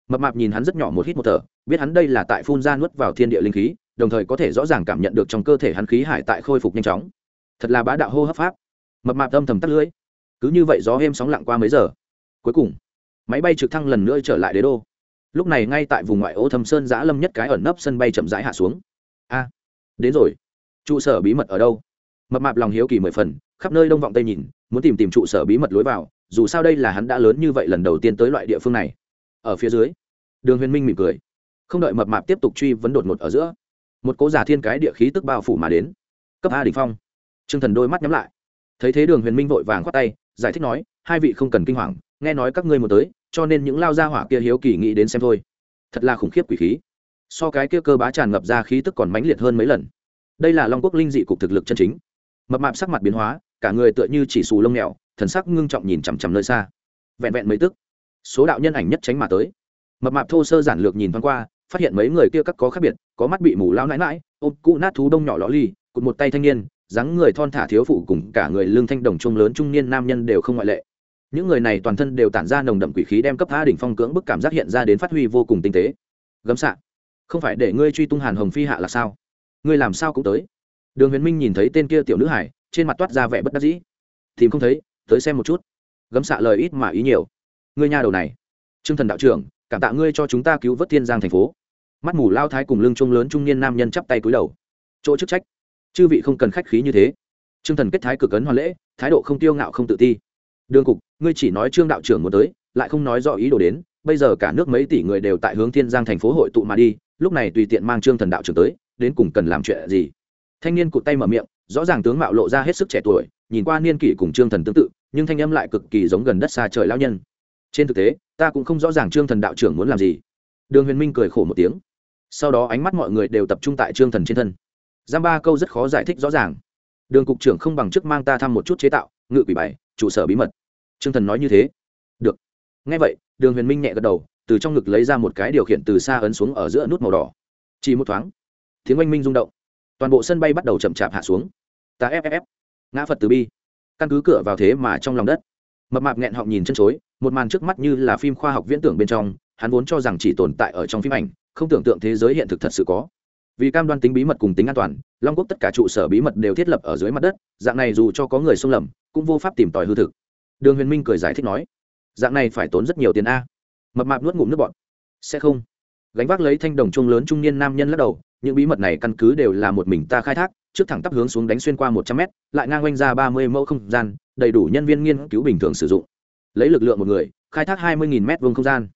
Mập mạp nhìn hắn rất nhỏ một hít một thở, biết hắn đây là tại phun ra nuốt vào thiên địa linh khí, đồng thời có thể rõ ràng cảm nhận được trong cơ thể hắn khí hải tại khôi phục nhanh chóng. Thật là bá đạo hô hấp pháp. Mập mạp âm thầm tắt lưỡi. Cứ như vậy gió êm sóng lặng qua mấy giờ. Cuối cùng, máy bay trực thăng lần nữa trở lại đế đô lúc này ngay tại vùng ngoại ô thâm sơn giã lâm nhất cái ẩn nấp sân bay chậm rãi hạ xuống. A, đến rồi. Trụ sở bí mật ở đâu? Mập mạp lòng hiếu kỳ mười phần, khắp nơi đông vọng tây nhìn, muốn tìm tìm trụ sở bí mật lối vào, dù sao đây là hắn đã lớn như vậy lần đầu tiên tới loại địa phương này. Ở phía dưới, đường huyền minh mỉm cười. Không đợi mập mạp tiếp tục truy vấn đột ngột ở giữa, một cố giả thiên cái địa khí tức bao phủ mà đến. Cấp a đ ỉ n h phong. T r ư ơ n g thần đôi mắt nhắm lại. Thấy thế đường huyền minh vội vàng khoát tay, giải thích nói, hai vị không cần kinh hoàng, nghe nói các ngươi một tới cho nên những lao gia hỏa kia hiếu kỳ nghĩ đến xem thôi. Thật là khủng khiếp quỷ khí. So cái kia cơ bá tràn ngập ra khí tức còn mãnh liệt hơn mấy lần. Đây là long quốc linh dị cục thực lực chân chính. Mập mạp sắc mặt biến hóa, cả người tựa như chỉ xù lông mèo, thần sắc ngưng trọng nhìn chằm chằm nơi xa. Vẹn vẹn mấy tức, số đạo nhân ảnh nhất tránh mà tới. Mập mạp thô sơ giản lược nhìn thoáng qua, phát hiện mấy người kia các có khác biệt, có mắt bị mù lao nãi mãi ôm cụ nát thú đông nhỏ ló ly cụt một tay thanh niên, dáng người thon thả thiếu phụ cùng cả người lương thanh đồng trung lớn trung niên nam nhân đều không ngoại lệ những người này toàn thân đều tản ra nồng đậm quỷ khí đem cấp tha đỉnh phong cưỡng bức cảm giác hiện ra đến phát huy vô cùng tinh tế. Gấm xạ không phải để ngươi truy tung hàn hồng phi hạ là sao? Ngươi làm sao cũng tới. Đường huyền minh nhìn thấy tên kia tiểu nữ hải, trên mặt toát ra vẻ bất đắc dĩ. Tìm không thấy, tới xem một chút. Gấm xạ lời ít mà ý nhiều. Ngươi nhà đầu này. T r ư ơ n g thần đạo trưởng, cảm tạ ngươi cho chúng ta cứu vớt thiên giang thành phố. Mắt mù lao thái cùng lưng trung lớn trung niên nam nhân chắp tay cúi đầu. Chỗ chức trách. Chư vị không cần khách khí như thế. T r ư ơ n g thần kết thái cực ấn hoàn lễ, thái độ không tiêu ngạo không tự ti đường cục, ngươi chỉ nói trương đạo trưởng muốn tới, lại không nói rõ ý đồ đến, bây giờ cả nước mấy tỷ người đều tại hướng thiên giang thành phố hội tụ mà đi, lúc này tùy tiện mang trương thần đạo trưởng tới, đến cùng cần làm chuyện gì? Thanh niên cụt tay mở miệng, rõ ràng tướng mạo lộ ra hết sức trẻ tuổi, nhìn qua niên kỷ cùng trương thần tương tự, nhưng thanh âm lại cực kỳ giống gần đất xa trời lao nhân. Trên thực tế, ta cũng không rõ ràng trương thần đạo trưởng muốn làm gì. Đường huyền minh cười khổ một tiếng. Sau đó ánh mắt mọi người đều tập trung tại trương thần trên thân. Giam ba câu rất khó giải thích rõ ràng. Đường cục trưởng không bằng chức mang ta thăm một chút chế tạo, ngự quỷ bài, trụ sở bí mật. Trương Thần nói như thế. Được. Nghe vậy, Đường Huyền Minh nhẹ gật đầu, từ trong ngực lấy ra một cái điều khiển từ xa ấn xuống ở giữa nút màu đỏ. Chỉ một thoáng, tiếng oanh minh rung động. Toàn bộ sân bay bắt đầu chậm chạp hạ xuống. Ta FFF. Ngã Phật từ bi. Căn cứ cửa vào thế mà trong lòng đất. Mập mạp nghẹn họng nhìn chân chối, một màn trước mắt như là phim khoa học viễn tưởng bên trong, hắn vốn cho rằng chỉ tồn tại ở trong phim ảnh, không tưởng tượng thế giới hiện thực thật sự có. Vì cam đoan tính bí mật cùng tính an toàn, Long Quốc tất cả trụ sở bí mật đều thiết lập ở dưới mặt đất, dạng này dù cho có người xông lầm, cũng vô pháp tìm tòi hư thực đường huyền minh cười giải thích nói, dạng này phải tốn rất nhiều tiền a. Mập mạp nuốt ngụm nước bọt. Sẽ không. Gánh vác lấy thanh đồng trung lớn trung niên nam nhân lắc đầu, những bí mật này căn cứ đều là một mình ta khai thác, trước thẳng tắp hướng xuống đánh xuyên qua một trăm mét, lại ngang quanh ra ba mươi mẫu không gian, đầy đủ nhân viên nghiên cứu bình thường sử dụng. Lấy lực lượng một người, khai thác hai mươi nghìn mét vuông không gian.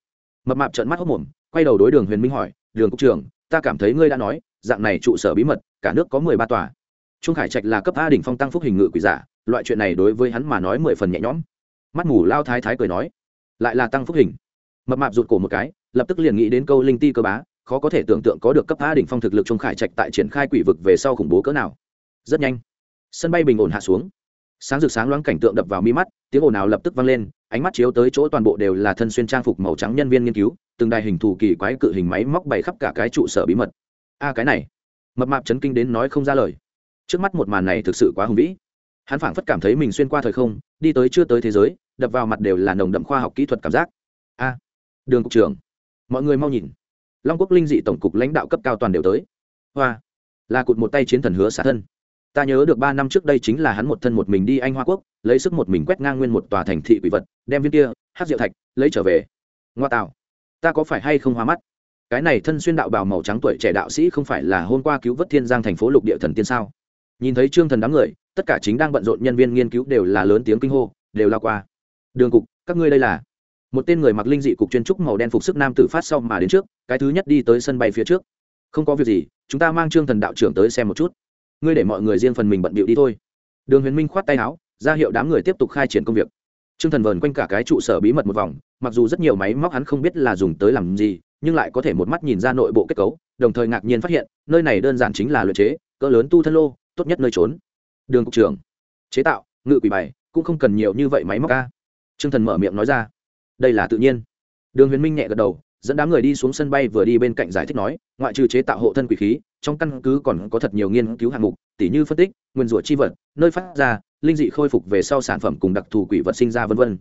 Mập mạp trợn mắt hốc mồm, quay đầu đối đường huyền minh hỏi, đường cục trưởng, ta cảm thấy ngươi đã nói, dạng này trụ sở bí mật, cả nước có mười ba tòa. Trung khải trạch là cấp a đỉnh phong tăng phúc hình ngự quỷ giả, loại chuyện này đối với hắn mà nói mười phần nhẹ nhõm mắt mù lao thái thái cười nói, lại là tăng phúc hình. Mập mạp rụt cổ một cái, lập tức liền nghĩ đến câu linh ti cơ bá, khó có thể tưởng tượng có được cấp a đỉnh phong thực lực trung khải trạch tại triển khai quỷ vực về sau khủng bố cỡ nào. Rất nhanh, sân bay bình ổn hạ xuống. Sáng rực sáng loáng cảnh tượng đập vào mi mắt, tiếng ồn nào lập tức vang lên, ánh mắt chiếu tới chỗ toàn bộ đều là thân xuyên trang phục màu trắng nhân viên nghiên cứu, từng đài hình thù kỳ quái cự hình máy móc bày khắp cả cái trụ sở bí mật. A, cái này. Mập mạp chấn kinh đến nói không ra lời. Trước mắt một màn này thực sự quá hùng vĩ. Hắn phảng phất cảm thấy mình xuyên qua thời không, đi tới chưa tới thế giới đập vào mặt đều là nồng đậm khoa học kỹ thuật cảm giác. A, đường cục trưởng, mọi người mau nhìn. Long quốc linh dị tổng cục lãnh đạo cấp cao toàn đều tới. Hoa, là cụt một tay chiến thần hứa xả thân. Ta nhớ được ba năm trước đây chính là hắn một thân một mình đi anh hoa quốc, lấy sức một mình quét ngang nguyên một tòa thành thị quỷ vật, đem viên kia, hát rượu thạch, lấy trở về. Ngoa tạo, ta có phải hay không hoa mắt? Cái này thân xuyên đạo bào màu trắng tuổi trẻ đạo sĩ không phải là hôm qua cứu vớt thiên giang thành phố lục địa thần tiên sao? Nhìn thấy trương thần đám người, tất cả chính đang bận rộn nhân viên nghiên cứu đều là lớn tiếng kinh hô, đều lao qua đường cục, các ngươi đây là? Một tên người mặc linh dị cục chuyên trúc màu đen phục sức nam tử phát sau mà đến trước, cái thứ nhất đi tới sân bay phía trước. Không có việc gì, chúng ta mang trương thần đạo trưởng tới xem một chút. Ngươi để mọi người riêng phần mình bận bịu đi thôi. Đường huyền minh khoát tay áo, ra hiệu đám người tiếp tục khai triển công việc. Trương thần vờn quanh cả cái trụ sở bí mật một vòng, mặc dù rất nhiều máy móc hắn không biết là dùng tới làm gì, nhưng lại có thể một mắt nhìn ra nội bộ kết cấu, đồng thời ngạc nhiên phát hiện, nơi này đơn giản chính là luyện chế, cỡ lớn tu thân lô, tốt nhất nơi trốn. Đường cục trưởng, chế tạo, ngự quỷ bày cũng không cần nhiều như vậy máy móc ca trương thần mở miệng nói ra, đây là tự nhiên. Đường huyền minh nhẹ gật đầu, dẫn đám người đi xuống sân bay vừa đi bên cạnh giải thích nói, ngoại trừ chế tạo hộ thân quỷ khí, trong căn cứ còn có thật nhiều nghiên cứu hạng mục, tỉ như phân tích, nguyên rủa chi vật, nơi phát ra, linh dị khôi phục về sau sản phẩm cùng đặc thù quỷ vật sinh ra vân vân.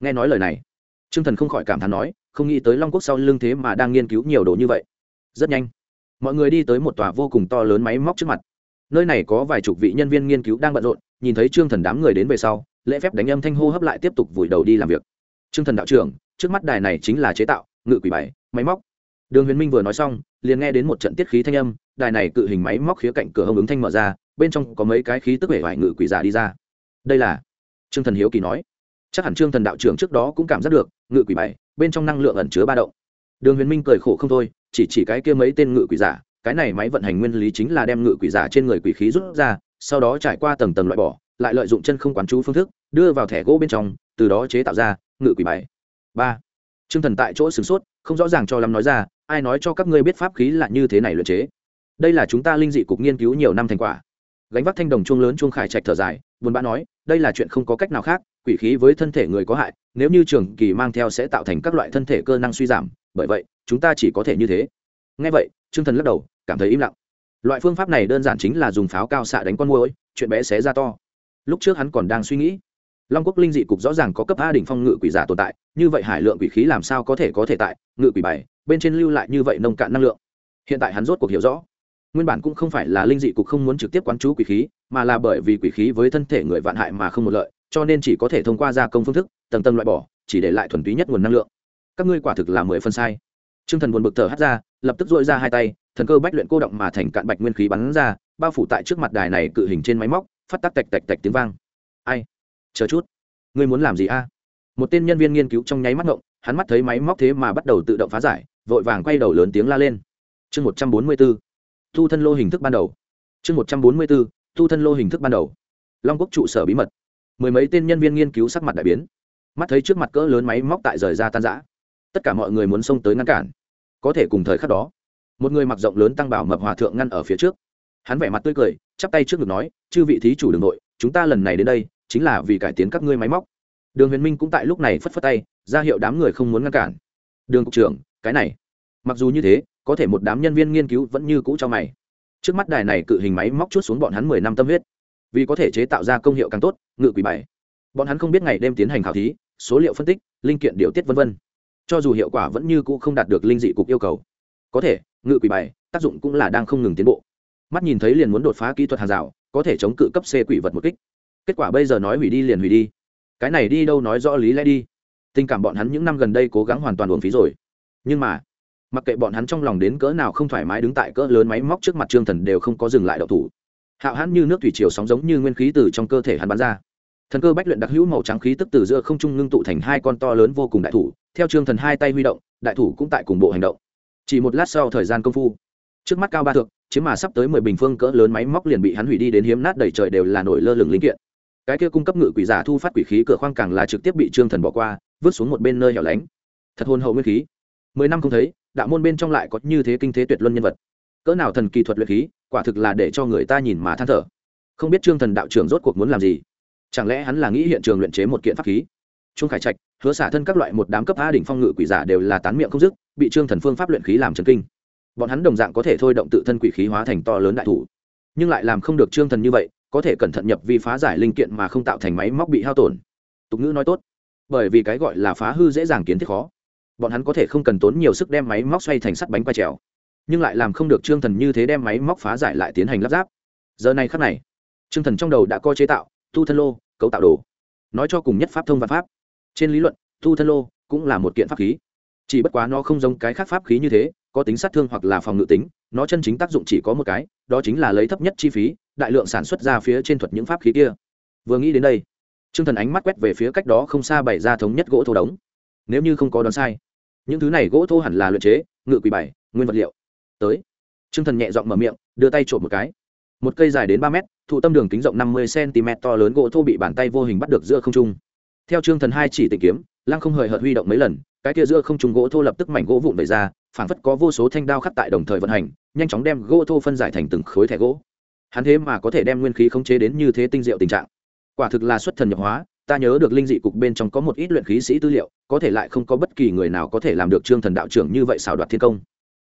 Nghe nói lời này, trương thần không khỏi cảm thán nói, không nghĩ tới long quốc sau lưng thế mà đang nghiên cứu nhiều đồ như vậy. Rất nhanh, mọi người đi tới một tòa vô cùng to lớn máy móc trước mặt. Nơi này có vài chục vị nhân viên nghiên cứu đang bận rộn, nhìn thấy trương thần đám người đến về sau lễ phép đánh âm thanh hô hấp lại tiếp tục vùi đầu đi làm việc. Trương thần đạo trưởng, trước mắt đài này chính là chế tạo, ngự quỷ bảy máy móc. Đường huyền minh vừa nói xong, liền nghe đến một trận tiết khí thanh âm, đài này cự hình máy móc khía cạnh cửa hông ứng thanh mở ra, bên trong có mấy cái khí tức vẻ vải ngự quỷ giả đi ra. Đây là trương thần hiếu kỳ nói. Chắc hẳn trương thần đạo trưởng trước đó cũng cảm giác được, ngự quỷ bảy bên trong năng lượng ẩn chứa ba động. Đường huyền minh cười khổ không thôi, chỉ chỉ cái kia mấy tên ngự quỷ giả, cái này máy vận hành nguyên lý chính là đem ngự quỷ giả trên người quỷ khí rút ra, sau đó trải qua tầng tầng loại bỏ lại lợi dụng chân không quán chú phương thức, đưa vào thẻ gỗ bên trong, từ đó chế tạo ra ngự quỷ bảy ba. T r ư ơ n g thần tại chỗ sửng sốt, không rõ ràng cho lắm nói ra, ai nói cho các ngươi biết pháp khí là như thế này luyện chế? Đây là chúng ta linh dị cục nghiên cứu nhiều năm thành quả. Gánh vác thanh đồng chuông lớn chuông khải trạch thở dài, buồn bã nói, đây là chuyện không có cách nào khác, quỷ khí với thân thể người có hại, nếu như trường kỳ mang theo sẽ tạo thành các loại thân thể cơ năng suy giảm, bởi vậy, chúng ta chỉ có thể như thế. Ngay vậy t r ư ơ n g thần lắc đầu, cảm thấy im lặng. Loại phương pháp này đơn giản chính là dùng pháo cao xạ đánh con môi chuyện bé xé ra to lúc trước hắn còn đang suy nghĩ, long quốc linh dị cục rõ ràng có cấp a đỉnh phong ngự quỷ giả tồn tại, như vậy hải lượng quỷ khí làm sao có thể có thể tại ngự quỷ bảy bên trên lưu lại như vậy nông cạn năng lượng? Hiện tại hắn rốt cuộc hiểu rõ, nguyên bản cũng không phải là linh dị cục không muốn trực tiếp quán chú quỷ khí, mà là bởi vì quỷ khí với thân thể người vạn hại mà không một lợi, cho nên chỉ có thể thông qua gia công phương thức, tầng tầng loại bỏ, chỉ để lại thuần túy nhất nguồn năng lượng. Các ngươi quả thực là mười phân sai. T r ư ơ n g thần buồn bực thở hắt ra, lập tức dội ra hai tay, thần cơ bách luyện cô động mà thành cạn bạch nguyên khí bắn ra, bao phủ tại trước mặt đài này cự hình trên máy móc phát tắc tạch tạch tạch tiếng vang. Ai? Chờ chút. Ngươi muốn làm gì a? Một tên nhân viên nghiên cứu trong nháy mắt ngộng, hắn mắt thấy máy móc thế mà bắt đầu tự động phá giải, vội vàng quay đầu lớn tiếng la lên. Chương một trăm bốn mươi b ố thu thân lô hình thức ban đầu. Chương một trăm bốn mươi b ố thu thân lô hình thức ban đầu. Long quốc trụ sở bí mật. Mười mấy tên nhân viên nghiên cứu sắc mặt đại biến. Mắt thấy trước mặt cỡ lớn máy móc tại rời ra tan giã tất cả mọi người muốn xông tới ngăn cản. Có thể cùng thời khắc đó, một người mặc rộng lớn tăng bảo mập hòa thượng ngăn ở phía trước. Hắn vẻ mặt tươi cười chắp tay trước ngực nói, chư vị thí chủ đường nội, chúng ta lần này đến đây, chính là vì cải tiến các ngươi máy móc. Đường huyền minh cũng tại lúc này phất phất tay, ra hiệu đám người không muốn ngăn cản. Đường cục trưởng, cái này. Mặc dù như thế, có thể một đám nhân viên nghiên cứu vẫn như cũ cho mày. Trước mắt đài này cự hình máy móc chút xuống bọn hắn mười năm tâm huyết. Vì có thể chế tạo ra công hiệu càng tốt, ngự quỷ bảy bọn hắn không biết ngày đêm tiến hành khảo thí, số liệu phân tích, linh kiện điều tiết v v cho dù hiệu quả vẫn như cũ không đạt được linh dị cục yêu cầu. Có thể, ngự quỷ bảy tác dụng cũng là đang không ngừng tiến bộ mắt nhìn thấy liền muốn đột phá kỹ thuật hàng rào, có thể chống cự cấp c quỷ vật một kích. Kết quả bây giờ nói hủy đi liền hủy đi. Cái này đi đâu nói rõ lý lẽ đi. Tình cảm bọn hắn những năm gần đây cố gắng hoàn toàn uổng phí rồi. Nhưng mà, mặc kệ bọn hắn trong lòng đến cỡ nào không thoải mái đứng tại cỡ lớn máy móc trước mặt trương thần đều không có dừng lại đậu thủ. Hạo hắn như nước thủy chiều sóng giống như nguyên khí từ trong cơ thể hắn bắn ra. Thần cơ bách luyện đặc hữu màu trắng khí tức từ giữa không trung ngưng tụ thành hai con to lớn vô cùng đại thủ, theo trương thần hai tay huy động, đại thủ cũng tại cùng bộ hành động. Chỉ một lát sau thời gian công phu, trước mắt cao ba thượng chiếm mà sắp tới mười bình phương cỡ lớn máy móc liền bị hắn hủy đi đến hiếm nát đầy trời đều là nổi lơ lửng linh kiện. Cái kia cung cấp ngự quỷ giả thu phát quỷ khí cửa khoang càng là trực tiếp bị trương thần bỏ qua, vứt xuống một bên nơi hẻo lánh. Thật hồn hậu nguyên khí. Mười năm không thấy, đạo môn bên trong lại có như thế kinh thế tuyệt luân nhân vật. Cỡ nào thần kỳ thuật luyện khí, quả thực là để cho người ta nhìn mà than thở. Không biết trương thần đạo trưởng rốt cuộc muốn làm gì? Chẳng lẽ hắn là nghĩ hiện trường luyện chế một kiện pháp khí? Trung khải trạch, hứa xả thân các loại một đám cấp a đỉnh phong ngự quỷ giả đều là tán miệng không dứt, bị trương thần phương pháp luyện khí làm trần kinh bọn hắn đồng dạng có thể thôi động tự thân quỷ khí hóa thành to lớn đại thủ. Nhưng lại làm không được trương thần như vậy, có thể cẩn thận nhập vi phá giải linh kiện mà không tạo thành máy móc bị hao tổn. Tục ngữ nói tốt, bởi vì cái gọi là phá hư dễ dàng kiến thiết khó. Bọn hắn có thể không cần tốn nhiều sức đem máy móc xoay thành sắt bánh quay trèo, nhưng lại làm không được trương thần như thế đem máy móc phá giải lại tiến hành lắp ráp. Giờ này khắc này, trương thần trong đầu đã coi chế tạo, tu thân lô, cấu tạo đồ. Nói cho cùng nhất pháp thông văn pháp. Trên lý luận, tu thân lô cũng là một kiện pháp khí. Chỉ bất quá nó không giống cái khác pháp khí như thế có tính sát thương hoặc là phòng ngự tính, nó chân chính tác dụng chỉ có một cái, đó chính là lấy thấp nhất chi phí, đại lượng sản xuất ra phía trên thuật những pháp khí kia. Vừa nghĩ đến đây t r ư ơ n g thần ánh mắt quét về phía cách đó không xa bày ra thống nhất gỗ thô đống. Nếu như không có đoán sai, những thứ này gỗ thô hẳn là luyện chế, ngự quỷ bảy nguyên vật liệu. Tới t r ư ơ n g thần nhẹ giọng mở miệng, đưa tay trộm một cái. Một cây dài đến ba mét, thụ tâm đường kính rộng năm mươi cm to lớn gỗ thô bị bàn tay vô hình bắt được giữa không trung. Theo trương thần hai chỉ tìm kiếm, lăng không hời hợt huy động mấy lần, cái kia giữa không trung gỗ thô lập tức mảnh gỗ vụn về ra phảng phất có vô số thanh đao khắc tại đồng thời vận hành, nhanh chóng đem gỗ thô phân giải thành từng khối thẻ gỗ. Hắn thế mà có thể đem nguyên khí khống chế đến như thế tinh diệu tình trạng. Quả thực là xuất thần nhập hóa, ta nhớ được linh dị cục bên trong có một ít luyện khí sĩ tư liệu, có thể lại không có bất kỳ người nào có thể làm được trương thần đạo trưởng như vậy xảo đoạt thiên công.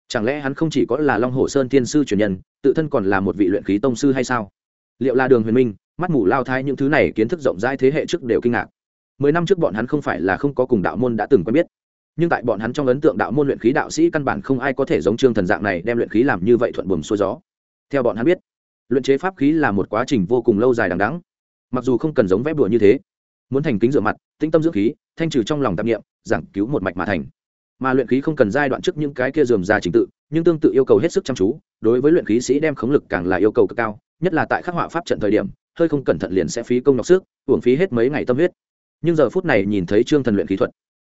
Chẳng lẽ hắn không chỉ có là long hồ sơn thiên sư truyền nhân, tự thân còn là một vị luyện khí tông sư hay sao? Liệu là đường huyền minh, mắt mù lao thai những thứ này kiến thức rộng rãi thế hệ trước đều kinh ngạc. Mười năm trước bọn hắn không phải là không có cùng đạo môn đã từng quen biết nhưng tại bọn hắn trong ấn tượng đạo môn luyện khí đạo sĩ căn bản không ai có thể giống trương thần dạng này đem luyện khí làm như vậy thuận buồm xuôi gió. Theo bọn hắn biết, luyện chế pháp khí là một quá trình vô cùng lâu dài đằng đắng mặc dù không cần giống vẽ bùa như thế, muốn thành kính rửa mặt, tĩnh tâm dưỡng khí, thanh trừ trong lòng tạp nghiệm giảng cứu một mạch mà thành. Mà luyện khí không cần giai đoạn trước những cái kia dườm ra trình tự, nhưng tương tự yêu cầu hết sức chăm chú, đối với luyện khí sĩ đem khống lực càng là yêu cầu cực cao, nhất là tại khắc họa pháp trận thời điểm, hơi không cẩn thận liền sẽ phí công nhọc sức, uổng phí hết mấy ngày tâm huyết. Nhưng giờ phút này nhìn thấy trương thần luyện khí thuật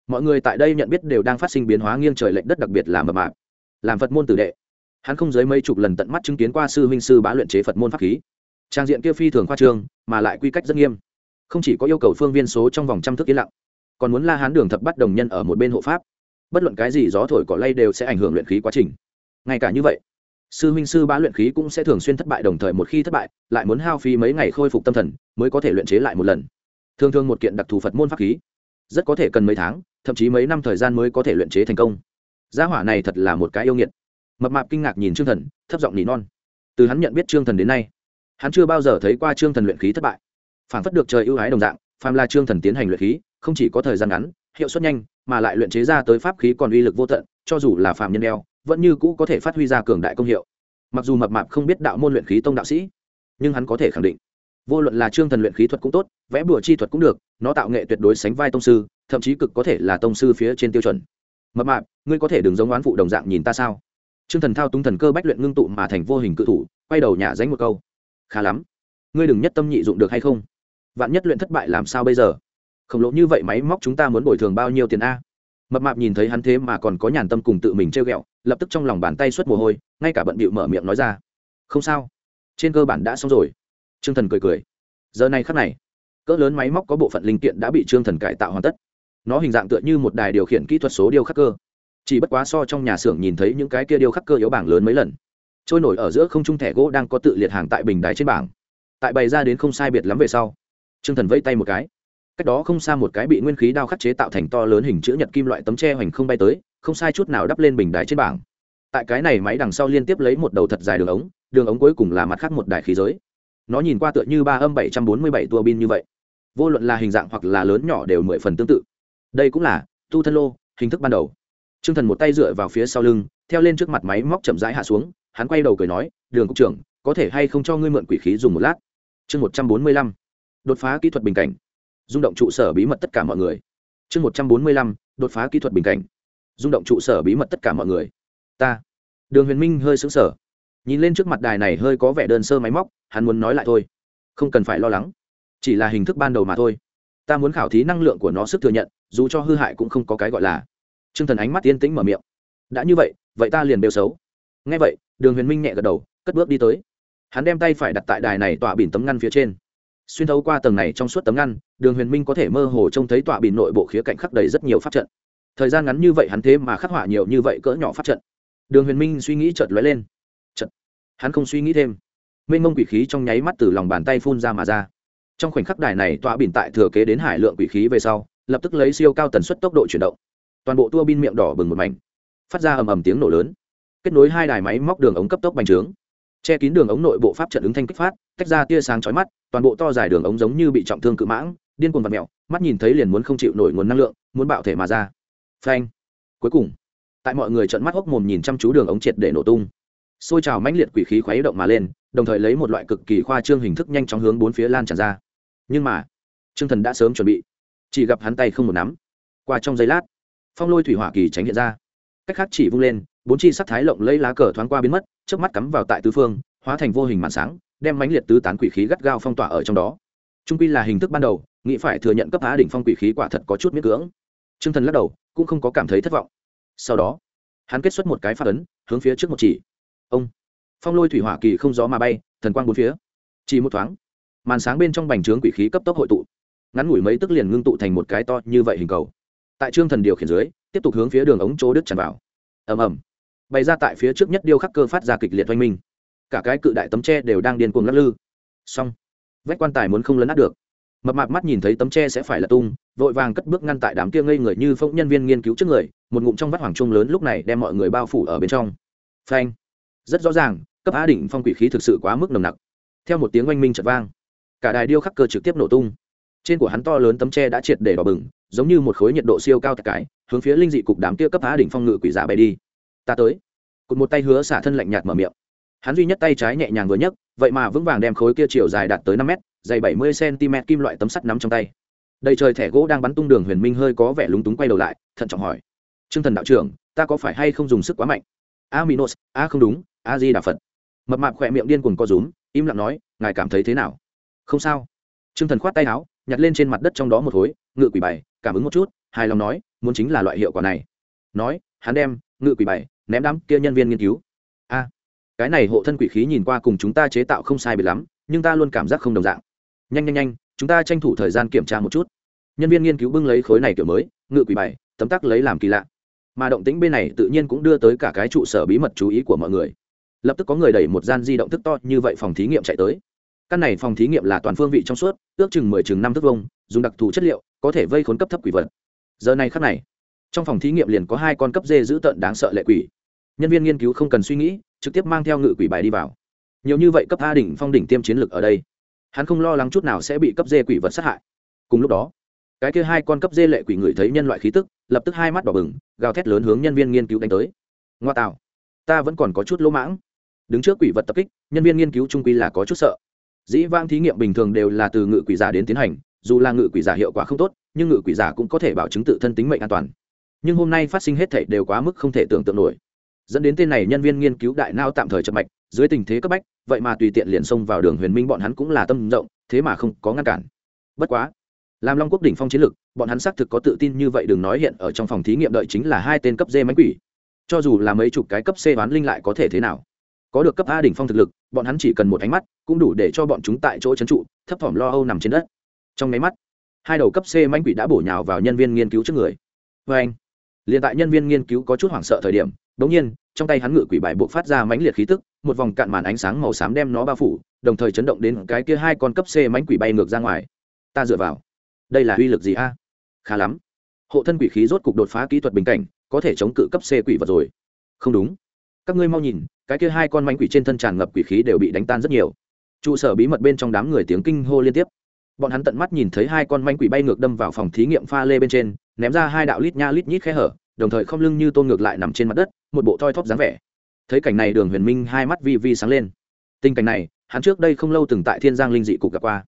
mọi người tại đây nhận biết đều đang phát sinh biến hóa nghiêng trời lệch đất đặc biệt là mập mạp, làm phật môn tử đệ. Hắn không dưới mấy chục lần tận mắt chứng kiến qua sư huynh sư bá luyện chế phật môn pháp khí. Trang diện kia phi thường khoa trương, mà lại quy cách rất nghiêm. Không chỉ có yêu cầu phương viên số trong vòng trăm thước yên lặng, còn muốn la hán đường thập bắt đồng nhân ở một bên hộ pháp. Bất luận cái gì gió thổi cỏ lay đều sẽ ảnh hưởng luyện khí quá trình. Ngay cả như vậy, sư huynh sư bá luyện khí cũng sẽ thường xuyên thất bại đồng thời một khi thất bại, lại muốn hao phí mấy ngày khôi phục tâm thần mới có thể luyện chế lại một lần. Thường thường một kiện đặc thù phật môn pháp khí rất có thể cần mấy tháng, thậm chí mấy năm thời gian mới có thể luyện chế thành công. Gia hỏa này thật là một cái yêu nghiệt. Mập mạp kinh ngạc nhìn trương thần, thấp giọng nỉ non. Từ hắn nhận biết trương thần đến nay, hắn chưa bao giờ thấy qua trương thần luyện khí thất bại. Phản phất được trời ưu ái đồng dạng, phàm là trương thần tiến hành luyện khí, không chỉ có thời gian ngắn, hiệu suất nhanh, mà lại luyện chế ra tới pháp khí còn uy lực vô tận, cho dù là phàm nhân đeo, vẫn như cũ có thể phát huy ra cường đại công hiệu. Mặc dù mập mạp không biết đạo môn luyện khí tông đạo sĩ, nhưng hắn có thể khẳng định vô luận là trương thần luyện khí thuật cũng tốt, vẽ bùa chi thuật cũng được, nó tạo nghệ tuyệt đối sánh vai tông sư, thậm chí cực có thể là tông sư phía trên tiêu chuẩn. Mập mạp, ngươi có thể đừng giống oán phụ đồng dạng nhìn ta sao? Trương thần thao túng thần cơ bách luyện ngưng tụ mà thành vô hình cự thủ, quay đầu nhả dánh một câu. Khá lắm. Ngươi đừng nhất tâm nhị dụng được hay không? Vạn nhất luyện thất bại làm sao bây giờ? Khổng lộ như vậy máy móc chúng ta muốn bồi thường bao nhiêu tiền a? Mập mạp nhìn thấy hắn thế mà còn có nhàn tâm cùng tự mình treo ghẹo, lập tức trong lòng bàn tay xuất mồ hôi, ngay cả bận bịu mở miệng nói ra. Không sao. Trên cơ bản đã xong rồi trương thần cười cười. Giờ này khắc này, cỡ lớn máy móc có bộ phận linh kiện đã bị trương thần cải tạo hoàn tất. Nó hình dạng tựa như một đài điều khiển kỹ thuật số điêu khắc cơ. Chỉ bất quá so trong nhà xưởng nhìn thấy những cái kia điêu khắc cơ yếu bảng lớn mấy lần, trôi nổi ở giữa không trung thẻ gỗ đang có tự liệt hàng tại bình đài trên bảng. Tại bày ra đến không sai biệt lắm về sau, trương thần vẫy tay một cái. Cách đó không xa một cái bị nguyên khí đao khắc chế tạo thành to lớn hình chữ nhật kim loại tấm tre hoành không bay tới, không sai chút nào đắp lên bình đài trên bảng. Tại cái này máy đằng sau liên tiếp lấy một đầu thật dài đường ống đường ống cuối cùng là mặt khác một đài khí giới nó nhìn qua tựa như ba âm bảy trăm bốn mươi bảy tua bin như vậy. Vô luận là hình dạng hoặc là lớn nhỏ đều mười phần tương tự. Đây cũng là tu thân lô, hình thức ban đầu. T r ư ơ n g thần một tay dựa vào phía sau lưng, theo lên trước mặt máy móc chậm rãi hạ xuống, hắn quay đầu cười nói, đường cục trưởng, có thể hay không cho ngươi mượn quỷ khí dùng một lát? Chương một trăm bốn mươi lăm, đột phá kỹ thuật bình cảnh. Rung động trụ sở bí mật tất cả mọi người. Chương một trăm bốn mươi lăm, đột phá kỹ thuật bình cảnh. Rung động trụ sở bí mật tất cả mọi người. Ta. Đường huyền minh hơi xứng sở nhìn lên trước mặt đài này hơi có vẻ đơn sơ máy móc hắn muốn nói lại thôi. Không cần phải lo lắng. Chỉ là hình thức ban đầu mà thôi. Ta muốn khảo thí năng lượng của nó sức thừa nhận, dù cho hư hại cũng không có cái gọi là. T r ư ơ n g thần ánh mắt yên tĩnh mở miệng. Đã như vậy vậy ta liền đều xấu. Ngay vậy, đường huyền minh nhẹ gật đầu, cất bước đi tới. Hắn đem tay phải đặt tại đài này tọa bỉn tấm ngăn phía trên. Xuyên thấu qua tầng này trong suốt tấm ngăn, đường huyền minh có thể mơ hồ trông thấy tọa bìn nội bộ khía cạnh khắc đầy rất nhiều pháp trận. Thời gian ngắn như vậy hắn thế mà khắc họa nhiều như vậy cỡ nhỏ pháp trận. Đường huyền minh suy nghĩ chợt lóe lên. Trận hắn không suy nghĩ thêm mênh mông quỷ khí trong nháy mắt từ lòng bàn tay phun ra mà ra. Trong khoảnh khắc đài này tọa bỉn tại thừa kế đến hải lượng quỷ khí về sau, lập tức lấy siêu cao tần suất tốc độ chuyển động. Toàn bộ tua bin miệng đỏ bừng một mảnh, phát ra ầm ầm tiếng nổ lớn. Kết nối hai đài máy móc đường ống cấp tốc bành trướng. Che kín đường ống nội bộ pháp trận ứng thanh kích phát, tách ra tia sáng chói mắt, toàn bộ to dài đường ống giống như bị trọng thương cự mãng, điên cuồng vật mẹo mắt nhìn thấy liền muốn không chịu nổi nguồn năng lượng, muốn bạo thể mà ra. Phanh. Cuối cùng, tại mọi người trận mắt hốc mồm nhìn chăm chú đường ống triệt để nổ tung xôi trào mãnh liệt quỷ khí khuấy động mà lên, đồng thời lấy một loại cực kỳ khoa trương hình thức nhanh chóng hướng bốn phía lan tràn ra. Nhưng mà, trương thần đã sớm chuẩn bị, chỉ gặp hắn tay không một nắm. Qua trong giây lát, phong lôi thủy hỏa kỳ tránh hiện ra. Cách khác chỉ vung lên, bốn chi sắc thái lộng lấy lá cờ thoáng qua biến mất trước mắt cắm vào tại tứ phương, hóa thành vô hình màn sáng, đem mãnh liệt tứ tán quỷ khí gắt gao phong tỏa ở trong đó. Trung quy là hình thức ban đầu, nghĩ phải thừa nhận cấp á đỉnh phong quỷ khí quả thật có chút miễn cưỡng. Trương thần lắc đầu, cũng không có cảm thấy thất vọng. Sau đó, hắn kết xuất một cái phát ấn, hướng phía trước một chỉ ông. Phong lôi thủy hỏa kỳ không gió mà bay, thần quang bốn phía. Chỉ một thoáng, màn sáng bên trong bành trướng quỷ khí cấp tốc hội tụ. Ngắn ngủi mấy tức liền ngưng tụ thành một cái to như vậy hình cầu. Tại trương thần điều khiển dưới, tiếp tục hướng phía đường ống chỗ đứt tràn vào. Ầm ầm. Bày ra tại phía trước nhất điêu khắc cơ phát ra kịch liệt oanh minh. Cả cái cự đại tấm tre đều đang điên cuồng lắc lư. Xong. Vách quan tài muốn không lấn át được. Mập mạp mắt nhìn thấy tấm tre sẽ phải là tung, vội vàng cất bước ngăn tại đám kia ngây người như phong nhân viên nghiên cứu trước người, một ngụm trong vắt hoàng trung lớn lúc này đem mọi người bao phủ ở bên trong. Phanh rất rõ ràng, cấp á đỉnh phong quỷ khí thực sự quá mức nồng nặc. Theo một tiếng oanh minh chật vang, cả đài điêu khắc cơ trực tiếp nổ tung. Trên của hắn to lớn tấm tre đã triệt để đỏ bừng, giống như một khối nhiệt độ siêu cao tại cái, hướng phía linh dị cục đám kia cấp á đỉnh phong ngự quỷ giả bay đi. Ta tới. Cụt một tay hứa xả thân lạnh nhạt mở miệng. Hắn duy nhất tay trái nhẹ nhàng vừa nhấc, vậy mà vững vàng đem khối kia chiều dài đạt tới năm mét, dày bảy mươi cm kim loại tấm sắt nắm trong tay. Đầy trời thẻ gỗ đang bắn tung đường huyền minh hơi có vẻ lúng túng quay đầu lại, thận trọng hỏi. T r ư ơ n g thần đạo trưởng, ta có phải hay không dùng sức quá mạnh? A minos a không đúng a di đà phật. Mập mạp khỏe miệng điên cuồng co rúm, im lặng nói, ngài cảm thấy thế nào? Không sao. T r ư ơ n g thần khoát tay áo, nhặt lên trên mặt đất trong đó một khối, ngự quỷ bày cảm ứng một chút, hài lòng nói, muốn chính là loại hiệu quả này. Nói, hắn đem ngự quỷ bày ném đám kia nhân viên nghiên cứu. A, cái này hộ thân quỷ khí nhìn qua cùng chúng ta chế tạo không sai biệt lắm, nhưng ta luôn cảm giác không đồng dạng. Nhanh nhanh nhanh, chúng ta tranh thủ thời gian kiểm tra một chút. Nhân viên nghiên cứu bưng lấy khối này kiểu mới, ngự quỷ bày tấm tắc lấy làm kỳ lạ. Mà động tĩnh bên này tự nhiên cũng đưa tới cả cái trụ sở bí mật chú ý của mọi người lập tức có người đẩy một gian di động thức to như vậy phòng thí nghiệm chạy tới. Căn này phòng thí nghiệm là toàn phương vị trong suốt, ước chừng mười chừng năm thước vông dùng đặc thù chất liệu, có thể vây khốn cấp thấp quỷ vật. Giờ này khắc này, trong phòng thí nghiệm liền có hai con cấp dê dữ tợn đáng sợ lệ quỷ. Nhân viên nghiên cứu không cần suy nghĩ, trực tiếp mang theo ngự quỷ bài đi vào. Nhiều như vậy cấp a đỉnh, phong đỉnh tiêm chiến lực ở đây, hắn không lo lắng chút nào sẽ bị cấp dê quỷ vật sát hại. Cùng lúc đó, cái kia hai con cấp dê lệ quỷ ngửi thấy nhân loại khí tức, lập tức hai mắt đỏ bừng, gào thét lớn hướng nhân viên nghiên cứu đánh tới. Ngoa tạo, ta vẫn còn có chút lỗ mãng đứng trước quỷ vật tập kích, nhân viên nghiên cứu trung quy là có chút sợ. Dĩ vang thí nghiệm bình thường đều là từ ngự quỷ giả đến tiến hành, dù là ngự quỷ giả hiệu quả không tốt, nhưng ngự quỷ giả cũng có thể bảo chứng tự thân tính mệnh an toàn. Nhưng hôm nay phát sinh hết thảy đều quá mức không thể tưởng tượng nổi. Dẫn đến tên này nhân viên nghiên cứu đại nao tạm thời chậm mạch, dưới tình thế cấp bách, vậy mà tùy tiện liền xông vào đường huyền minh bọn hắn cũng là tâm rộng, thế mà không có ngăn cản. Bất quá, làm long quốc đỉnh phong chiến lực bọn hắn xác thực có tự tin như vậy đừng nói hiện ở trong phòng thí nghiệm đợi chính là hai tên cấp d mánh quỷ. Cho dù là mấy chục cái cấp c đoán linh lại có thể thế nào? Có được cấp a đỉnh phong thực lực, bọn hắn chỉ cần một ánh mắt, cũng đủ để cho bọn chúng tại chỗ trấn trụ, thấp thỏm lo âu nằm trên đất. Trong máy mắt, hai đầu cấp c mánh quỷ đã bổ nhào vào nhân viên nghiên cứu trước người. Vê anh, liền tại nhân viên nghiên cứu có chút hoảng sợ thời điểm đ ỗ n g nhiên, trong tay hắn ngự quỷ bài buộc phát ra mãnh liệt khí tức, một vòng cạn màn ánh sáng màu xám đem nó bao phủ, đồng thời chấn động đến cái kia hai con cấp c mánh quỷ bay ngược ra ngoài. Ta dựa vào. Đây là uy lực gì a? Khá lắm. Hộ thân quỷ khí rốt cục đột phá kỹ thuật bình cảnh, có thể chống cự cấp c quỷ vật rồi. Không đúng các ngươi mau nhìn, cái kia hai con mánh quỷ trên thân tràn ngập quỷ khí đều bị đánh tan rất nhiều. Trụ sở bí mật bên trong đám người tiếng kinh hô liên tiếp. Bọn hắn tận mắt nhìn thấy hai con manh quỷ bay ngược đâm vào phòng thí nghiệm pha lê bên trên, ném ra hai đạo lít nha lít nhít khe hở, đồng thời không lưng như tôn ngược lại nằm trên mặt đất, một bộ thoi thóp dáng vẻ. Thấy cảnh này đường huyền minh hai mắt vi vi sáng lên. Tình cảnh này, hắn trước đây không lâu từng tại thiên giang linh dị cục gặp qua.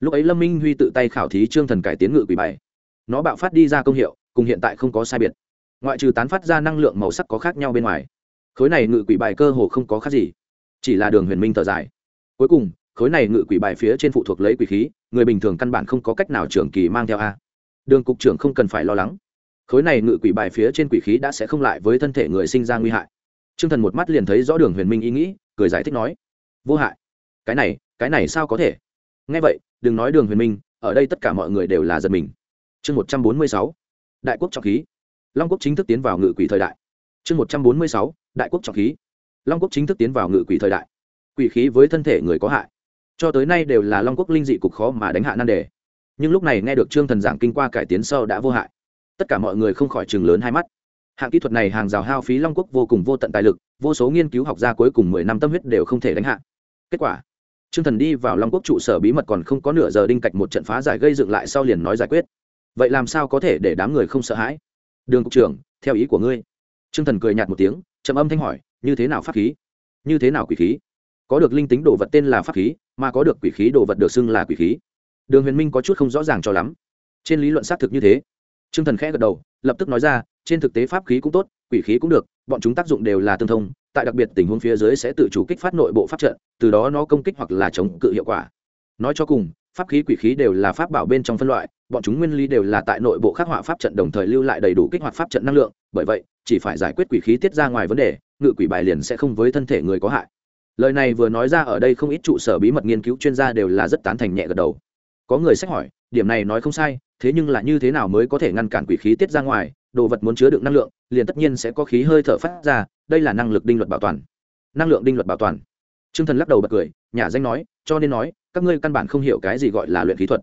Lúc ấy lâm minh huy tự tay khảo thí trương thần cải tiến ngự quỷ bảy nó bạo phát đi ra công hiệu, cùng hiện tại không có sai biệt. Ngoại trừ tán phát ra năng lượng màu sắc có khác nhau bên ngoài khối này ngự quỷ bài cơ hồ không có khác gì, chỉ là đường huyền minh thở dài. Cuối cùng, khối này ngự quỷ bài phía trên phụ thuộc lấy quỷ khí, người bình thường căn bản không có cách nào trưởng kỳ mang theo a. Đường cục trưởng không cần phải lo lắng. Khối này ngự quỷ bài phía trên quỷ khí đã sẽ không lại với thân thể người sinh ra nguy hại. T r ư ơ n g thần một mắt liền thấy rõ đường huyền minh ý nghĩ, cười giải thích nói, vô hại. Cái này cái này sao có thể? Nghe vậy, đừng nói đường huyền minh, ở đây tất cả mọi người đều là giật mình. Chương một trăm bốn mươi sáu. Đại quốc trọng khí. Long quốc chính thức tiến vào ngự quỷ thời đại chương một trăm bốn mươi sáu, đại quốc trọng khí. Long quốc chính thức tiến vào ngự quỷ thời đại. Quỷ khí với thân thể người có hại. Cho tới nay đều là long quốc linh dị cục khó mà đánh hạ nan đề. Nhưng lúc này nghe được trương thần giảng kinh qua cải tiến sâu đã vô hại. Tất cả mọi người không khỏi chừng lớn hai mắt. Hạng kỹ thuật này hàng rào hao phí long quốc vô cùng vô tận tài lực, vô số nghiên cứu học gia cuối cùng mười năm tâm huyết đều không thể đánh hạ. Kết quả, trương thần đi vào long quốc trụ sở bí mật còn không có nửa giờ đinh cạch một trận phá giải gây dựng lại sau liền nói giải quyết. Vậy làm sao có thể để đám người không sợ hãi? Đường cục trưởng, theo ý của ngươi trương thần cười nhạt một tiếng, trầm âm thanh hỏi, như thế nào pháp khí? Như thế nào quỷ khí? Có được linh tính đồ vật tên là pháp khí, mà có được quỷ khí đồ vật được xưng là quỷ khí. Đường huyền minh có chút không rõ ràng cho lắm. Trên lý luận xác thực như thế. Trương thần khẽ gật đầu, lập tức nói ra, trên thực tế pháp khí cũng tốt, quỷ khí cũng được, bọn chúng tác dụng đều là tương thông, tại đặc biệt tình huống phía dưới sẽ tự chủ kích phát nội bộ pháp trận, từ đó nó công kích hoặc là chống cự hiệu quả. Nói cho cùng pháp khí quỷ khí đều là pháp bảo bên trong phân loại, bọn chúng nguyên lý đều là tại nội bộ khắc họa pháp trận đồng thời lưu lại đầy đủ kích hoạt pháp trận năng lượng, bởi vậy, chỉ phải giải quyết quỷ khí tiết ra ngoài vấn đề, ngự quỷ bài liền sẽ không với thân thể người có hại. Lời này vừa nói ra ở đây không ít trụ sở bí mật nghiên cứu chuyên gia đều là rất tán thành nhẹ gật đầu. Có người sách hỏi, điểm này nói không sai, thế nhưng là như thế nào mới có thể ngăn cản quỷ khí tiết ra ngoài, đồ vật muốn chứa đựng năng lượng, liền tất nhiên sẽ có khí hơi thở phát ra, đây là năng lực đinh luật bảo toàn. Năng lượng đinh luật bảo toàn. Trương thần lắc đầu bật cười nhà danh nói, cho nên nói, các ngươi căn bản không hiểu cái gì gọi là luyện khí thuật.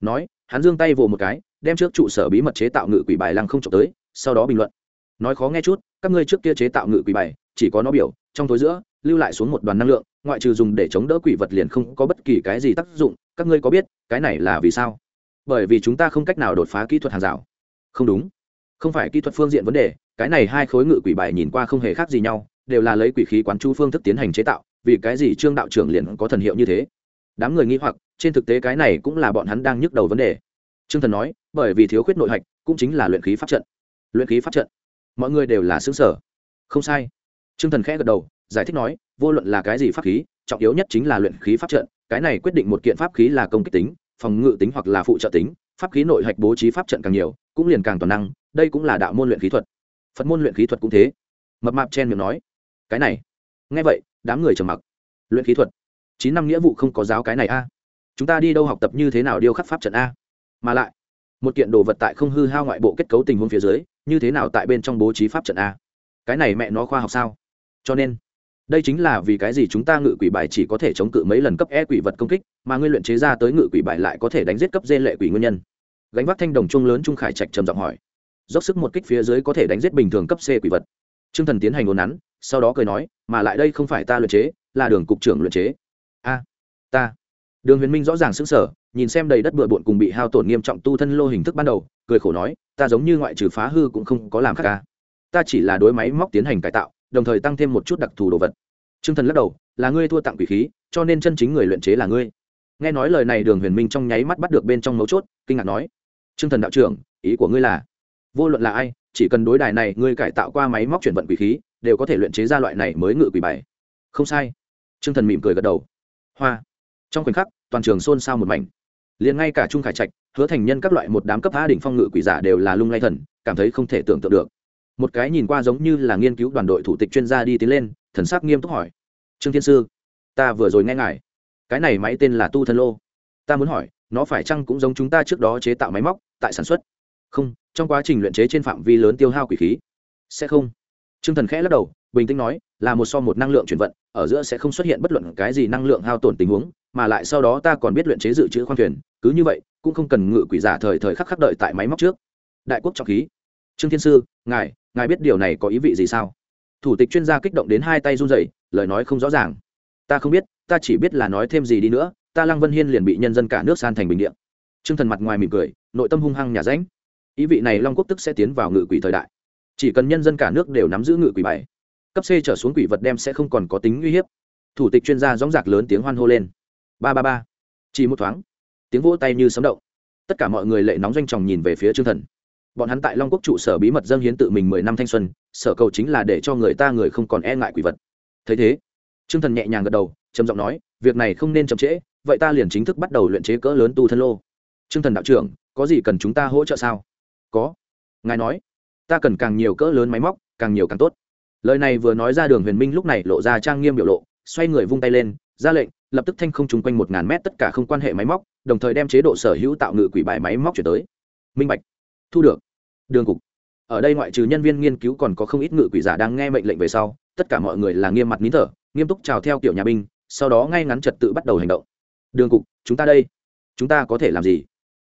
Nói, hắn giương tay vồ một cái, đem trước trụ sở bí mật chế tạo ngự quỷ bài lăng không chụp tới, sau đó bình luận. Nói khó nghe chút, các ngươi trước kia chế tạo ngự quỷ bài, chỉ có nó biểu, trong tối giữa, lưu lại xuống một đoàn năng lượng, ngoại trừ dùng để chống đỡ quỷ vật liền không có bất kỳ cái gì tác dụng, các ngươi có biết, cái này là vì sao? Bởi vì chúng ta không cách nào đột phá kỹ thuật hàng rào. Không đúng. Không phải kỹ thuật phương diện vấn đề, cái này hai khối ngự quỷ bài nhìn qua không hề khác gì nhau, đều là lấy quỷ khí quán chu phương thức tiến hành chế tạo vì cái gì trương đạo trưởng liền có thần hiệu như thế? Đám người nghĩ hoặc, trên thực tế cái này cũng là bọn hắn đang nhức đầu vấn đề. Trương thần nói, bởi vì thiếu khuyết nội hạch, cũng chính là luyện khí pháp trận. Luyện khí pháp trận? Mọi người đều là xứng sở không sai. Trương thần khẽ gật đầu, giải thích nói, vô luận là cái gì pháp khí, trọng yếu nhất chính là luyện khí pháp trận. Cái này quyết định một kiện pháp khí là công kích tính, phòng ngự tính hoặc là phụ trợ tính. Pháp khí nội hạch bố trí pháp trận càng nhiều, cũng liền càng toàn năng. Đây cũng là đạo môn luyện khí thuật. Phật môn luyện khí thuật cũng thế. Mập mạp chen miệng nói, cái này. Nghe vậy đám người trầm mặc. Luyện khí thuật. Chín năm nghĩa vụ không có giáo cái này a. Chúng ta đi đâu học tập như thế nào điêu khắc pháp trận a? Mà lại, một kiện đồ vật tại không hư hao ngoại bộ kết cấu tình huống phía dưới, như thế nào tại bên trong bố trí pháp trận a? Cái này mẹ nó khoa học sao? Cho nên, đây chính là vì cái gì chúng ta ngự quỷ bài chỉ có thể chống cự mấy lần cấp e quỷ vật công kích, mà ngươi luyện chế ra tới ngự quỷ bài lại có thể đánh giết cấp dê lệ quỷ nguyên nhân. Gánh vác thanh đồng chung lớn trung khải trạch trầm giọng hỏi. Dốc sức một kích phía dưới có thể đánh giết bình thường cấp c quỷ vật. T r ư ơ n g thần tiến hành ồn nắn sau đó cười nói, mà lại đây không phải ta luyện chế, là đường cục trưởng luyện chế. A, ta. Đường huyền minh rõ ràng xứng sở nhìn xem đầy đất bừa bộn cùng bị hao tổn nghiêm trọng tu thân lô hình thức ban đầu, cười khổ nói, ta giống như ngoại trừ phá hư cũng không có làm khác ca ta chỉ là đối máy móc tiến hành cải tạo, đồng thời tăng thêm một chút đặc thù đồ vật. T r ư ơ n g thần lắc đầu, là ngươi thua tặng quỷ khí, cho nên chân chính người luyện chế là ngươi. Nghe nói lời này, đường huyền minh trong nháy mắt bắt được bên trong mấu chốt, kinh ngạc nói t r ư ơ n g thần đạo trưởng, ý của ngươi là, vô luận là ai, chỉ cần đối đài này ngươi cải tạo qua máy móc chuyển vận quỷ khí đều có thể luyện chế ra loại này mới ngự quỷ bài. Không sai. T r ư ơ n g thần mỉm cười gật đầu. Hoa. Trong khoảnh khắc, toàn trường xôn xao một mảnh. Liền ngay cả trung khải trạch, hứa thành nhân các loại một đám cấp phá đỉnh phong ngự quỷ giả đều là lung lay thần, cảm thấy không thể tưởng tượng được. Một cái nhìn qua giống như là nghiên cứu đoàn đội thủ tịch chuyên gia đi tiến lên, thần sắc nghiêm túc hỏi. Trương thiên sư, ta vừa rồi nghe ngài. Cái này máy tên là tu thân lô. Ta muốn hỏi, nó phải chăng cũng giống chúng ta trước đó chế tạo máy móc, tại sản xuất? Không, trong quá trình luyện chế trên phạm vi lớn tiêu hao quỷ khí. Sẽ không trương thần khẽ lắc đầu, bình tĩnh nói, là một so một năng lượng chuyển vận, ở giữa sẽ không xuất hiện bất luận cái gì năng lượng hao tổn tình huống, mà lại sau đó ta còn biết luyện chế dự trữ khoang thuyền, cứ như vậy, cũng không cần ngự quỷ giả thời thời khắc khắc đợi tại máy móc trước. Đại quốc trọng khí. Trương thiên sư, ngài ngài biết điều này có ý vị gì sao? Thủ tịch chuyên gia kích động đến hai tay run rẩy, lời nói không rõ ràng. Ta không biết, ta chỉ biết là nói thêm gì đi nữa, ta lăng vân hiên liền bị nhân dân cả nước san thành bình điện Trương thần mặt ngoài mỉm cười, nội tâm hung hăng nhà ránh ý vị này long quốc tức sẽ tiến vào ngự quỷ thời đại chỉ cần nhân dân cả nước đều nắm giữ ngự quỷ bảy cấp c trở xuống quỷ vật đem sẽ không còn có tính uy hiếp. Thủ tịch chuyên gia dóng dạc lớn tiếng hoan hô lên. Ba ba ba. Chỉ một thoáng, tiếng vỗ tay như sấm động. Tất cả mọi người lệ nóng doanh tròng nhìn về phía trương thần. Bọn hắn tại long quốc trụ sở bí mật dâng hiến tự mình mười năm thanh xuân, sở cầu chính là để cho người ta người không còn e ngại quỷ vật. Thấy thế, trương thần nhẹ nhàng gật đầu, trầm giọng nói, việc này không nên chậm trễ, vậy ta liền chính thức bắt đầu luyện chế cỡ lớn tu thân lô. Trương thần đạo trưởng, có gì cần chúng ta hỗ trợ sao? Có. Ngài nói ta cần càng nhiều cỡ lớn máy móc, càng nhiều càng tốt. Lời này vừa nói ra đường huyền minh lúc này lộ ra trang nghiêm biểu lộ, xoay người vung tay lên, ra lệnh, lập tức thanh không chung quanh một ngàn mét tất cả không quan hệ máy móc, đồng thời đem chế độ sở hữu tạo ngự quỷ bài máy móc chuyển tới. Minh bạch. Thu được. Đường cục. Ở đây ngoại trừ nhân viên nghiên cứu còn có không ít ngự quỷ giả đang nghe mệnh lệnh về sau, tất cả mọi người là nghiêm mặt nín thở, nghiêm túc chào theo kiểu nhà binh, sau đó ngay ngắn trật tự bắt đầu hành động. Đường cục, chúng ta đây. Chúng ta có thể làm gì?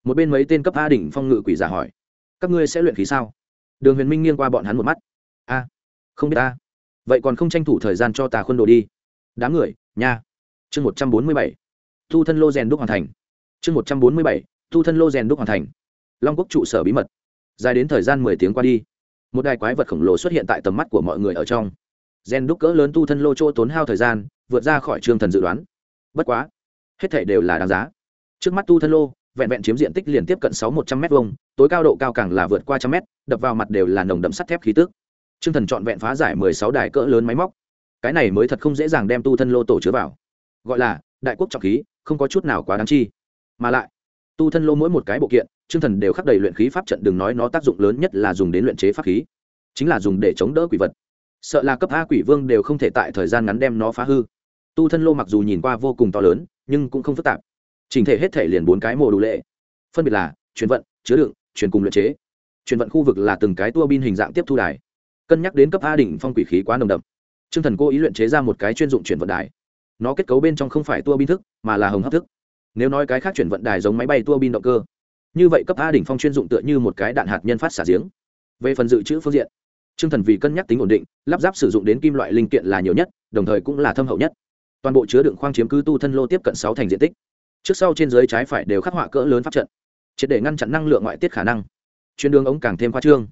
Một bên mấy tên cấp a đỉnh phong ngự quỷ giả hỏi. Các ngươi sẽ luyện khí sao? Đường huyền minh nghiêng qua bọn hắn một mắt. A, không biết ta. Vậy còn không tranh thủ thời gian cho tà khuôn đồ đi. Đám người, nha. Chương một trăm bốn mươi bảy. Thu thân lô rèn đúc hoàn thành. Chương một trăm bốn mươi bảy. Thu thân lô rèn đúc hoàn thành. Long quốc trụ sở bí mật. Dài đến thời gian mười tiếng qua đi, một đài quái vật khổng lồ xuất hiện tại tầm mắt của mọi người ở trong. Rèn đúc cỡ lớn tu thân lô chỗ tốn hao thời gian, vượt ra khỏi trương thần dự đoán. Bất quá, hết thể đều là đáng giá. Trước mắt tu thân lô vẹn vẹn chiếm diện tích liền tiếp cận sáu một trăm m vông tối cao độ cao càng là vượt qua trăm mét, đập vào mặt đều là nồng đậm sắt thép khí tước trương thần chọn vẹn phá giải mười sáu đài cỡ lớn máy móc. Cái này mới thật không dễ dàng đem tu thân lô tổ chứa vào. Gọi là đại quốc trọng khí, không có chút nào quá đáng chi. Mà lại, tu thân lô mỗi một cái bộ kiện, Trương thần đều khắc đầy luyện khí pháp trận đừng nói nó tác dụng lớn nhất là dùng đến luyện chế pháp khí. Chính là dùng để chống đỡ quỷ vật. Sợ là cấp a quỷ vương đều không thể tại thời gian ngắn đem nó phá hư. Tu thân lô mặc dù nhìn qua vô cùng to lớn, nhưng cũng không phức tạp trình thể hết thể liền bốn cái mô đủ lệ. Phân biệt là chuyển vận, chứa đựng, chuyển cùng luyện chế. Chuyển vận khu vực là từng cái tua bin hình dạng tiếp thu đài. Cân nhắc đến cấp a đỉnh phong quỷ khí quá nồng đậm. T r ư ơ n g thần cố ý luyện chế ra một cái chuyên dụng chuyển vận đài. Nó kết cấu bên trong không phải tua bin thức, mà là hồng hấp thức. Nếu nói cái khác chuyển vận đài giống máy bay tua bin động cơ. Như vậy cấp a đỉnh phong chuyên dụng tựa như một cái đạn hạt nhân phát xả giếng. Về phần dự trữ phương diện t r ư ơ n g thần vì cân nhắc tính ổn định, lắp ráp sử dụng đến kim loại linh kiện là nhiều nhất, đồng thời cũng là thâm hậu nhất. Toàn bộ chứa đựng khoang chiếm cứ tu thân lô tiếp cận sáu thành diện tích trước sau trên dưới trái phải đều khắc họa cỡ lớn pháp trận, triệt để ngăn chặn năng lượng ngoại tiết khả năng. Chuyên đường ống càng thêm khoa trương.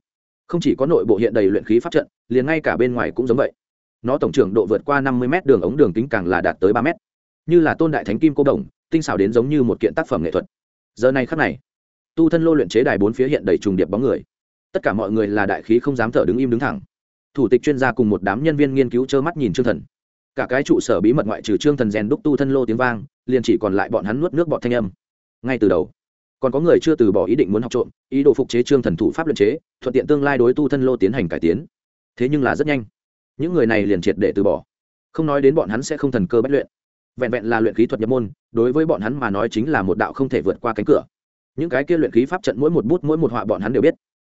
Không chỉ có nội bộ hiện đầy luyện khí pháp trận, liền ngay cả bên ngoài cũng giống vậy. Nó tổng trưởng độ vượt qua năm mươi m đường ống đường kính càng là đạt tới ba m như là tôn đại thánh kim cô đồng, tinh xảo đến giống như một kiện tác phẩm nghệ thuật. Giờ này khắc này, tu thân lô luyện chế đài bốn phía hiện đầy trùng điệp bóng người. Tất cả mọi người là đại khí không dám thở đứng im đứng thẳng. Thủ tịch chuyên gia cùng một đám nhân viên nghiên cứu trơ mắt nhìn trương thần. Cả cái trụ sở bí mật ngoại trừ trương thần rèn đúc tu thân lô tiếng vang liền chỉ còn lại bọn hắn nuốt nước bọt thanh âm. Ngay từ đầu, còn có người chưa từ bỏ ý định muốn học trộm, ý đồ phục chế trương thần thủ pháp luyện chế, thuận tiện tương lai đối tu thân lô tiến hành cải tiến. Thế nhưng là rất nhanh, những người này liền triệt để từ bỏ. Không nói đến bọn hắn sẽ không thần cơ bất luyện. Vẹn vẹn là luyện khí thuật nhập môn, đối với bọn hắn mà nói chính là một đạo không thể vượt qua cánh cửa. Những cái kia luyện khí pháp trận mỗi một bút mỗi một họa bọn hắn đều biết.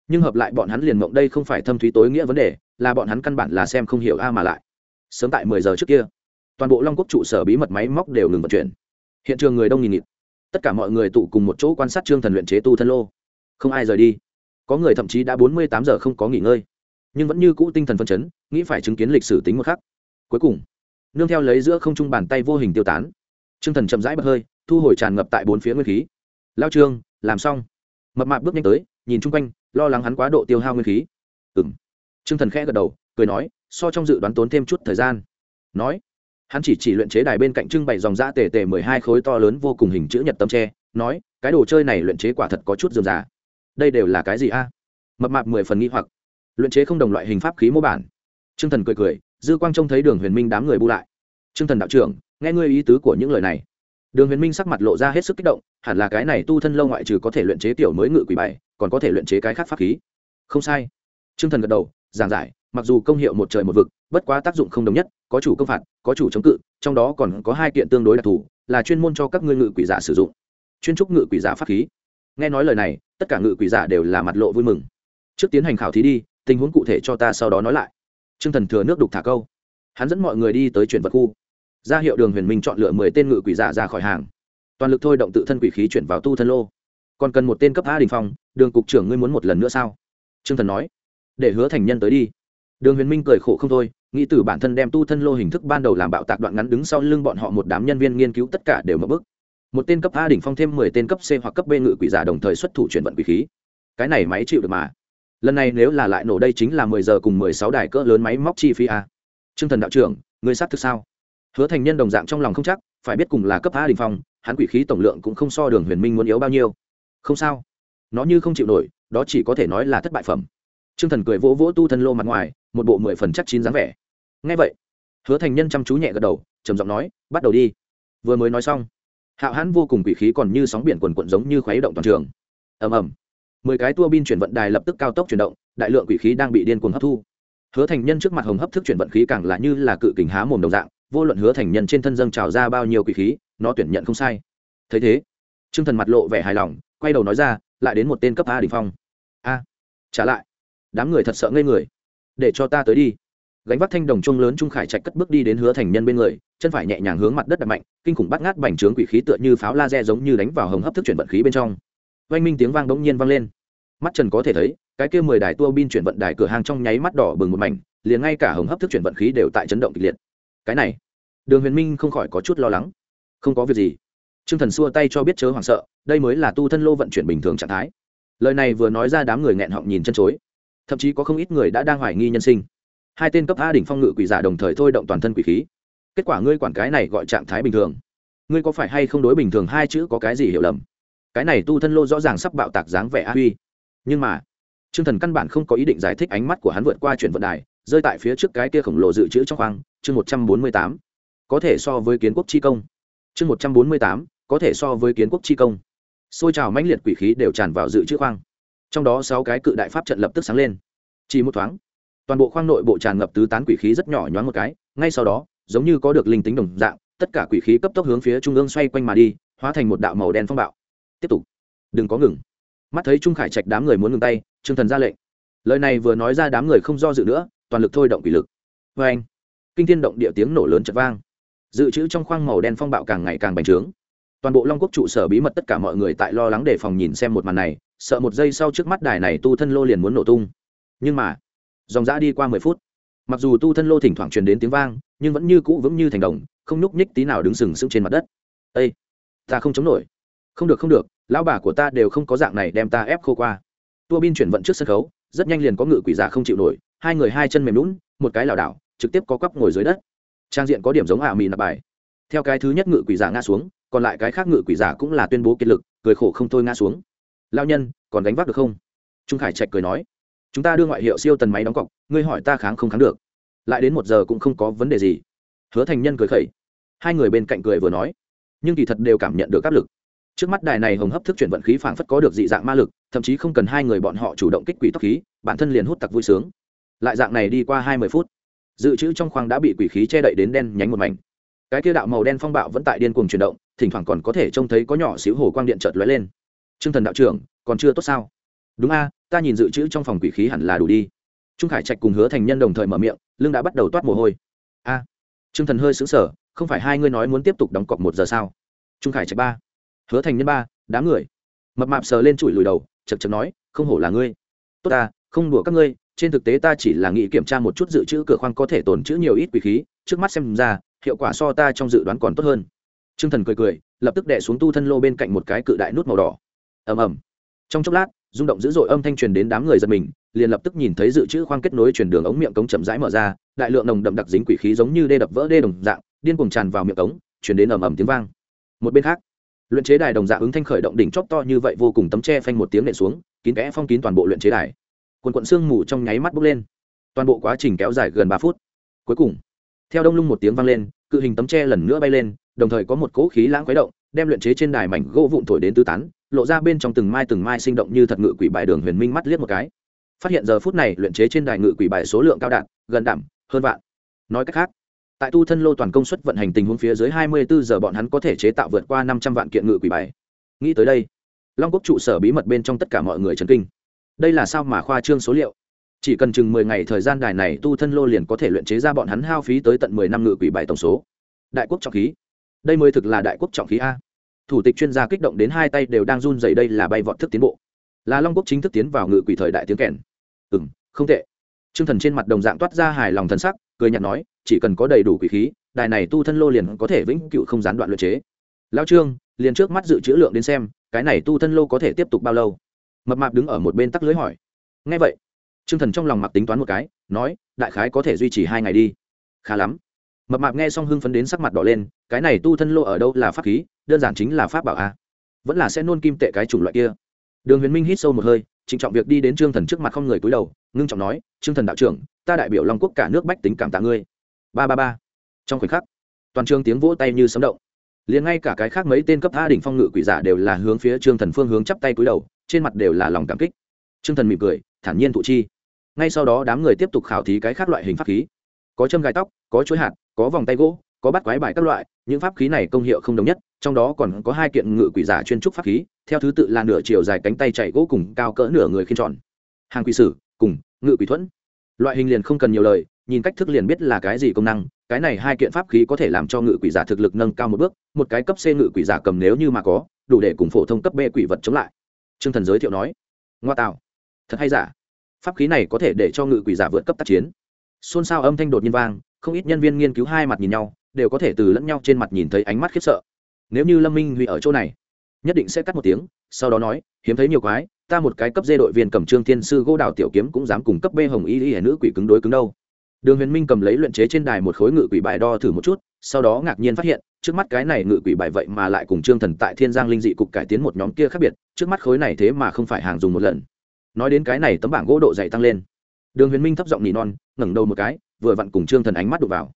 Nhưng hợp lại bọn hắn liền mộng đây không phải thâm thúy tối nghĩa vấn đề, là bọn hắn căn bản là xem không hiểu a mà lại. Sớm tại mười giờ trước kia toàn bộ long quốc trụ sở bí mật máy móc đều ngừng vận chuyển. Hiện trường người đông nghìn nghịt. Tất cả mọi người tụ cùng một chỗ quan sát trương thần luyện chế tu thân lô. Không ai rời đi. Có người thậm chí đã bốn mươi tám giờ không có nghỉ ngơi. Nhưng vẫn như cũ tinh thần phân chấn, nghĩ phải chứng kiến lịch sử tính một khắc. Cuối cùng, nương theo lấy giữa không trung bàn tay vô hình tiêu tán, trương thần chậm rãi bật hơi, thu hồi tràn ngập tại bốn phía nguyên khí. Lao trương, làm xong. Mập mạp bước nhanh tới, nhìn chung quanh, lo lắng hắn quá độ tiêu hao nguyên khí. Ừng trương thần khẽ gật đầu, cười nói, so trong dự đoán tốn thêm chút thời gian. Nói hắn chỉ chỉ luyện chế đài bên cạnh trưng bày dòng da tề tề mười hai khối to lớn vô cùng hình chữ nhật tấm tre, nói, cái đồ chơi này luyện chế quả thật có chút dườm già. Đây đều là cái gì a? Mập mạp mười phần nghi hoặc. Luyện chế không đồng loại hình pháp khí mô bản. Trương thần cười cười, dư quang trông thấy đường huyền minh đám người bu lại. Trương thần đạo trưởng, nghe ngươi ý tứ của những lời này. Đường huyền minh sắc mặt lộ ra hết sức kích động, hẳn là cái này tu thân lâu ngoại trừ có thể luyện chế tiểu mới ngự quỷ bảy còn có thể luyện chế cái khác pháp khí. Không sai. Trương thần gật đầu, giảng giải mặc dù công hiệu một trời một vực, bất quá tác dụng không đồng nhất, có chủ công phạt, có chủ chống cự, trong đó còn có hai kiện tương đối đặc thù, là chuyên môn cho các ngươi ngự quỷ giả sử dụng. Chuyên trúc ngự quỷ giả pháp khí. Nghe nói lời này, tất cả ngự quỷ giả đều là mặt lộ vui mừng. Trước tiến hành khảo thí đi, tình huống cụ thể cho ta sau đó nói lại. Trương thần thừa nước đục thả câu. Hắn dẫn mọi người đi tới chuyển vật khu. Ra hiệu đường huyền minh chọn lựa mười tên ngự quỷ giả ra khỏi hàng. Toàn lực thôi động tự thân quỷ khí chuyển vào tu thân lô. Còn cần một tên cấp a đình phong, đường cục trưởng ngươi muốn một lần nữa sao? Trương thần nói. Để hứa thành nhân tới đi đường huyền minh cười khổ không thôi, nghĩ từ bản thân đem tu thân lô hình thức ban đầu làm bạo tạc đoạn ngắn đứng sau lưng bọn họ một đám nhân viên nghiên cứu tất cả đều mất bức một tên cấp a đỉnh phong thêm mười tên cấp c hoặc cấp b ngự quỷ giả đồng thời xuất thủ chuyển vận quỷ khí. Cái này máy chịu được mà. Lần này nếu là lại nổ đây chính là mười giờ cùng mười sáu đài cỡ lớn máy móc chi phí a. Trương thần đạo trưởng người xác thực sao? Hứa thành nhân đồng dạng trong lòng không chắc, phải biết cùng là cấp a đình phong, hắn quỷ khí tổng lượng cũng không so đường huyền minh muốn yếu bao nhiêu. Không sao. Nó như không chịu nổi, đó chỉ có thể nói là thất bại phẩm. T r ư ơ n g thần cười vỗ vỗ tu thân lô mặt ngoài một bộ mười phần chắc chín dáng vẻ. Ngay vậy, hứa thành nhân chăm chú nhẹ gật đầu, trầm giọng nói, bắt đầu đi. Vừa mới nói xong, hạo hãn vô cùng quỷ khí còn như sóng biển quần quận giống như khuấy động toàn trường. Ầm ầm. Mười cái tua bin chuyển vận đài lập tức cao tốc chuyển động, đại lượng quỷ khí đang bị điên cuồng hấp thu. Hứa thành nhân trước mặt hồng hấp thức chuyển vận khí càng là như là cự kình há mồm đồng dạng, vô luận hứa thành nhân trên thân dâng trào ra bao nhiêu quỷ khí, nó tuyển nhận không sai. Thấy thế, Trương thần mặt lộ vẻ hài lòng, quay đầu nói ra, lại đến một tên cấp a đ ỉ n h phong. A, trả lại. Đám người thật sợ ngây người để cho ta tới đi. Gánh vác thanh đồng chung lớn trung khải trạch cất bước đi đến hứa thành nhân bên người, chân phải nhẹ nhàng hướng mặt đất đập mạnh, kinh khủng bắt ngát bành trướng quỷ khí tựa như pháo laser giống như đánh vào hồng hấp thức chuyển vận khí bên trong. Oanh minh tiếng vang bỗng nhiên vang lên. Mắt trần có thể thấy, cái kia mười đài tua bin chuyển vận đài cửa hàng trong nháy mắt đỏ bừng một mảnh, liền ngay cả hồng hấp thức chuyển vận khí đều tại chấn động kịch liệt. Cái này, đường huyền minh không khỏi có chút lo lắng. Không có việc gì. T r ư ơ n g thần xua tay cho biết chớ hoảng sợ, đây mới là tu thân lô vận chuyển bình thường trạng thái. Lời này vừa nói ra đám người nghẹn họng nhìn chân chối thậm chí có không ít người đã đang hoài nghi nhân sinh. Hai tên cấp a đỉnh phong ngự quỷ giả đồng thời thôi động toàn thân quỷ khí. Kết quả ngươi quản cái này gọi trạng thái bình thường. Ngươi có phải hay không đối bình thường hai chữ có cái gì hiểu lầm? Cái này tu thân lô rõ ràng sắp bạo tạc dáng vẻ a huy. Nhưng mà t r ư ơ n g thần căn bản không có ý định giải thích ánh mắt của hắn vượt qua chuyển vận đài, rơi tại phía trước cái kia khổng lồ dự trữ trong khoang, chương một trăm bốn mươi tám. Có thể so với kiến quốc chi công. Chương một trăm bốn mươi tám, có thể so với kiến quốc chi công. Xôi trào mãnh liệt quỷ khí đều tràn vào dự trữ khoang trong đó sáu cái cự đại pháp trận lập tức sáng lên. Chỉ một thoáng, toàn bộ khoang nội bộ tràn ngập tứ tán quỷ khí rất nhỏ nhoáng một cái, ngay sau đó, giống như có được linh tính đồng dạng, tất cả quỷ khí cấp tốc hướng phía trung ương xoay quanh mà đi, hóa thành một đạo màu đen phong bạo. Tiếp tục. Đừng có ngừng. Mắt thấy trung khải trạch đám người muốn ngừng tay, trương thần ra lệnh. Lời này vừa nói ra đám người không do dự nữa, toàn lực thôi động quỷ lực. Vê anh, kinh thiên động địa tiếng nổ lớn chật vang. Dự trữ trong khoang màu đen phong bạo càng ngày càng bành trướng. Toàn bộ long quốc trụ sở bí mật tất cả mọi người tại lo lắng đề phòng nhìn xem một màn này sợ một giây sau trước mắt đài này tu thân lô liền muốn nổ tung. Nhưng mà, dòng dã đi qua mười phút. Mặc dù tu thân lô thỉnh thoảng truyền đến tiếng vang, nhưng vẫn như cũ vững như thành đồng, không nhúc nhích tí nào đứng sừng sững trên mặt đất. Â ta không chống nổi. Không được không được, lão bà của ta đều không có dạng này đem ta ép khô qua. Tua bin chuyển vận trước sân khấu, rất nhanh liền có ngự quỷ giả không chịu nổi, hai người hai chân mềm lún một cái lảo đảo, trực tiếp có cắp ngồi dưới đất. Trang diện có điểm giống ả mì nạp bài. Theo cái thứ nhất ngự quỷ giả ngã xuống, còn lại cái khác ngự quỷ giả cũng là tuyên bố kiệt lực, cười khổ không thôi ngã xuống lao nhân, còn đánh vác được không? Trung khải trạch cười nói, chúng ta đưa ngoại hiệu siêu tần máy đóng cọc, ngươi hỏi ta kháng không kháng được. Lại đến một giờ cũng không có vấn đề gì. Hứa thành nhân cười khẩy. Hai người bên cạnh cười vừa nói, nhưng kỳ thật đều cảm nhận được áp lực. Trước mắt đài này hồng hấp thức chuyển vận khí phảng phất có được dị dạng ma lực, thậm chí không cần hai người bọn họ chủ động kích quỷ tóc khí, bản thân liền hút tặc vui sướng. Lại dạng này đi qua hai mươi phút, dự trữ trong khoang đã bị quỷ khí che đậy đến đen nhánh một mảnh. Cái kia đạo màu đen phong bạo vẫn tại điên cuồng chuyển động, thỉnh thoảng còn có thể trông thấy có nhỏ xíu hồ quang điện chợt lóe lên t r ư ơ n g thần đạo trưởng còn chưa tốt sao? Đúng a ta nhìn dự trữ trong phòng quỷ khí hẳn là đủ đi. Trung khải trạch cùng hứa thành nhân đồng thời mở miệng lưng đã bắt đầu toát mồ hôi. A à, t r ư ơ n g thần hơi xứng sở không phải hai ngươi nói muốn tiếp tục đóng cọc một giờ sao? Trung khải trạch ba hứa thành nhân ba đám người. Mập mạp sờ lên chùi lùi đầu chật chật nói không hổ là ngươi. Tốt ta không đùa các ngươi trên thực tế ta chỉ là nghĩ kiểm tra một chút dự trữ cửa khoang có thể tồn trữ nhiều ít quỷ khí trước mắt xem ra hiệu quả so ta trong dự đoán còn tốt hơn. T r ư ơ n g thần cười cười lập tức đẻ xuống tu thân lô bên cạnh một cái cự đại nút màu đỏ ầm ầm. Trong chốc lát, rung động dữ dội âm thanh truyền đến đám người giật mình, liền lập tức nhìn thấy dự trữ khoang kết nối chuyển đường ống miệng cống chậm rãi mở ra, đại lượng nồng đậm đặc dính quỷ khí giống như đê đập vỡ đê đồng dạng, điên cuồng tràn vào miệng cống, chuyển đến ầm ầm tiếng vang. Một bên khác, luyện chế đài đồng dạng ứng thanh khởi động đỉnh chóp to như vậy vô cùng tấm tre phanh một tiếng nện xuống, kín kẽ phong kín toàn bộ luyện chế đài. Quần quận xương mù trong nháy mắt bốc lên. Toàn bộ quá trình kéo dài gần ba phút. Cuối cùng, theo đông lung một tiếng vang lên, cự hình tấm tre lần nữa bay lên, đồng thời có một cỗ khí lãng khuấy động, đem luyện chế trên đài mảnh gỗ vụn thổi đến tứ tán lộ ra bên trong từng mai từng mai sinh động như thật ngự quỷ bài đường huyền minh mắt liếc một cái. Phát hiện giờ phút này luyện chế trên đài ngự quỷ bài số lượng cao đạn gần đảm hơn vạn. Nói cách khác, tại tu thân lô toàn công suất vận hành tình huống phía dưới hai mươi bốn giờ bọn hắn có thể chế tạo vượt qua năm trăm vạn kiện ngự quỷ bài. Nghĩ tới đây, long quốc trụ sở bí mật bên trong tất cả mọi người chấn kinh. Đây là sao mà khoa trương số liệu? Chỉ cần chừng mười ngày thời gian đài này tu thân lô liền có thể luyện chế ra bọn hắn hao phí tới tận mười năm ngự quỷ bài tổng số. Đại quốc trọng khí. Đây mới thực là đại quốc trọng khí a thủ tịch chuyên gia kích động đến hai tay đều đang run dày đây là bay vọt thức tiến bộ. Là long quốc chính thức tiến vào ngự quỷ thời đại tiếng kèn. Ừ m không tệ. T r ư ơ n g thần trên mặt đồng dạng toát ra hài lòng thân sắc, cười nhạt nói, chỉ cần có đầy đủ quỷ khí, đài này tu thân lô liền có thể vĩnh cựu không gián đoạn luyện chế. Lao trương, liền trước mắt dự trữ lượng đến xem, cái này tu thân lô có thể tiếp tục bao lâu? Mập mạp đứng ở một bên tắc lưới hỏi. Ngay vậy t r ư ơ n g thần trong lòng mặc tính toán một cái, nói, đại khái có thể duy trì hai ngày đi. Khá lắm. Mập mạp nghe xong hưng phấn đến sắc mặt đỏ lên, cái này tu thân lô ở đâu là pháp khí đơn giản chính là pháp bảo a. Vẫn là sẽ nôn kim tệ cái chủng loại kia. Đường huyền minh hít sâu một hơi, trịnh trọng việc đi đến trương thần trước mặt không người cúi đầu, ngưng trọng nói, trương thần đạo trưởng, ta đại biểu long quốc cả nước bách tính cảm tạ ngươi. Ba ba ba. Trong khoảnh khắc, toàn trường tiếng vỗ tay như sấm động. Liền ngay cả cái khác mấy tên cấp tha đỉnh phong ngự quỷ giả đều là hướng phía trương thần phương hướng chắp tay cúi đầu, trên mặt đều là lòng cảm kích. Trương thần mỉm cười, thản nhiên thụ chi. Ngay sau đó đám người tiếp tục khảo thí cái khác loại hình pháp khí. Có châm gai tóc, có chuỗi hạt, có vòng tay gỗ, có bắt quái bài các loại những pháp khí này công hiệu không đồng nhất, trong đó còn có hai kiện ngự quỷ giả chuyên trúc pháp khí, theo thứ tự là nửa chiều dài cánh tay chạy gỗ cùng cao cỡ nửa người khiên tròn. Hàng quỷ sử, cùng, ngự quỷ thuẫn. Loại hình liền không cần nhiều lời, nhìn cách thức liền biết là cái gì công năng, cái này hai kiện pháp khí có thể làm cho ngự quỷ giả thực lực nâng cao một bước, một cái cấp c ngự quỷ giả cầm nếu như mà có, đủ để cùng phổ thông cấp b quỷ vật chống lại. T r ư ơ n g thần giới thiệu nói, ngoa tạo, thật hay giả? Pháp khí này có thể để cho ngự quỷ giả vượt cấp tác chiến. Xôn xao âm thanh đột nhiên vang, không ít nhân viên nghiên cứu hai mặt nhìn nhau đều có thể từ lẫn nhau trên mặt nhìn thấy ánh mắt khiếp sợ. Nếu như lâm minh huy ở chỗ này, nhất định sẽ cắt một tiếng, sau đó nói, hiếm thấy nhiều quái, ta một cái cấp dê đội viên cầm trương thiên sư gỗ đào tiểu kiếm cũng dám cùng cấp b hồng y y nữ quỷ cứng đối cứng đâu. Đường huyền minh cầm lấy luyện chế trên đài một khối ngự quỷ bài đo thử một chút, sau đó ngạc nhiên phát hiện, trước mắt cái này ngự quỷ bài vậy mà lại cùng trương thần tại thiên giang linh dị cục cải tiến một nhóm kia khác biệt, trước mắt khối này thế mà không phải hàng dùng một lần. Nói đến cái này tấm bảng gỗ độ dày tăng lên. Đường huyền minh thấp giọng nỉ non, ngẩng đầu một cái, vừa vặn cùng trương thần ánh mắt đụng vào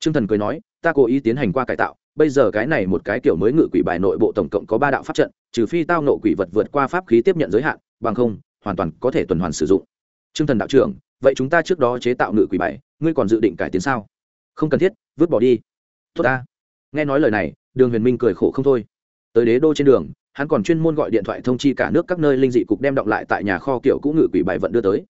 trương thần cười nói, ta cố ý tiến hành qua cải tạo, bây giờ cái này một cái kiểu mới ngự quỷ bài nội bộ tổng cộng có ba đạo pháp trận, trừ phi tao nộ quỷ vật vượt qua pháp khí tiếp nhận giới hạn, bằng không, hoàn toàn có thể tuần hoàn sử dụng. Trương thần đạo trưởng, vậy chúng ta trước đó chế tạo ngự quỷ bài, ngươi còn dự định cải tiến sao? Không cần thiết, vứt bỏ đi. Tốt ta. Nghe nói lời này, đường huyền minh cười khổ không thôi. Tới đế đô trên đường, hắn còn chuyên môn gọi điện thoại thông chi cả nước các nơi linh dị cục đem đọc lại tại nhà kho kiểu cũ ngự quỷ bài vận đưa tới.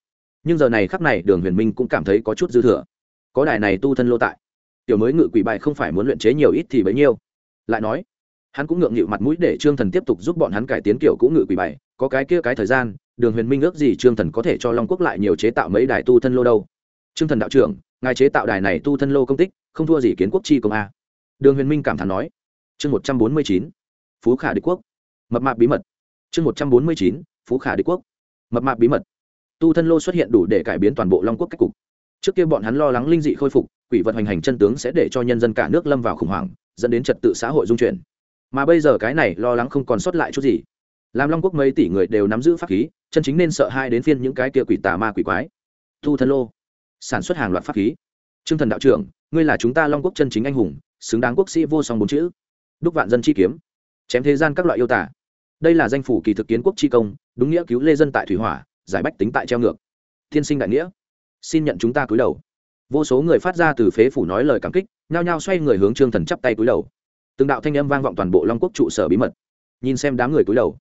Nhưng giờ này khắc này, đường huyền minh cũng cảm thấy có chút dư thừa. Có đài này tu thân lô tại tiểu mới ngự quỷ bài không phải muốn luyện chế nhiều ít thì bấy nhiêu. Lại nói, hắn cũng ngượng nghịu mặt mũi để trương thần tiếp tục giúp bọn hắn cải tiến kiểu cũ ngự quỷ bài, có cái kia cái thời gian, đường huyền minh ước gì trương thần có thể cho long quốc lại nhiều chế tạo mấy đài tu thân lô đâu. Trương thần đạo trưởng, ngài chế tạo đài này tu thân lô công tích, không thua gì kiến quốc chi công a. Đường huyền minh cảm thán nói, chương một trăm bốn mươi chín, phú khả đế quốc. Mập mạp bí mật. Chương một trăm bốn mươi chín, phú khả đế quốc. Mập mạp bí mật. Tu thân lô xuất hiện đủ để cải biến toàn bộ long quốc cách cục. Trước kia bọn hắn lo lắng linh dị khôi phục quỷ vật hoành hành chân tướng sẽ để cho nhân dân cả nước lâm vào khủng hoảng, dẫn đến trật tự xã hội dung chuyển. Mà bây giờ cái này lo lắng không còn sót lại chút gì. Làm long quốc mấy tỷ người đều nắm giữ pháp khí, chân chính nên sợ hai đến phiên những cái kia quỷ tà ma quỷ quái. Thu thân lô. Sản xuất hàng loạt pháp khí. Trương thần đạo trưởng, ngươi là chúng ta long quốc chân chính anh hùng, xứng đáng quốc sĩ vô song bốn chữ. Đúc vạn dân chi kiếm. Chém thế gian các loại yêu tả đây là danh phủ kỳ thực kiến quốc chi công, đúng nghĩa cứu lê dân tại thủy hỏa, giải bách tính tại treo ngược. Thiên sinh đại nghĩa. Xin nhận chúng ta cúi đầu vô số người phát ra từ phế phủ nói lời cảm kích, nhao nhao xoay người hướng trương thần chắp tay cúi đầu. Từng đạo thanh âm vang vọng toàn bộ long quốc trụ sở bí mật. Nhìn xem đám người cúi đầu,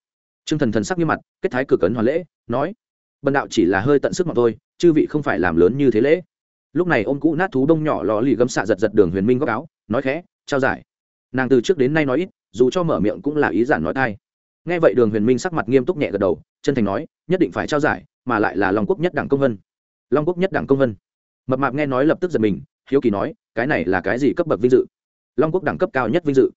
trương thần thần sắc như mặt, kết thái cực cấn hoàn lễ, nói, bần đạo chỉ là hơi tận sức mà thôi, chư vị không phải làm lớn như thế lễ. Lúc này ôm cũ nát thú đông nhỏ lò lì gấm xạ giật giật đường huyền minh góc áo, nói khẽ, trao giải. Nàng từ trước đến nay nói ít, dù cho mở miệng cũng là ý giản nói thay. nghe vậy đường huyền minh sắc mặt nghiêm túc nhẹ gật đầu, chân thành nói, nhất định phải trao giải, mà lại là long quốc nhất đảng công vân. Long quốc nhất đảng công vân mập mạp nghe nói lập tức giật mình, hiếu kỳ nói, cái này là cái gì cấp bậc vinh dự? Long quốc đẳng cấp cao nhất vinh dự.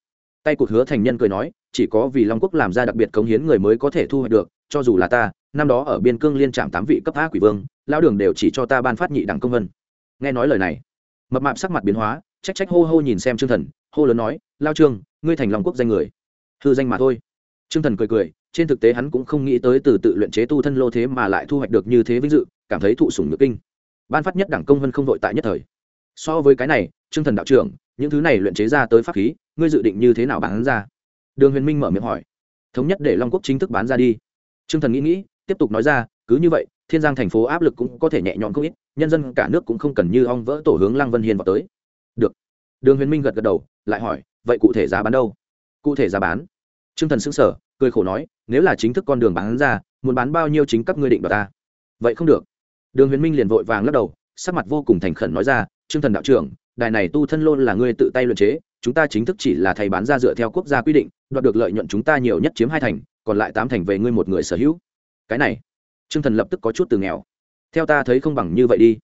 Tay cụt hứa thành nhân cười nói, chỉ có vì long quốc làm ra đặc biệt cống hiến người mới có thể thu hoạch được, cho dù là ta, năm đó ở biên cương liên trạm tám vị cấp a quỷ vương lao đường đều chỉ cho ta ban phát nhị đẳng công vân. Nghe nói lời này, mập mạp sắc mặt biến hóa, trách trách hô hô nhìn xem trương thần, hô lớn nói, lao trương, ngươi thành Long quốc danh người. Hư danh mà thôi. Trương thần cười cười, trên thực tế hắn cũng không nghĩ tới từ tự luyện chế tu thân lô thế mà lại thu hoạch được như thế vinh dự, cảm thấy thụ sủng nhược kinh ban phát nhất đẳng công vân không vội tại nhất thời. So với cái này, trương thần đạo trưởng, những thứ này luyện chế ra tới pháp khí, ngươi dự định như thế nào bán ra? Đường huyền minh mở miệng hỏi. Thống nhất để long quốc chính thức bán ra đi. Trương thần nghĩ nghĩ, tiếp tục nói ra, cứ như vậy, thiên giang thành phố áp lực cũng có thể nhẹ nhõm không ít, nhân dân cả nước cũng không cần như ong vỡ tổ hướng lăng vân hiên vào tới. Được. Đường huyền minh gật gật đầu, lại hỏi, vậy cụ thể giá bán đâu? Cụ thể giá bán? T r ư ơ n g thần xứng sở cười khổ nói, nếu là chính thức con đường bán ra, muốn bán bao nhiêu chính các ngươi định đoạt ta? Vậy không được đường huyền minh liền vội vàng lắc đầu, sắc mặt vô cùng thành khẩn nói ra, "Trương thần đạo trưởng, đài này tu thân lôn là ngươi tự tay luyện chế, chúng ta chính thức chỉ là thầy bán ra dựa theo quốc gia quy định, đoạt được lợi nhuận chúng ta nhiều nhất chiếm hai thành, còn lại tám thành về ngươi một người sở hữu. Cái này, Trương thần lập tức có chút từ nghèo. Theo ta thấy không bằng như vậy đi.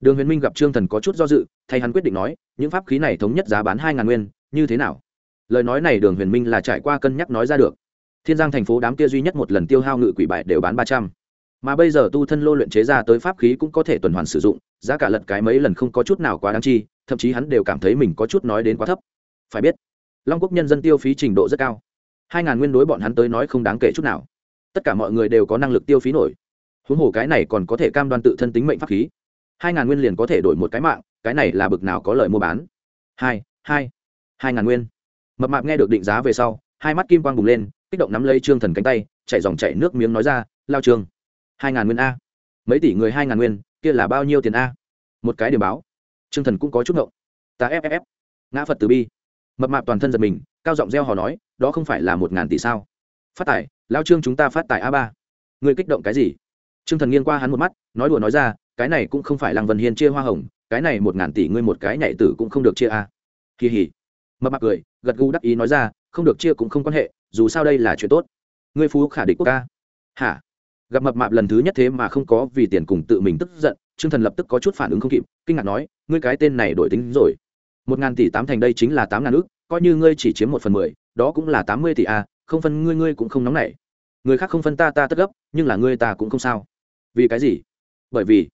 Đường huyền minh gặp trương thần có chút do dự, thay hắn quyết định nói, những pháp khí này thống nhất giá bán hai ngàn nguyên, như thế nào? Lời nói này đường huyền minh là trải qua cân nhắc nói ra được. Thiên giang thành phố đám kia duy nhất một lần tiêu hao ngự quỷ bại đều bán ba trăm mà bây giờ tu thân lô luyện chế ra tới pháp khí cũng có thể tuần hoàn sử dụng, giá cả lật cái mấy lần không có chút nào quá đáng chi, thậm chí hắn đều cảm thấy mình có chút nói đến quá thấp. Phải biết, long quốc nhân dân tiêu phí trình độ rất cao. Hai ngàn nguyên đối bọn hắn tới nói không đáng kể chút nào. Tất cả mọi người đều có năng lực tiêu phí nổi. Huống hồ cái này còn có thể cam đoan tự thân tính mệnh pháp khí. Hai ngàn nguyên liền có thể đổi một cái mạng, cái này là bực nào có lời mua bán. Hai hai hai ngàn nguyên. Mập mạp nghe được định giá về sau, hai mắt kim quang bùng lên, kích động nắm lấy trương thần cánh tay chạy dòng chạy nước miếng nói ra, lao trương hai ngàn nguyên a. Mấy tỷ người hai ngàn nguyên, kia là bao nhiêu tiền a? Một cái điểm báo. Trương thần cũng có chút ngộng. Ta fff ngã phật từ bi. Mập mạp toàn thân giật mình, cao giọng reo hò nói, đó không phải là một ngàn tỷ sao? Phát tài, lao trương chúng ta phát tài a ba. Người kích động cái gì? Trương thần nghiêng qua hắn một mắt, nói đùa nói ra, cái này cũng không phải lăng vân hiên chia hoa hồng, cái này một ngàn tỷ ngươi một cái nhảy tử cũng không được chia a. Kỳ hỉ. Mập mạp cười, gật gù đắc ý nói ra, không được chia cũng không quan hệ, dù sao đây là chuyện tốt. Ngươi phú khả địch quốc ca. Hả? Gặp mập mạp lần thứ nhất thế mà không có vì tiền cùng tự mình tức giận, trương thần lập tức có chút phản ứng không kịp, kinh ngạc nói, ngươi cái tên này đổi tính rồi. Một ngàn tỷ tám thành đây chính là tám ngàn ước coi như ngươi chỉ chiếm một phần mười, đó cũng là tám mươi tỷ a không phân ngươi ngươi cũng không nóng nảy. Người khác không phân ta ta tất gấp, nhưng là ngươi ta cũng không sao. Vì cái gì? Bởi vì.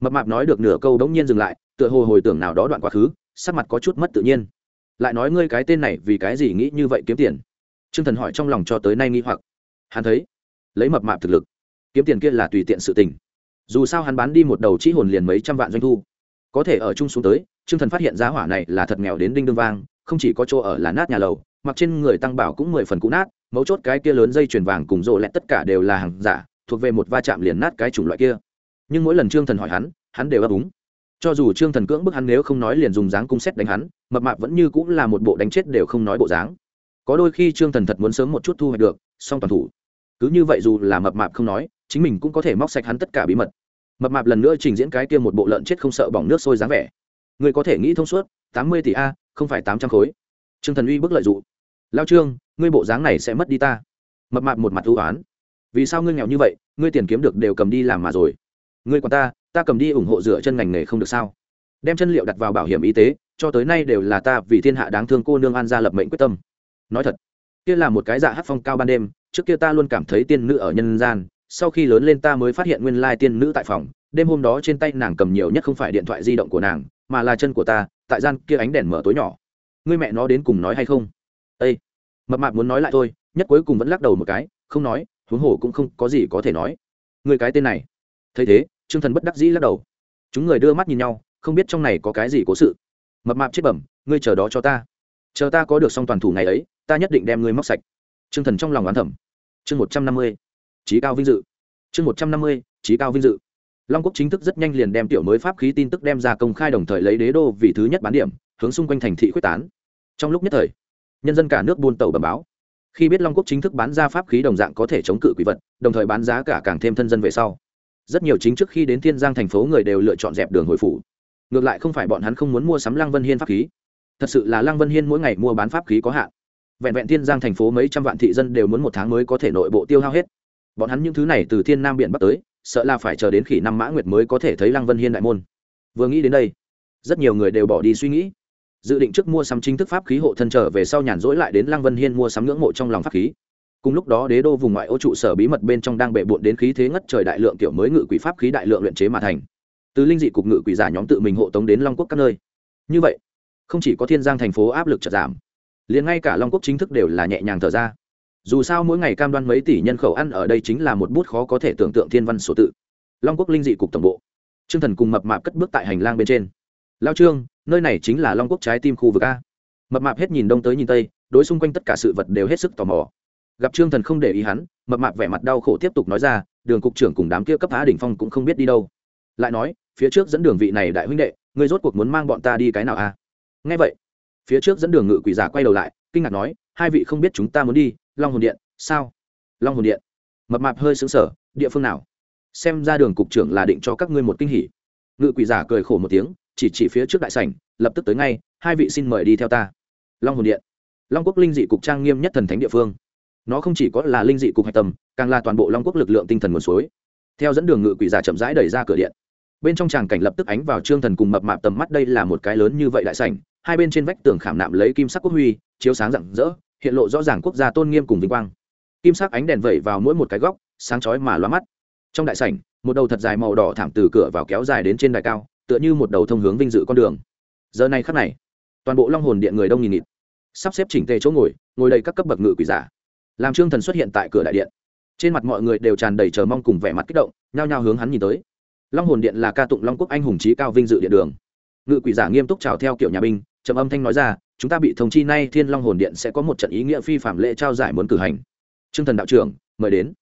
Mập mạp nói được nửa câu đống nhiên dừng lại, tựa hồ hồi tưởng nào đó đoạn quá khứ, sắc mặt có chút mất tự nhiên. Lại nói ngươi cái tên này vì cái gì nghĩ như vậy kiếm tiền? T r ư ơ n g thần hỏi trong lòng cho tới nay nghĩ hoặc. Hắn thấy, lấy mập mạp thực lực kiếm tiền kia là tùy tiện sự tình. Dù sao hắn bán đi một đầu chỉ hồn liền mấy trăm vạn doanh thu. Có thể ở chung xuống tới, trương thần phát hiện giá hỏa này là thật nghèo đến đinh đương vang, không chỉ có chỗ ở là nát nhà lầu, mặc trên người tăng bảo cũng mười phần cũ nát, mấu chốt cái kia lớn dây chuyền vàng cùng rộ lẹt tất cả đều là hàng giả, thuộc về một va chạm liền nát cái chủng loại kia. Nhưng mỗi lần trương thần hỏi hắn hắn đều ấp úng cho dù trương thần cưỡng bức hắn nếu không nói liền dùng dáng cung xét đánh hắn, mập mạp vẫn như cũng là một bộ đánh chết đều không nói bộ dáng. Có đôi khi trương thần thật muốn sớm một chút thu hoạch được, song toàn thủ cứ như vậy dù là mập mạp không nói, chính mình cũng có thể móc sạch hắn tất cả bí mật. Mập mạp lần nữa trình diễn cái kia một bộ lợn chết không sợ bỏng nước sôi dáng vẻ. Người có thể nghĩ thông suốt, tám mươi tỷ a, không phải tám trăm khối. Trương thần uy bức lợi d ụ lao trương, ngươi bộ dáng này sẽ mất đi ta. Mập mạp một mặt ưu oán vì sao ngươi nghèo như vậy, ngươi tiền kiếm được đều cầm đi làm mà rồi. Ngươi còn ta ta cầm đi ủng hộ dựa chân ngành nghề không được sao? Đem chân liệu đặt vào bảo hiểm y tế, cho tới nay đều là ta vì thiên hạ đáng thương cô nương an gia lập mệnh quyết tâm. Nói thật, kia là một cái dạ hát phong cao ban đêm trước kia ta luôn cảm thấy tiên nữ ở nhân gian, sau khi lớn lên ta mới phát hiện nguyên lai tiên nữ tại phòng, đêm hôm đó trên tay nàng cầm nhiều nhất không phải điện thoại di động của nàng, mà là chân của ta, tại gian kia ánh đèn mở tối nhỏ. Ngươi mẹ nó đến cùng nói hay không? Ê, mập mạp muốn nói lại thôi, nhất cuối cùng vẫn lắc đầu một cái, không nói, huống hồ cũng không có gì có thể nói. Người cái tên này. Thấy thế, trương thần bất đắc dĩ lắc đầu. Chúng người đưa mắt nhìn nhau, không biết trong này có cái gì cố sự. Mập mạp chết bẩm, ngươi chờ đó cho ta. Chờ ta có được xong toàn thủ ngày ấy, ta nhất định đem ngươi móc sạch trương thần trong lòng oán thẩm chương một trăm năm mươi trí cao vinh dự. Chương một trăm năm mươi trí cao vinh dự. Long quốc chính thức rất nhanh liền đem tiểu mới pháp khí tin tức đem ra công khai đồng thời lấy đế đô vì thứ nhất bán điểm, hướng xung quanh thành thị quyết tán. Trong lúc nhất thời, nhân dân cả nước buôn tàu bẩm báo. Khi biết long quốc chính thức bán ra pháp khí đồng dạng có thể chống cự quỷ vật, đồng thời bán giá cả càng thêm thân dân về sau. Rất nhiều chính trước khi đến thiên giang thành phố người đều lựa chọn dẹp đường hồi phủ. Ngược lại không phải bọn hắn không muốn mua sắm lăng vân hiên pháp khí. Thật sự là lăng vân hiên mỗi ngày mua bán pháp khí có hạn vẹn vẹn thiên giang thành phố mấy trăm vạn thị dân đều muốn một tháng mới có thể nội bộ tiêu hao hết. Bọn hắn những thứ này từ thiên nam biển bắc tới, sợ là phải chờ đến khỉ năm mã nguyệt mới có thể thấy lăng vân hiên đại môn. Vừa nghĩ đến đây, rất nhiều người đều bỏ đi suy nghĩ. Dự định trước mua sắm chính thức pháp khí hộ thân trở về sau nhàn rỗi lại đến lăng vân hiên mua sắm ngưỡng mộ trong lòng pháp khí. Cùng lúc đó đế đô vùng ngoại ô trụ sở bí mật bên trong đang bệ bộn đến khí thế ngất trời đại lượng kiểu mới ngự quỷ pháp khí đại lượng luyện chế mà thành. Từ linh dị cục ngự quỷ giả nhóm tự mình hộ tống đến long quốc các nơi. Như vậy, không chỉ có thiên giang thành phố áp lực chật giảm liền ngay cả long quốc chính thức đều là nhẹ nhàng thở ra. Dù sao mỗi ngày cam đoan mấy tỷ nhân khẩu ăn ở đây chính là một bút khó có thể tưởng tượng thiên văn số tự. Long quốc linh dị cục tổng bộ. Trương thần cùng mập mạp cất bước tại hành lang bên trên. Lao trương, nơi này chính là long quốc trái tim khu vực a. Mập mạp hết nhìn đông tới nhìn tây, đối xung quanh tất cả sự vật đều hết sức tò mò. Gặp trương thần không để ý hắn, mập mạp vẻ mặt đau khổ tiếp tục nói ra, đường cục trưởng cùng đám kia cấp phá đỉnh phong cũng không biết đi đâu. Lại nói, phía trước dẫn đường vị này đại huynh đệ, ngươi rốt cuộc muốn mang bọn ta đi cái nào a? À? nghe vậy phía trước dẫn đường ngự quỷ giả quay đầu lại, kinh ngạc nói, hai vị không biết chúng ta muốn đi, long hồn điện, sao? Long hồn điện. Mập mạp hơi xứng sở địa phương nào? Xem ra đường cục trưởng là định cho các ngươi một kinh hỉ. Ngự quỷ giả cười khổ một tiếng, chỉ chỉ phía trước đại sảnh, lập tức tới ngay, hai vị xin mời đi theo ta. Long hồn điện. Long quốc linh dị cục trang nghiêm nhất thần thánh địa phương. Nó không chỉ có là linh dị cục hạch tâm, càng là toàn bộ long quốc lực lượng tinh thần nguồn suối. Theo dẫn đường ngự quỷ giả chậm rãi đẩy ra cửa điện bên trong tràng cảnh lập tức ánh vào trương thần cùng mập mạp tầm mắt, đây là một cái lớn như vậy đại sảnh, hai bên trên vách tường khảm nạm lấy kim sắc quốc huy, chiếu sáng rạng rỡ, hiện lộ rõ ràng quốc gia tôn nghiêm cùng vinh quang. Kim sắc ánh đèn vẩy vào mỗi một cái góc, sáng chói mà loa mắt. Trong đại sảnh, một đầu thật dài màu đỏ thảm từ cửa vào kéo dài đến trên đài cao, tựa như một đầu thông hướng vinh dự con đường. Giờ này khắc này, toàn bộ long hồn điện người đông nghìn nghịt. Sắp xếp chỉnh tề chỗ ngồi ngồi đầy các cấp bậc ngự quỷ giả. Làm trương thần xuất hiện tại cửa đại điện. Trên mặt mọi người đều tràn đầy chờ mong cùng vẻ mặt kích động, nhao nhao hướng hắn nhìn tới long hồn điện là ca tụng long quốc anh hùng trí cao vinh dự điện đường. Ngự quỷ giả nghiêm túc chào theo kiểu nhà binh, trầm âm thanh nói ra, chúng ta bị thông chi nay thiên long hồn điện sẽ có một trận ý nghĩa phi phạm lễ trao giải muốn cử hành. Trương thần đạo trưởng, mời đến.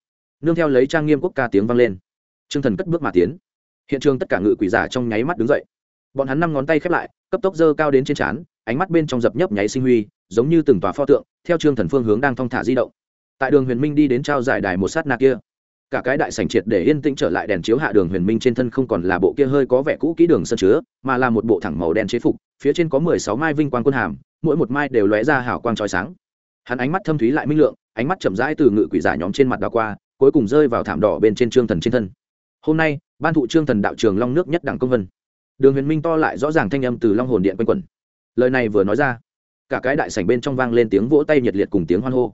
Nương theo lấy trang nghiêm quốc ca tiếng vang lên. Trương thần cất bước mà tiến. Hiện trường tất cả ngự quỷ giả trong nháy mắt đứng dậy. Bọn hắn năm ngón tay khép lại, cấp tốc dơ cao đến trên trán, ánh mắt bên trong dập nhấp nháy sinh huy, giống như từng tòa pho tượng, theo trương thần phương hướng đang thong thả di động. Tại đường huyền minh đi đến trao giải đài một sát na kia cả cái đại sảnh triệt để yên tĩnh trở lại đèn chiếu hạ đường huyền minh trên thân không còn là bộ kia hơi có vẻ cũ kỹ đường sân chứa, mà là một bộ thẳng màu đen chế phục, phía trên có mười sáu mai vinh quang quân hàm, mỗi một mai đều lóe ra hào quang trói sáng. Hắn ánh mắt thâm thúy lại minh lượng, ánh mắt chậm rãi từ ngự quỷ giả nhóm trên mặt đào qua, cuối cùng rơi vào thảm đỏ bên trên trương thần trên thân. Hôm nay, ban thụ trương thần đạo trường long nước nhất đẳng công vân. Đường huyền minh to lại rõ ràng thanh âm từ long hồn điện quanh quẩn. Lời này vừa nói ra, cả cái đại sảnh bên trong vang lên tiếng vỗ tay nhiệt liệt cùng tiếng hoan hô.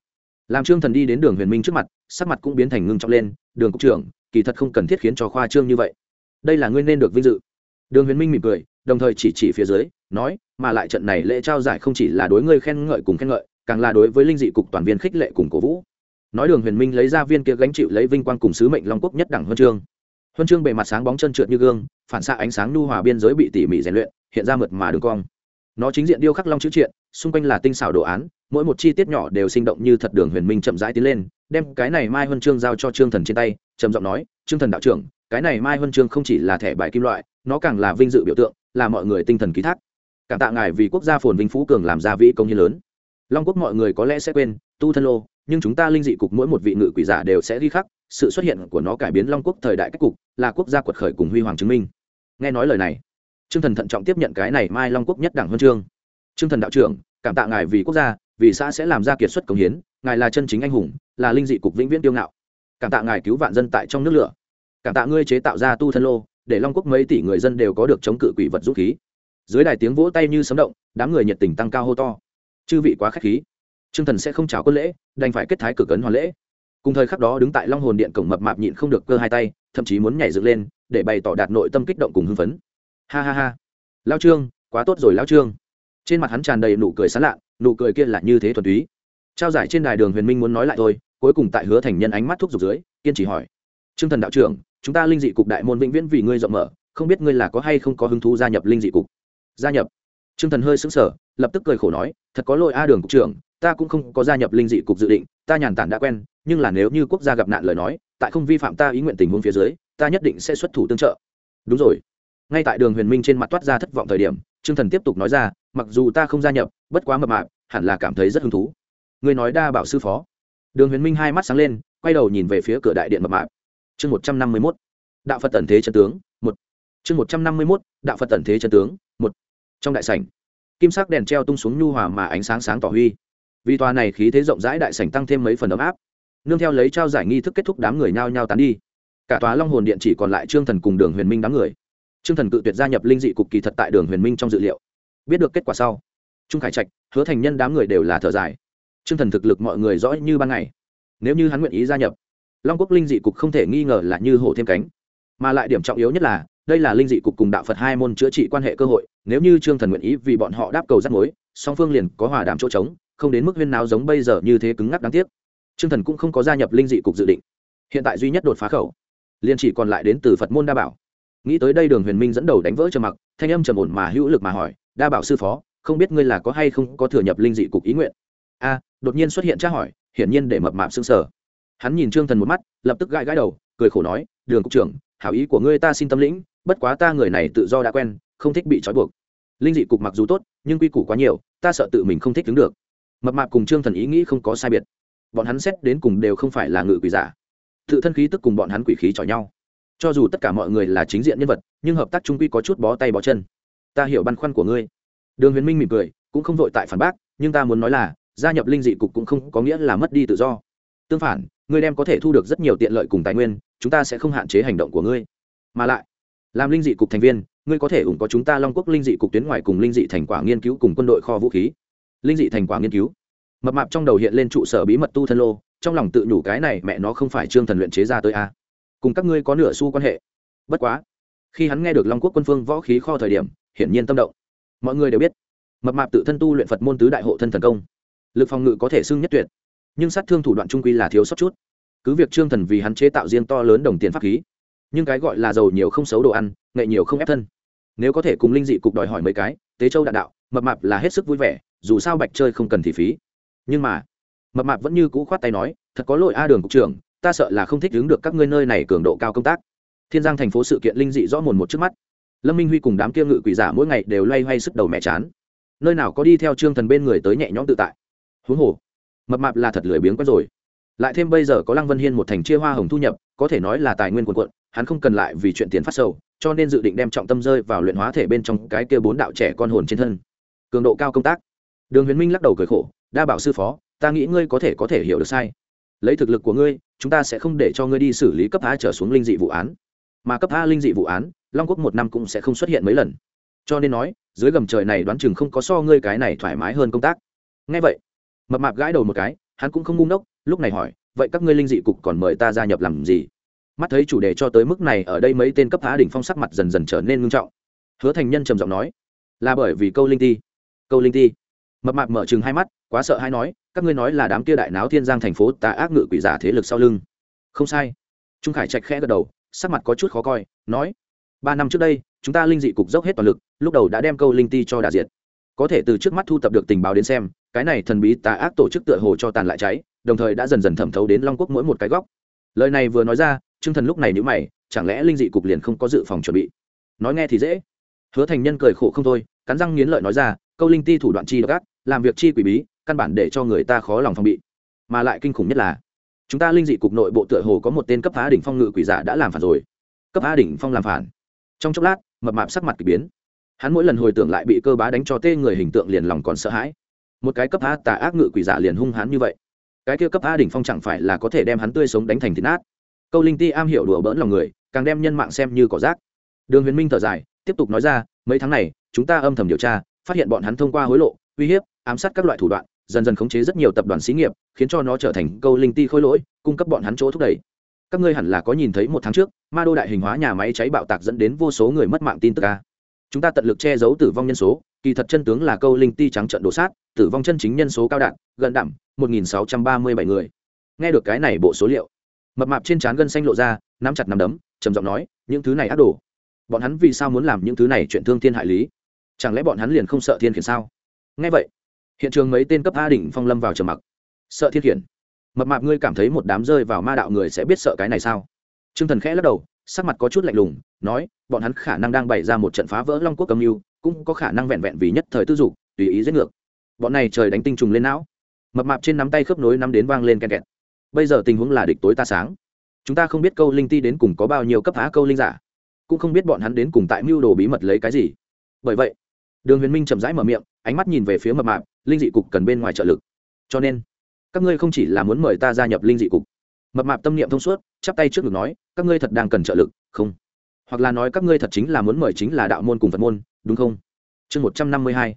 Làm trương thần đi đến đường huyền minh trước mặt, sắc mặt cũng biến thành ngưng trọng lên đường cục trưởng, kỳ thật không cần thiết khiến cho khoa trương như vậy. Đây là ngươi nên được vinh dự. Đường huyền minh mỉm cười, đồng thời chỉ chỉ phía dưới, nói, mà lại trận này lễ trao giải không chỉ là đối ngươi khen ngợi cùng khen ngợi, càng là đối với linh dị cục toàn viên khích lệ cùng cổ vũ. Nói đường huyền minh lấy ra viên kia gánh chịu lấy vinh quang cùng sứ mệnh long quốc nhất đẳng huân chương. Huân chương bề mặt sáng bóng chân trượt như gương, phản xạ ánh sáng nhu hòa biên giới bị tỉ mỉ rèn luyện, hiện ra mượt mà đường cong. Nó chính diện điêu khắc long chữ triện, xung quanh là tinh xảo đồ án, mỗi một chi tiết nhỏ đều sinh động như thật đường huyền minh chậm rãi tiến lên đem cái này mai huân chương giao cho trương thần trên tay, trầm giọng nói, trương thần đạo trưởng, cái này mai huân chương không chỉ là thẻ bài kim loại, nó càng là vinh dự biểu tượng, là mọi người tinh thần ký thác. Cảm tạ ngài vì quốc gia phồn vinh phú cường làm ra vĩ công như lớn. Long quốc mọi người có lẽ sẽ quên, tu thân lô, nhưng chúng ta linh dị cục mỗi một vị ngự quỷ giả đều sẽ ghi khắc, sự xuất hiện của nó cải biến long quốc thời đại cách cục, là quốc gia quật khởi cùng huy hoàng chứng minh. Nghe nói lời này, trương thần thận trọng tiếp nhận cái này mai long quốc nhất đảng huân chương. Trương thần đạo trưởng, cảm tạ ngài vì quốc gia vì xã sẽ làm ra kiệt xuất công hiến, ngài là chân chính anh hùng, là linh dị cục vĩnh viễn tiêu ngạo. Cảm tạ ngài cứu vạn dân tại trong nước lửa. Cảm tạ ngươi chế tạo ra tu thân lô, để long quốc mấy tỷ người dân đều có được chống cự quỷ vật dũng khí. Dưới đài tiếng vỗ tay như sấm động, đám người nhiệt tình tăng cao hô to. Chư vị quá k h á c h khí. Trương thần sẽ không chào quân lễ, đành phải kết thái cực ấn hoàn lễ. Cùng thời khắc đó đứng tại long hồn điện cổng mập mạp nhịn không được cơ hai tay, thậm chí muốn nhảy dựng lên, để bày tỏ đạt nội tâm kích động cùng hưng phấn. Ha ha ha. Lao trương, quá tốt rồi lao trương. Trên mặt hắn tràn đầy nụ cười sán lạ nụ cười kia là như thế thuần túy. Trao giải trên đài đường huyền minh muốn nói lại thôi, cuối cùng tại hứa thành nhân ánh mắt thúc giục dưới, kiên trì hỏi. T r ư ơ n g thần đạo trưởng, chúng ta linh dị cục đại môn vĩnh viễn vì ngươi rộng mở, không biết ngươi là có hay không có hứng thú gia nhập linh dị cục? Gia nhập. T r ư ơ n g thần hơi xứng sở lập tức cười khổ nói, thật có lỗi a đường cục trưởng, ta cũng không có gia nhập linh dị cục dự định, ta nhàn tản đã quen, nhưng là nếu như quốc gia gặp nạn lời nói, tại không vi phạm ta ý nguyện tình huống phía dưới, ta nhất định sẽ xuất thủ tương trợ. Đúng rồi. Ngay tại đường huyền minh trên mặt toát ra thất vọng thời điểm Trương thần tiếp tục nói ra, mặc dù ta không gia nhập, bất quá mập mạp, hẳn là cảm thấy rất hứng thú. Ngươi nói đa bảo sư phó. Đường huyền minh hai mắt sáng lên, quay đầu nhìn về phía cửa đại điện mập mạp. Chương một trăm năm mươi mốt. Đạo phật tẩn thế chân tướng, một. Chương một trăm năm mươi mốt, đạo phật tẩn thế chân tướng, một. Trong đại sảnh, kim sắc đèn treo tung xuống nhu hòa mà ánh sáng sáng tỏ huy. Vì tòa này khí thế rộng rãi đại sảnh tăng thêm mấy phần ấm áp, nương theo lấy trao giải nghi thức kết thúc đám người nhao nhao tán đi. Cả tòa long hồn điện chỉ còn lại trương thần cùng đường huyền minh đám người trương thần cự tuyệt gia nhập linh dị cục kỳ thật tại đường huyền minh trong dự liệu. Biết được kết quả sau, trung khải trạch, hứa thành nhân đám người đều là thở dài. Trương thần thực lực mọi người rõ như ban ngày. Nếu như hắn nguyện ý gia nhập, long quốc linh dị cục không thể nghi ngờ là như hổ thêm cánh. Mà lại điểm trọng yếu nhất là, đây là linh dị cục cùng đạo phật hai môn chữa trị quan hệ cơ hội, nếu như trương thần nguyện ý vì bọn họ đáp cầu rắc mối, song phương liền có hòa đàm chỗ trống, không đến mức huyên nào giống bây giờ như thế cứng ngắc đáng tiếc. Trương thần cũng không có gia nhập linh dị cục dự định. Hiện tại duy nhất đột phá khẩu, liền chỉ còn lại đến từ phật môn đa bảo nghĩ tới đây đường huyền minh dẫn đầu đánh vỡ trầm mặc, thanh âm trầm ổn mà hữu lực mà hỏi, đa bảo sư phó, không biết ngươi là có hay không có thừa nhập linh dị cục ý nguyện? A, đột nhiên xuất hiện tra hỏi, hiển nhiên để mập mạp xương sở hắn nhìn trương thần một mắt, lập tức gãi gãi đầu, cười khổ nói, đường cục trưởng, hảo ý của ngươi ta xin tâm lĩnh, bất quá ta người này tự do đã quen, không thích bị trói buộc. Linh dị cục mặc dù tốt, nhưng quy củ quá nhiều, ta sợ tự mình không thích đứng được. Mập mạp cùng trương thần ý nghĩ không có sai biệt. Bọn hắn xét đến cùng đều không phải là ngự quỷ giả. Tự thân khí tức cùng bọn hắn quỷ khí chọi nhau cho dù tất cả mọi người là chính diện nhân vật, nhưng hợp tác trung quy có chút bó tay bó chân. Ta hiểu băn khoăn của ngươi. Đường huyền minh mỉm cười, cũng không vội tại phản bác, nhưng ta muốn nói là, gia nhập linh dị cục cũng không có nghĩa là mất đi tự do. Tương phản, ngươi đem có thể thu được rất nhiều tiện lợi cùng tài nguyên, chúng ta sẽ không hạn chế hành động của ngươi. Mà lại, làm linh dị cục thành viên, ngươi có thể ủng có chúng ta long quốc linh dị cục tuyến ngoài cùng linh dị thành quả nghiên cứu cùng quân đội kho vũ khí. Linh dị thành quả nghiên cứu. Mập mạp trong đầu hiện lên trụ sở bí mật tu thân lô, trong lòng tự nhủ cái này mẹ nó không phải trương thần luyện chế ra tới a cùng các ngươi có nửa xu quan hệ. Bất quá, khi hắn nghe được long quốc quân phương võ khí kho thời điểm, hiển nhiên tâm động. Mọi người đều biết, mập mạp tự thân tu luyện phật môn tứ đại hộ thân thần công, lực phòng ngự có thể xưng nhất tuyệt, nhưng sát thương thủ đoạn trung quy là thiếu sót chút. Cứ việc trương thần vì hắn chế tạo riêng to lớn đồng tiền pháp khí, nhưng cái gọi là giàu nhiều không xấu đồ ăn, nghệ nhiều không ép thân. Nếu có thể cùng linh dị cục đòi hỏi mấy cái, tế châu đạn đạo, mập mạp là hết sức vui vẻ, dù sao bạch chơi không cần thị phí. Nhưng mà, mập mạp vẫn như cũ khoát tay nói, thật có lỗi a đường cục trưởng ta sợ là không thích đứng được các ngươi nơi này cường độ cao công tác. Thiên giang thành phố sự kiện linh dị rõ mồn một trước mắt. Lâm minh huy cùng đám kia ngự quỷ giả mỗi ngày đều loay hoay sức đầu mẹ chán. Nơi nào có đi theo trương thần bên người tới nhẹ nhõm tự tại. Huống hồ, mập mạp là thật lười biếng quá rồi. Lại thêm bây giờ có lăng vân hiên một thành chia hoa hồng thu nhập, có thể nói là tài nguyên quần quận hắn không cần lại vì chuyện tiền phát sầu, cho nên dự định đem trọng tâm rơi vào luyện hóa thể bên trong cái kia bốn đạo trẻ con hồn trên thân. Cường độ cao công tác. Đường huyền minh lắc đầu cười khổ, đa bảo sư phó, ta nghĩ ngươi có thể có thể hiểu được sai lấy thực lực của ngươi, chúng ta sẽ không để cho ngươi đi xử lý cấp a trở xuống linh dị vụ án. Mà cấp a linh dị vụ án, long quốc một năm cũng sẽ không xuất hiện mấy lần. Cho nên nói, dưới gầm trời này đoán chừng không có so ngươi cái này thoải mái hơn công tác. Ngay vậy, mập mạp gãi đầu một cái, hắn cũng không ngu ngốc, lúc này hỏi, vậy các ngươi linh dị cục còn mời ta gia nhập làm gì? Mắt thấy chủ đề cho tới mức này, ở đây mấy tên cấp phá đỉnh phong sắc mặt dần dần trở nên ngưng trọng. Hứa thành nhân trầm giọng nói, là bởi vì câu linh ti. Câu linh ti mập mạp mở chừng hai mắt, quá sợ hay nói, các ngươi nói là đám kia đại náo thiên giang thành phố tà ác ngự quỷ giả thế lực sau lưng. Không sai. Trung khải trạch khẽ gật đầu, sắc mặt có chút khó coi, nói, ba năm trước đây, chúng ta linh dị cục dốc hết toàn lực, lúc đầu đã đem câu linh ti cho đà diệt. Có thể từ trước mắt thu tập được tình báo đến xem, cái này thần bí tà ác tổ chức tựa hồ cho tàn lại cháy, đồng thời đã dần dần thẩm thấu đến long quốc mỗi một cái góc. Lời này vừa nói ra chương thần lúc này nhữ mày, chẳng lẽ linh dị cục liền không có dự phòng chuẩn bị? Nói nghe thì dễ. Hứa thành nhân cười khổ không thôi, cắn răng nghiến lợi nói ra câu linh ti thủ đoạn chi gác làm việc chi quỷ bí, căn bản để cho người ta khó lòng phòng bị. Mà lại kinh khủng nhất là, chúng ta linh dị cục nội bộ tựa hồ có một tên cấp phá đỉnh phong ngự quỷ giả đã làm phản rồi. Cấp phá đỉnh phong làm phản. Trong chốc lát, mập mạp sắc mặt k ỳ biến. Hắn mỗi lần hồi tưởng lại bị cơ bá đánh cho tê người hình tượng liền lòng còn sợ hãi. Một cái cấp phá tà ác ngự quỷ giả liền hung hắn như vậy. Cái kia cấp phá đỉnh phong chẳng phải là có thể đem hắn tươi sống đánh thành thịt nát. Câu linh ti am hiểu đùa bỡn lòng người, càng đem nhân mạng xem như cỏ rác. Đường huyền minh thở dài, tiếp tục nói ra, mấy tháng này, chúng ta âm thầm điều tra phát hiện bọn hắn thông qua hối lộ, uy hiếp, ám sát các loại thủ đoạn, dần dần khống chế rất nhiều tập đoàn xí nghiệp, khiến cho nó trở thành câu linh ti khôi lỗi, cung cấp bọn hắn chỗ thúc đẩy. Các ngươi hẳn là có nhìn thấy một tháng trước, ma đô đại hình hóa nhà máy cháy bạo tạc dẫn đến vô số người mất mạng tin tức ca chúng ta tận lực che giấu tử vong nhân số, kỳ thật chân tướng là câu linh ti trắng trận đổ sát, tử vong chân chính nhân số cao đạn gần đẳng một nghìn sáu trăm ba mươi bảy người. Nghe được cái này bộ số liệu, mập mạp trên trán gân xanh lộ ra, nắm chặt nắm đấm, trầm giọng nói, những thứ này ác đồ. Bọn hắn vì sao muốn làm những thứ này chuyện thương thiên hại lý? Chẳng lẽ bọn hắn liền không sợ thiên khiển sao? Nghe vậy, hiện trường mấy tên cấp a đỉnh phong lâm vào trầm mặc. Sợ thiên khiển? Mập mạp ngươi cảm thấy một đám rơi vào ma đạo người sẽ biết sợ cái này sao? T r ư ơ n g thần khẽ lắc đầu, sắc mặt có chút lạnh lùng, nói, bọn hắn khả năng đang bày ra một trận phá vỡ long quốc cầm mưu, cũng có khả năng vẹn vẹn vì nhất thời tư dục, tùy ý giết ngược. Bọn này trời đánh tinh trùng lên não. Mập mạp trên nắm tay khớp nối nắm đến vang lên ken kẹt. Bây giờ tình huống là địch tối ta sáng. Chúng ta không biết câu linh ti đến cùng có bao nhiêu cấp phá câu linh giả, cũng không biết bọn hắn đến cùng tại mưu đồ bí mật lấy cái gì. Bởi vậy đường huyền minh chậm rãi mở miệng, ánh mắt nhìn về phía mập mạp, linh dị cục cần bên ngoài trợ lực. Cho nên, các ngươi không chỉ là muốn mời ta gia nhập linh dị cục. Mập mạp tâm niệm thông suốt, chắp tay trước ngực nói, các ngươi thật đang cần trợ lực, không. Hoặc là nói các ngươi thật chính là muốn mời chính là đạo môn cùng phật môn, đúng không? Chương một trăm năm mươi hai,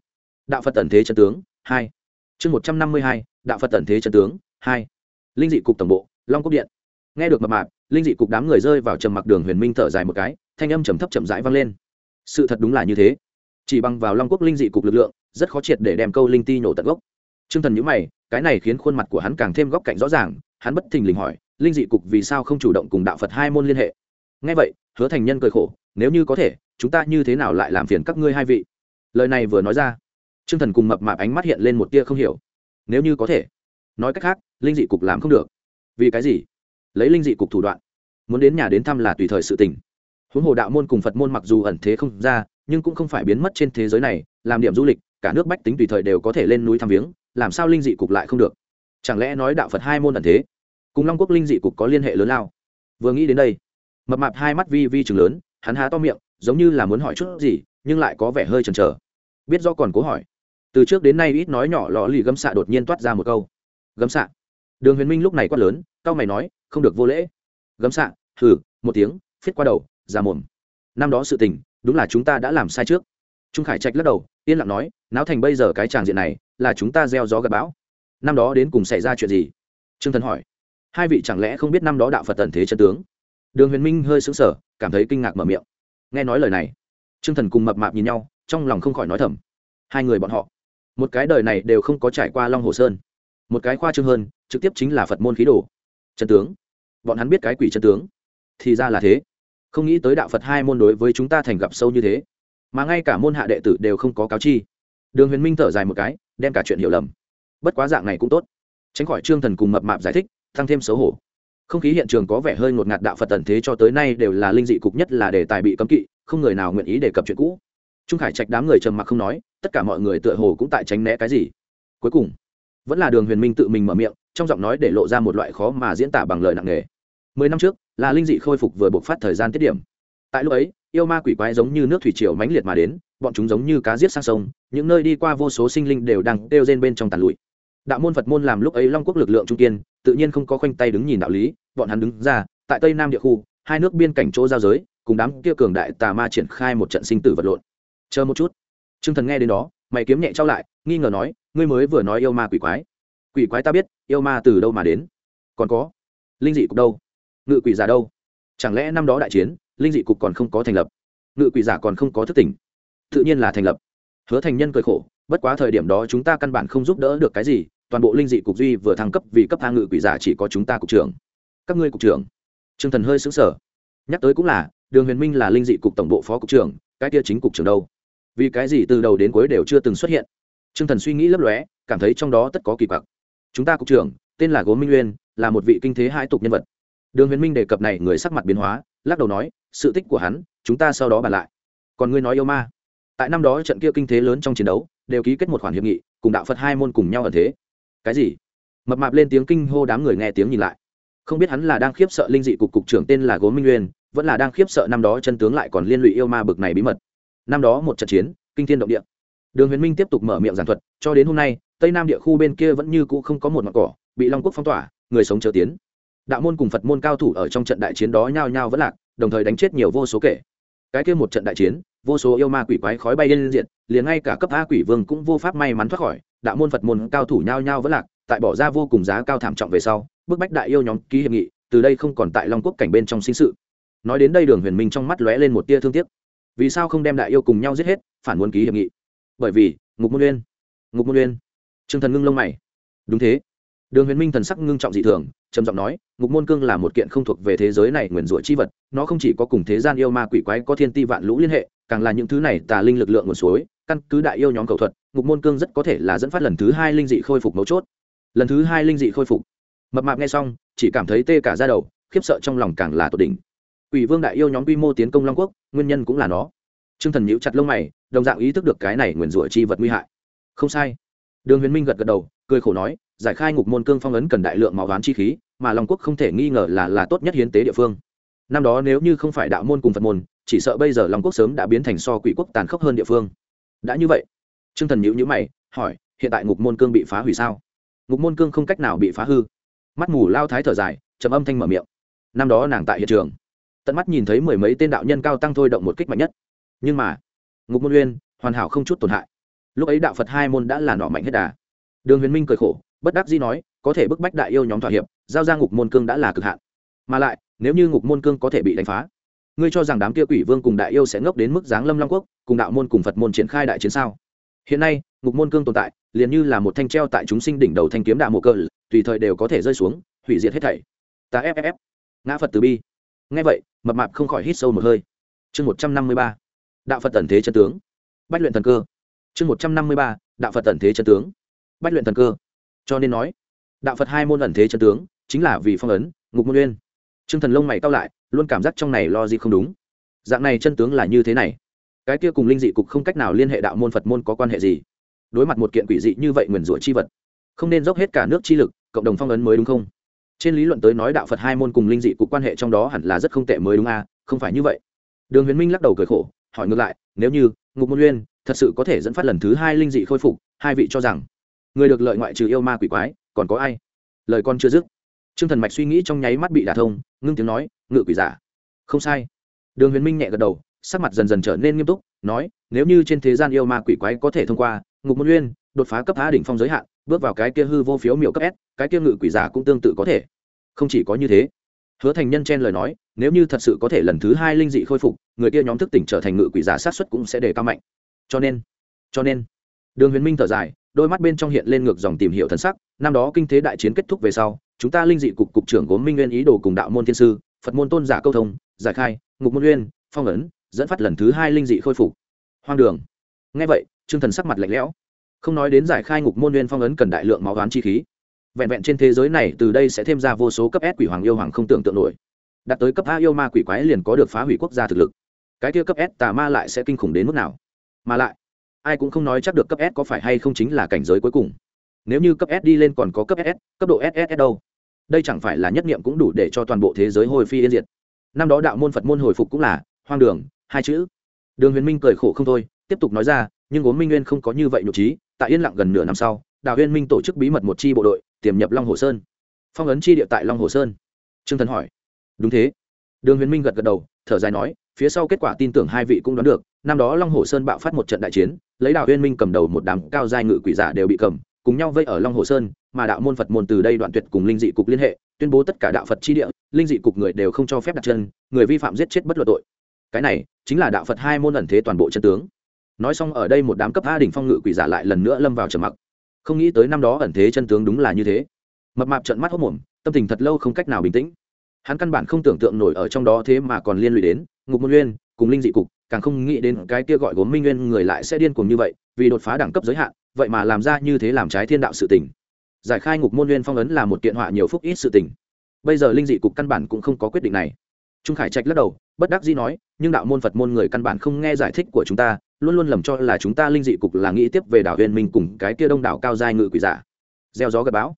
đạo phật tần thế chân tướng, hai. Chương một trăm năm mươi hai, đạo phật tần thế chân tướng, hai. Linh dị cục tổng bộ, long cốc điện. Nghe được mập mạp, linh dị cục đám người rơi vào trầm mặc đường huyền minh thở dài một cái, thanh âm trầm thấp chậm rãi vang lên. Sự thật đúng là như thế chỉ bằng vào long quốc linh dị cục lực lượng, rất khó triệt để đem câu linh ti nhổ tận gốc. T r ư ơ n g thần nhữ mày, cái này khiến khuôn mặt của hắn càng thêm góc cạnh rõ ràng, hắn bất thình lình hỏi, linh dị cục vì sao không chủ động cùng đạo phật hai môn liên hệ? Ngay vậy, hứa thành nhân cười khổ, nếu như có thể, chúng ta như thế nào lại làm phiền các ngươi hai vị? Lời này vừa nói ra t r ư ơ n g thần cùng mập mạp ánh mắt hiện lên một tia không hiểu. Nếu như có thể, nói cách khác, linh dị cục làm không được. Vì cái gì? Lấy linh dị cục thủ đoạn. Muốn đến nhà đến thăm là tùy thời sự tình. Huống hồ đạo môn cùng phật môn mặc dù ẩn thế không ra nhưng cũng không phải biến mất trên thế giới này, làm điểm du lịch, cả nước bách tính tùy thời đều có thể lên núi thăm viếng, làm sao linh dị cục lại không được? Chẳng lẽ nói đạo phật hai môn ẩn thế? Cùng long quốc linh dị cục có liên hệ lớn lao? Vừa nghĩ đến đây, mập mạp hai mắt vi vi chừng lớn, hắn há to miệng, giống như là muốn hỏi chút gì, nhưng lại có vẻ hơi chần chờ. Biết do còn cố hỏi. Từ trước đến nay ít nói nhỏ lò lì gấm xạ đột nhiên toát ra một câu. Gấm xạ. Đường huyền minh lúc này quát lớn cao mày nói, không được vô lễ. Gấm xạ Thử. một tiếng phết qua đầu ra mồm. Năm đó sự tình đúng là chúng ta đã làm sai trước. Trung khải trạch lắc đầu, yên lặng nói, náo thành bây giờ cái tràng diện này, là chúng ta gieo gió gặp bão. Năm đó đến cùng xảy ra chuyện gì? Trương thần hỏi. Hai vị chẳng lẽ không biết năm đó đạo phật tần thế chân tướng? Đường huyền minh hơi sững sờ, cảm thấy kinh ngạc mở miệng. Nghe nói lời này, trương thần cùng mập mạp nhìn nhau, trong lòng không khỏi nói thầm. Hai người bọn họ, một cái đời này đều không có trải qua long hồ sơn. Một cái khoa trương hơn, trực tiếp chính là phật môn khí đồ. Chân tướng. Bọn hắn biết cái quỷ chân tướng, thì ra là thế không nghĩ tới đạo phật hai môn đối với chúng ta thành gặp sâu như thế. Mà ngay cả môn hạ đệ tử đều không có cáo chi. Đường huyền minh thở dài một cái, đem cả chuyện hiểu lầm. Bất quá dạng này cũng tốt. Tránh khỏi trương thần cùng mập mạp giải thích tăng thêm xấu hổ. Không khí hiện trường có vẻ hơi ngột ngạt đạo phật tần thế cho tới nay đều là linh dị cục nhất là đề tài bị cấm kỵ, không người nào nguyện ý đề cập chuyện cũ. Trung khải trạch đám người trầm mặc không nói, tất cả mọi người tựa hồ cũng tại tránh né cái gì. Cuối cùng, vẫn là đường huyền minh tự mình mở miệng, trong giọng nói để lộ ra một loại khó mà diễn tả bằng lời nặng nề mười năm trước, là linh dị khôi phục vừa bộc phát thời gian tiết điểm. Tại lúc ấy, yêu ma quỷ quái giống như nước thủy triều mãnh liệt mà đến, bọn chúng giống như cá giết sang sông, những nơi đi qua vô số sinh linh đều đang đeo rên bên trong tàn lụi. Đạo môn phật môn làm lúc ấy long quốc lực lượng trung kiên, tự nhiên không có khoanh tay đứng nhìn đạo lý, bọn hắn đứng ra, tại tây nam địa khu, hai nước biên cảnh chỗ giao giới, cùng đám kia cường đại tà ma triển khai một trận sinh tử vật lộn. Chờ một chút. T r ư ơ n g thần nghe đến đó, mày kiếm nhẹ trao lại, nghi ngờ nói, ngươi mới vừa nói yêu ma quỷ quái. Quỷ quái ta biết, yêu ma từ đâu mà đến? Còn có, linh dị cục đâu? Ngự quỷ giả đâu? Chẳng lẽ năm đó đại chiến, linh dị cục còn không có thành lập? Ngự quỷ giả còn không có thức tỉnh. Tự nhiên là thành lập. Hứa thành nhân cười khổ, bất quá thời điểm đó chúng ta căn bản không giúp đỡ được cái gì, toàn bộ linh dị cục duy vừa thăng cấp vì cấp thang ngự quỷ giả chỉ có chúng ta cục trưởng. Các ngươi cục trưởng. T r ư ơ n g thần hơi xứng sở nhắc tới cũng là, đường huyền minh là linh dị cục tổng bộ phó cục trưởng, cái kia chính cục trưởng đâu? Vì cái gì từ đầu đến cuối đều chưa từng xuất hiện? T r ư ơ n g thần suy nghĩ lấp lóe, cảm thấy trong đó tất có kỳ quặc. Chúng ta cục trưởng, tên là gốm minh nguyên, là một vị kinh thế hai tục nhân vật đường huyền minh đề cập này, người sắc mặt biến hóa, lắc đầu nói, sự tích của hắn, chúng ta sau đó bàn lại. Còn ngươi nói yêu ma. Tại năm đó trận kia kinh thế lớn trong chiến đấu, đều ký kết một khoản hiệp nghị, cùng đạo phật hai môn cùng nhau ở thế. Cái gì? Mập mạp lên tiếng kinh hô đám người nghe tiếng nhìn lại. Không biết hắn là đang khiếp sợ linh dị cục cục trưởng tên là gốm minh nguyên, vẫn là đang khiếp sợ năm đó chân tướng lại còn liên lụy yêu ma bực này bí mật. Năm đó một trận chiến, kinh thiên động địa. Đường huyền minh tiếp tục mở miệng giảng thuật, cho đến hôm nay, tây nam địa khu bên kia vẫn như cũ không có một mặt cỏ, bị long quốc phong tỏa, người sống chờ tiến đạo môn cùng phật môn cao thủ ở trong trận đại chiến đó nhao nhao vẫn lạc, đồng thời đánh chết nhiều vô số kể cái kia một trận đại chiến, vô số yêu ma quỷ quái khói bay lên diện, liền ngay cả cấp a quỷ vương cũng vô pháp may mắn thoát khỏi, đạo môn phật môn cao thủ nhao nhao vẫn lạc, tại bỏ ra vô cùng giá cao thảm trọng về sau, bức bách đại yêu nhóm ký hiệp nghị, từ đây không còn tại long quốc cảnh bên trong sinh sự. Nói đến đây đường huyền minh trong mắt lóe lên một tia thương tiếc. Vì sao không đem đại yêu cùng nhau giết hết, phản muốn ký hiệp nghị? Bởi vì, ngục môn uyên. Ngục môn uyên. Trương thần ngưng lông mày. Đúng thế. Đường huyền minh thần sắc ngưng trọng dị thường trầm giọng nói ngục môn cương là một kiện không thuộc về thế giới này nguyền rủa chi vật nó không chỉ có cùng thế gian yêu ma quỷ quái có thiên ti vạn lũ liên hệ càng là những thứ này tà linh lực lượng nguồn suối căn cứ đại yêu nhóm cầu thuật ngục môn cương rất có thể là dẫn phát lần thứ hai linh dị khôi phục mấu chốt lần thứ hai linh dị khôi phục mập mạp nghe xong chỉ cảm thấy tê cả ra đầu khiếp sợ trong lòng càng là tột đỉnh Quỷ Vương đại yêu nhóm quy mô tiến công Long Quốc, nguyên nhân cũng là nó. Trương Thần nhíu chặt lông mày, đồng dạng ý thức được cái này nguyền rủa chi vật nguy hại. Không sai. Đường Huyền Minh gật gật đầu, cười khổ nói, giải khai ngục môn cương phong ấn cần đại lượng máu đoán chi khí, mà Long Quốc không thể nghi ngờ là là tốt nhất hiến tế địa phương. Năm đó nếu như không phải đạo môn cùng Phật môn, chỉ sợ bây giờ Long Quốc sớm đã biến thành so quỷ quốc tàn khốc hơn địa phương. Đã như vậy, Trương Thần nhíu nhíu mày, hỏi, hiện tại ngục môn cương bị phá hủy sao? Ngục môn cương không cách nào bị phá hư. Mắt mù lao thái thở dài, trầm âm thanh mở miệng. Năm đó nàng tại hiện trường, tận mắt nhìn thấy mười mấy tên đạo nhân cao tăng thôi động một kích mạnh nhất. Nhưng mà, ngục môn uyên hoàn hảo không chút tổn hại. Lúc ấy đạo Phật hai môn đã là nọ mạnh hết đà. Đường Huyền Minh cười khổ, bất đắc dĩ nói, có thể bức bách đại yêu nhóm thỏa hiệp, giao ra ngục môn cương đã là cực hạn. Mà lại, nếu như ngục môn cương có thể bị đánh phá, ngươi cho rằng đám kia quỷ vương cùng đại yêu sẽ ngốc đến mức giáng lâm long quốc cùng đạo môn cùng phật môn triển khai đại chiến sao? Hiện nay ngục môn cương tồn tại liền như là một thanh treo tại chúng sinh đỉnh đầu thanh kiếm đạo mộ cơ tùy thời đều có thể rơi xuống hủy diệt hết thảy. Ta ff ngã phật từ bi. Ngay vậy mập mạp không khỏi hít sâu một hơi. Chương một trăm năm mươi ba. Đạo phật tần thế chân tướng. Bách luyện thần cơ chương một trăm năm mươi ba đạo phật ẩn thế chân tướng bách luyện thần cơ cho nên nói đạo phật hai môn ẩn thế chân tướng chính là vì phong ấn ngục môn uyên Trương Thần lông mày cau lại, luôn cảm giác trong này lo gì không đúng. Dạng này chân tướng là như thế này, cái kia cùng linh dị cục không cách nào liên hệ đạo môn Phật môn có quan hệ gì? Đối mặt một kiện quỷ dị như vậy nguyền rủa chi vật, không nên dốc hết cả nước chi lực, cộng đồng phong ấn mới đúng không? Trên lý luận tới nói đạo Phật hai môn cùng linh dị cục quan hệ trong đó hẳn là rất không tệ mới đúng a, à? không phải như vậy. Đường Huyền Minh lắc đầu cười khổ, hỏi ngược lại, nếu như Ngục Môn Nguyên thật sự có thể dẫn phát lần thứ hai linh dị khôi phục, hai vị cho rằng người được lợi ngoại trừ yêu ma quỷ quái, còn có ai? Lời con chưa dứt, Trương Thần Mạch suy nghĩ trong nháy mắt bị đả thông, ngưng tiếng nói, ngự quỷ giả. Không sai. Đường Huyền Minh nhẹ gật đầu, sắc mặt dần dần trở nên nghiêm túc, nói, nếu như trên thế gian yêu ma quỷ quái có thể thông qua ngục môn nguyên, đột phá cấp A đỉnh phong giới hạn, bước vào cái kia hư vô phiếu miểu cấp S, cái kia ngự quỷ giả cũng tương tự có thể. Không chỉ có như thế, Hứa Thành Nhân chen lời nói, nếu như thật sự có thể lần thứ hai linh dị khôi phục, người kia nhóm thức tỉnh trở thành ngự quỷ giả sát xuất cũng sẽ đề cao mạnh. Cho nên, cho nên, Đường Huyền Minh thở dài, đôi mắt bên trong hiện lên ngược dòng tìm hiểu thần sắc năm đó kinh thế đại chiến kết thúc về sau chúng ta linh dị cục cục trưởng gốm minh nguyên ý đồ cùng đạo môn thiên sư phật môn tôn giả câu thông giải khai ngục môn nguyên phong ấn dẫn phát lần thứ hai linh dị khôi phục. Hoang đường. Ngay vậy chương thần sắc mặt lạnh lẽo. Không nói đến giải khai ngục môn nguyên phong ấn cần đại lượng máu đoán chi khí. Vẹn vẹn trên thế giới này từ đây sẽ thêm ra vô số cấp S quỷ hoàng yêu hoàng không tưởng tượng nổi. Đạt tới cấp a yêu ma quỷ quái liền có được phá hủy quốc gia thực lực. Cái kia cấp s tà ma lại sẽ kinh khủng đến mức nào? Mà lại, ai cũng không nói chắc được cấp s có phải hay không chính là cảnh giới cuối cùng. Nếu như cấp s đi lên còn có cấp ss cấp độ ss đâu? Đây chẳng phải là nhất nghiệm cũng đủ để cho toàn bộ thế giới hồi phi yên diệt. Năm đó đạo môn phật môn hồi phục cũng là, hoang đường, hai chữ. Đường huyền minh cười khổ không thôi, tiếp tục nói ra, nhưng gốm minh nguyên không có như vậy nhục trí, tại yên lặng gần nửa năm sau đào huyền minh tổ chức bí mật một chi bộ đội, tiềm nhập long hồ sơn. Phong ấn chi địa tại long hồ sơn. Trương thần hỏi. Đúng thế. Đường huyền minh gật gật đầu, thở dài nói phía sau kết quả tin tưởng hai vị cũng đoán được, năm đó long hồ sơn bạo phát một trận đại chiến, lấy đạo huyên minh cầm đầu một đám cao giai ngự quỷ giả đều bị cầm, cùng nhau vây ở long hồ sơn, mà đạo môn phật môn từ đây đoạn tuyệt cùng linh dị cục liên hệ, tuyên bố tất cả đạo phật chi địa, linh dị cục người đều không cho phép đặt chân, người vi phạm giết chết bất luận tội. Cái này chính là đạo phật hai môn ẩn thế toàn bộ chân tướng. Nói xong ở đây một đám cấp a đỉnh phong ngự quỷ giả lại lần nữa lâm vào trầm mặc. Không nghĩ tới năm đó ẩn thế chân tướng đúng là như thế. Mập mạp trận mắt hốc mồm, tâm tình thật lâu không cách nào bình tĩnh hắn căn bản không tưởng tượng nổi ở trong đó thế mà còn liên lụy đến ngục môn nguyên cùng linh dị cục, càng không nghĩ đến cái kia gọi gốm minh nguyên người lại sẽ điên cuồng như vậy, vì đột phá đẳng cấp giới hạn, vậy mà làm ra như thế làm trái thiên đạo sự tình. Giải khai ngục môn nguyên phong ấn là một kiện họa nhiều phúc ít sự tình. Bây giờ linh dị cục căn bản cũng không có quyết định này. Trung khải trạch lắc đầu, bất đắc dĩ nói, nhưng đạo môn phật môn người căn bản không nghe giải thích của chúng ta, luôn luôn lầm cho là chúng ta linh dị cục là nghĩ tiếp về đảo huyền minh cùng cái kia đông đảo cao giai ngự quỷ giả. Gieo gió gật bão.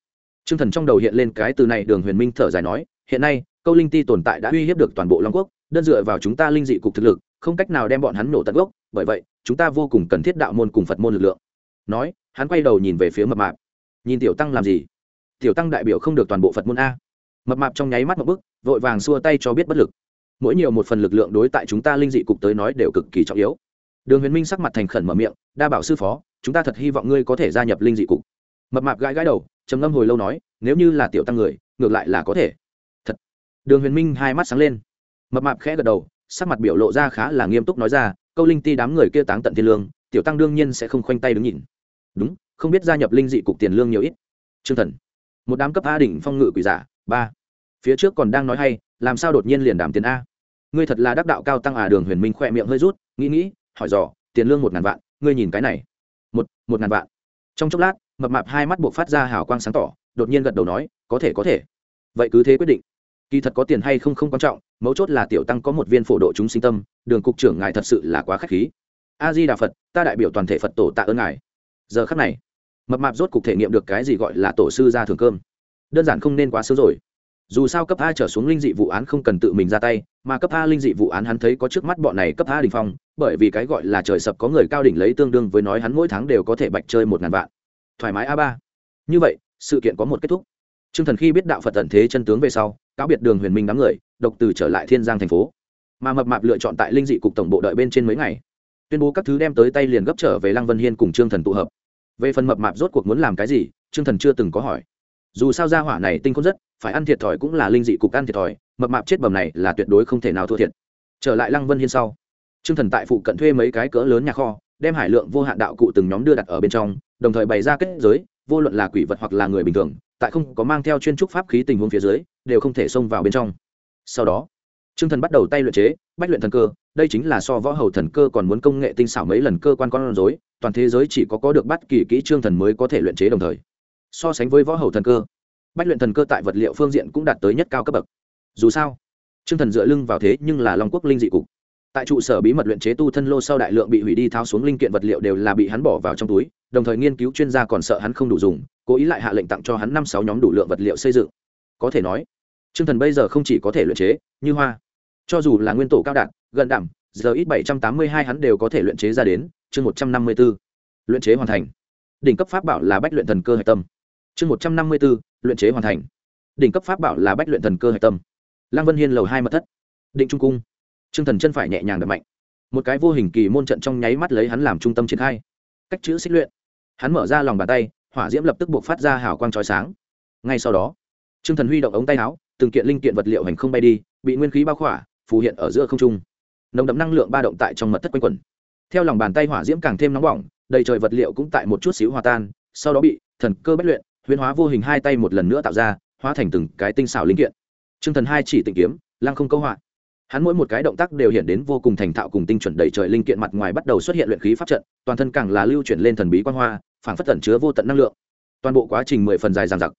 T r ư ơ n g thần trong đầu hiện lên cái từ này, đường huyền minh thở dài nói, hiện nay câu linh ti tồn tại đã uy hiếp được toàn bộ long quốc, đơn dựa vào chúng ta linh dị cục thực lực, không cách nào đem bọn hắn nổ tận gốc, bởi vậy, chúng ta vô cùng cần thiết đạo môn cùng phật môn lực lượng. Nói, hắn quay đầu nhìn về phía mập mạp. Nhìn tiểu tăng làm gì? Tiểu tăng đại biểu không được toàn bộ phật môn a. Mập mạp trong nháy mắt một bức vội vàng xua tay cho biết bất lực. Mỗi nhiều một phần lực lượng đối tại chúng ta linh dị cục tới nói đều cực kỳ trọng yếu. Đường huyền minh sắc mặt thành khẩn mở miệng, đa bảo sư phó, chúng ta thật hy vọng ngươi có thể gia nhập linh dị cục. Mập mạp gãi gãi đầu, trầm ngâm hồi lâu nói, nếu như là tiểu tăng người, ngược lại là có thể đường huyền minh hai mắt sáng lên. Mập mạp khẽ gật đầu, sắc mặt biểu lộ ra khá là nghiêm túc nói ra, câu linh ti đám người kia táng tận thiên lương, tiểu tăng đương nhiên sẽ không khoanh tay đứng nhìn. Đúng, không biết gia nhập linh dị cục tiền lương nhiều ít. T r ư ơ n g thần. Một đám cấp a đỉnh phong ngự quỷ giả, ba. Phía trước còn đang nói hay, làm sao đột nhiên liền đảm tiền a? Ngươi thật là đắc đạo cao tăng à đường huyền minh khỏe miệng hơi rút, nghĩ nghĩ, hỏi dò, tiền lương một ngàn vạn, ngươi nhìn cái này. Một một ngàn vạn. Trong chốc lát, mập mạp hai mắt buộc phát ra hào quang sáng tỏ, đột nhiên gật đầu nói, có thể có thể. Vậy cứ thế quyết định kỳ thật có tiền hay không không quan trọng, mấu chốt là tiểu tăng có một viên phổ độ chúng sinh tâm, đường cục trưởng ngài thật sự là quá k h á c h khí. A di đà phật, ta đại biểu toàn thể phật tổ tạ ơn ngài. Giờ khắc này, mập mạp rốt cục thể nghiệm được cái gì gọi là tổ sư ra thường cơm. Đơn giản không nên quá sớm rồi. Dù sao cấp a trở xuống linh dị vụ án không cần tự mình ra tay, mà cấp a linh dị vụ án hắn thấy có trước mắt bọn này cấp a đình phong, bởi vì cái gọi là trời sập có người cao đỉnh lấy tương đương với nói hắn mỗi tháng đều có thể bạch chơi một ngàn vạn. Thoải mái a ba. Như vậy, sự kiện có một kết thúc. Trương thần khi biết đạo phật tận thế chân tướng về sau, cáo biệt đường huyền minh đám người, độc từ trở lại thiên giang thành phố. Mà mập mạp lựa chọn tại linh dị cục tổng bộ đợi bên trên mấy ngày. Tuyên bố các thứ đem tới tay liền gấp trở về lăng vân hiên cùng trương thần tụ hợp. Về phần mập mạp rốt cuộc muốn làm cái gì, trương thần chưa từng có hỏi. Dù sao gia hỏa này tinh khôn rất, phải ăn thiệt thòi cũng là linh dị cục ăn thiệt thòi, mập mạp chết bầm này là tuyệt đối không thể nào thua thiệt. Trở lại lăng vân hiên sau, trương thần tại phụ cận thuê mấy cái cỡ lớn nhà kho, đem hải lượng vô hạn đạo cụ từng nhóm đưa đặt ở bên trong, đồng thời bày ra kết giới vô luận là quỷ vật hoặc là người bình thường, tại không có mang theo chuyên trúc pháp khí tình huống phía dưới, đều không thể xông vào bên trong. Sau đó, trương thần bắt đầu tay luyện chế, bách luyện thần cơ, đây chính là so võ hầu thần cơ còn muốn công nghệ tinh xảo mấy lần cơ quan con rối, toàn thế giới chỉ có có được bắt kỳ kỹ trương thần mới có thể luyện chế đồng thời. So sánh với võ hầu thần cơ, bách luyện thần cơ tại vật liệu phương diện cũng đạt tới nhất cao cấp bậc. Dù sao, trương thần dựa lưng vào thế nhưng là long quốc linh dị cục tại trụ sở bí mật luyện chế tu thân lô sau đại lượng bị hủy đi tháo xuống linh kiện vật liệu đều là bị hắn bỏ vào trong túi, đồng thời nghiên cứu chuyên gia còn sợ hắn không đủ dùng, cố ý lại hạ lệnh tặng cho hắn năm sáu nhóm đủ lượng vật liệu xây dựng. Có thể nói t r ư ơ n g thần bây giờ không chỉ có thể luyện chế, như hoa, cho dù là nguyên tổ cao đạn, gần đảm giờ ít bảy trăm tám mươi hai hắn đều có thể luyện chế ra đến, chương một trăm năm mươi b ố luyện chế hoàn thành. Đỉnh cấp pháp bảo là bách luyện thần cơ hạch tâm. Chương một trăm năm mươi b ố luyện chế hoàn thành. Đỉnh cấp pháp bảo là bách luyện thần cơ hạch tâm. Lăng vân hiên lầu hai mật thất. Định trung cung. Trương thần chân phải nhẹ nhàng đập mạnh. Một cái vô hình kỳ môn trận trong nháy mắt lấy hắn làm trung tâm triển khai. Cách chữ xích luyện. Hắn mở ra lòng bàn tay, hỏa diễm lập tức buộc phát ra hào quang chói sáng. Ngay sau đó, Trương thần huy động ống tay áo, từng kiện linh kiện vật liệu hành không bay đi, bị nguyên khí bao khỏa, phù hiện ở giữa không trung. Nồng đậm năng lượng ba động tại trong mật thất quanh quẩn. Theo lòng bàn tay hỏa diễm càng thêm nóng bỏng, đầy trời vật liệu cũng tại một chút xíu hòa tan, sau đó bị thần cơ bất luyện, huyễn hóa vô hình hai tay một lần nữa tạo ra, hóa thành từng cái tinh xảo linh kiện. Trương thần hai chỉ tịnh kiếm, lăng không câu họa hắn mỗi một cái động tác đều hiện đến vô cùng thành thạo cùng tinh chuẩn đầy trời linh kiện mặt ngoài bắt đầu xuất hiện luyện khí pháp trận, toàn thân càng là lưu chuyển lên thần bí quan hoa, phảng phất tẩn chứa vô tận năng lượng. Toàn bộ quá trình mười phần dài dằng dặc.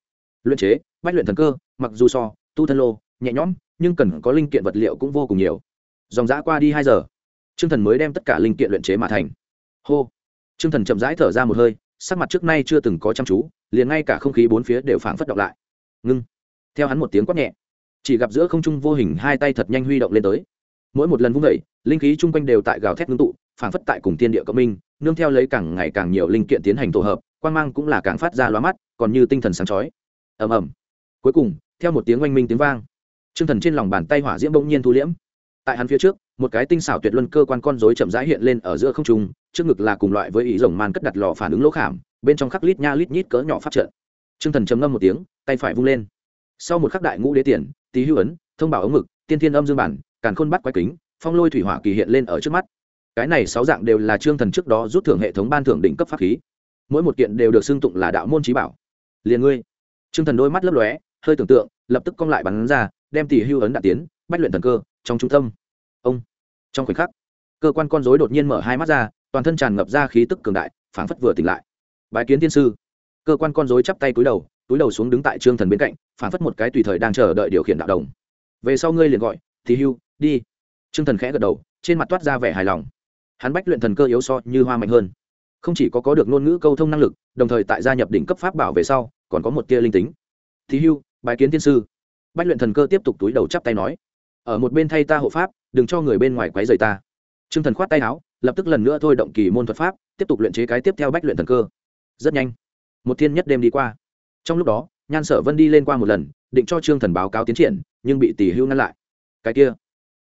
Luyện chế, bách luyện thần cơ, mặc dù so, tu thân lô, nhẹ nhõm, nhưng cần có linh kiện vật liệu cũng vô cùng nhiều. Dòng giã qua đi hai giờ t r ư ơ n g thần mới đem tất cả linh kiện luyện chế mà thành. Hô. T r ư ơ n g thần chậm rãi thở ra một hơi, sắc mặt trước nay chưa từng có chăm chú, liền ngay cả không khí bốn phía đều phảng phất động lại. Ngưng. Theo hắn một tiếng quát nhẹ chỉ gặp giữa không trung vô hình hai tay thật nhanh huy động lên tới. Mỗi một lần vung vẩy linh khí chung quanh đều tại gào thét ngưng tụ, phảng phất tại cùng tiên địa cộng minh, nương theo lấy càng ngày càng nhiều linh kiện tiến hành tổ hợp quan g mang cũng là càng phát ra lóa mắt, còn như tinh thần sáng chói. Ầm ầm. Cuối cùng, theo một tiếng oanh minh tiếng vang t r ư ơ n g thần trên lòng bàn tay hỏa diễm bỗng nhiên thu liễm. Tại hắn phía trước, một cái tinh xảo tuyệt luân cơ quan con dối chậm rãi hiện lên ở giữa không trung, trước ngực là cùng loại với ý rồng man cất đặt lò phản ứng lỗ khảm, bên trong khắc lít nha lít nhít cỡ nhỏ phát trận t r ư ơ n g thần chấm ngâm một tiếng, tay phải vung lên sau một khắc đại ngũ đế tiền, tý hữu ấn, thông bảo ống ngực tiên thiên âm dương bản, càn khôn bắt quái kính, phong lôi thủy hỏa kỳ hiện lên ở trước mắt. Cái này sáu dạng đều là trương thần trước đó rút thưởng hệ thống ban thưởng đỉnh cấp pháp khí. Mỗi một kiện đều được xưng tụng là đạo môn trí bảo. Liền ngươi. Trương thần đôi mắt lấp lóe, hơi tưởng tượng, lập tức cong lại bắn ra, đem tỷ hưu ấn đạn tiến, bách luyện thần cơ, trong trung tâm. Ông. Trong khoảnh khắc, cơ quan con dối đột nhiên mở hai mắt ra, toàn thân tràn ngập ra khí tức cường đại, phảng phất vừa tỉnh lại. Bài kiến tiên sư. Cơ quan con dối chắp tay cúi đầu túi đầu xuống đứng tại trương thần bên cạnh, phảng phất một cái tùy thời đang chờ đợi điều khiển đạo đồng. Về sau ngươi liền gọi, thì hưu, đi. Trương thần khẽ gật đầu, trên mặt toát ra vẻ hài lòng. Hắn bách luyện thần cơ yếu so như hoa mạnh hơn. Không chỉ có có được ngôn ngữ câu thông năng lực, đồng thời tại gia nhập đỉnh cấp pháp bảo về sau, còn có một tia linh tính. Thì hưu bài kiến tiên sư. Bách luyện thần cơ tiếp tục túi đầu chắp tay nói, ở một bên thay ta hộ pháp, đừng cho người bên ngoài quấy rầy ta. Trương thần khoát tay áo, lập tức lần nữa thôi động kỳ môn thuật pháp, tiếp tục luyện chế cái tiếp theo bách luyện thần cơ. Rất nhanh, một thiên nhất đêm đi qua trong lúc đó, nhan sở vân đi lên qua một lần, định cho trương thần báo cáo tiến triển, nhưng bị tỷ hưu ngăn lại. Cái kia,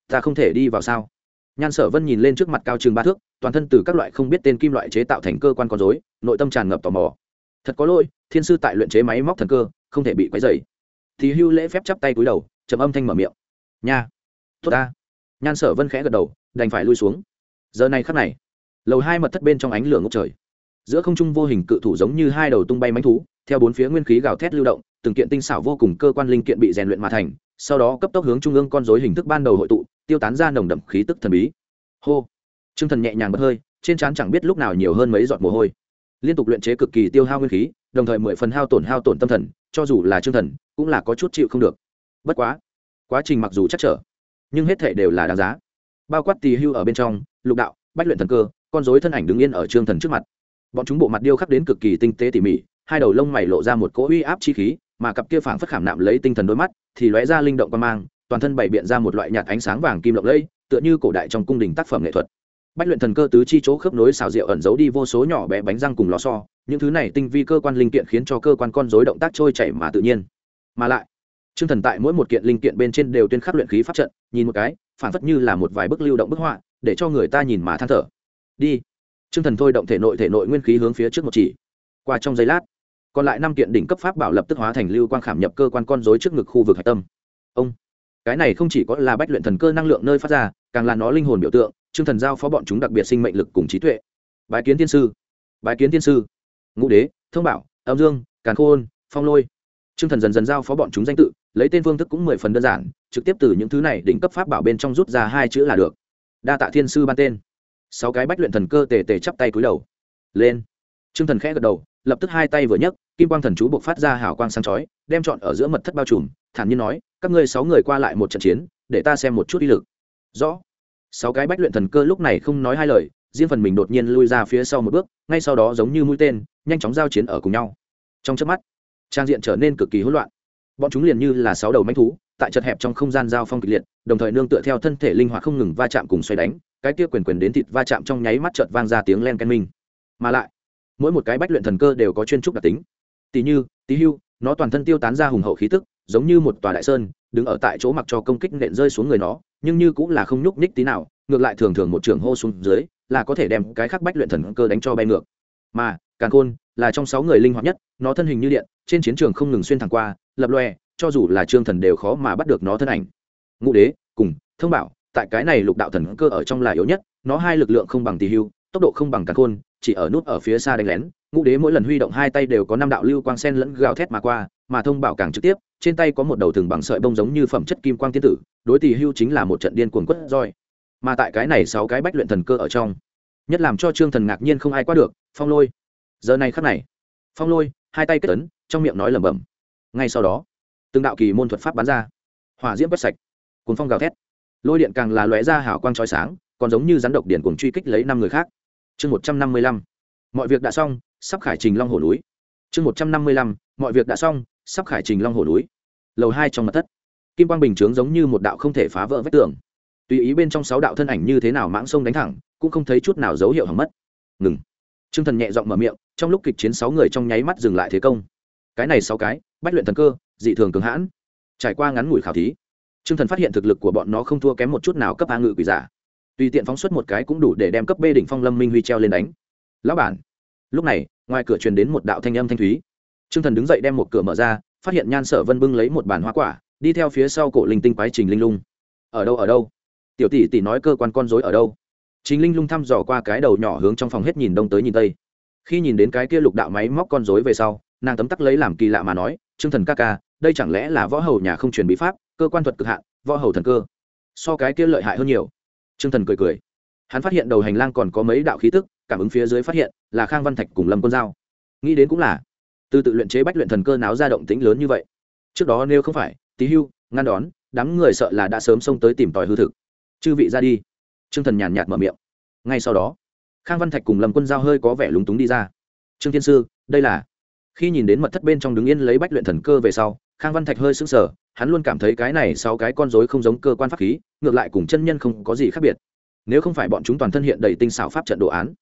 ta không thể đi vào sao? Nhan sở vân nhìn lên trước mặt cao trường ba thước, toàn thân từ các loại không biết tên kim loại chế tạo thành cơ quan con dối nội tâm tràn ngập tò mò. Thật có lỗi, thiên sư tại luyện chế máy móc thần cơ, không thể bị quấy dày thì hưu lễ phép chắp tay cúi đầu chấm âm thanh mở miệng. Nha, tốt ta. Nhan sở vân khẽ gật đầu, đành phải lui xuống. Giờ này khắc này, lầu hai mật thất bên trong ánh lửa ngốc trời. Giữa không trung vô hình cự thủ giống như hai đầu tung bay mánh thú theo bốn phía nguyên khí gào thét lưu động, từng kiện tinh xảo vô cùng cơ quan linh kiện bị rèn luyện mà thành, sau đó cấp tốc hướng trung ương con dối hình thức ban đầu hội tụ, tiêu tán ra nồng đậm khí tức thần bí. Hô! T r ư ơ n g thần nhẹ nhàng bật hơi, trên trán chẳng biết lúc nào nhiều hơn mấy giọt mồ hôi. Liên tục luyện chế cực kỳ tiêu hao nguyên khí, đồng thời mười phần hao tổn hao tổn tâm thần, cho dù là t thần, cũng là có chút chịu không được. Bất quá quá trình mặc dù chắc trở, nhưng hết thể đều là đáng giá. Bao quát tì hưu ở bên trong, lục đạo, bách luyện thần cơ, con dối thân ảnh đứng yên ở trương thần trước mặt. Bọn chúng bộ mặt điêu khắc đến cực kỳ tinh tế tỉ mỉ hai đầu lông mày lộ ra một cỗ uy áp chi khí mà cặp kia phảng phất khảm nạm lấy tinh thần đôi mắt thì lóe ra linh động quan mang toàn thân bày biện ra một loại nhạt ánh sáng vàng kim lộng lẫy tựa như cổ đại trong cung đình tác phẩm nghệ thuật bách luyện thần cơ tứ chi chỗ khớp nối xào rượu ẩn giấu đi vô số nhỏ bé bánh răng cùng lò xo những thứ này tinh vi cơ quan linh kiện khiến cho cơ quan con dối động tác trôi chảy mà tự nhiên mà lại Trương Thần tại mỗi một kiện linh kiện bên trên đều tuyên khắc luyện khí pháp trận, nhìn một cái, phản phất như là một vài bức lưu động bức họa, để cho người ta nhìn mà than thở. Đi. Trương Thần thôi động thể nội thể nội nguyên khí hướng phía trước một chỉ. Qua trong giây lát, còn lại năm kiện đỉnh cấp pháp bảo lập tức hóa thành lưu quang khảm nhập cơ quan con rối trước ngực khu vực hải tâm. Ông, cái này không chỉ có là bách luyện thần cơ năng lượng nơi phát ra, càng là nó linh hồn biểu tượng, Trương Thần giao phó bọn chúng đặc biệt sinh mệnh lực cùng trí tuệ. Bái kiến tiên sư. Bái kiến tiên sư. Ngũ đế, thông bảo, âm dương, càn khôn, phong lôi. Trương Thần dần dần giao phó bọn chúng danh tự, lấy tên phương thức cũng mười phần đơn giản trực tiếp từ những thứ này đỉnh cấp pháp bảo bên trong rút ra hai chữ là được đa tạ thiên sư ban tên sáu cái bách luyện thần cơ tề tề chắp tay cúi đầu lên t r ư ơ n g thần khẽ gật đầu lập tức hai tay vừa nhấc, kim quang thần chú buộc phát ra hào quang sáng chói, đem chọn ở giữa mật thất bao trùm, thản nhiên nói, các ngươi sáu người qua lại một trận chiến, để ta xem một chút uy lực. Rõ. Sáu cái bách luyện thần cơ lúc này không nói hai lời, riêng phần mình đột nhiên lui ra phía sau một bước, ngay sau đó giống như mũi tên, nhanh chóng giao chiến ở cùng nhau. Trong chớp mắt, trang diện trở nên cực kỳ hỗn loạn. Bọn chúng liền như là sáu đầu manh thú, tại chật hẹp trong không gian giao phong kịch liệt, đồng thời nương tựa theo thân thể linh hoạt không ngừng va chạm cùng xoay đánh, cái kia quyền quyền đến thịt va chạm trong nháy mắt chợt vang ra tiếng len ken minh. Mà lại mỗi một cái bách luyện thần cơ đều có chuyên trúc đặc tính. Tỷ như tí hưu, nó toàn thân tiêu tán ra hùng hậu khí tức, giống như một tòa đại sơn, đứng ở tại chỗ mặc cho công kích nện rơi xuống người nó, nhưng như cũng là không nhúc nhích tí nào, ngược lại thường thường một trường hô xuống dưới, là có thể đem cái khắc bách luyện thần cơ đánh cho bay ngược. Mà, càn khôn, là trong sáu người linh hoạt nhất, nó thân hình như điện, trên chiến trường không ngừng xuyên thẳng qua, lập lòe cho dù là trương thần đều khó mà bắt được nó thân ảnh. Ngũ đế, cùng thông bảo, tại cái này lục đạo thần cơ ở trong là yếu nhất, nó hai lực lượng không bằng tỷ hưu, tốc độ không bằng càn khôn chỉ ở nút ở phía xa đánh lén, ngũ đế mỗi lần huy động hai tay đều có năm đạo lưu quang sen lẫn gào thét mà qua, mà thông bảo càng trực tiếp, trên tay có một đầu thừng bằng sợi bông giống như phẩm chất kim quang tiên tử, đối tỷ hưu chính là một trận điên cuồng quất roi. Mà tại cái này sáu cái bách luyện thần cơ ở trong, nhất làm cho trương thần ngạc nhiên không ai qua được, phong lôi. Giờ này khắc này, phong lôi, hai tay kết tấn trong miệng nói lẩm bẩm. Ngay sau đó, từng đạo kỳ môn thuật pháp bắn ra. Hỏa diễm quét sạch cuốn phong gào thét. Lôi điện càng là lóe ra hào quang trói sáng, còn giống như rắn độc điện cùng truy kích lấy năm người khác chương một trăm năm mươi lăm, mọi việc đã xong, sắp khải trình long hồ núi. chương một trăm năm mươi lăm, mọi việc đã xong, sắp khải trình long hồ núi. lầu hai trong mặt thất. Kim quang bình chướng giống như một đạo không thể phá vỡ vách tường. Tùy ý bên trong sáu đạo thân ảnh như thế nào mãng sông đánh thẳng, cũng không thấy chút nào dấu hiệu hỏng mất. Ngừng. T r ư ơ n g thần nhẹ giọng mở miệng, trong lúc kịch chiến sáu người trong nháy mắt dừng lại thế công. Cái này sáu cái, bách luyện thần cơ, dị thường cường hãn. Trải qua ngắn ngủi khảo thí t r ư ơ n g thần phát hiện thực lực của bọn nó không thua kém một chút nào cấp a ngự quỷ giả tùy tiện phóng xuất một cái cũng đủ để đem cấp b đỉnh phong lâm minh huy treo lên đánh. Lão bản. Lúc này, ngoài cửa truyền đến một đạo thanh âm thanh thúy. T r ư ơ n g thần đứng dậy đem một cửa mở ra, phát hiện nhan sở vân bưng lấy một bàn hoa quả, đi theo phía sau cổ linh tinh quái trình linh lung. Ở đâu ở đâu? Tiểu tỷ tỷ nói cơ quan con dối ở đâu? Chính linh lung thăm dò qua cái đầu nhỏ hướng trong phòng hết nhìn đông tới nhìn tây. Khi nhìn đến cái kia lục đạo máy móc con dối về sau, nàng tấm tắc lấy làm kỳ lạ mà nói, trương thần ca ca, đây chẳng lẽ là võ hầu nhà không truyền bí pháp, cơ quan thuật cực hạn, võ hầu thần cơ. So cái kia lợi hại hơn nhiều trương thần cười cười. Hắn phát hiện đầu hành lang còn có mấy đạo khí tức, cảm ứng phía dưới phát hiện là khang văn thạch cùng lâm quân giao. Nghĩ đến cũng là, từ tự luyện chế bách luyện thần cơ náo ra động tĩnh lớn như vậy. Trước đó nếu không phải tí hưu, ngăn đón, đám người sợ là đã sớm xông tới tìm tòi hư thực. Chư vị ra đi. Trương thần nhàn nhạt mở miệng. Ngay sau đó, khang văn thạch cùng lâm quân giao hơi có vẻ lúng túng đi ra. Trương thiên sư, đây là khi nhìn đến mật thất bên trong đứng yên lấy bách luyện thần cơ về sau, khang văn thạch hơi sững sờ, hắn luôn cảm thấy cái này sau cái con rối không giống cơ quan pháp khí ngược lại cùng chân nhân không có gì khác biệt. Nếu không phải bọn chúng toàn thân hiện đầy tinh xảo pháp trận đồ án,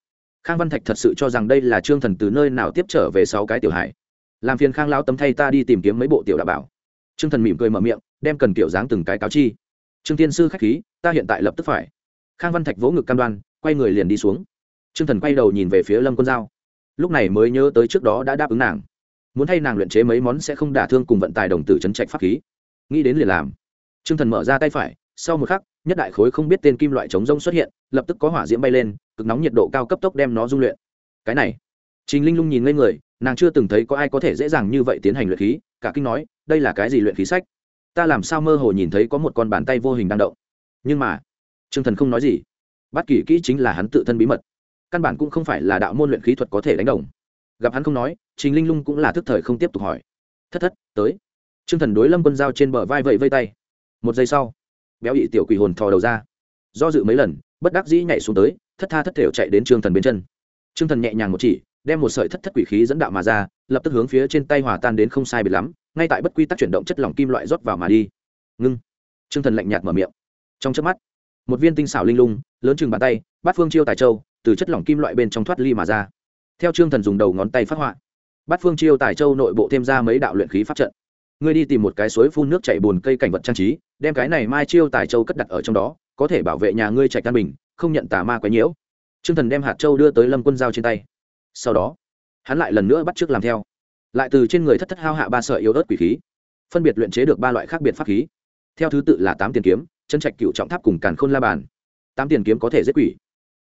khang văn thạch thật sự cho rằng đây là trương thần từ nơi nào tiếp trở về sáu cái tiểu hải làm phiền khang lão tấm thay ta đi tìm kiếm mấy bộ tiểu đạo bảo. Trương thần mỉm cười mở miệng, đem cần kiểu dáng từng cái cáo chi. Trương tiên sư khách khí, ta hiện tại lập tức phải. Khang văn thạch vỗ ngực cam đoan, quay người liền đi xuống. Trương thần quay đầu nhìn về phía lâm quân giao. Lúc này mới nhớ tới trước đó đã đáp ứng nàng. Muốn thay nàng luyện chế mấy món sẽ không đả thương cùng vận tài đồng tử chấn trạch pháp khí. Nghĩ đến liền làm. Trương thần mở ra tay phải sau một khắc nhất đại khối không biết tên kim loại chống rông xuất hiện lập tức có hỏa diễm bay lên cực nóng nhiệt độ cao cấp tốc đem nó dung luyện cái này trình linh lung nhìn lên người nàng chưa từng thấy có ai có thể dễ dàng như vậy tiến hành luyện khí cả kinh nói đây là cái gì luyện khí sách ta làm sao mơ hồ nhìn thấy có một con bàn tay vô hình đang động nhưng mà Trương Thần không nói gì. Bắt kỳ kỹ chính là hắn tự thân bí mật, căn bản cũng không phải là đạo môn luyện khí thuật có thể đánh đồng. Gặp hắn không nói, Trình Linh Lung cũng là thức thời không tiếp tục hỏi. Thất thất, tới. Trương Thần đối Lâm Quân giao trên bờ vai vẫy vây tay. Một giây sau, béo ị tiểu quỷ hồn thò đầu ra. Do dự mấy lần, bất đắc dĩ nhảy xuống tới, thất tha thất thểu chạy đến Trương Thần bên chân. Trương Thần nhẹ nhàng một chỉ, đem một sợi thất thất quỷ khí dẫn đạo mà ra, lập tức hướng phía trên tay hòa tan đến không sai biệt lắm, ngay tại bất quy tắc chuyển động chất lỏng kim loại rót vào mà đi. Ngưng. Trương Thần lạnh nhạt mở miệng. Trong chớp mắt, một viên tinh xảo linh lung lớn chừng bàn tay bát phương chiêu tài châu từ chất lỏng kim loại bên trong thoát ly mà ra theo trương thần dùng đầu ngón tay phát họa bát phương chiêu tài châu nội bộ thêm ra mấy đạo luyện khí pháp trận ngươi đi tìm một cái suối phun nước chảy bùn cây cảnh vật trang trí đem cái này mai chiêu tài châu cất đặt ở trong đó, có thể bảo vệ nhà ngươi chạy căn bình, không nhận tà ma quấy nhiễu. Trương thần đem hạt châu đưa tới lâm quân giao trên tay. Sau đó, hắn lại lần nữa bắt t làm theo. Lại từ trên người thất thất hao hạ ba sợi yếu ớt quỷ khí, phân biệt luyện chế được ba loại khác biệt pháp khí. Theo thứ tự là tám tiền kiếm, chân trạch cựu trọng tháp cùng càn khôn la bàn. Tám tiền kiếm có thể giết quỷ.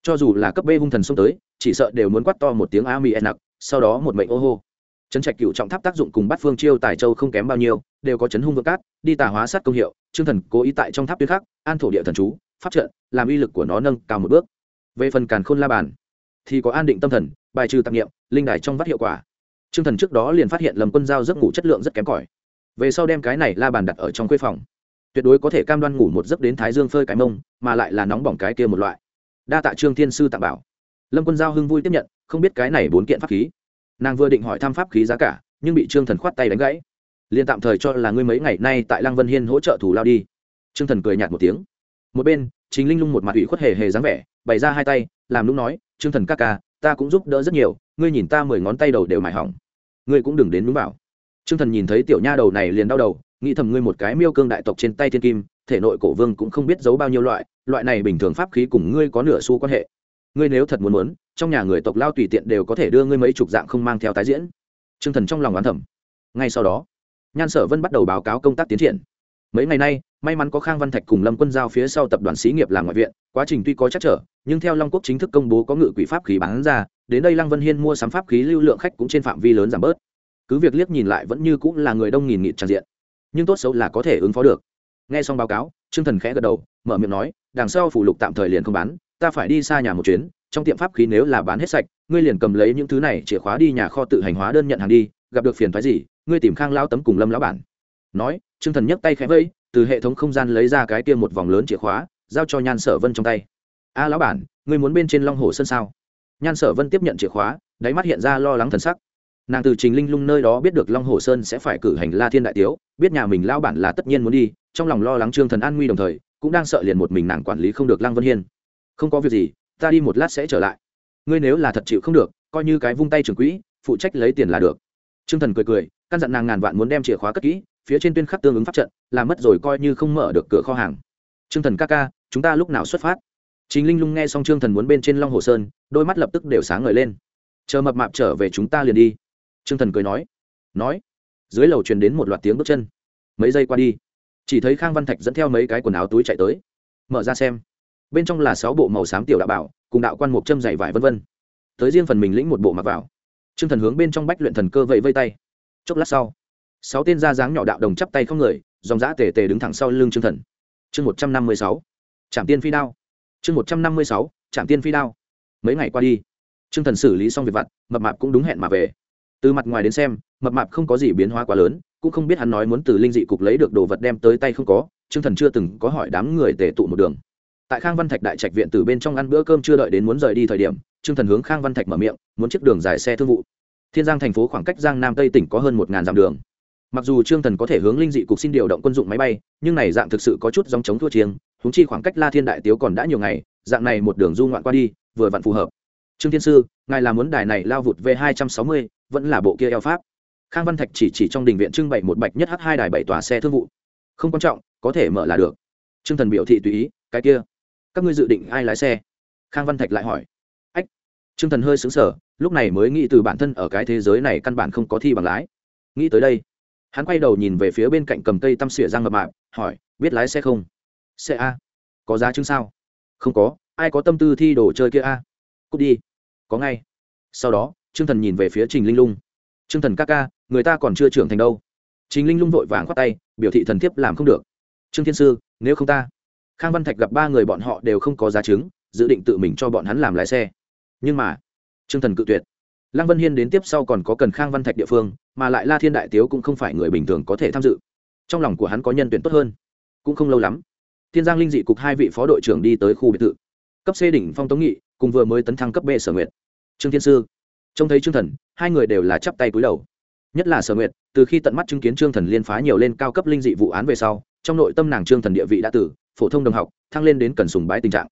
Cho dù là cấp b hung thần xông tới, chỉ sợ đều muốn quát to một tiếng a mi e nặc, sau đó một mệnh ô hô. Chân trạch cựu trọng tháp tác dụng cùng bắt phương chiêu tài châu không kém bao nhiêu, đều có chấn hung vượng cát đi tà hóa sát công hiệu chương thần cố ý tại trong tháp tuyến khác, an thổ địa thần chú, pháp trận, làm uy lực của nó nâng cao một bước. Về phần càn khôn la bàn, thì có an định tâm thần, bài trừ tạp nghiệm linh đài trong vắt hiệu quả. Chương thần trước đó liền phát hiện lầm quân giao giấc ngủ chất lượng rất kém cỏi. Về sau đem cái này la bàn đặt ở trong khuê phòng. Tuyệt đối có thể cam đoan ngủ một giấc đến thái dương phơi cái mông, mà lại là nóng bỏng cái kia một loại. Đa tạ trương thiên sư tặng bảo. Lâm quân giao hưng vui tiếp nhận, không biết cái này bốn kiện pháp khí. Nàng vừa định hỏi thăm pháp khí giá cả, nhưng bị trương thần khoát tay đánh gãy liền tạm thời cho là ngươi mấy ngày nay tại lăng vân hiên hỗ trợ thủ lao đi. Trương thần cười nhạt một tiếng. Một bên chính linh lung một mặt ủy khuất hề hề dáng vẻ, bày ra hai tay, làm lúc nói, trương thần ca ca, ta cũng giúp đỡ rất nhiều, ngươi nhìn ta mười ngón tay đầu đều mải hỏng. Ngươi cũng đừng đến đúng bảo trương thần nhìn thấy tiểu nha đầu này liền đau đầu, nghĩ thầm ngươi một cái miêu cương đại tộc trên tay thiên kim, thể nội cổ vương cũng không biết giấu bao nhiêu loại loại này bình thường pháp khí cùng ngươi có nửa xu quan hệ. Ngươi nếu thật muốn muốn, trong nhà người tộc lao tùy tiện đều có thể đưa ngươi mấy chục dạng không mang theo tái diễn. T r ư ơ n g thần trong lòng oán thẩm ngay sau đó nhan sở vân bắt đầu báo cáo công tác tiến triển. Mấy ngày nay, may mắn có khang văn thạch cùng lâm quân giao phía sau tập đoàn xí nghiệp làm ngoại viện, quá trình tuy có chắc trở, nhưng theo long quốc chính thức công bố có ngự quỹ pháp khí bán ra, đến đây lăng vân hiên mua sắm pháp khí lưu lượng khách cũng trên phạm vi lớn giảm bớt. Cứ việc liếc nhìn lại vẫn như cũng là người đông nghìn nghịt tràn diện, nhưng tốt xấu là có thể ứng phó được. Nghe xong báo cáo, trương thần khẽ gật đầu, mở miệng nói, đằng sau phủ lục tạm thời liền không bán, ta phải đi xa nhà một chuyến, trong tiệm pháp khí nếu là bán hết sạch, ngươi liền cầm lấy những thứ này chìa khóa đi nhà kho tự hành hóa đơn nhận hàng đi, gặp được phiền thoái gì ngươi tìm khang lao tấm cùng lâm lão bản. Nói, trương thần nhấc tay khẽ vẫy, từ hệ thống không gian lấy ra cái kia một vòng lớn chìa khóa, giao cho nhan sở vân trong tay. A lão bản, ngươi muốn bên trên long hồ sơn sao? Nhan sở vân tiếp nhận chìa khóa, đáy mắt hiện ra lo lắng thần sắc. Nàng từ trình linh lung nơi đó biết được long hồ sơn sẽ phải cử hành la thiên đại tiếu, biết nhà mình lao bản là tất nhiên muốn đi, trong lòng lo lắng trương thần an nguy đồng thời, cũng đang sợ liền một mình nàng quản lý không được lăng vân hiên. Không có việc gì, ta đi một lát sẽ trở lại. Ngươi nếu là thật chịu không được, coi như cái vung tay trường quỹ, phụ trách lấy tiền là được. Trương thần cười cười căn dặn nàng ngàn vạn muốn đem chìa khóa cất kỹ, phía trên tuyên khắc tương ứng pháp trận làm mất rồi coi như không mở được cửa kho hàng. Trương thần ca ca, chúng ta lúc nào xuất phát? Chính linh lung nghe xong trương thần muốn bên trên long hồ sơn, đôi mắt lập tức đều sáng ngời lên. Chờ mập mạp trở về chúng ta liền đi. Trương thần cười nói. Nói. Dưới lầu truyền đến một loạt tiếng bước chân. Mấy giây qua đi, chỉ thấy khang văn thạch dẫn theo mấy cái quần áo túi chạy tới. Mở ra xem. Bên trong là sáu bộ màu xám tiểu đạo bảo, cùng đạo quan mục châm dày vải vân vân. Tới riêng phần mình lĩnh một bộ mặc vào. Trương thần hướng bên trong bách luyện thần cơ vẫy vây tay chốc lát sau, sáu tên da dáng nhỏ đạo đồng chắp tay không người, dòng giã tề tề đứng thẳng sau lưng trương thần. Chương một trăm năm mươi sáu trạm tiên phi đao. Chương một trăm năm mươi sáu trạm tiên phi đao. Mấy ngày qua đi, trương thần xử lý xong việc vặt, mập mạp cũng đúng hẹn mà về. Từ mặt ngoài đến xem, mập mạp không có gì biến hóa quá lớn, cũng không biết hắn nói muốn từ linh dị cục lấy được đồ vật đem tới tay không có, trương thần chưa từng có hỏi đám người tề tụ một đường. Tại khang văn thạch đại trạch viện từ bên trong ăn bữa cơm chưa đợi đến muốn rời đi thời điểm, trương thần hướng khang văn thạch mở miệng, muốn chiếc đường dài xe thương vụ thiên giang thành phố khoảng cách giang nam tây tỉnh có hơn một ngàn dặm đường. Mặc dù trương thần có thể hướng linh dị cục xin điều động quân dụng máy bay, nhưng này dạng thực sự có chút dòng chống thua chiêng húng chi khoảng cách la thiên đại tiếu còn đã nhiều ngày, dạng này một đường du ngoạn qua đi, vừa vặn phù hợp. Trương thiên sư, ngài là muốn đài này lao vụt v hai trăm sáu mươi, vẫn là bộ kia eo pháp? Khang văn thạch chỉ chỉ trong đình viện trưng bày một bạch nhất h hai đài bảy tòa xe thương vụ. Không quan trọng, có thể mở là được. Trương thần biểu thị tùy ý, cái kia. Các ngươi dự định ai lái xe? Khang văn thạch lại hỏi. Ách. Trương thần hơi xứng sở lúc này mới nghĩ từ bản thân ở cái thế giới này căn bản không có thi bằng lái. Nghĩ tới đây, hắn quay đầu nhìn về phía bên cạnh cầm cây tăm xỉa răng mập mạp, hỏi, biết lái xe không? Xe a. Có giá chứng sao? Không có. Ai có tâm tư thi đồ chơi kia a? Cút đi. Có ngay. Sau đó, trương thần nhìn về phía trình linh lung. Trương thần ca ca, người ta còn chưa trưởng thành đâu. Trình linh lung vội vàng khoát tay, biểu thị thần thiếp làm không được. Trương thiên sư, nếu không ta. Khang văn thạch gặp ba người bọn họ đều không có giá chứng, dự định tự mình cho bọn hắn làm lái xe. Nhưng mà trương thần cự tuyệt. Lăng vân hiên đến tiếp sau còn có cần khang văn thạch địa phương, mà lại la thiên đại tiếu cũng không phải người bình thường có thể tham dự. Trong lòng của hắn có nhân tuyển tốt hơn. Cũng không lâu lắm, thiên giang linh dị cục hai vị phó đội trưởng đi tới khu biệt thự. Cấp c đỉnh phong tống nghị, cùng vừa mới tấn thăng cấp b sở nguyệt. Trương thiên sư, trông thấy trương thần, hai người đều là chắp tay cúi đầu. Nhất là sở nguyệt, từ khi tận mắt chứng kiến trương thần liên phá nhiều lên cao cấp linh dị vụ án về sau, trong nội tâm nàng trương thần địa vị đã tử phổ thông đồng học, thăng lên đến cần sùng bái tình trạng.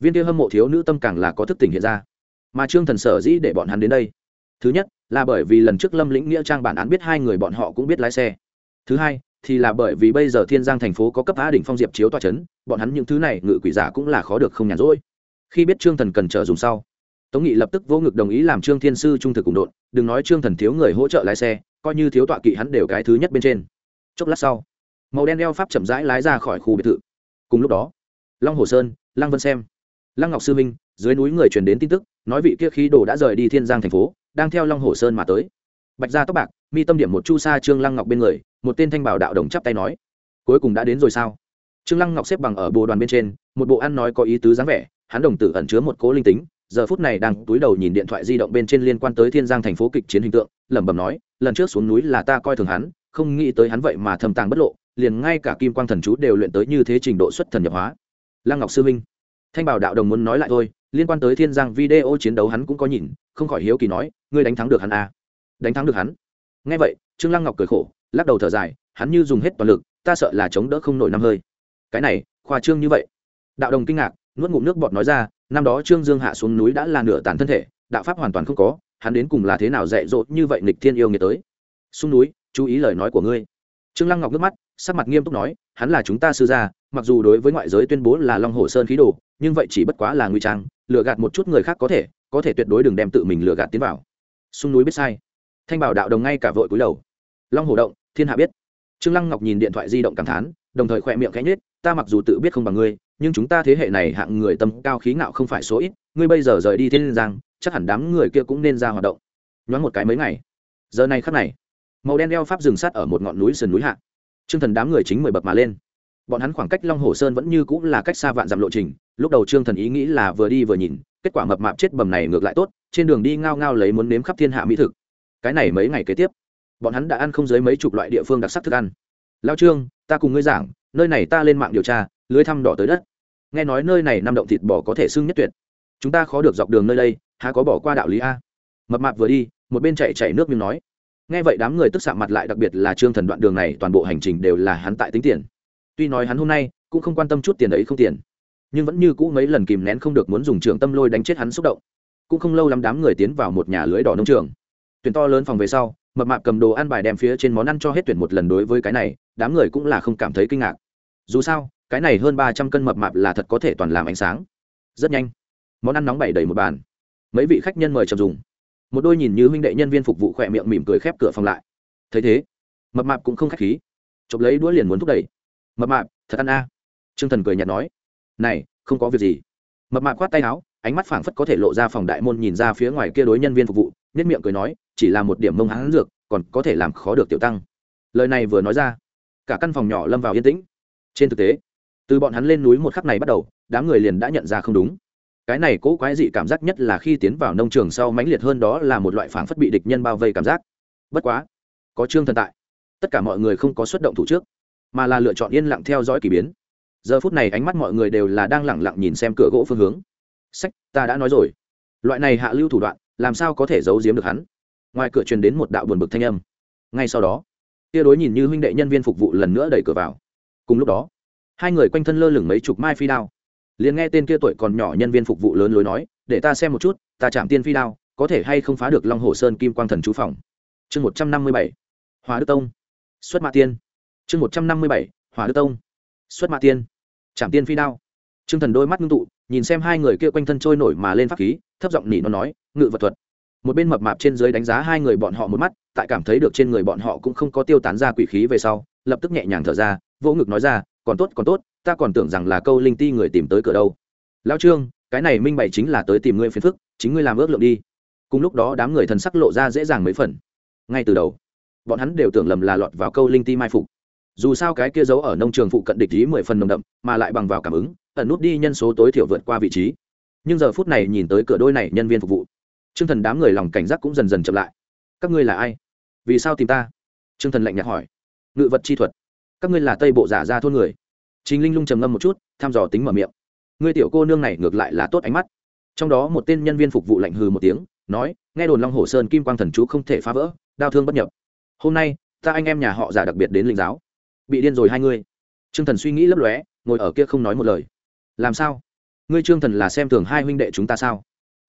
Viên kia hâm mộ thiếu nữ tâm càng là có thức tỉnh hiện ra mà trương thần sở dĩ để bọn hắn đến đây. Thứ nhất là bởi vì lần trước lâm lĩnh nghĩa trang bản án biết hai người bọn họ cũng biết lái xe. Thứ hai thì là bởi vì bây giờ thiên giang thành phố có cấp á đỉnh phong diệp chiếu toa c h ấ n bọn hắn những thứ này ngự quỷ giả cũng là khó được không nhàn rỗi. Khi biết trương thần cần trợ dùng sau tống nghị lập tức vô ngực đồng ý làm trương thiên sư trung thực cùng đội, đừng nói trương thần thiếu người hỗ trợ lái xe coi như thiếu tọa kỵ hắn đều cái thứ nhất bên trên. Chốc lát sau màu đen đeo pháp chậm rãi lái ra khỏi khu biệt thự. Cùng lúc đó long hồ sơn lăng vân xem lăng ngọc sư minh dưới núi người truyền đến tin tức nói vị kia khí đồ đã rời đi thiên giang thành phố, đang theo long hồ sơn mà tới. Bạch gia tóc bạc, mi tâm điểm một chu sa trương lăng ngọc bên người, một tên thanh bảo đạo đồng chắp tay nói, cuối cùng đã đến rồi sao? Trương lăng ngọc xếp bằng ở bồ đoàn bên trên, một bộ ăn nói có ý tứ dáng vẻ, hắn đồng tử ẩn chứa một cố linh tính, giờ phút này đang túi đầu nhìn điện thoại di động bên trên liên quan tới thiên giang thành phố kịch chiến hình tượng, lẩm bẩm nói, lần trước xuống núi là ta coi thường hắn, không nghĩ tới hắn vậy mà thầm tàng bất lộ, liền ngay cả kim quang thần chú đều luyện tới như thế trình độ xuất thần nhập hóa. Lăng ngọc sư minh thanh bảo đạo đồng muốn nói lại thôi, liên quan tới thiên giang video chiến đấu hắn cũng có nhìn, không khỏi hiếu kỳ nói, ngươi đánh thắng được hắn à? đánh thắng được hắn? Ngay vậy, trương lăng ngọc cười khổ, lắc đầu thở dài, hắn như dùng hết toàn lực, ta sợ là chống đỡ không nổi năm hơi. Cái này, khoa trương như vậy. Đạo đồng kinh ngạc, nuốt ngụm nước bọt nói ra, năm đó trương dương hạ xuống núi đã là nửa tàn thân thể, đạo pháp hoàn toàn không có, hắn đến cùng là thế nào dạy dỗ như vậy nghịch thiên yêu nghiệt tới? Xuống núi, chú ý lời nói của ngươi. Trương lăng ngọc nước mắt, sắc mặt nghiêm túc nói, hắn là chúng ta sư gia mặc dù đối với ngoại giới tuyên bố là long hồ sơn khí đồ, nhưng vậy chỉ bất quá là nguy trang, lừa gạt một chút người khác có thể có thể tuyệt đối đừng đem tự mình lừa gạt tiến vào. Sung núi biết sai. Thanh bảo đạo đồng ngay cả vội cúi đầu. Long hồ động, thiên hạ biết. Trương lăng ngọc nhìn điện thoại di động cảm thán, đồng thời khỏe miệng cánh nết ta mặc dù tự biết không bằng ngươi, nhưng chúng ta thế hệ này hạng người tâm cao khí ngạo không phải số ít, ngươi bây giờ rời đi thiên giang, chắc hẳn đám người kia cũng nên ra hoạt động. Nhoáng một cái mấy ngày. Giờ này khắc này, màu đen đeo pháp dừng sát ở một ngọn núi sườn núi hạ. Trương thần đám người chính mười bậc mà lên bọn hắn khoảng cách long hồ sơn vẫn như cũng là cách xa vạn dặm lộ trình, lúc đầu trương thần ý nghĩ là vừa đi vừa nhìn, kết quả mập mạp chết bầm này ngược lại tốt, trên đường đi ngao ngao lấy muốn nếm khắp thiên hạ mỹ thực. Cái này mấy ngày kế tiếp, bọn hắn đã ăn không dưới mấy chục loại địa phương đặc sắc thức ăn. Lao trương, ta cùng ngươi giảng, nơi này ta lên mạng điều tra, lưới thăm đỏ tới đất. Nghe nói nơi này năm động thịt bò có thể xưng nhất tuyệt. Chúng ta khó được dọc đường nơi đây, há có bỏ qua đạo lý a? Mập mạp vừa đi, một bên chạy chạy nước miếng nói. Nghe vậy đám người tức xạ mặt lại, đặc biệt là trương thần đoạn đường này toàn bộ hành trình đều là hắn tại tính tiền tuy nói hắn hôm nay cũng không quan tâm chút tiền ấy không tiền, nhưng vẫn như cũ mấy lần kìm nén không được muốn dùng trường tâm lôi đánh chết hắn xúc động. Cũng không lâu lắm đám người tiến vào một nhà lưới đỏ nông trường. Tuyển to lớn phòng về sau, mập mạp cầm đồ ăn bài đem phía trên món ăn cho hết tuyển một lần đối với cái này, đám người cũng là không cảm thấy kinh ngạc. Dù sao, cái này hơn ba trăm cân mập mạp là thật có thể toàn làm ánh sáng. Rất nhanh, món ăn nóng bày đầy một bàn. Mấy vị khách nhân mời chậm dùng. Một đôi nhìn như huynh đệ nhân viên phục vụ khỏe miệng mỉm cười khép cửa phòng lại. Thấy thế, mập mạp cũng không khách khí. Chộp lấy đũa liền muốn thúc đẩy mập mạp, thật ăn a. À. t r ư ơ n g thần cười nhạt nói, này, không có việc gì. Mập mạp khoát tay áo, ánh mắt phảng phất có thể lộ ra phòng đại môn nhìn ra phía ngoài kia đối nhân viên phục vụ nhất miệng cười nói, chỉ là một điểm mông hãn dược, còn có thể làm khó được tiểu tăng. Lời này vừa nói ra, cả căn phòng nhỏ lâm vào yên tĩnh. Trên thực tế, từ bọn hắn lên núi một khắc này bắt đầu, đám người liền đã nhận ra không đúng. Cái này cố quái dị cảm giác nhất là khi tiến vào nông trường sau mãnh liệt hơn đó là một loại phảng phất bị địch nhân bao vây cảm giác. Bất quá, có trương thần tại, tất cả mọi người không có xuất động thủ trước mà là lựa chọn yên lặng theo dõi k ỳ biến. Giờ phút này ánh mắt mọi người đều là đang lẳng lặng nhìn xem cửa gỗ phương hướng. Sách, ta đã nói rồi. Loại này hạ lưu thủ đoạn, làm sao có thể giấu giếm được hắn? Ngoài cửa truyền đến một đạo buồn bực thanh âm. Ngay sau đó, tia đối nhìn như huynh đệ nhân viên phục vụ lần nữa đẩy cửa vào. Cùng lúc đó, hai người quanh thân lơ lửng mấy chục mai phi đao. Liền nghe tên kia tuổi còn nhỏ nhân viên phục vụ lớn lối nói, để ta xem một chút, ta chạm tiên phi đao, có thể hay không phá được long hồ sơn kim quang thần chú phòng? Chương một trăm năm mươi bảy hòa đức tông, xuất mạ tiên chương một trăm năm mươi bảy, hỏa đức tông. Xuất mạ tiên. Trảm tiên phi đao. T r ư ơ n g thần đôi mắt ngưng tụ, nhìn xem hai người kia quanh thân trôi nổi mà lên pháp khí, thấp giọng nỉ nó nói, ngự vật thuật. Một bên mập mạp trên dưới đánh giá hai người bọn họ một mắt, tại cảm thấy được trên người bọn họ cũng không có tiêu tán ra quỷ khí về sau, lập tức nhẹ nhàng thở ra, vỗ ngực nói ra, còn tốt còn tốt, ta còn tưởng rằng là câu linh ti người tìm tới cửa đâu. Lao trương, cái này minh bày chính là tới tìm ngươi phiền phức, chính ngươi làm ước lượng đi. Cùng lúc đó đám người thần sắc lộ ra dễ dàng mấy phần. Ngay từ đầu, bọn hắn đều tưởng lầm là lọt vào câu linh ti mai phục dù sao cái kia giấu ở nông trường phụ cận địch ý mười phần nồng đậm, mà lại bằng vào cảm ứng, ẩn nút đi nhân số tối thiểu vượt qua vị trí. Nhưng giờ phút này nhìn tới cửa đôi này nhân viên phục vụ t r ư ơ n g thần đám người lòng cảnh giác cũng dần dần chậm lại. Các ngươi là ai? Vì sao tìm ta? T r ư ơ n g thần lạnh nhạt hỏi. Ngự vật chi thuật. Các ngươi là tây bộ giả ra thôn người. Chính linh lung trầm ngâm một chút, thăm dò tính mở miệng. Ngươi tiểu cô nương này ngược lại là tốt ánh mắt. Trong đó một tên nhân viên phục vụ lạnh hừ một tiếng, nói, nghe đồn long hồ sơn kim quang thần chú không thể phá vỡ, đau thương bất nhập. Hôm nay, ta anh em nhà họ giả đặc biệt đến linh giáo bị điên rồi hai ngươi. Trương thần suy nghĩ lấp lóe, ngồi ở kia không nói một lời. Làm sao? Ngươi trương thần là xem thường hai huynh đệ chúng ta sao?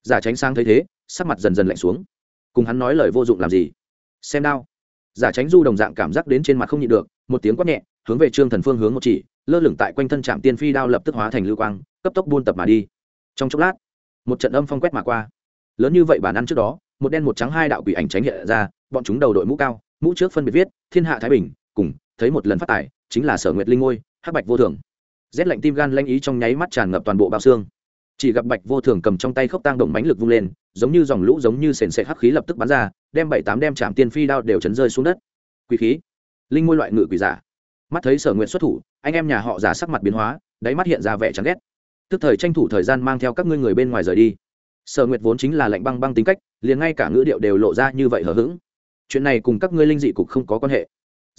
Giả tránh sang thấy thế, sắc mặt dần dần lạnh xuống. Cùng hắn nói lời vô dụng làm gì? Xem đao. Giả tránh du đồng dạng cảm giác đến trên mặt không nhịn được, một tiếng quát nhẹ, hướng về trương thần phương hướng một chỉ, lơ lửng tại quanh thân trạm tiên phi đao lập tức hóa thành lưu quang, cấp tốc buôn tập mà đi. Trong chốc lát, một trận âm phong quét mà qua. Lớn như vậy bản ăn trước đó, một đen một trắng hai đạo quỷ ảnh tránh hiện ra, bọn chúng đầu đội mũ cao, mũ trước phân biệt viết, thiên hạ thái bình thấy một lần phát tài, chính là sở nguyệt linh ngôi, hắc bạch vô thường. Rét lạnh tim gan lanh ý trong nháy mắt tràn ngập toàn bộ bao xương. Chỉ gặp bạch vô thường cầm trong tay khốc tang động bánh lực vung lên, giống như dòng lũ giống như sền sệt hắc khí lập tức bắn ra, đem bảy tám đem chạm tiên phi đao đều chấn rơi xuống đất. Quỷ khí. Linh ngôi loại ngự quỷ giả. Mắt thấy sở nguyện xuất thủ, anh em nhà họ giả sắc mặt biến hóa, đáy mắt hiện ra vẻ chán ghét. Tức thời tranh thủ thời gian mang theo các ngươi người bên ngoài rời đi. Sở nguyệt vốn chính là lạnh băng băng tính cách, liền ngay cả ngữ điệu đều lộ ra như vậy hờ hững. Chuyện này cùng các ngươi linh dị cục không có quan hệ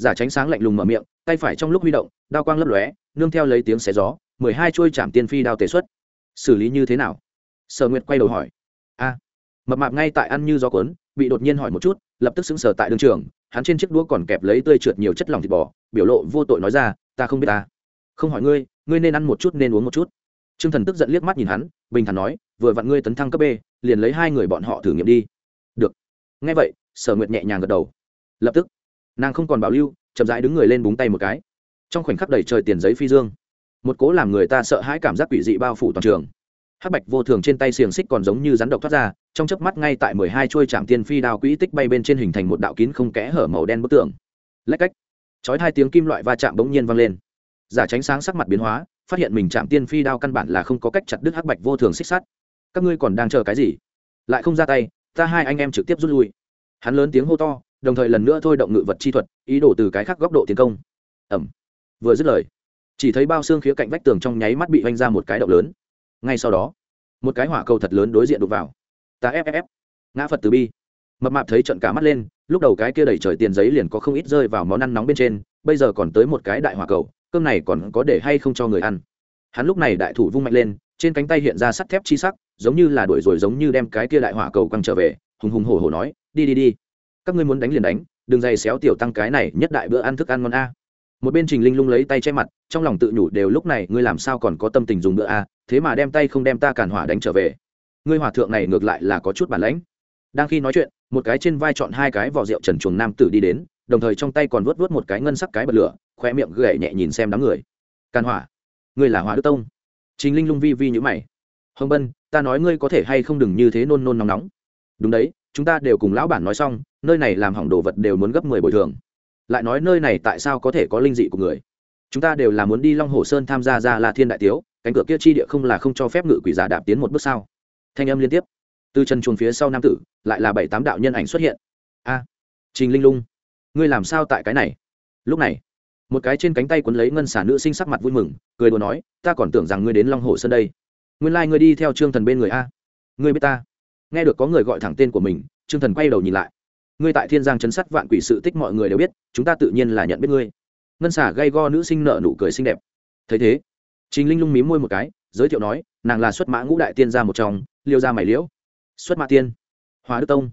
giả tránh sáng lạnh lùng mở miệng, tay phải trong lúc huy động, đao quang lấp lóe, nương theo lấy tiếng xé gió, mười hai chuôi chạm tiên phi đao tề xuất. Xử lý như thế nào? Sở nguyệt quay đầu hỏi. A, mập mạp ngay tại ăn như gió cuốn, bị đột nhiên hỏi một chút, lập tức xứng sở tại đường trường, hắn trên chiếc đũa còn kẹp lấy tươi trượt nhiều chất lỏng thịt bò, biểu lộ vô tội nói ra, ta không biết ta. Không hỏi ngươi ngươi nên ăn một chút nên uống một chút. T r ư ơ n g thần tức giận liếc mắt nhìn hắn, bình thản nói, vừa vặn ngươi tấn thăng cấp b, liền lấy hai người bọn họ thử nghiệm đi. Được. Ngay vậy, sở nguyệt nhẹ nhàng gật đầu. Lập tức nàng không còn bảo lưu, chậm rãi đứng người lên búng tay một cái. Trong khoảnh khắc đầy trời tiền giấy phi dương, một cố làm người ta sợ hãi cảm giác quỷ dị bao phủ toàn trường. Hắc bạch vô thường trên tay xiềng xích còn giống như rắn độc thoát ra, trong chớp mắt ngay tại mười hai chuôi trạm tiên phi đao quỹ tích bay bên trên hình thành một đạo kín không kẽ hở màu đen bức tường. Lách cách. Chói hai tiếng kim loại va chạm bỗng nhiên vang lên. Giả tránh sáng sắc mặt biến hóa, phát hiện mình chạm tiên phi đao căn bản là không có cách chặt đứt hắc bạch vô thường xích sắt. Các ngươi còn đang chờ cái gì? Lại không ra tay, ta hai anh em trực tiếp rút lui. Hắn lớn tiếng hô to đồng thời lần nữa thôi động ngự vật chi thuật, ý đồ từ cái khác góc độ tiến công. Ẩm vừa dứt lời, chỉ thấy bao xương khía cạnh vách tường trong nháy mắt bị oanh ra một cái động lớn. Ngay sau đó, một cái hỏa cầu thật lớn đối diện đục vào. Ta ff ngã phật từ bi. Mập mạp thấy trận cả mắt lên, lúc đầu cái kia đẩy trời tiền giấy liền có không ít rơi vào món ăn nóng bên trên, bây giờ còn tới một cái đại hỏa cầu, cơm này còn có để hay không cho người ăn. Hắn lúc này đại thủ vung mạnh lên, trên cánh tay hiện ra sắt thép chi sắc, giống như là đuổi rồi giống như đem cái kia đại hỏa cầu quăng trở về, hùng hùng hổ hổ nói, đi đi đi các ngươi muốn đánh liền đánh, đừng dày xéo tiểu tăng cái này nhất đại bữa ăn thức ăn ngon a. Một bên trình linh lung lấy tay che mặt, trong lòng tự nhủ đều lúc này ngươi làm sao còn có tâm tình dùng bữa a, thế mà đem tay không đem ta cản hỏa đánh trở về. Ngươi hòa thượng này ngược lại là có chút bản lãnh. Đang khi nói chuyện, một cái trên vai chọn hai cái vỏ rượu trần chuồng nam tử đi đến, đồng thời trong tay còn vớt vớt một cái ngân sắc cái bật lửa khoe miệng gậy nhẹ nhìn xem đám người. Càn hỏa? Ngươi là hỏa đức tông? Trình linh lung vi vi nhữ mày. Hồng bân, ta nói ngươi có thể hay không đừng như thế nôn nôn nóng nóng. Đúng đấy chúng ta đều cùng lão bản nói xong, nơi này làm hỏng đồ vật đều muốn gấp mười bồi thường. Lại nói nơi này tại sao có thể có linh dị của người? Chúng ta đều là muốn đi long hồ sơn tham gia ra là thiên đại tiếu, cánh cửa kia chi địa không là không cho phép ngự quỷ giả đạp tiến một bước sao? Thanh âm liên tiếp. Từ chân chuồng phía sau nam tử, lại là bảy tám đạo nhân ảnh xuất hiện. A, trình linh lung, ngươi làm sao tại cái này? Lúc này, một cái trên cánh tay quấn lấy ngân xả nữ sinh sắc mặt vui mừng, cười đùa nói, ta còn tưởng rằng ngươi đến long hồ sơn đây. Nguyên lai、like、ngươi đi theo trương thần bên người a. Ngươi biết ta? Nghe được có người gọi thẳng tên của mình, trương thần quay đầu nhìn lại. Ngươi tại thiên giang chấn sắt vạn quỷ sự tích mọi người đều biết, chúng ta tự nhiên là nhận biết ngươi. Ngân xả gay go nữ sinh nợ nụ cười xinh đẹp. Thấy thế chính linh lung mí môi một cái, giới thiệu nói, nàng là xuất mã ngũ đại tiên gia một trong, liêu gia mày liễu. Xuất mã tiên. Hóa đức tông.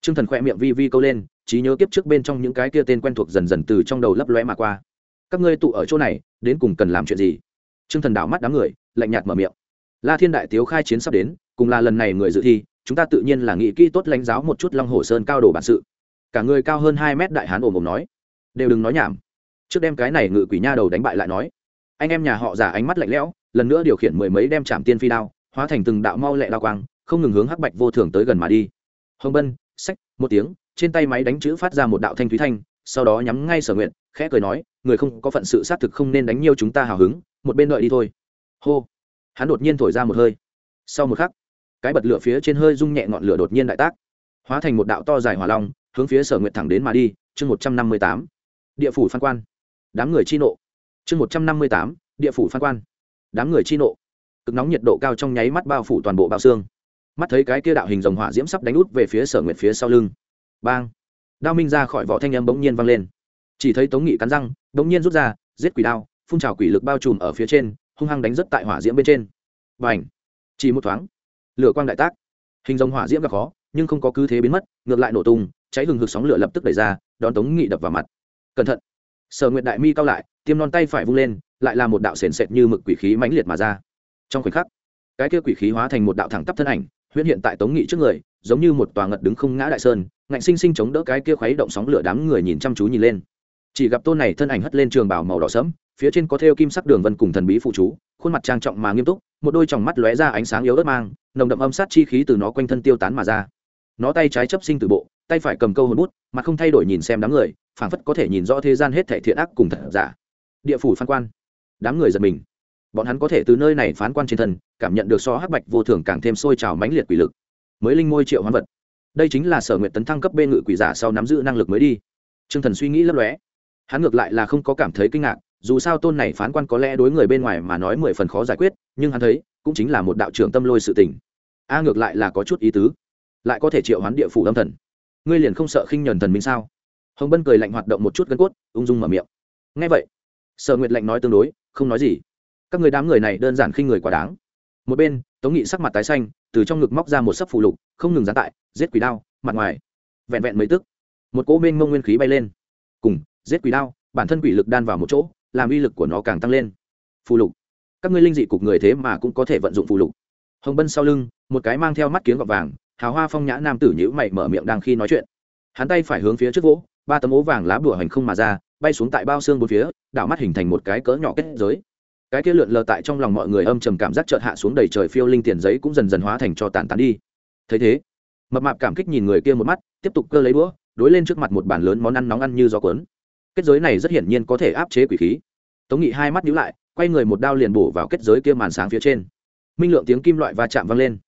Trương thần khỏe miệng vi vi câu lên, trí nhớ kiếp trước bên trong những cái kia tên quen thuộc dần dần từ trong đầu lấp lóe mà qua. Các ngươi tụ ở chỗ này, đến cùng cần làm chuyện gì? Trương thần đảo mắt đám người, lạnh nhạt mở miệng la thiên đại tiếu khai chiến sắp đến, cùng là lần này người dự thi, chúng ta tự nhiên là nghĩ kỹ tốt lãnh giáo một chút long hồ sơn cao đồ bản sự. Cả người cao hơn hai mét đại hán ồm ồm nói. Đều đừng nói nhảm. Trước đem cái này ngự quỷ nha đầu đánh bại lại nói. Anh em nhà họ giả ánh mắt lạnh lẽo, lần nữa điều khiển mười mấy đem chạm tiên phi đao, hóa thành từng đạo mau lẹ la quang, không ngừng hướng hắc bạch vô thường tới gần mà đi. Hồng bân sách một tiếng, trên tay máy đánh chữ phát ra một đạo thanh thúy thanh, sau đó nhắm ngay sở nguyện khẽ cười nói, người không có phận sự xác thực không nên đánh nhiều chúng ta hào hứng, một bên đợi đi thôi. Hô hắn đột nhiên thổi ra một hơi. Sau một khắc, cái bật lửa phía trên hơi rung nhẹ ngọn lửa đột nhiên đại tác, hóa thành một đạo to dài hỏa long, hướng phía sở nguyện thẳng đến mà đi, chương một trăm năm mươi tám, địa phủ phan quan. Đám người chi nộ. Chương một trăm năm mươi tám, địa phủ phan quan. Đám người chi nộ. Cực nóng nhiệt độ cao trong nháy mắt bao phủ toàn bộ bao xương. Mắt thấy cái kia đạo hình dòng hỏa diễm sắp đánh út về phía sở nguyệt phía sau lưng. Bang! Đao minh ra khỏi vỏ thanh âm bỗng nhiên vang lên. Chỉ thấy tống nghị cắn răng, bỗng nhiên rút ra, giết quỷ đao, phun trào quỷ lực bao trùm ở phía trên hung hăng đánh rất tại hỏa diễm bên trên. Và ảnh chỉ một thoáng, lửa quang đại tác. Hình dòng hỏa diễm gặp khó, nhưng không có cứ thế biến mất, ngược lại nổ tung, cháy hừng hực sóng lửa lập tức đẩy ra, đón tống nghị đập vào mặt. Cẩn thận! Sở nguyện đại mi cao lại, tiêm non tay phải vung lên, lại là một đạo sền sệt như mực quỷ khí mãnh liệt mà ra. Trong khoảnh khắc, cái kia quỷ khí hóa thành một đạo thẳng tắp thân ảnh, huyễn hiện tại tống nghị trước người, giống như một tòa ngật đứng không ngã đại sơn, ngạnh sinh sinh chống đỡ cái kia khuấy động sóng lửa đám người nhìn chăm chú nhìn lên chỉ gặp tôn này thân ảnh hất lên trường bào màu đỏ sẫm, phía trên có thêu kim sắc đường vân cùng thần bí phụ chú, khuôn mặt trang trọng mà nghiêm túc, một đôi tròng mắt lóe ra ánh sáng yếu ớt mang, nồng đậm âm sát chi khí từ nó quanh thân tiêu tán mà ra. Nó tay trái chấp sinh từ bộ, tay phải cầm câu hồn bút, mà không thay đổi nhìn xem đám người, phảng phất có thể nhìn rõ thế gian hết thể thiện ác cùng thật giả. Địa phủ phán quan. Đám người giật mình. Bọn hắn có thể từ nơi này phán quan trên thân, cảm nhận được so hắc bạch vô thường càng thêm sôi trào mãnh liệt quỷ lực. Mới linh môi triệu hoán vật. Đây chính là sở nguyện tấn thăng cấp bên ngự quỷ giả sau nắm giữ năng lực mới đi. T r ư ơ n g thần suy nghĩ lấp lóe hắn ngược lại là không có cảm thấy kinh ngạc, dù sao tôn này phán quan có lẽ đối người bên ngoài mà nói mười phần khó giải quyết, nhưng hắn thấy, cũng chính là một đạo trưởng tâm lôi sự tình. A ngược lại là có chút ý tứ. Lại có thể triệu hoán địa phủ âm thần. Ngươi liền không sợ khinh nhuần thần minh sao? Hồng bân cười lạnh hoạt động một chút gân cốt, ung dung mở miệng. Ngay vậy, sở nguyệt lạnh nói tương đối, không nói gì. Các người đám người này đơn giản khinh người quá đáng. Một bên, tống nghị sắc mặt tái xanh, từ trong ngực móc ra một sấp phù lục, không ngừng gián tại, giết quỷ đao, mặt ngoài, vẹn vẹn mấy tức. Một cỗ mênh mông nguyên khí bay lên. Cùng giết quỷ đao, bản thân quỷ lực đan vào một chỗ, làm uy lực của nó càng tăng lên. Phù lục. Các ngươi linh dị cục người thế mà cũng có thể vận dụng phù lục. Hồng bân sau lưng, một cái mang theo mắt kiếng gọt vàng, hào hoa phong nhã nam tử nhữ mày mở miệng đang khi nói chuyện. Hắn tay phải hướng phía trước vỗ, ba tấm ố vàng lá bùa hành không mà ra, bay xuống tại bao xương bốn phía, đảo mắt hình thành một cái cỡ nhỏ kết giới. Cái kia lượn lờ tại trong lòng mọi người âm trầm cảm giác chợt hạ xuống đầy trời phiêu linh tiền giấy cũng dần dần hóa thành cho tàn tán đi. Thấy thế, mập mạp cảm kích nhìn người kia một mắt, tiếp tục cơ lấy đũa, đối lên trước mặt một bàn lớn món ăn nóng ăn như gió cuốn kết giới này rất hiển nhiên có thể áp chế quỷ khí. Tống nghị hai mắt nhíu lại, quay người một đao liền bổ vào kết giới kia màn sáng phía trên. Minh lượng tiếng kim loại va chạm vang lên.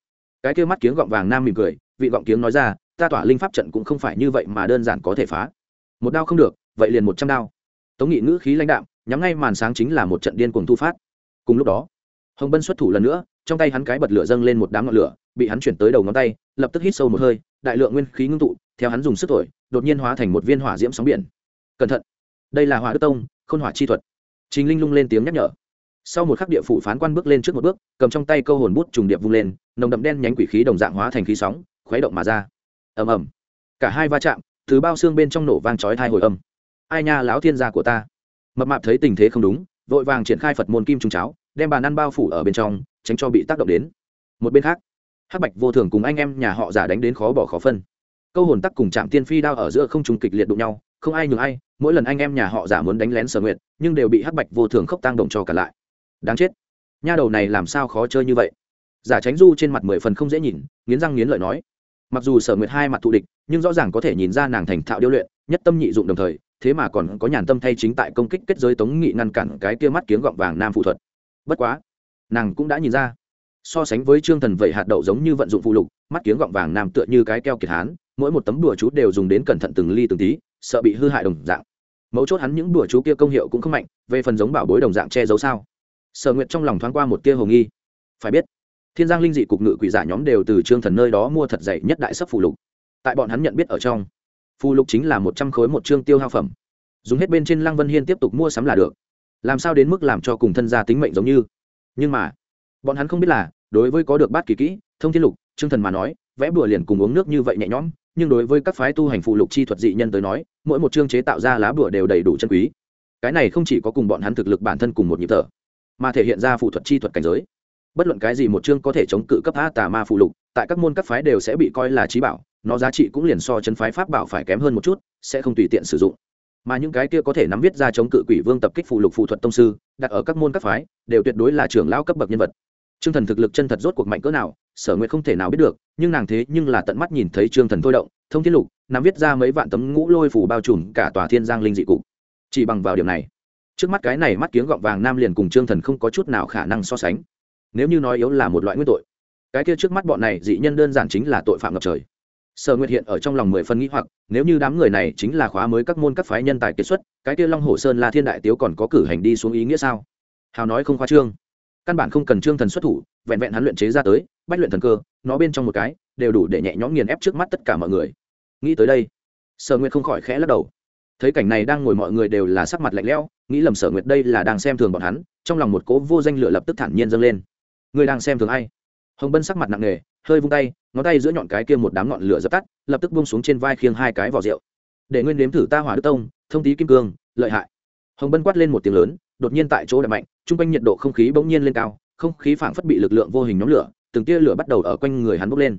Cái kia mắt kiếng gọng vàng nam mỉm cười, vị gọng kiếng nói ra, ta tỏa linh pháp trận cũng không phải như vậy mà đơn giản có thể phá. Một đao không được, vậy liền một trăm đao. Tống nghị ngữ khí lãnh đạm, nhắm ngay màn sáng chính là một trận điên cuồng thu phát. Cùng lúc đó, hồng bân xuất thủ lần nữa, trong tay hắn cái bật lửa dâng lên một đám ngọn lửa, bị hắn chuyển tới đầu ngón tay, lập tức hít sâu một hơi, đại lượng nguyên khí ngưng tụ, theo hắn dùng sức thổi, đột nhiên hóa thành một viên hỏa diễm sóng biển. Cẩn thận đây là hỏa đức tông, khôn hỏa chi thuật. Chính linh lung lên tiếng nhắc nhở. Sau một khắc địa phủ phán quan bước lên trước một bước, cầm trong tay câu hồn bút trùng điệp vung lên, nồng đậm đen nhánh quỷ khí đồng dạng hóa thành khí sóng, khuấy động mà ra. Ầm ầm. Cả hai va chạm, thứ bao xương bên trong nổ vang chói thai hồi âm. Ai nha láo thiên gia của ta. Mập mạp thấy tình thế không đúng, vội vàng triển khai phật môn kim trung cháo, đem bàn ăn bao phủ ở bên trong, tránh cho bị tác động đến. Một bên khác, hắc bạch vô thường cùng anh em nhà họ giả đánh đến khó bỏ khó phân. Câu hồn tắc cùng chạm tiên phi đao ở giữa không trùng kịch liệt đụng nhau, không ai nhường ai mỗi lần anh em nhà họ giả muốn đánh lén sở nguyệt, nhưng đều bị hắc bạch vô thường khốc tăng động cho cả lại. Đáng chết. Nha đầu này làm sao khó chơi như vậy? Giả tránh du trên mặt mười phần không dễ nhìn, nghiến răng nghiến lợi nói. Mặc dù sở nguyệt hai mặt thù địch, nhưng rõ ràng có thể nhìn ra nàng thành thạo điêu luyện, nhất tâm nhị dụng đồng thời, thế mà còn có nhàn tâm thay chính tại công kích kết giới tống nghị ngăn cản cái kia mắt kiếng gọng vàng nam phụ thuật. Bất quá, nàng cũng đã nhìn ra. So sánh với trương thần vậy hạt đậu giống như vận dụng phụ lục, mắt kiếng gọng vàng nam tựa như cái keo kiệt hán, mỗi một tấm đùa chú đều dùng đến cẩn thận từng ly từng tí, sợ bị hư hại đồng dạng mấu chốt hắn những đùa chú kia công hiệu cũng không mạnh, về phần giống bảo bối đồng dạng che giấu sao? Sở nguyệt trong lòng thoáng qua một tia hồ nghi. Phải biết, thiên giang linh dị cục ngự quỷ giả nhóm đều từ trương thần nơi đó mua thật dày nhất đại sấp phù lục. Tại bọn hắn nhận biết ở trong, phù lục chính là một trăm khối một chương tiêu hao phẩm. Dùng hết bên trên lăng vân hiên tiếp tục mua sắm là được. Làm sao đến mức làm cho cùng thân gia tính mệnh giống như? Nhưng mà, bọn hắn không biết là, đối với có được bát kỳ kỹ, thông thiên lục, trương thần mà nói, vẽ bùa liền cùng uống nước như vậy nhẹ nhõm nhưng đối với các phái tu hành phụ lục chi thuật dị nhân tới nói, mỗi một chương chế tạo ra lá bùa đều đầy đủ chân quý. Cái này không chỉ có cùng bọn hắn thực lực bản thân cùng một nhịp thở, mà thể hiện ra phụ thuật chi thuật cảnh giới. Bất luận cái gì một chương có thể chống cự cấp a tà ma phụ lục, tại các môn các phái đều sẽ bị coi là trí bảo, nó giá trị cũng liền so chân phái pháp bảo phải kém hơn một chút, sẽ không tùy tiện sử dụng. Mà những cái kia có thể nắm viết ra chống cự quỷ vương tập kích phụ lục phụ thuật tông sư, đặt ở các môn các phái, đều tuyệt đối là trưởng lao cấp bậc nhân vật trương thần thực lực chân thật rốt cuộc mạnh cỡ nào, sở nguyệt không thể nào biết được, nhưng nàng thế nhưng là tận mắt nhìn thấy trương thần thôi động, thông thiên lục, nắm viết ra mấy vạn tấm ngũ lôi phủ bao trùm cả tòa thiên giang linh dị cụ chỉ bằng vào điểm này, trước mắt cái này mắt kiếng gọng vàng nam liền cùng trương thần không có chút nào khả năng so sánh. Nếu như nói yếu là một loại nguyên tội, cái kia trước mắt bọn này dị nhân đơn giản chính là tội phạm ngập trời. Sở nguyệt hiện ở trong lòng mười phân nghĩ hoặc, nếu như đám người này chính là khóa mới các môn các phái nhân tài kiệt xuất, cái kia long hồ sơn la thiên đại tiếu còn có cử hành đi xuống ý nghĩa sao? Hào nói không khoa trương căn bản không cần trương thần xuất thủ, vẹn vẹn hắn luyện chế ra tới, bách luyện thần cơ, nó bên trong một cái, đều đủ để nhẹ nhõm nghiền ép trước mắt tất cả mọi người. Nghĩ tới đây, sở nguyệt không khỏi khẽ lắc đầu. Thấy cảnh này đang ngồi mọi người đều là sắc mặt lạnh lẽo, nghĩ lầm sở nguyệt đây là đang xem thường bọn hắn, trong lòng một cố vô danh lửa lập tức thản nhiên dâng lên. Người đang xem thường ai? Hồng bân sắc mặt nặng nề, hơi vung tay, ngón tay giữa nhọn cái kia một đám ngọn lửa dập tắt, lập tức bung xuống trên vai khiêng hai cái vỏ rượu. Để nguyên nếm thử ta hỏa đức tông, thông tí kim cương, lợi hại. Hồng bân quát lên một tiếng lớn đột nhiên tại chỗ đập mạnh, chung quanh nhiệt độ không khí bỗng nhiên lên cao, không khí phảng phất bị lực lượng vô hình nhóm lửa, từng tia lửa bắt đầu ở quanh người hắn bốc lên.